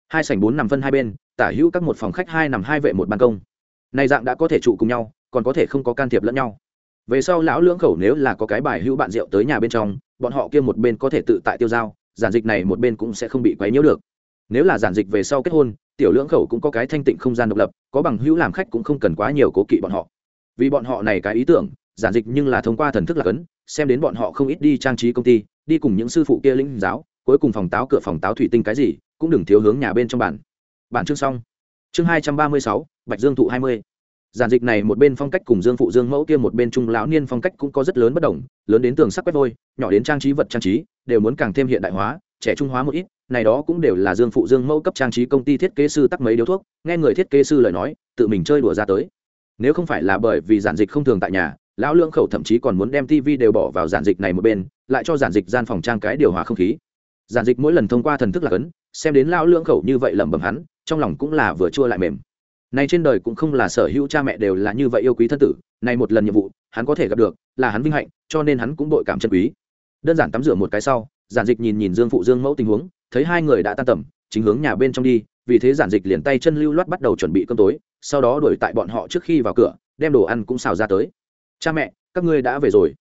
Hai sảnh bốn nằm phân hai bên, tả hữu các một phòng khách hai nằm hai vệ một ban công. Này dạng đã có thể trụ cùng nhau, còn có thể không có can thiệp lẫn nhau. Về sau lão lưỡng khẩu nếu là có cái bài hữu bạn rượu tới nhà bên trong, bọn họ kia một bên có thể tự tại tiêu dao giản dịch này một bên cũng sẽ không bị quấy nhiễu được. Nếu là giản dịch về sau kết hôn, tiểu lưỡng khẩu cũng có cái thanh tịnh không gian độc lập, có bằng hữu làm khách cũng không cần quá nhiều cố kỵ bọn họ. Vì bọn họ này cái ý tưởng, giản dịch nhưng là thông qua thần thức là cấn, xem đến bọn họ không ít đi trang trí công ty, đi cùng những sư phụ kia lĩnh giáo, cuối cùng phòng táo cửa phòng táo thủy tinh cái gì, cũng đừng thiếu hướng nhà bên trong bản. Bản chương xong. Chương hai trăm ba mươi sáu, bạch dương thụ hai mươi. Giản dịch này một bên phong cách cùng dương phụ dương mẫu kia một bên trung lão niên phong cách cũng có rất lớn bất đồng, lớn đến tường sắc quét vôi, nhỏ đến trang trí vật trang trí đều muốn càng thêm hiện đại hóa, trẻ trung hóa một ít, này đó cũng đều là dương phụ dương mẫu cấp trang trí công ty thiết kế sư tắc mấy điếu thuốc, nghe người thiết kế sư lời nói, tự mình chơi đùa ra tới. Nếu không phải là bởi vì giản dịch không thường tại nhà, lão lương khẩu thậm chí còn muốn đem tv đều bỏ vào giản dịch này một bên, lại cho giản dịch gian phòng trang cái điều hòa không khí. Giản dịch mỗi lần thông qua thần thức là cấn xem đến lão lương khẩu như vậy lẩm bẩm hắn, trong lòng cũng là vừa chua lại mềm. Này trên đời cũng không là sở hữu cha mẹ đều là như vậy yêu quý thân tử, này một lần nhiệm vụ, hắn có thể gặp được, là hắn vinh hạnh, cho nên hắn cũng đội cảm chân quý đơn giản tắm rửa một cái sau, giản dịch nhìn nhìn dương phụ dương mẫu tình huống, thấy hai người đã tan tầm, chính hướng nhà bên trong đi, vì thế giản dịch liền tay chân lưu loát bắt đầu chuẩn bị cơm tối, sau đó đuổi tại bọn họ trước khi vào cửa, đem đồ ăn cũng xào ra tới. Cha mẹ, các ngươi đã về rồi.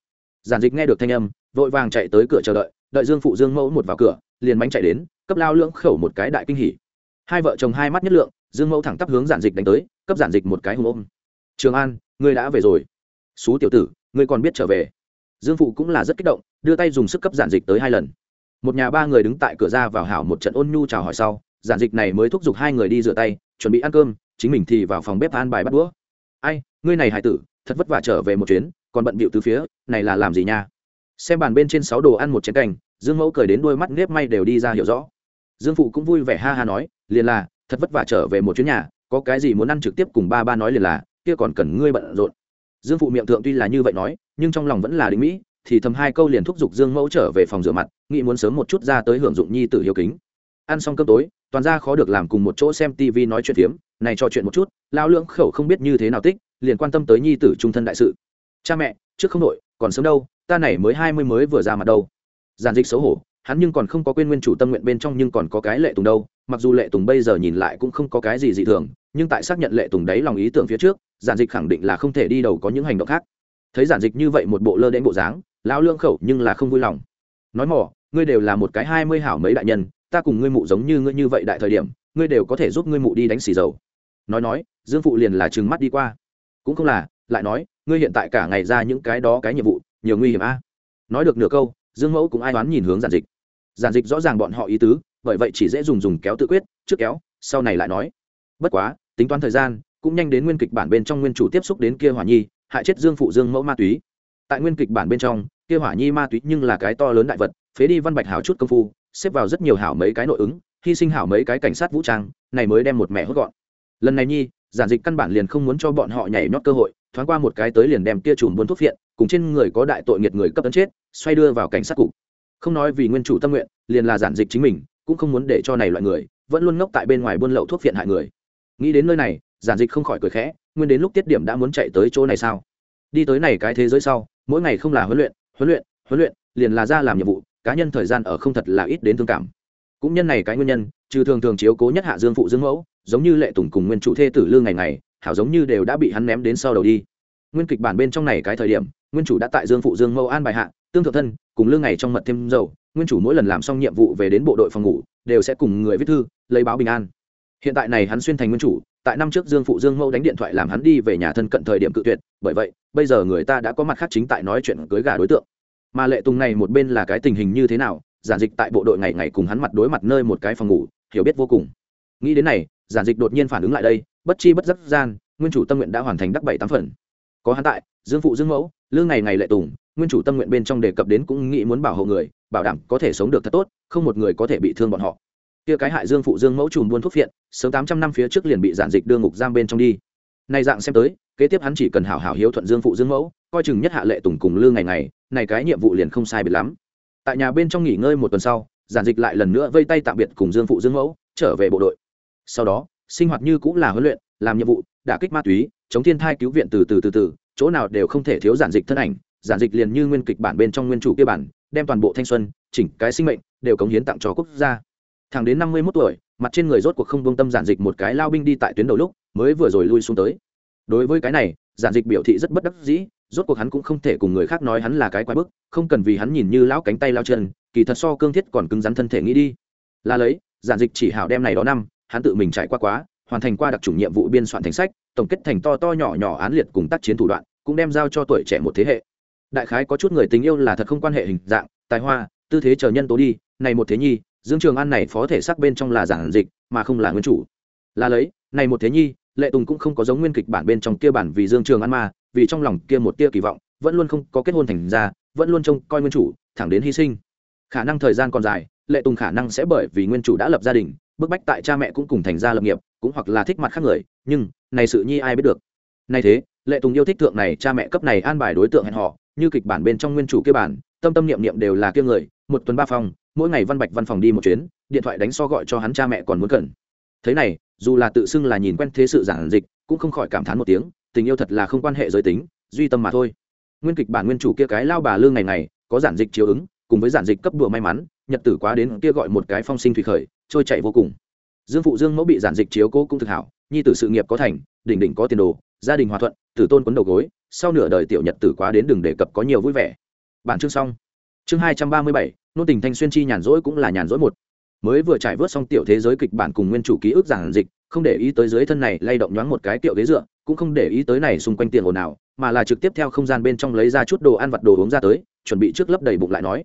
Giản dịch nghe được thanh âm, vội vàng chạy tới cửa chờ đợi đợi dương phụ dương mẫu một vào cửa, liền bánh chạy đến, cấp lao lưỡng khẩu một cái đại kinh hỉ. Hai vợ chồng hai mắt nhất lượng, dương mẫu thẳng tắp hướng giản dịch đánh tới, cấp giản dịch một cái hùng ôm. Trường an, ngươi đã về rồi. Xú tiểu tử, ngươi còn biết trở về. Dương phụ cũng là rất kích động đưa tay dùng sức cấp giản dịch tới hai lần. Một nhà ba người đứng tại cửa ra vào hảo một trận ôn nhu chào hỏi sau, giản dịch này mới thúc giục hai người đi rửa tay, chuẩn bị ăn cơm, chính mình thì vào phòng bếp an bài bắt đũa. Ai, ngươi này hải tử, thật vất vả trở về một chuyến, còn bận bịu từ phía, này là làm gì nha? Xem bàn bên trên sáu đồ ăn một chén canh, dương mẫu cười đến đôi mắt nếp may đều đi ra hiểu rõ. Dương phụ cũng vui vẻ ha ha nói, liền là, thật vất vả trở về một chuyến nhà, có cái gì muốn ăn trực tiếp cùng ba ba nói liền là, kia còn cần ngươi bận rộn. Dương phụ miệng thượng tuy là như vậy nói, nhưng trong lòng vẫn là đính mỹ thì thầm hai câu liền thúc giục dương mẫu trở về phòng rửa mặt, nghĩ muốn sớm một chút ra tới hưởng dụng nhi tử hiếu kính. Ăn xong cơm tối, toàn ra khó được làm cùng một chỗ xem tv nói chuyện phiếm, này trò chuyện một chút lao lưỡng khẩu không biết như thế nào tích, liền quan tâm tới nhi tử trung thân đại sự. Cha mẹ, trước không nội còn sớm đâu, ta này mới hai mươi mới vừa ra mặt đâu. Giàn dịch xấu hổ, hắn nhưng còn không có quên nguyên chủ tâm nguyện bên trong nhưng còn có cái lệ tùng đâu, mặc dù lệ tùng bây giờ nhìn lại cũng không có cái gì dị thường, nhưng tại xác nhận lệ tùng đấy lòng ý tưởng phía trước, giản dịch khẳng định là không thể đi đầu có những hành động khác. Thấy giản dịch như vậy một bộ lơ đến bộ dáng lao lương khẩu nhưng là không vui lòng. Nói mỏ, ngươi đều là một cái hai mươi hảo mấy đại nhân, ta cùng ngươi mụ giống như ngươi như vậy đại thời điểm, ngươi đều có thể giúp ngươi mụ đi đánh xì dầu. Nói nói, dương phụ liền là trừng mắt đi qua. Cũng không là, lại nói, ngươi hiện tại cả ngày ra những cái đó cái nhiệm vụ, nhiều nguy hiểm a. Nói được nửa câu, dương mẫu cũng ai đoán nhìn hướng giản dịch. Giản dịch rõ ràng bọn họ ý tứ, bởi vậy chỉ dễ dùng dùng kéo tự quyết, trước kéo, sau này lại nói. Bất quá, tính toán thời gian, cũng nhanh đến nguyên kịch bản bên trong nguyên chủ tiếp xúc đến kia hỏa nhi, hại chết dương phụ dương mẫu ma túy tại nguyên kịch bản bên trong, kia hỏa nhi ma túy nhưng là cái to lớn đại vật, phế đi văn bạch hảo chút công phu, xếp vào rất nhiều hảo mấy cái nội ứng, hy sinh hảo mấy cái cảnh sát vũ trang, này mới đem một mẹ hốt gọn. Lần này nhi, giản dịch căn bản liền không muốn cho bọn họ nhảy nhót cơ hội, thoáng qua một cái tới liền đem kia chùm buôn thuốc phiện, cùng trên người có đại tội nghiệt người cấp tấn chết, xoay đưa vào cảnh sát cục. Không nói vì nguyên chủ tâm nguyện, liền là giản dịch chính mình, cũng không muốn để cho này loại người, vẫn luôn ngốc tại bên ngoài buôn lậu thuốc phiện hại người. Nghĩ đến nơi này, giản dịch không khỏi cười khẽ, nguyên đến lúc tiết điểm đã muốn chạy tới chỗ này sao? Đi tới này cái thế giới sau mỗi ngày không là huấn luyện huấn luyện huấn luyện, liền là ra làm nhiệm vụ, cá nhân thời gian ở không thật là ít đến thương cảm. Cũng nhân này cái nguyên nhân, trừ thường thường chiếu cố nhất hạ dương phụ dương mẫu, giống như lệ tùng cùng nguyên chủ thê tử lương ngày ngày, hảo giống như đều đã bị hắn ném đến sau đầu đi. Nguyên kịch bản bên trong này cái thời điểm, nguyên chủ đã tại dương phụ dương mẫu an bài hạ, tương thượng thân, cùng lương ngày trong mật thêm dầu, nguyên chủ mỗi lần làm xong nhiệm vụ về đến bộ đội phòng ngủ, đều sẽ cùng người viết thư, lấy báo bình an. Hiện tại này hắn xuyên thành nguyên chủ tại năm trước dương phụ dương mẫu đánh điện thoại làm hắn đi về nhà thân cận thời điểm cự tuyệt, bởi vậy, bây giờ người ta đã có mặt khác chính tại nói chuyện cưới gà đối tượng. Mà lệ tùng này một bên là cái tình hình như thế nào, giản dịch tại bộ đội ngày ngày cùng hắn mặt đối mặt nơi một cái phòng ngủ, hiểu biết vô cùng. Nghĩ đến này, giản dịch đột nhiên phản ứng lại đây, bất chi bất giác gian, nguyên chủ tâm nguyện đã hoàn thành đắc bảy tám phần. Có hắn tại, dương phụ dương mẫu, lương ngày ngày lệ tùng, nguyên chủ tâm nguyện bên trong đề cập đến cũng nghĩ muốn bảo hộ người, bảo đảm có thể sống được thật tốt, không một người có thể bị thương bọn họ kia cái hại dương phụ dương mẫu trùm buôn thuốc phiện, sớm tám trăm năm phía trước liền bị giản dịch đưa ngục giam bên trong đi. Nay dạng xem tới, kế tiếp hắn chỉ cần hảo hảo hiếu thuận dương phụ dương mẫu, coi chừng nhất hạ lệ tùng cùng lương ngày ngày, này cái nhiệm vụ liền không sai biệt lắm. Tại nhà bên trong nghỉ ngơi một tuần sau, giản dịch lại lần nữa vây tay tạm biệt cùng dương phụ dương mẫu, trở về bộ đội. Sau đó, sinh hoạt như cũng là huấn luyện, làm nhiệm vụ, đả kích ma túy, chống thiên thai cứu viện từ từ từ từ, chỗ nào đều không thể thiếu giản dịch thân ảnh. Giản dịch liền như nguyên kịch bản bên trong nguyên chủ kia bản, đem toàn bộ thanh xuân, chỉnh cái sinh mệnh, đều cống hiến tặng cho quốc gia thẳng đến năm mươi mốt tuổi, mặt trên người rốt cuộc không buông tâm giản dịch một cái lao binh đi tại tuyến đầu lúc, mới vừa rồi lui xuống tới. Đối với cái này, giản dịch biểu thị rất bất đắc dĩ, rốt cuộc hắn cũng không thể cùng người khác nói hắn là cái quái bức, không cần vì hắn nhìn như lão cánh tay lao chân, kỳ thật so cương thiết còn cứng rắn thân thể nghĩ đi. Là lấy, giản dịch chỉ hảo đem này đó năm, hắn tự mình trải qua quá, hoàn thành qua đặc trùng nhiệm vụ biên soạn thành sách, tổng kết thành to to nhỏ nhỏ án liệt cùng tác chiến thủ đoạn, cũng đem giao cho tuổi trẻ một thế hệ. Đại khái có chút người tình yêu là thật không quan hệ hình dạng, tài hoa, tư thế chờ nhân tố đi, này một thế nhi dương trường an này phó thể xác bên trong là giản dịch mà không là nguyên chủ. Là lấy này một thế nhi lệ tùng cũng không có giống nguyên kịch bản bên trong kia bản vì dương trường an mà, vì trong lòng kia một tia kỳ vọng vẫn luôn không có kết hôn thành ra vẫn luôn trông coi nguyên chủ thẳng đến hy sinh. Khả năng thời gian còn dài lệ tùng khả năng sẽ bởi vì nguyên chủ đã lập gia đình bức bách tại cha mẹ cũng cùng thành ra lập nghiệp cũng hoặc là thích mặt khác người nhưng này sự nhi ai biết được. Nay thế lệ tùng yêu thích thượng này cha mẹ cấp này an bài đối tượng hẹn họ như kịch bản bên trong nguyên chủ kia bản tâm tâm niệm niệm đều là kia người một tuần ba phòng mỗi ngày văn bạch văn phòng đi một chuyến, điện thoại đánh so gọi cho hắn cha mẹ còn muốn cần. Thế này, dù là tự xưng là nhìn quen thế sự giản dịch, cũng không khỏi cảm thán một tiếng, tình yêu thật là không quan hệ giới tính, duy tâm mà thôi. Nguyên kịch bản nguyên chủ kia cái lao bà lương ngày ngày, có giản dịch chiếu ứng, cùng với giản dịch cấp đùa may mắn, nhật tử quá đến kia gọi một cái phong sinh thủy khởi, trôi chạy vô cùng. Dương phụ dương mẫu bị giản dịch chiếu cố cũng thực hảo, nhi tử sự nghiệp có thành, đỉnh đỉnh có tiền đồ, gia đình hòa thuận, tử tôn quấn đầu gối, sau nửa đời tiểu nhật tử quá đến đừng đề cập có nhiều vui vẻ. Bản chương xong. Chương hai trăm ba mươi bảy nôn tình thanh xuyên chi nhàn rỗi cũng là nhàn rỗi một. Mới vừa trải vớt xong tiểu thế giới kịch bản cùng nguyên chủ ký ức giản dịch không để ý tới dưới thân này lay động nhoáng một cái tiểu ghế dựa, cũng không để ý tới này xung quanh tiền ồn ào, mà là trực tiếp theo không gian bên trong lấy ra chút đồ ăn vặt đồ uống ra tới, chuẩn bị trước lấp đầy bụng lại nói.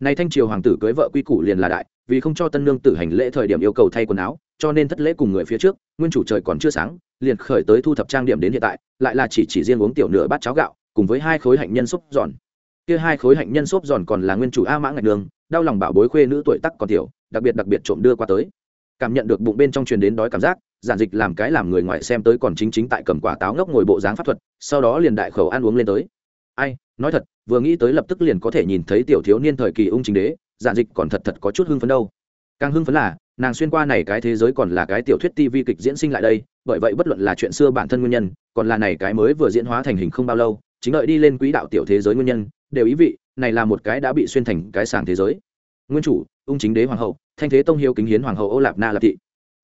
Này thanh triều hoàng tử cưới vợ quy củ liền là đại, vì không cho tân nương tử hành lễ thời điểm yêu cầu thay quần áo, cho nên thất lễ cùng người phía trước, nguyên chủ trời còn chưa sáng, liền khởi tới thu thập trang điểm đến hiện tại, lại là chỉ chỉ riêng uống tiểu nửa bát cháo gạo, cùng với hai khối hạnh nhân xúc giòn kia hai khối hạnh nhân xốp giòn còn là nguyên chủ a mã ngạch đường, đau lòng bảo bối khuê nữ tuổi tắc còn tiểu, đặc biệt đặc biệt trộm đưa qua tới. Cảm nhận được bụng bên trong truyền đến đói cảm giác, giản dịch làm cái làm người ngoài xem tới còn chính chính tại cầm quả táo ngốc ngồi bộ dáng pháp thuật, sau đó liền đại khẩu ăn uống lên tới. Ai, nói thật, vừa nghĩ tới lập tức liền có thể nhìn thấy tiểu thiếu niên thời kỳ ung chính đế, giản dịch còn thật thật có chút hưng phấn đâu. Càng hưng phấn là, nàng xuyên qua này cái thế giới còn là cái tiểu thuyết tv kịch diễn sinh lại đây, bởi vậy bất luận là chuyện xưa bản thân nguyên nhân, còn là này cái mới vừa diễn hóa thành hình không bao lâu, chính đợi đi lên quỹ đạo tiểu thế giới nguyên nhân đều ý vị, này là một cái đã bị xuyên thành cái sàng thế giới. Nguyên chủ, ung chính đế hoàng hậu, thanh thế tông hiếu kính hiến hoàng hậu ô lạp na lạp thị.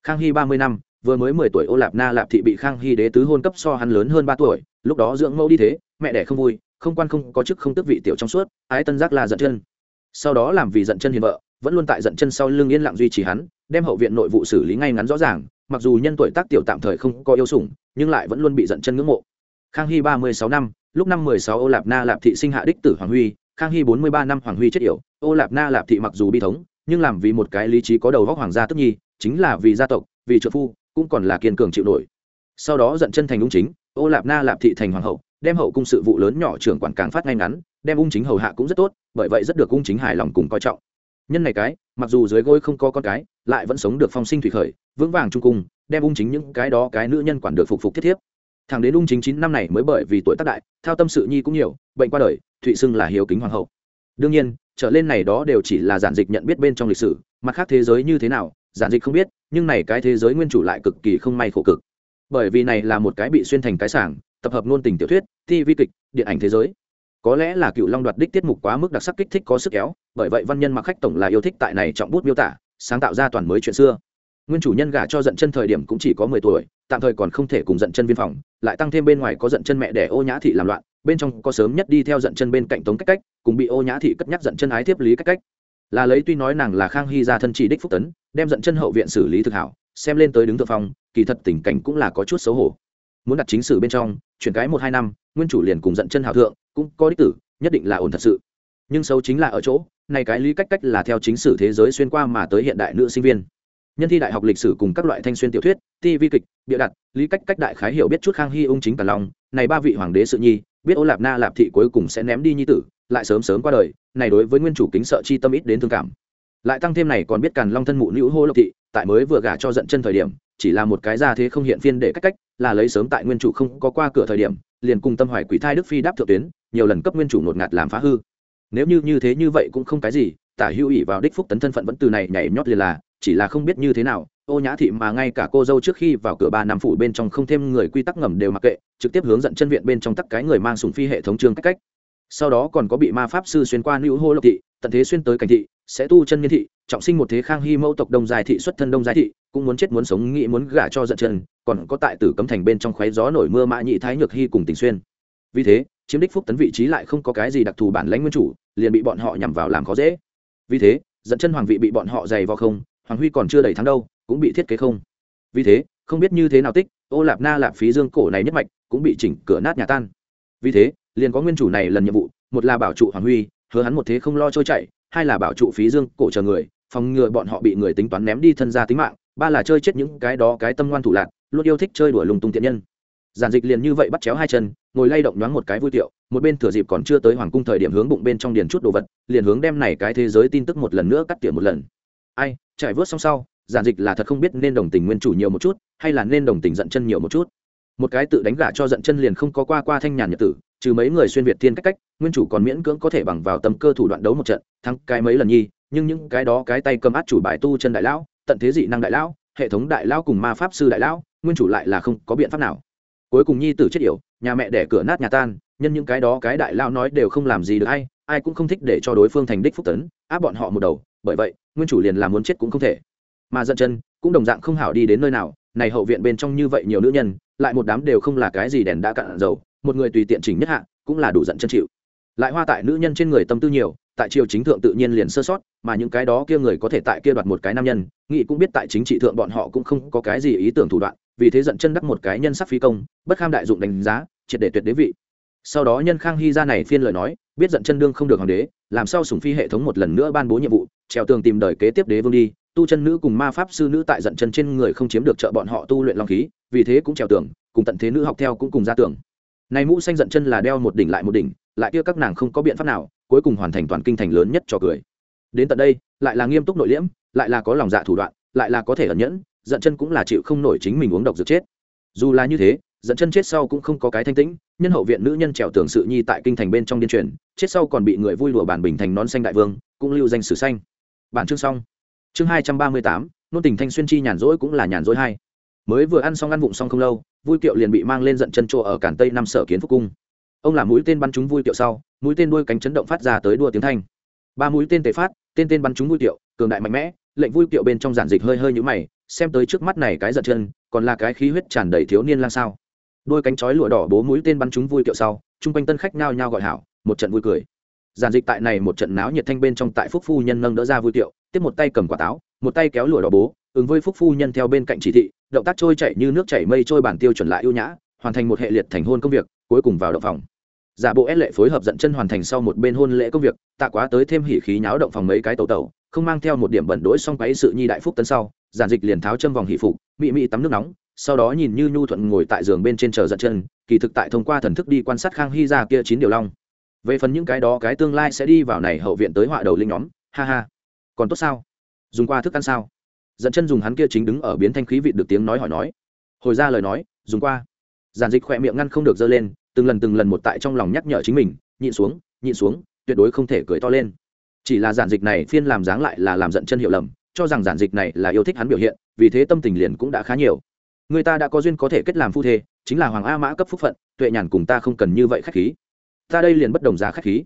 Khang hy ba mươi năm, vừa mới mười tuổi ô lạp na lạp thị bị khang hy đế tứ hôn cấp so hắn lớn hơn ba tuổi, lúc đó dưỡng mẫu đi thế, mẹ đẻ không vui, không quan không có chức không tức vị tiểu trong suốt, ái tân giác là giận chân. Sau đó làm vì giận chân hiền vợ, vẫn luôn tại giận chân sau lưng yên lặng duy trì hắn, đem hậu viện nội vụ xử lý ngay ngắn rõ ràng, mặc dù nhân tuổi tác tiểu tạm thời không có yêu sủng, nhưng lại vẫn luôn bị giận chân ngưỡng mộ khang hy ba mươi sáu năm, lúc năm mười sáu ô lạp na lạp thị sinh hạ đích tử hoàng huy, khang hy bốn mươi ba năm hoàng huy chết yểu. Ô lạp na lạp thị mặc dù bi thống, nhưng làm vì một cái lý trí có đầu góc hoàng gia tức nhi, chính là vì gia tộc, vì trợ phu, cũng còn là kiên cường chịu nổi. Sau đó giận chân thành ung chính, ô lạp na lạp thị thành hoàng hậu, đem hậu cung sự vụ lớn nhỏ trưởng quản càng phát ngay ngắn, đem ung chính hầu hạ cũng rất tốt, bởi vậy rất được ung chính hài lòng cùng coi trọng. Nhân này cái, mặc dù dưới gối không có con cái, lại vẫn sống được phong sinh thủy khởi, vững vàng trung cung, đem ung chính những cái đó cái nữ nhân quản được phục phục thiết thiếp thằng đến ung chính chín năm này mới bởi vì tuổi tác đại, thao tâm sự nhi cũng nhiều, bệnh qua đời, thụy xưng là hiếu kính hoàng hậu. Đương nhiên, trở lên này đó đều chỉ là giản dịch nhận biết bên trong lịch sử, mặt khác thế giới như thế nào, giản dịch không biết, nhưng này cái thế giới nguyên chủ lại cực kỳ không may khổ cực. Bởi vì này là một cái bị xuyên thành cái sảng, tập hợp ngôn tình tiểu thuyết thi vi kịch, điện ảnh thế giới. Có lẽ là cựu long đoạt đích tiết mục quá mức đặc sắc kích thích có sức kéo, bởi vậy văn nhân mặc khách tổng là yêu thích tại này trọng bút miêu tả, sáng tạo ra toàn mới chuyện xưa. Nguyên chủ nhân gả cho giận chân thời điểm cũng chỉ có mười tuổi tạm thời còn không thể cùng giận chân viên phòng, lại tăng thêm bên ngoài có giận chân mẹ để ô nhã thị làm loạn, bên trong có sớm nhất đi theo giận chân bên cạnh tống cách cách, cùng bị ô nhã thị cất nhắc giận chân ái thiếp lý cách cách. Là lấy tuy nói nàng là khang hy gia thân chỉ đích phúc tấn, đem giận chân hậu viện xử lý thực hảo, xem lên tới đứng thượng phong kỳ thật tình cảnh cũng là có chút xấu hổ. Muốn đặt chính sử bên trong, chuyển cái một hai năm, nguyên chủ liền cùng giận chân hảo thượng, cũng có đích tử, nhất định là ổn thật sự. Nhưng xấu chính là ở chỗ, này cái lý cách cách là theo chính sử thế giới xuyên qua mà tới hiện đại nữ sinh viên nhân thi đại học lịch sử cùng các loại thanh xuyên tiểu thuyết tv kịch, bịa đặt, lý cách cách đại khái hiểu biết chút khang hy, ung chính cả lòng này ba vị hoàng đế sự nhi, biết ô lạp na, lạp thị cuối cùng sẽ ném đi nhi tử, lại sớm sớm qua đời, này đối với nguyên chủ kính sợ chi tâm ít đến thương cảm. Lại tăng thêm này còn biết càn long thân mụ nữ hô lộc thị, tại mới vừa gả cho giận chân thời điểm, chỉ là một cái ra thế không hiện phiên để cách cách, là lấy sớm tại nguyên chủ không có qua cửa thời điểm, liền cùng tâm hoài quỷ thai đức phi đáp thượng tuyến, nhiều lần cấp nguyên chủ nột ngạt làm phá hư. Nếu như như thế như vậy cũng không cái gì, tả hữu ỷ vào đích phúc tấn thân phận vẫn từ này nhảy nhót liền là chỉ là không biết như thế nào, ô nhã thị mà ngay cả cô dâu trước khi vào cửa ba năm phủ bên trong không thêm người quy tắc ngầm đều mặc kệ, trực tiếp hướng dẫn chân viện bên trong tắc cái người mang sùng phi hệ thống trương cách cách. Sau đó còn có bị ma pháp sư xuyên qua nữ hô lộc thị, tận thế xuyên tới cảnh thị, sẽ tu chân nghiên thị, trọng sinh một thế khang hy mẫu tộc đông giai thị xuất thân đông giai thị, cũng muốn chết muốn sống nghĩ muốn gả cho giận chân, còn có tại tử cấm thành bên trong khoáy gió nổi mưa mã nhị thái nhược hy cùng tình xuyên. Vì thế, chiếm đích phúc tấn vị trí lại không có cái gì đặc thù bản lãnh nguyên chủ, liền bị bọn họ nhằm vào làm khó dễ. Vì thế dẫn chân hoàng vị bị bọn họ dày vào không hoàng huy còn chưa đầy tháng đâu, cũng bị thiết kế không. Vì thế, không biết như thế nào tích, ô lạp na lạp phí dương cổ này nhất mạch cũng bị chỉnh cửa nát nhà tan. Vì thế, liền có nguyên chủ này lần nhiệm vụ, một là bảo trụ hoàng huy, hứa hắn một thế không lo trôi chạy hai là bảo trụ phí dương cổ chờ người, phòng ngừa bọn họ bị người tính toán ném đi thân ra tính mạng, ba là chơi chết những cái đó cái tâm ngoan thủ lạc, luôn yêu thích chơi đùa lùng tung tiện nhân. Giản dịch liền như vậy bắt chéo hai chân, ngồi lay động nhoáng một cái vui tiệu, một bên thừa dịp còn chưa tới hoàng cung thời điểm hướng bụng bên trong điền chút đồ vật, liền hướng đem này cái thế giới tin tức một lần nữa cắt tỉa một lần ai chạy vớt xong sau, giản dịch là thật không biết nên đồng tình nguyên chủ nhiều một chút, hay là nên đồng tình giận chân nhiều một chút. Một cái tự đánh gả cho giận chân liền không có qua qua thanh nhàn nhật tử, trừ mấy người xuyên việt thiên cách cách, nguyên chủ còn miễn cưỡng có thể bằng vào tâm cơ thủ đoạn đấu một trận, thắng cái mấy lần nhi, nhưng những cái đó cái tay cầm át chủ bài tu chân đại lão, tận thế dị năng đại lão, hệ thống đại lão cùng ma pháp sư đại lão, nguyên chủ lại là không có biện pháp nào. Cuối cùng nhi tử chết yểu, nhà mẹ đẻ cửa nát nhà tan, nhân những cái đó cái đại lão nói đều không làm gì được ai ai cũng không thích để cho đối phương thành đích phúc tấn, áp bọn họ một đầu, bởi vậy nguyên chủ liền là muốn chết cũng không thể. Mà giận chân cũng đồng dạng không hảo đi đến nơi nào, này hậu viện bên trong như vậy nhiều nữ nhân, lại một đám đều không là cái gì đèn đã cạn dầu, một người tùy tiện chỉnh nhất hạ cũng là đủ giận chân chịu. Lại hoa tại nữ nhân trên người tâm tư nhiều, tại triều chính thượng tự nhiên liền sơ sót, mà những cái đó kia người có thể tại kia đoạt một cái nam nhân nghị cũng biết tại chính trị thượng bọn họ cũng không có cái gì ý tưởng thủ đoạn, vì thế giận chân đắc một cái nhân sắc phi công, bất kham đại dụng đánh giá, triệt để tuyệt đế vị. Sau đó nhân khang hy ra này phiên lời nói, biết giận chân đương không được hoàng đế, làm sao sủng phi hệ thống một lần nữa ban bố nhiệm vụ trèo tường tìm đời kế tiếp đế vương đi, tu chân nữ cùng ma pháp sư nữ tại giận chân trên người không chiếm được trợ bọn họ tu luyện long khí, vì thế cũng trèo tường, cùng tận thế nữ học theo cũng cùng ra tường. Này mũ xanh giận chân là đeo một đỉnh lại một đỉnh, lại kia các nàng không có biện pháp nào, cuối cùng hoàn thành toàn kinh thành lớn nhất cho cười. Đến tận đây, lại là nghiêm túc nội liễm, lại là có lòng dạ thủ đoạn, lại là có thể ẩn nhẫn, giận chân cũng là chịu không nổi chính mình uống độc dược chết. Dù là như thế, giận chân chết sau cũng không có cái thanh tĩnh, nhân hậu viện nữ nhân trèo tường sự nhi tại kinh thành bên trong điên truyền, chết sau còn bị người vui lùa bản bình thành nón xanh đại vương, cũng lưu danh sử xanh bản chương xong. Chương hai trăm ba mươi tám, nôn tình thanh xuyên chi nhàn rỗi cũng là nhàn rỗi hai. Mới vừa ăn xong, ăn vụng xong không lâu, vui kiệu liền bị mang lên giận chân chỗ ở cản tây năm sở kiến phúc cung. Ông làm mũi tên bắn trúng vui kiệu sau, mũi tên đuôi cánh chấn động phát ra tới đua tiếng thanh. Ba mũi tên tề phát, tên tên bắn trúng vui kiệu, cường đại mạnh mẽ, lệnh vui kiệu bên trong giản dịch hơi hơi nhũ mày, xem tới trước mắt này cái giật chân, còn là cái khí huyết tràn đầy thiếu niên lang sao. Đôi cánh chói lụa đỏ bố mũi tên bắn trúng vui kiệu sau, chung quanh tân khách nhao nhao gọi hảo, một trận vui cười giản dịch tại này một trận náo nhiệt thanh bên trong tại phúc phu nhân nâng đỡ ra vui tiệu, tiếp một tay cầm quả táo, một tay kéo lụa đỏ bố, ứng với phúc phu nhân theo bên cạnh chỉ thị, động tác trôi chảy như nước chảy mây trôi bản tiêu chuẩn lại ưu nhã, hoàn thành một hệ liệt thành hôn công việc, cuối cùng vào động phòng. Giả bộ ép lệ phối hợp dẫn chân hoàn thành sau một bên hôn lễ công việc, tạ quá tới thêm hỉ khí nháo động phòng mấy cái tàu tàu không mang theo một điểm bẩn đỗi song quấy sự nhi đại phúc tấn sau, giản dịch liền tháo châm vòng hỉ phục, mị mị tắm nước nóng, sau đó nhìn như nhu thuận ngồi tại giường bên trên chờ dẫn chân, kỳ thực tại thông qua thần thức đi quan sát khang hy ra kia chín điều long về phần những cái đó, cái tương lai sẽ đi vào này hậu viện tới họa đầu linh nhóm. Ha ha. Còn tốt sao? Dùng qua thức ăn sao? Dẫn chân dùng hắn kia chính đứng ở biến thanh khí vị được tiếng nói hỏi nói. Hồi ra lời nói, dùng qua. Giản dịch khỏe miệng ngăn không được dơ lên, từng lần từng lần một tại trong lòng nhắc nhở chính mình, nhịn xuống nhịn xuống, tuyệt đối không thể cười to lên. Chỉ là giản dịch này phiên làm dáng lại là làm giận chân hiểu lầm, cho rằng giản dịch này là yêu thích hắn biểu hiện, vì thế tâm tình liền cũng đã khá nhiều. Người ta đã có duyên có thể kết làm phu thê, chính là hoàng a mã cấp phúc phận, tuệ nhàn cùng ta không cần như vậy khách khí ta đây liền bất đồng giá khách khí.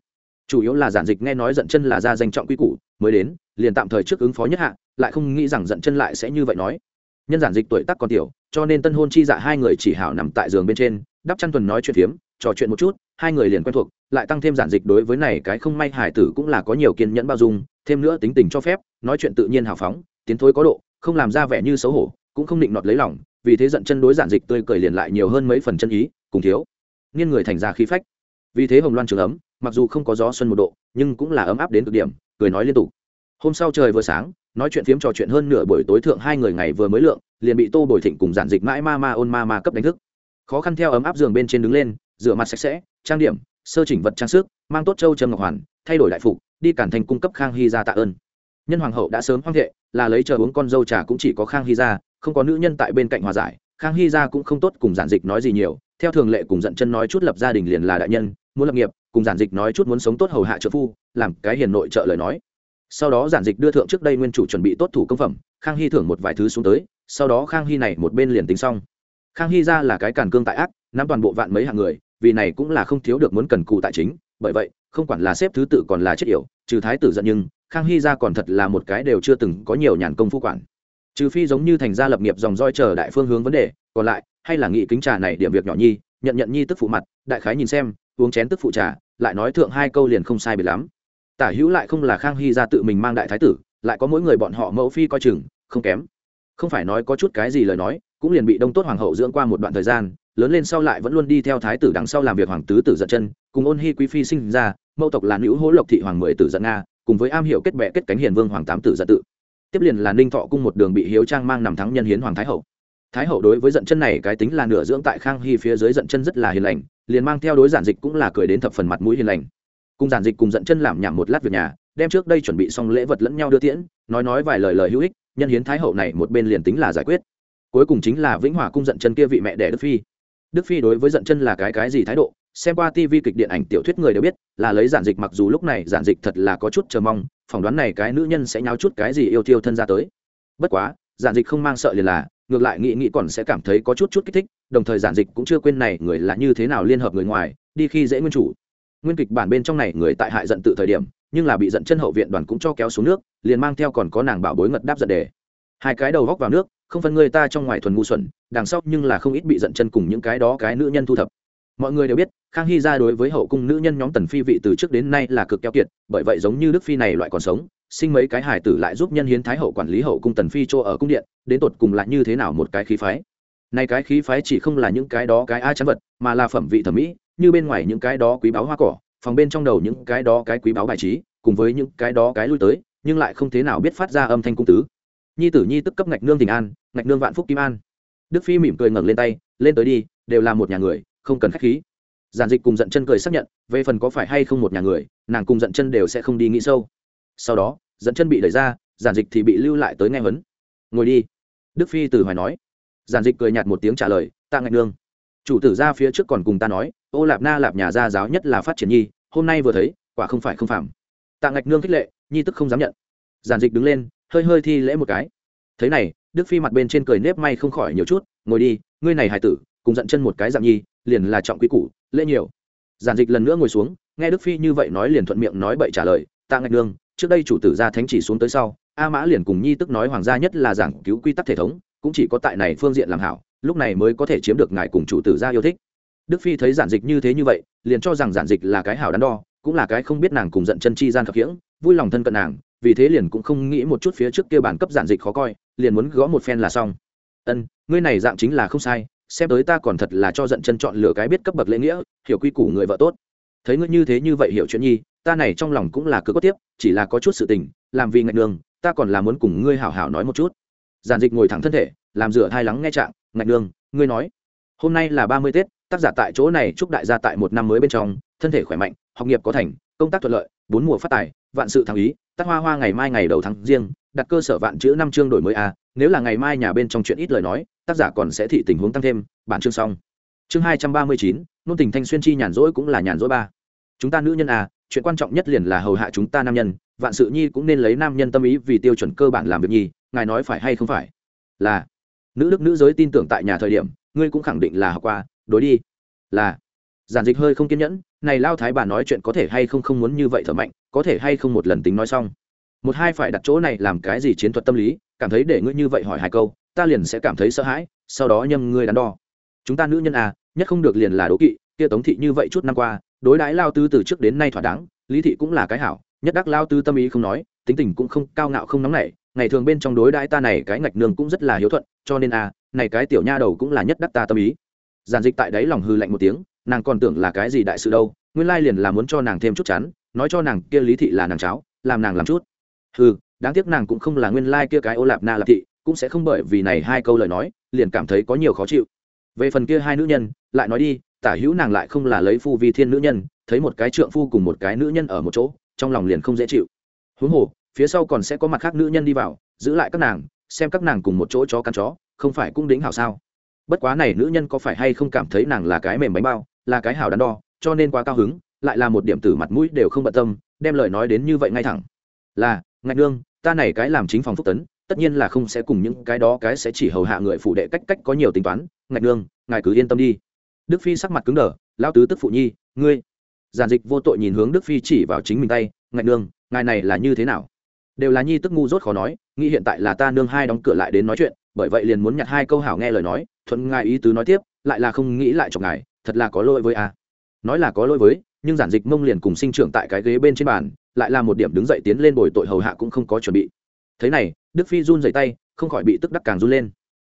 Chủ yếu là giản dịch nghe nói giận chân là ra danh trọng quy củ, mới đến, liền tạm thời trước ứng phó nhất hạ, lại không nghĩ rằng giận chân lại sẽ như vậy nói. Nhân giản dịch tuổi tác còn tiểu, cho nên tân hôn chi dạ hai người chỉ hảo nằm tại giường bên trên, đắp chăn tuần nói chuyện phiếm, trò chuyện một chút, hai người liền quen thuộc, lại tăng thêm giản dịch đối với này cái không may hải tử cũng là có nhiều kiên nhẫn bao dung, thêm nữa tính tình cho phép, nói chuyện tự nhiên hào phóng, tiến thối có độ, không làm ra vẻ như xấu hổ, cũng không định nọt lấy lòng, vì thế giận chân đối giản dịch tươi cười liền lại nhiều hơn mấy phần chân ý, cùng thiếu. Nghiên người thành ra khí phách vì thế hồng loan trường ấm, mặc dù không có gió xuân một độ, nhưng cũng là ấm áp đến cực điểm, cười nói liên tục. Hôm sau trời vừa sáng, nói chuyện phiếm trò chuyện hơn nửa buổi tối thượng hai người ngày vừa mới lượng, liền bị tô bồi thịnh cùng giản dịch mãi ma ma ôn ma ma cấp đánh thức. Khó khăn theo ấm áp giường bên trên đứng lên, rửa mặt sạch sẽ, trang điểm, sơ chỉnh vật trang sức, mang tốt châu trâm ngọc hoàn, thay đổi đại phục, đi cản thành cung cấp khang hy ra tạ ơn. Nhân hoàng hậu đã sớm hoang thệ, là lấy chờ uống con dâu trà cũng chỉ có khang hy ra, không có nữ nhân tại bên cạnh hòa giải, khang hy ra cũng không tốt cùng giản dịch nói gì nhiều, theo thường lệ cùng giận chân nói chút lập gia đình liền là đại nhân muốn lập nghiệp, cùng giản dịch nói chút muốn sống tốt hầu hạ trợ phu, làm cái hiền nội trợ lời nói. Sau đó giản dịch đưa thượng trước đây nguyên chủ chuẩn bị tốt thủ công phẩm, khang hy thưởng một vài thứ xuống tới, sau đó khang hy này một bên liền tính xong. Khang hy ra là cái càn cương tại ác, nắm toàn bộ vạn mấy hạng người, vì này cũng là không thiếu được muốn cần cù tại chính, bởi vậy, không quản là xếp thứ tự còn là chết yểu, trừ thái tử giận nhưng, khang hy ra còn thật là một cái đều chưa từng có nhiều nhàn công phu quản. Trừ phi giống như thành gia lập nghiệp dòng roi chờ đại phương hướng vấn đề, còn lại, hay là nghị kính trà này điểm việc nhỏ nhi, nhận nhận nhi tức phụ mặt, đại khái nhìn xem uống chén tức phụ trà, lại nói thượng hai câu liền không sai biệt lắm. Tả hữu lại không là khang hy ra tự mình mang đại thái tử, lại có mỗi người bọn họ mẫu phi coi chừng, không kém. Không phải nói có chút cái gì lời nói, cũng liền bị đông tốt hoàng hậu dưỡng qua một đoạn thời gian, lớn lên sau lại vẫn luôn đi theo thái tử đằng sau làm việc hoàng tứ tử giận chân, cùng ôn hy quý phi sinh ra, mẫu tộc là nữ hỗ lộc thị hoàng mười tử giận nga, cùng với am hiểu kết bệ kết cánh hiền vương hoàng tám tử giận tự. Tiếp liền là ninh thọ cung một đường bị hiếu trang mang nằm thắng nhân hiến hoàng thái hậu. Thái hậu đối với giận chân này cái tính là nửa dưỡng tại khang hy phía dưới giận chân rất là hiền lành liền mang theo đối giản dịch cũng là cười đến thập phần mặt mũi hiền lành. Cùng giản dịch cùng giận chân làm nhảm một lát việc nhà, đem trước đây chuẩn bị xong lễ vật lẫn nhau đưa tiễn, nói nói vài lời lời hữu ích, nhân hiến thái hậu này một bên liền tính là giải quyết. Cuối cùng chính là vĩnh hòa cung giận chân kia vị mẹ đẻ đức phi. Đức phi đối với giận chân là cái cái gì thái độ, xem qua tv kịch điện ảnh tiểu thuyết người đều biết, là lấy giản dịch mặc dù lúc này giản dịch thật là có chút chờ mong, phỏng đoán này cái nữ nhân sẽ nháo chút cái gì yêu thiêu thân ra tới. Bất quá, giản dịch không mang sợ liền là ngược lại nghĩ nghĩ còn sẽ cảm thấy có chút chút kích thích, đồng thời giản dịch cũng chưa quên này người là như thế nào liên hợp người ngoài, đi khi dễ nguyên chủ. Nguyên kịch bản bên trong này người tại hại giận tự thời điểm, nhưng là bị giận chân hậu viện đoàn cũng cho kéo xuống nước, liền mang theo còn có nàng bảo bối ngật đáp giận đề. Hai cái đầu góc vào nước, không phân người ta trong ngoài thuần ngu xuẩn, đằng sau nhưng là không ít bị giận chân cùng những cái đó cái nữ nhân thu thập. Mọi người đều biết, khang hy ra đối với hậu cung nữ nhân nhóm tần phi vị từ trước đến nay là cực keo kiệt, bởi vậy giống như đức phi này loại còn sống sinh mấy cái hải tử lại giúp nhân hiến thái hậu quản lý hậu cung tần phi chỗ ở cung điện, đến tột cùng là như thế nào một cái khí phái? Nay cái khí phái chỉ không là những cái đó cái a chắn vật, mà là phẩm vị thẩm mỹ, như bên ngoài những cái đó quý báo hoa cỏ, phòng bên trong đầu những cái đó cái quý báo bài trí, cùng với những cái đó cái lui tới, nhưng lại không thế nào biết phát ra âm thanh cung tứ. Nhi tử nhi tức cấp ngạch nương tình an, ngạch nương vạn phúc kim an. Đức phi mỉm cười ngẩng lên tay, lên tới đi, đều là một nhà người, không cần khách khí. Giản dịch cùng giận chân cười xác nhận, về phần có phải hay không một nhà người, nàng cùng giận chân đều sẽ không đi nghĩ sâu. Sau đó dẫn chân bị đẩy ra, giản dịch thì bị lưu lại tới nghe huấn. ngồi đi. Đức phi từ hoài nói. Giản dịch cười nhạt một tiếng trả lời tạ ngạch nương. Chủ tử ra phía trước còn cùng ta nói, ô lạp na, lạp nhà gia giáo nhất là phát triển nhi, hôm nay vừa thấy, quả không phải không phạm. Tạ ngạch nương khích lệ, nhi tức không dám nhận. Giản dịch đứng lên, hơi hơi thi lễ một cái. Thế này, đức phi mặt bên trên cười nếp may không khỏi nhiều chút, ngồi đi, ngươi này hài tử, cùng dẫn chân một cái dạng nhi, liền là trọng quý củ, lễ nhiều. Giản dịch lần nữa ngồi xuống, nghe đức phi như vậy nói liền thuận miệng nói bậy trả lời tạ ngạch nương trước đây chủ tử gia thánh chỉ xuống tới sau, a mã liền cùng nhi tức nói hoàng gia nhất là giảng cứu quy tắc thể thống, cũng chỉ có tại này phương diện làm hảo, lúc này mới có thể chiếm được ngài cùng chủ tử gia yêu thích. Đức phi thấy giản dịch như thế như vậy, liền cho rằng giản dịch là cái hảo đắn đo, cũng là cái không biết nàng cùng giận chân chi gian khập khiễng, vui lòng thân cận nàng, vì thế liền cũng không nghĩ một chút phía trước kia bản cấp giản dịch khó coi, liền muốn gõ một phen là xong. Ân, ngươi này dạng chính là không sai, xem tới ta còn thật là cho giận chân chọn lựa cái biết cấp bậc lễ nghĩa, hiểu quy củ người vợ tốt. Thấy ngươi như thế như vậy hiểu chuyện nhi ta này trong lòng cũng là cứ có tiếp, chỉ là có chút sự tình, làm vì ngạch đường, ta còn là muốn cùng ngươi hảo hảo nói một chút. Giản dịch ngồi thẳng thân thể, làm rửa thai lắng nghe trạng, ngạch đường, ngươi nói, hôm nay là ba mươi tết, tác giả tại chỗ này chúc đại gia tại một năm mới bên trong, thân thể khỏe mạnh, học nghiệp có thành, công tác thuận lợi, bốn mùa phát tài, vạn sự thắng ý, tắt hoa hoa ngày mai ngày đầu tháng riêng, đặt cơ sở vạn chữ năm chương đổi mới a, nếu là ngày mai nhà bên trong chuyện ít lời nói, tác giả còn sẽ thị tình huống tăng thêm, bản chương xong. Chương hai trăm ba mươi chín, nôn tình thanh xuyên chi nhàn rỗi cũng là nhàn rỗi ba chúng ta nữ nhân à, chuyện quan trọng nhất liền là hầu hạ chúng ta nam nhân vạn sự nhi cũng nên lấy nam nhân tâm ý vì tiêu chuẩn cơ bản làm việc nhi ngài nói phải hay không phải? Là nữ đức nữ giới tin tưởng tại nhà thời điểm ngươi cũng khẳng định là học qua đối đi. Là giản dịch hơi không kiên nhẫn này lao thái bà nói chuyện có thể hay không không muốn như vậy thở mạnh có thể hay không một lần tính nói xong. Một hai phải đặt chỗ này làm cái gì chiến thuật tâm lý cảm thấy để ngươi như vậy hỏi hai câu ta liền sẽ cảm thấy sợ hãi sau đó nhâm ngươi đắn đo. Chúng ta nữ nhân à nhất không được liền là đố kỵ kia tống thị như vậy chút năm qua đối đãi lao tư từ trước đến nay thỏa đáng lý thị cũng là cái hảo nhất đắc lao tư tâm ý không nói tính tình cũng không cao ngạo không nóng nảy ngày thường bên trong đối đãi ta này cái ngạch nương cũng rất là hiếu thuận cho nên à này cái tiểu nha đầu cũng là nhất đắc ta tâm ý. Giản dịch tại đấy lòng hư lạnh một tiếng nàng còn tưởng là cái gì đại sự đâu nguyên lai liền là muốn cho nàng thêm chút chắn nói cho nàng kia lý thị là nàng cháo làm nàng làm chút. Hư, đáng tiếc nàng cũng không là nguyên lai kia cái ô lạp na lạp thị cũng sẽ không bởi vì này hai câu lời nói liền cảm thấy có nhiều khó chịu về phần kia hai nữ nhân, lại nói đi, tả hữu nàng lại không là lấy phu vi thiên nữ nhân, thấy một cái trượng phu cùng một cái nữ nhân ở một chỗ, trong lòng liền không dễ chịu. Huống hồ, phía sau còn sẽ có mặt khác nữ nhân đi vào, giữ lại các nàng, xem các nàng cùng một chỗ chó cắn chó, không phải cũng đính hảo sao? Bất quá này nữ nhân có phải hay không cảm thấy nàng là cái mềm bánh bao, là cái hảo đắn đo, cho nên quá cao hứng, lại là một điểm tử mặt mũi đều không bận tâm, đem lời nói đến như vậy ngay thẳng. Là, ngạch nương, ta này cái làm chính phòng phúc tấn tất nhiên là không sẽ cùng những cái đó cái sẽ chỉ hầu hạ người phụ đệ cách cách có nhiều tính toán, ngạch nương, ngài cứ yên tâm đi. Đức phi sắc mặt cứng đờ lao tứ tức phụ nhi, ngươi. Giản dịch vô tội nhìn hướng đức phi chỉ vào chính mình tay, ngạch nương, ngài này là như thế nào? Đều là nhi tức ngu dốt khó nói, nghĩ hiện tại là ta nương hai đóng cửa lại đến nói chuyện, bởi vậy liền muốn nhặt hai câu hảo nghe lời nói, thuận ngài ý tứ nói tiếp, lại là không nghĩ lại chọc ngài, thật là có lỗi với a. Nói là có lỗi với, nhưng giản dịch mông liền cùng sinh trưởng tại cái ghế bên trên bàn, lại là một điểm đứng dậy tiến lên bồi tội hầu hạ cũng không có chuẩn bị. Thế này đức phi run dày tay, không khỏi bị tức đắc càng run lên.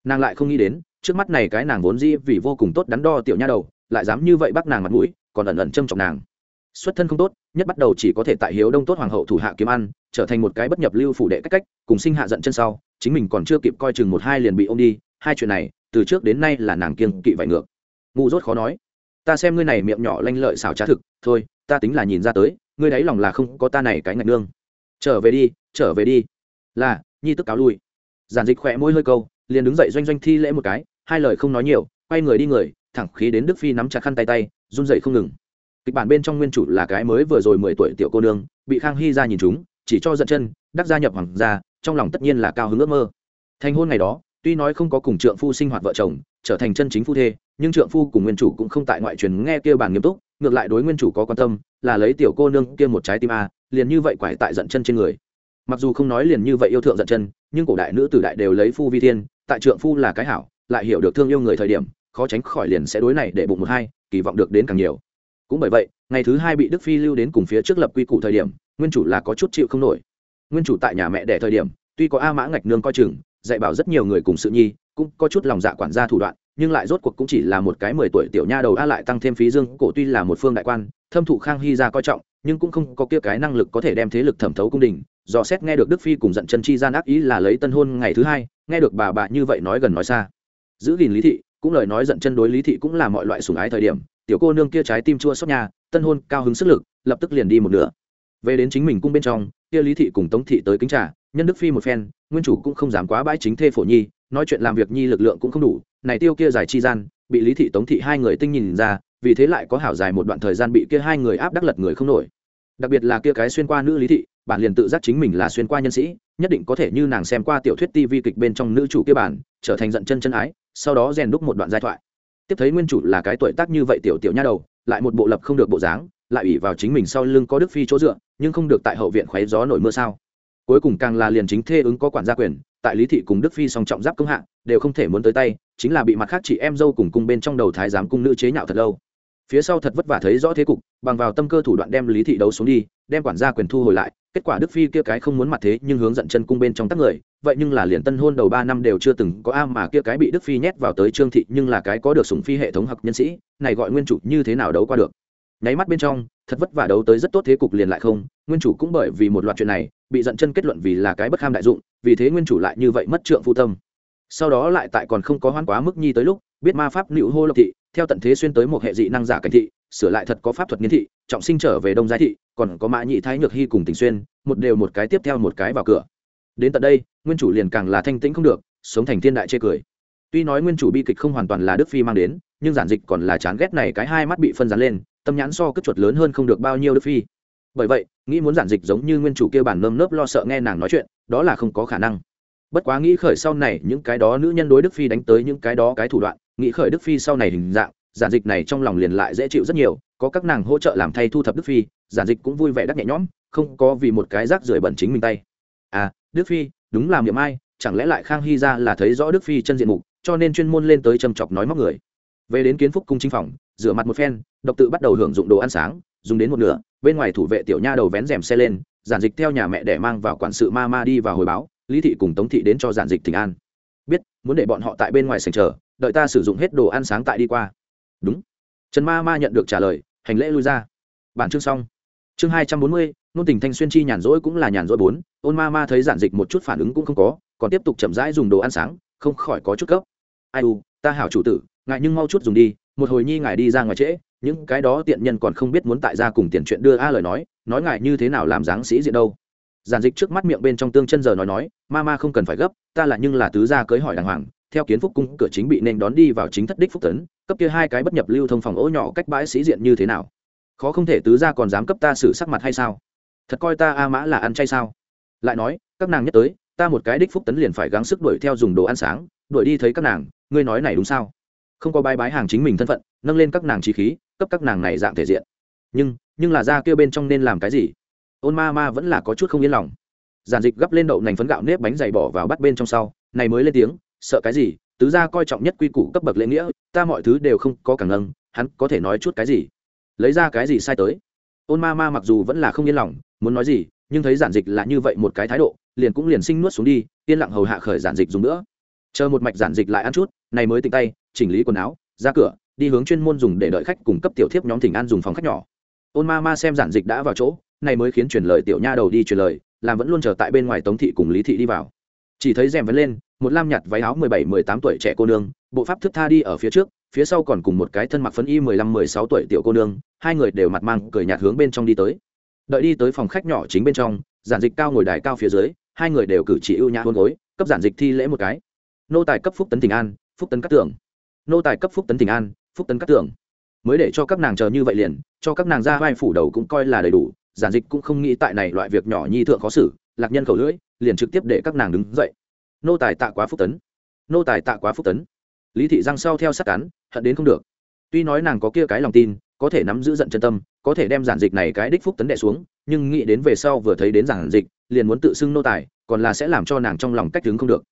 Nàng lại không nghĩ đến, trước mắt này cái nàng vốn di vì vô cùng tốt đắn đo tiểu nha đầu, lại dám như vậy bắt nàng mặt mũi, còn ẩn ẩn châm trọng nàng. Xuất thân không tốt, nhất bắt đầu chỉ có thể tại hiếu đông tốt hoàng hậu thủ hạ kiếm ăn, trở thành một cái bất nhập lưu phủ đệ cách cách, cùng sinh hạ giận chân sau, chính mình còn chưa kịp coi chừng một hai liền bị ô m đi, hai chuyện này, từ trước đến nay là nàng kiêng kỵ vải ngược. Ngu dốt khó nói. Ta xem ngươi này miệng nhỏ lanh lợi xảo trá thực, thôi, ta tính là nhìn ra tới, ngươi đáy lòng là không có ta này cái ngạch nương. Trở về đi, trở về đi. Là nhi tức cáo lui. Giản dịch khỏe môi hơi câu, liền đứng dậy doanh doanh thi lễ một cái, hai lời không nói nhiều, quay người đi người, thẳng khí đến đức phi nắm chặt khăn tay tay, run dậy không ngừng. Kịch bản bên trong nguyên chủ là cái mới vừa rồi mười tuổi tiểu cô nương, bị khang hy ra nhìn chúng, chỉ cho giận chân, đắc gia nhập hoàng gia, trong lòng tất nhiên là cao hứng ước mơ. Thành hôn ngày đó, tuy nói không có cùng trượng phu sinh hoạt vợ chồng, trở thành chân chính phu thê, nhưng trượng phu cùng nguyên chủ cũng không tại ngoại truyền nghe kêu bàn nghiêm túc, ngược lại đối nguyên chủ có quan tâm, là lấy tiểu cô nương kia một trái tim a, liền như vậy quải tại giận chân trên người mặc dù không nói liền như vậy yêu thượng giận chân, nhưng cổ đại nữ tử đại đều lấy phu vi thiên, tại trượng phu là cái hảo, lại hiểu được thương yêu người thời điểm, khó tránh khỏi liền sẽ đối này để bụng một hai, kỳ vọng được đến càng nhiều. Cũng bởi vậy, ngày thứ hai bị đức phi lưu đến cùng phía trước lập quy củ thời điểm, nguyên chủ là có chút chịu không nổi. Nguyên chủ tại nhà mẹ đẻ thời điểm, tuy có a mã ngạch nương coi chừng, dạy bảo rất nhiều người cùng sự nhi, cũng có chút lòng dạ quản gia thủ đoạn, nhưng lại rốt cuộc cũng chỉ là một cái mười tuổi tiểu nha đầu a lại tăng thêm phí dương, cổ tuy là một phương đại quan, thâm thụ khang hy ra coi trọng, nhưng cũng không có kia cái năng lực có thể đem thế lực thẩm thấu cung đình dò xét nghe được đức phi cùng giận chân chi gian ác ý là lấy tân hôn ngày thứ hai, nghe được bà bà như vậy nói gần nói xa. Giữ gìn lý thị, cũng lời nói giận chân đối lý thị cũng là mọi loại sủng ái thời điểm, tiểu cô nương kia trái tim chua xót nhà tân hôn cao hứng sức lực, lập tức liền đi một nửa. Về đến chính mình cung bên trong, kia lý thị cùng tống thị tới kính trà, nhân đức phi một phen, nguyên chủ cũng không dám quá bãi chính thê phổ nhi, nói chuyện làm việc nhi lực lượng cũng không đủ, này tiêu kia giải chi gian, bị lý thị tống thị hai người tinh nhìn ra, vì thế lại có hảo dài một đoạn thời gian bị kia hai người áp đắc lật người không nổi. Đặc biệt là kia cái xuyên qua nữ lý thị bản liền tự giác chính mình là xuyên qua nhân sĩ, nhất định có thể như nàng xem qua tiểu thuyết tv kịch bên trong nữ chủ kia bản, trở thành giận chân chân ái, sau đó rèn đúc một đoạn giai thoại. Tiếp thấy nguyên chủ là cái tuổi tác như vậy tiểu tiểu nha đầu, lại một bộ lập không được bộ dáng, lại ủy vào chính mình sau lưng có đức phi chỗ dựa, nhưng không được tại hậu viện khoáy gió nổi mưa sao. Cuối cùng càng là liền chính thê ứng có quản gia quyền, tại lý thị cùng đức phi song trọng giáp công hạng đều không thể muốn tới tay, chính là bị mặt khác chị em dâu cùng cung bên trong đầu thái giám cung nữ chế nhạo thật lâu. Phía sau thật vất vả thấy rõ thế cục, bằng vào tâm cơ thủ đoạn đem lý thị đấu xuống đi, đem quản gia quyền thu hồi lại kết quả đức phi kia cái không muốn mặt thế nhưng hướng dẫn chân cung bên trong tắc người, vậy nhưng là liền tân hôn đầu ba năm đều chưa từng có a mà kia cái bị đức phi nhét vào tới trương thị nhưng là cái có được sủng phi hệ thống học nhân sĩ, này gọi nguyên chủ như thế nào đấu qua được. Nháy mắt bên trong, thật vất vả đấu tới rất tốt thế cục liền lại không, nguyên chủ cũng bởi vì một loạt chuyện này, bị giận chân kết luận vì là cái bất kham đại dụng, vì thế nguyên chủ lại như vậy mất trượng phụ tâm. Sau đó lại tại còn không có hoan quá mức nhi tới lúc, biết ma pháp nữ hô lộc thị, theo tận thế xuyên tới một hệ dị năng giả cảnh thị, sửa lại thật có pháp thuật nghiên thị, trọng sinh trở về đông giai thị còn có mã nhị thái nhược hy cùng tình xuyên, một đều một cái tiếp theo một cái vào cửa. Đến tận đây, nguyên chủ liền càng là thanh tĩnh không được, sống thành thiên đại chê cười. Tuy nói nguyên chủ bi kịch không hoàn toàn là đức phi mang đến, nhưng giản dịch còn là chán ghét này cái hai mắt bị phân dán lên, tâm nhãn so cất chuột lớn hơn không được bao nhiêu đức phi. Bởi vậy, nghĩ muốn giản dịch giống như nguyên chủ kia bản nơm nớp lo sợ nghe nàng nói chuyện, đó là không có khả năng. Bất quá nghĩ khởi sau này những cái đó nữ nhân đối đức phi đánh tới những cái đó cái thủ đoạn, nghĩ khởi đức phi sau này hình dạng giản dịch này trong lòng liền lại dễ chịu rất nhiều, có các nàng hỗ trợ làm thay thu thập đức phi, giản dịch cũng vui vẻ đắc nhẹ nhõm, không có vì một cái rác rưởi bẩn chính mình tay. À đức phi, đúng làm miệng ai, chẳng lẽ lại khang hy ra là thấy rõ đức phi chân diện mục, cho nên chuyên môn lên tới châm chọc nói móc người. Về đến kiến phúc cung chính phòng, rửa mặt một phen, độc tự bắt đầu hưởng dụng đồ ăn sáng, dùng đến một nửa, bên ngoài thủ vệ tiểu nha đầu vén rèm xe lên, giản dịch theo nhà mẹ để mang vào quản sự ma ma đi vào hồi báo, lý thị cùng tống thị đến cho giản dịch thỉnh an. Biết, muốn để bọn họ tại bên ngoài sành chờ, đợi ta sử dụng hết đồ ăn sáng tại đi qua đúng. Trần ma ma nhận được trả lời, hành lễ lui ra. Bản chương xong. Chương hai trăm bốn mươi, nôn tình thanh xuyên chi nhàn rỗi cũng là nhàn rỗi bốn, ôn ma ma thấy giản dịch một chút phản ứng cũng không có, còn tiếp tục chậm rãi dùng đồ ăn sáng, không khỏi có chút cấp ai u, ta hảo chủ tử ngại nhưng mau chút dùng đi, một hồi nhi ngài đi ra ngoài trễ, những cái đó tiện nhân còn không biết muốn tại gia cùng tiền chuyện đưa a lời nói nói ngài như thế nào làm dáng sĩ diện đâu. Giản dịch trước mắt miệng bên trong tương chân giờ nói nói, ma ma không cần phải gấp, ta là nhưng là tứ gia cưới hỏi đàng hoàng theo kiến phúc cung cửa chính bị nên đón đi vào chính thất đích phúc tấn, cấp kia hai cái bất nhập lưu thông phòng ố nhỏ cách bãi sĩ diện như thế nào? Khó không thể tứ gia còn dám cấp ta xử sắc mặt hay sao? Thật coi ta a mã là ăn chay sao? Lại nói, các nàng nhất tới, ta một cái đích phúc tấn liền phải gắng sức đuổi theo dùng đồ ăn sáng, đuổi đi thấy các nàng, ngươi nói này đúng sao? Không có bái bái hàng chính mình thân phận, nâng lên các nàng trí khí, cấp các nàng này dạng thể diện. Nhưng nhưng là ra kêu bên trong nên làm cái gì? Ôn ma ma vẫn là có chút không yên lòng. Giản dịch gấp lên đậu nành phấn gạo nếp bánh dày bỏ vào bắt bên trong sau, này mới lên tiếng sợ cái gì, tứ gia coi trọng nhất quy củ cấp bậc lễ nghĩa, ta mọi thứ đều không có càng ngâng hắn có thể nói chút cái gì? Lấy ra cái gì sai tới? Ôn ma ma mặc dù vẫn là không yên lòng, muốn nói gì, nhưng thấy giản dịch là như vậy một cái thái độ, liền cũng liền sinh nuốt xuống đi, yên lặng hầu hạ khởi giản dịch dùng nữa. Chờ một mạch giản dịch lại ăn chút, này mới tỉnh tay, chỉnh lý quần áo, ra cửa, đi hướng chuyên môn dùng để đợi khách cùng cấp tiểu thiếp nhóm thỉnh an dùng phòng khách nhỏ. Ôn ma ma xem giản dịch đã vào chỗ, này mới khiến truyền lời tiểu nha đầu đi truyền lời, làm vẫn luôn chờ tại bên ngoài tống thị cùng lý thị đi vào. Chỉ thấy rèm vẫn lên một lam nhạt váy áo mười bảy, mười tám tuổi trẻ cô nương, bộ pháp thức tha đi ở phía trước, phía sau còn cùng một cái thân mặc phấn y mười lăm, mười sáu tuổi tiểu cô nương, hai người đều mặt mang cười nhạt hướng bên trong đi tới. Đợi đi tới phòng khách nhỏ chính bên trong, giản dịch cao ngồi đài cao phía dưới, hai người đều cử chỉ ưu nhã hôn gối, cấp giản dịch thi lễ một cái. Nô tài cấp phúc tấn tình an, phúc tấn cắt tưởng nô tài cấp phúc tấn tình an, phúc tấn cắt tưởng mới để cho các nàng chờ như vậy liền, cho các nàng ra vai phủ đầu cũng coi là đầy đủ, giản dịch cũng không nghĩ tại này loại việc nhỏ nhi thượng khó xử, lạc nhân khẩu lưỡi, liền trực tiếp để các nàng đứng dậy nô tài tạ quá phúc tấn. Nô tài tạ quá phúc tấn. Lý thị giang sau theo sát cắn, hận đến không được. Tuy nói nàng có kia cái lòng tin, có thể nắm giữ giận chân tâm, có thể đem giản dịch này cái đích phúc tấn đệ xuống, nhưng nghĩ đến về sau vừa thấy đến giản dịch, liền muốn tự xưng nô tài, còn là sẽ làm cho nàng trong lòng cách đứng không được.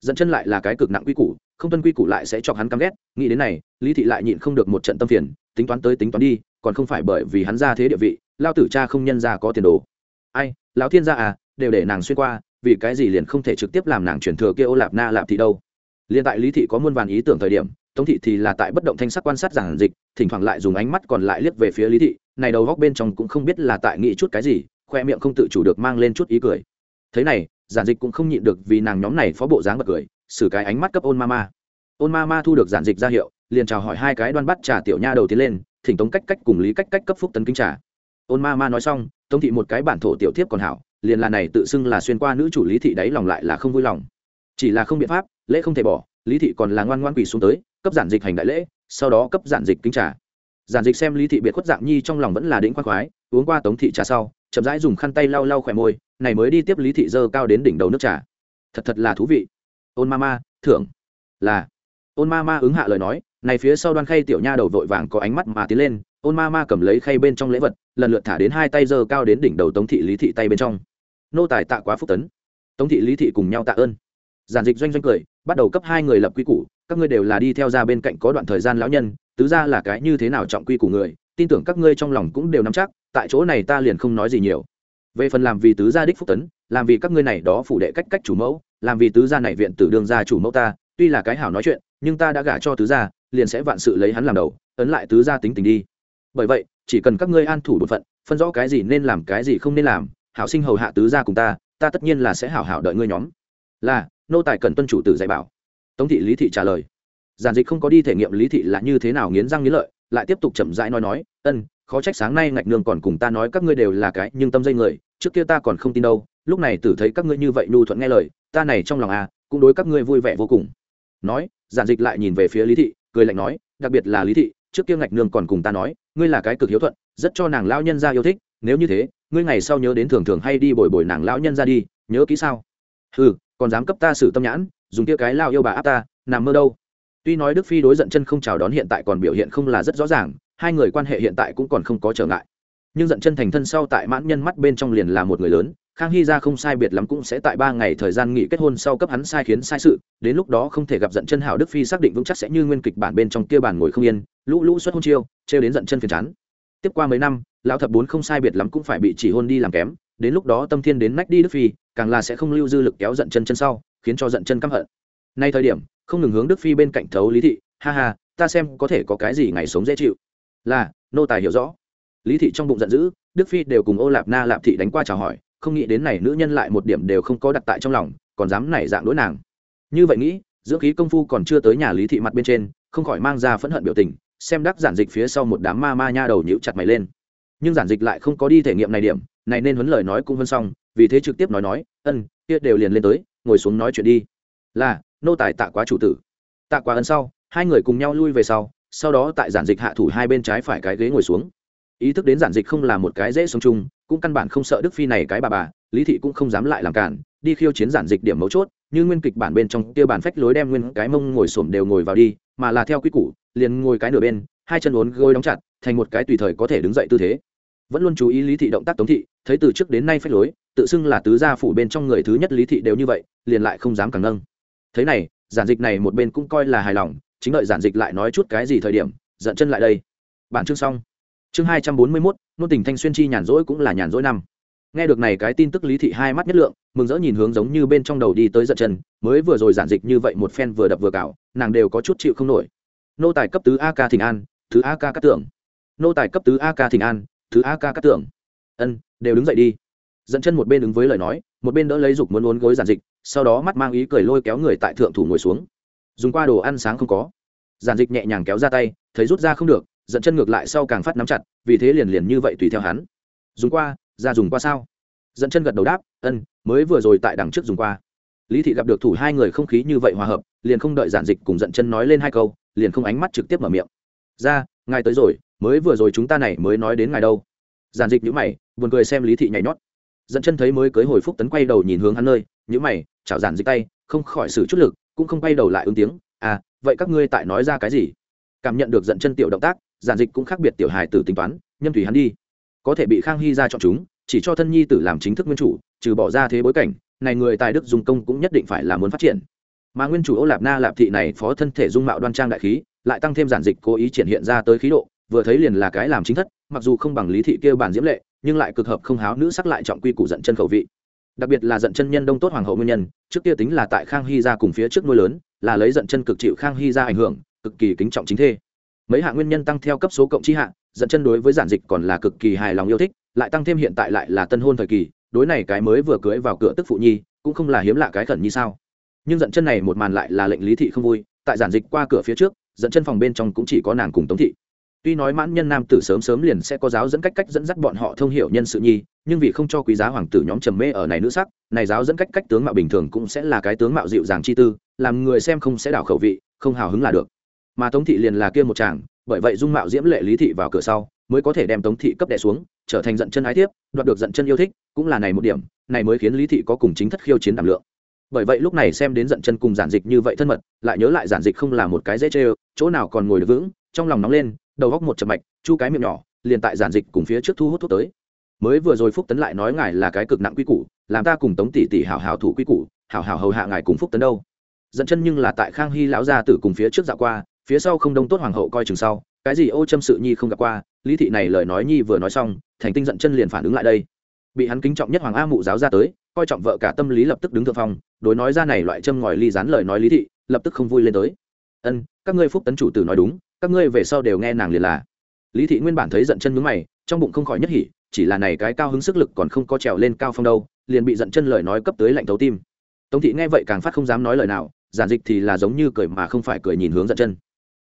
Dẫn chân lại là cái cực nặng quy củ, không tuân quy củ lại sẽ chọc hắn căm ghét, nghĩ đến này, lý thị lại nhịn không được một trận tâm phiền, tính toán tới tính toán đi, còn không phải bởi vì hắn ra thế địa vị, lao tử cha không nhân ra có tiền đồ. Ai, lão thiên gia à đều để nàng xuyên qua vì cái gì liền không thể trực tiếp làm nàng chuyển thừa kia ô lạp na lạp thị đâu? Liền tại lý thị có muôn vàn ý tưởng thời điểm, tống thị thì là tại bất động thanh sắc quan sát giản dịch, thỉnh thoảng lại dùng ánh mắt còn lại liếc về phía lý thị, này đầu góc bên trong cũng không biết là tại nghĩ chút cái gì, khoe miệng không tự chủ được mang lên chút ý cười. Thế này giản dịch cũng không nhịn được vì nàng nhóm này phó bộ dáng bật cười, xử cái ánh mắt cấp ôn ma ma. Ôn ma ma thu được giản dịch ra hiệu, liền chào hỏi hai cái đoan bắt trà tiểu nha đầu tiến lên, thỉnh tống cách cách cùng lý cách cách cấp phúc tấn kính trà. Ôn ma ma nói xong, tống thị một cái bản thổ tiểu thiếp còn hảo liền là này tự xưng là xuyên qua nữ chủ lý thị đấy lòng lại là không vui lòng. Chỉ là không biện pháp, lễ không thể bỏ, lý thị còn là ngoan ngoan quỳ xuống tới, cấp giản dịch hành đại lễ, sau đó cấp giản dịch kính trà. Giản dịch xem lý thị biệt khuất dạng nhi trong lòng vẫn là đĩnh khoác khoái, uống qua tống thị trà sau, chậm rãi dùng khăn tay lau lau khỏe môi, này mới đi tiếp lý thị dơ cao đến đỉnh đầu nước trà. Thật thật là thú vị. Ôn ma ma, thưởng. Là. Ôn ma ma ứng hạ lời nói, này phía sau đoan khay tiểu nha đầu vội vàng có ánh mắt mà tiến lên, ôn ma ma cầm lấy khay bên trong lễ vật, lần lượt thả đến hai tay dơ cao đến đỉnh đầu tống thị lý thị tay bên trong nô tài tạ quá phúc tấn. Tống thị lý thị cùng nhau tạ ơn. Giản dịch doanh doanh cười, bắt đầu cấp hai người lập quy củ, các ngươi đều là đi theo ra bên cạnh có đoạn thời gian lão nhân, tứ ra là cái như thế nào trọng quy của người, tin tưởng các ngươi trong lòng cũng đều nắm chắc, tại chỗ này ta liền không nói gì nhiều. Về phần làm vì tứ gia đích phúc tấn, làm vì các ngươi này đó phủ đệ cách cách chủ mẫu, làm vì tứ gia này viện tử đường gia chủ mẫu ta, tuy là cái hảo nói chuyện, nhưng ta đã gả cho tứ gia, liền sẽ vạn sự lấy hắn làm đầu, ấn lại tứ gia tính tình đi. Bởi vậy, chỉ cần các ngươi an thủ bổn phận, phân rõ cái gì nên làm cái gì không nên làm hảo sinh hầu hạ tứ gia cùng ta ta tất nhiên là sẽ hảo hảo đợi ngươi nhóm. Là, nô tài cần tuân chủ tử dạy bảo. Tống thị lý thị trả lời. Giản dịch không có đi thể nghiệm lý thị là như thế nào nghiến răng nghiến lợi, lại tiếp tục chậm rãi nói nói, ân, khó trách sáng nay ngạch nương còn cùng ta nói các ngươi đều là cái nhưng tâm dây người, trước kia ta còn không tin đâu, lúc này tử thấy các ngươi như vậy nhu thuận nghe lời, ta này trong lòng à cũng đối các ngươi vui vẻ vô cùng. Nói, giản dịch lại nhìn về phía lý thị, cười lạnh nói, đặc biệt là lý thị, trước kia ngạch nương còn cùng ta nói, ngươi là cái cực hiếu thuận, rất cho nàng lão nhân ra yêu thích, nếu như thế ngươi ngày sau nhớ đến thường thường hay đi bồi bồi nàng lão nhân ra đi, nhớ kỹ sao? Ừ còn dám cấp ta xử tâm nhãn, dùng kia cái lao yêu bà áp ta, nằm mơ đâu. Tuy nói đức phi đối giận chân không chào đón hiện tại còn biểu hiện không là rất rõ ràng, hai người quan hệ hiện tại cũng còn không có trở ngại. Nhưng giận chân thành thân sau tại mãn nhân mắt bên trong liền là một người lớn, khang hy ra không sai biệt lắm cũng sẽ tại ba ngày thời gian nghỉ kết hôn sau cấp hắn sai khiến sai sự, đến lúc đó không thể gặp giận chân hảo đức phi xác định vững chắc sẽ như nguyên kịch bản bên trong kia bàn ngồi không yên, lũ lũ xuất hôn chiêu, trêu đến giận chân phiền chán. Tiếp qua mấy năm lão thập bốn không sai biệt lắm cũng phải bị chỉ hôn đi làm kém, đến lúc đó tâm thiên đến nách đi đức phi, càng là sẽ không lưu dư lực kéo giận chân chân sau, khiến cho giận chân căm hận. Nay thời điểm, không ngừng hướng đức phi bên cạnh thấu lý thị, ha ha, ta xem có thể có cái gì ngày sống dễ chịu. Là, nô tài hiểu rõ. Lý thị trong bụng giận dữ, đức phi đều cùng ô lạp na lạp thị đánh qua chào hỏi, không nghĩ đến này nữ nhân lại một điểm đều không có đặt tại trong lòng, còn dám nảy dạng đối nàng. Như vậy nghĩ, dưỡng khí công phu còn chưa tới nhà lý thị mặt bên trên, không khỏi mang ra phẫn hận biểu tình, xem đắc giản dịch phía sau một đám ma ma nha đầu nhíu chặt mày lên nhưng giản dịch lại không có đi thể nghiệm này điểm, này nên huấn lời nói cũng hơn xong, vì thế trực tiếp nói nói, ân, kia đều liền lên tới, ngồi xuống nói chuyện đi. Là, nô tài tạ quá chủ tử. Tạ quá ân sau, hai người cùng nhau lui về sau sau đó tại giản dịch hạ thủ hai bên trái phải cái ghế ngồi xuống. Ý thức đến giản dịch không là một cái dễ sống chung, cũng căn bản không sợ đức phi này cái bà bà, lý thị cũng không dám lại làm cản, đi khiêu chiến giản dịch điểm mấu chốt, như nguyên kịch bản bên trong kia bản phách lối đem nguyên cái mông ngồi xổm đều ngồi vào đi, mà là theo quy củ, liền ngồi cái nửa bên, hai chân uốn gối đóng chặt thành một cái tùy thời có thể đứng dậy tư thế. Vẫn luôn chú ý lý thị động tác tống thị, thấy từ trước đến nay phách lối, tự xưng là tứ gia phủ bên trong người thứ nhất lý thị đều như vậy, liền lại không dám càng nâng. Thế này, giản dịch này một bên cũng coi là hài lòng, chính đợi giản dịch lại nói chút cái gì thời điểm, giận chân lại đây. Bản chương xong. Chương hai trăm bốn mươi mốt, nôn tình thanh xuyên chi nhàn rỗi cũng là nhàn rỗi năm. Nghe được này cái tin tức lý thị hai mắt nhất lượng, mừng rỡ nhìn hướng giống như bên trong đầu đi tới giận chân, mới vừa rồi giản dịch như vậy một phen vừa đập vừa cào, nàng đều có chút chịu không nổi. Nô tài cấp tứ a ca thịnh an thứ a ca cát tưởng nô tài cấp tứ a ca thịnh an thứ a ca cắt tưởng ân, đều đứng dậy đi. Dẫn chân một bên ứng với lời nói, một bên đỡ lấy dục muốn uốn gối giản dịch, sau đó mắt mang ý cười lôi kéo người tại thượng thủ ngồi xuống. Dùng qua đồ ăn sáng không có. Giản dịch nhẹ nhàng kéo ra tay, thấy rút ra không được, dẫn chân ngược lại sau càng phát nắm chặt, vì thế liền liền như vậy tùy theo hắn. Dùng qua, ra dùng qua sao? Dẫn chân gật đầu đáp, ân, mới vừa rồi tại đằng trước dùng qua. Lý thị gặp được thủ hai người không khí như vậy hòa hợp, liền không đợi giản dịch cùng dẫn chân nói lên hai câu, liền không ánh mắt trực tiếp mở miệng. Ra, ngài tới rồi mới vừa rồi chúng ta này mới nói đến ngài đâu. Giản dịch nhữ mày, buồn cười xem lý thị nhảy nhót. Dẫn chân thấy mới cưới hồi phúc tấn quay đầu nhìn hướng hắn nơi nhữ mày, chảo giản dịch tay, không khỏi xử chút lực, cũng không quay đầu lại ứng tiếng à vậy các ngươi tại nói ra cái gì? Cảm nhận được dẫn chân tiểu động tác, giản dịch cũng khác biệt tiểu hài tử tính toán, nhâm thủy hắn đi. Có thể bị khang hy ra chọn chúng, chỉ cho thân nhi tử làm chính thức nguyên chủ, trừ bỏ ra thế bối cảnh, này người tài đức dùng công cũng nhất định phải là muốn phát triển. Mà nguyên chủ ô lạp na lạp thị này phó thân thể dung mạo đoan trang đại khí, lại tăng thêm giản dịch cố ý triển hiện ra tới khí độ vừa thấy liền là cái làm chính thất, mặc dù không bằng lý thị kêu bản diễm lệ, nhưng lại cực hợp không háo nữ sắc lại trọng quy củ giận chân khẩu vị. Đặc biệt là giận chân nhân đông tốt hoàng hậu nguyên nhân, trước kia tính là tại khang hy gia cùng phía trước nuôi lớn, là lấy giận chân cực chịu khang hy gia ảnh hưởng, cực kỳ kính trọng chính thê. Mấy hạ nguyên nhân tăng theo cấp số cộng chi hạ, giận chân đối với giản dịch còn là cực kỳ hài lòng yêu thích, lại tăng thêm hiện tại lại là tân hôn thời kỳ, đối này cái mới vừa cưới vào cửa tức phụ nhi, cũng không là hiếm lạ cái khẩn như sao. Nhưng giận chân này một màn lại là lệnh lý thị không vui, tại giản dịch qua cửa phía trước, giận chân phòng bên trong cũng chỉ có nàng cùng tống thị tuy nói mãn nhân nam tử sớm sớm liền sẽ có giáo dẫn cách cách dẫn dắt bọn họ thông hiểu nhân sự nhi, nhưng vì không cho quý giá hoàng tử nhóm trầm mê ở này nữ sắc, này giáo dẫn cách cách tướng mạo bình thường cũng sẽ là cái tướng mạo dịu dàng chi tư, làm người xem không sẽ đảo khẩu vị, không hào hứng là được. Mà tống thị liền là kia một chàng, bởi vậy dung mạo diễm lệ lý thị vào cửa sau, mới có thể đem tống thị cấp đẻ xuống, trở thành giận chân ái tiếp đoạt được giận chân yêu thích, cũng là này một điểm, này mới khiến lý thị có cùng chính thất khiêu chiến đảm lượng. Bởi vậy lúc này xem đến giận chân cùng giản dịch như vậy thân mật, lại nhớ lại giản dịch không là một cái dễ chê chỗ nào còn ngồi được vững, trong lòng nóng lên đầu góc một chập mạch, chu cái miệng nhỏ, liền tại giản dịch cùng phía trước thu hút thuốc tới. Mới vừa rồi phúc tấn lại nói ngài là cái cực nặng quy củ, làm ta cùng tống tỷ tỷ hảo hảo thủ quy củ, hảo hảo hầu hạ ngài cùng phúc tấn đâu. Dẫn chân nhưng là tại khang hy lão gia tử cùng phía trước dạo qua, phía sau không đông tốt hoàng hậu coi chừng sau, cái gì ô châm sự nhi không gặp qua, lý thị này lời nói nhi vừa nói xong, thành tinh giận chân liền phản ứng lại đây. Bị hắn kính trọng nhất hoàng a mụ giáo ra tới, coi trọng vợ cả tâm lý lập tức đứng thượng phong, đối nói ra này loại châm ngòi ly dán lời nói lý thị, lập tức không vui lên tới. Ân, các ngươi phúc tấn chủ tử nói đúng các ngươi về sau đều nghe nàng liền là. Lý thị nguyên bản thấy giận chân mướn mày, trong bụng không khỏi nhất hỉ, chỉ là này cái cao hứng sức lực còn không có trèo lên cao phong đâu, liền bị giận chân lời nói cấp tới lạnh thấu tim. Tống thị nghe vậy càng phát không dám nói lời nào, giản dịch thì là giống như cười mà không phải cười nhìn hướng giận chân.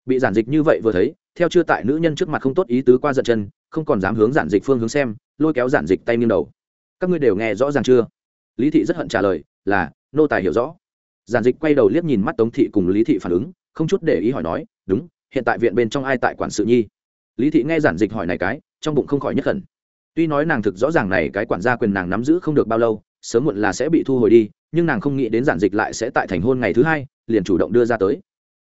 Bị giản dịch như vậy vừa thấy, theo chưa tại nữ nhân trước mặt không tốt ý tứ qua giận chân, không còn dám hướng giản dịch phương hướng xem, lôi kéo giản dịch tay nghiêng đầu. Các ngươi đều nghe rõ ràng chưa? Lý thị rất hận trả lời, là, nô tài hiểu rõ. Giản dịch quay đầu liếc nhìn mắt tống thị cùng lý thị phản ứng, không chút để ý hỏi nói, đúng hiện tại viện bên trong ai tại quản sự nhi? Lý thị nghe giản dịch hỏi này cái, trong bụng không khỏi nhất khẩn. Tuy nói nàng thực rõ ràng này cái quản gia quyền nàng nắm giữ không được bao lâu, sớm muộn là sẽ bị thu hồi đi, nhưng nàng không nghĩ đến giản dịch lại sẽ tại thành hôn ngày thứ hai, liền chủ động đưa ra tới.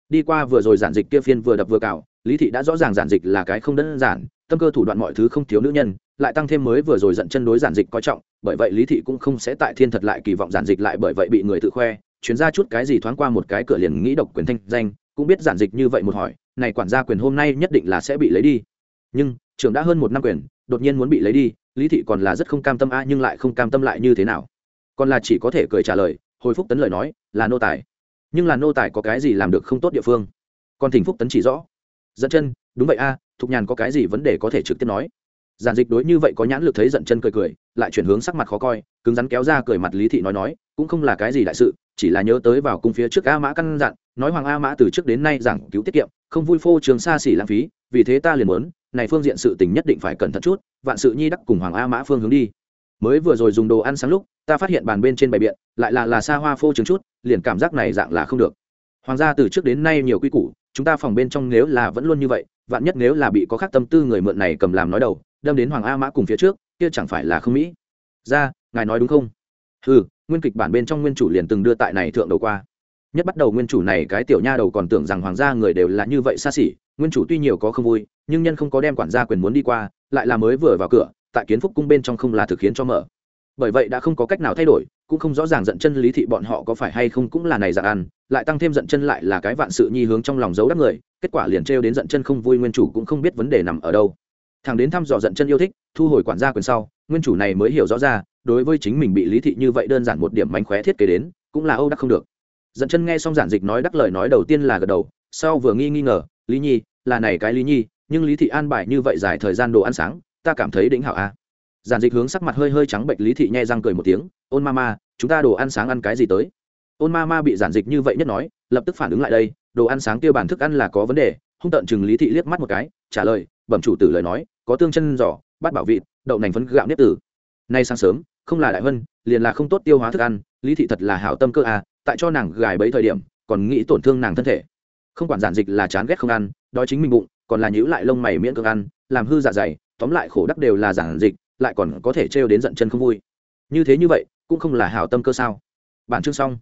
Đi qua vừa rồi giản dịch kia phiên vừa đập vừa cào, lý thị đã rõ ràng giản dịch là cái không đơn giản, tâm cơ thủ đoạn mọi thứ không thiếu nữ nhân, lại tăng thêm mới vừa rồi giận chân đối giản dịch coi trọng, bởi vậy lý thị cũng không sẽ tại thiên thật lại kỳ vọng giản dịch lại bởi vậy bị người tự khoe. Chuyến ra chút cái gì thoáng qua một cái cửa liền nghĩ độc quyền thanh danh, cũng biết giản dịch như vậy một hỏi này quản gia quyền hôm nay nhất định là sẽ bị lấy đi. Nhưng, trưởng đã hơn một năm quyền, đột nhiên muốn bị lấy đi, lý thị còn là rất không cam tâm a, nhưng lại không cam tâm lại như thế nào. Còn là chỉ có thể cười trả lời, hồi phúc tấn lời nói, là nô tài. Nhưng là nô tài có cái gì làm được không tốt địa phương? Còn thỉnh phúc tấn chỉ rõ. Dẫn chân, đúng vậy a, thục nhàn có cái gì vấn đề có thể trực tiếp nói? Giản dịch đối như vậy có nhãn lực thấy giận chân cười cười, lại chuyển hướng sắc mặt khó coi, cứng rắn kéo ra cười mặt lý thị nói nói, cũng không là cái gì đại sự chỉ là nhớ tới vào cung phía trước a mã căn dặn, nói hoàng a mã từ trước đến nay giảng cứu tiết kiệm, không vui phô trường xa xỉ lãng phí, vì thế ta liền muốn, này phương diện sự tình nhất định phải cẩn thận chút, vạn sự nhi đắc cùng hoàng a mã phương hướng đi. Mới vừa rồi dùng đồ ăn sáng lúc, ta phát hiện bàn bên trên bày biện, lại là là xa hoa phô trường chút, liền cảm giác này dạng là không được. Hoàng gia từ trước đến nay nhiều quy củ, chúng ta phòng bên trong nếu là vẫn luôn như vậy, vạn nhất nếu là bị có khác tâm tư người mượn này cầm làm nói đầu, đâm đến hoàng a mã cùng phía trước, kia chẳng phải là không mỹ. Ra, ngài nói đúng không? Ừ nguyên kịch bản bên trong nguyên chủ liền từng đưa tại này thượng đầu qua. Nhất bắt đầu nguyên chủ này cái tiểu nha đầu còn tưởng rằng hoàng gia người đều là như vậy xa xỉ, nguyên chủ tuy nhiều có không vui, nhưng nhân không có đem quản gia quyền muốn đi qua, lại là mới vừa vào cửa, tại kiến phúc cung bên trong không là thực khiến cho mở. Bởi vậy đã không có cách nào thay đổi, cũng không rõ ràng giận chân lý thị bọn họ có phải hay không cũng là này dạng ăn, lại tăng thêm giận chân lại là cái vạn sự nhi hướng trong lòng giấu đắc người, kết quả liền trêu đến giận chân không vui nguyên chủ cũng không biết vấn đề nằm ở đâu thằng đến thăm dò giận chân yêu thích, thu hồi quản gia quyền sau, nguyên chủ này mới hiểu rõ ra, đối với chính mình bị lý thị như vậy đơn giản một điểm mánh khóe thiết kế đến, cũng là âu đắc không được. Giận chân nghe xong giản dịch nói đắc lời nói đầu tiên là gật đầu, sau vừa nghi nghi ngờ, lý nhi, là này cái lý nhi, nhưng lý thị an bài như vậy dài thời gian đồ ăn sáng, ta cảm thấy đỉnh hảo a. Giản dịch hướng sắc mặt hơi hơi trắng bệnh lý thị nhẹ răng cười một tiếng, ôn ma ma, chúng ta đồ ăn sáng ăn cái gì tới? Ôn ma ma bị giản dịch như vậy nhất nói, lập tức phản ứng lại đây, đồ ăn sáng tiêu bản thức ăn là có vấn đề, hung tận chừng lý thị liếc mắt một cái, trả lời, bẩm chủ tử lời nói có tương chân giỏ bát bảo vịt, đậu nành phấn, gạo nếp tử. Nay sáng sớm, không là đại hân liền là không tốt tiêu hóa thức ăn, lý thị thật là hảo tâm cơ à tại cho nàng gài bấy thời điểm, còn nghĩ tổn thương nàng thân thể. Không quản giản dịch là chán ghét không ăn, đói chính mình bụng, còn là nhữ lại lông mày miễn cưỡng ăn, làm hư dạ dày, tóm lại khổ đắc đều là giản dịch, lại còn có thể trêu đến giận chân không vui. Như thế như vậy, cũng không là hảo tâm cơ sao? Bản chương xong.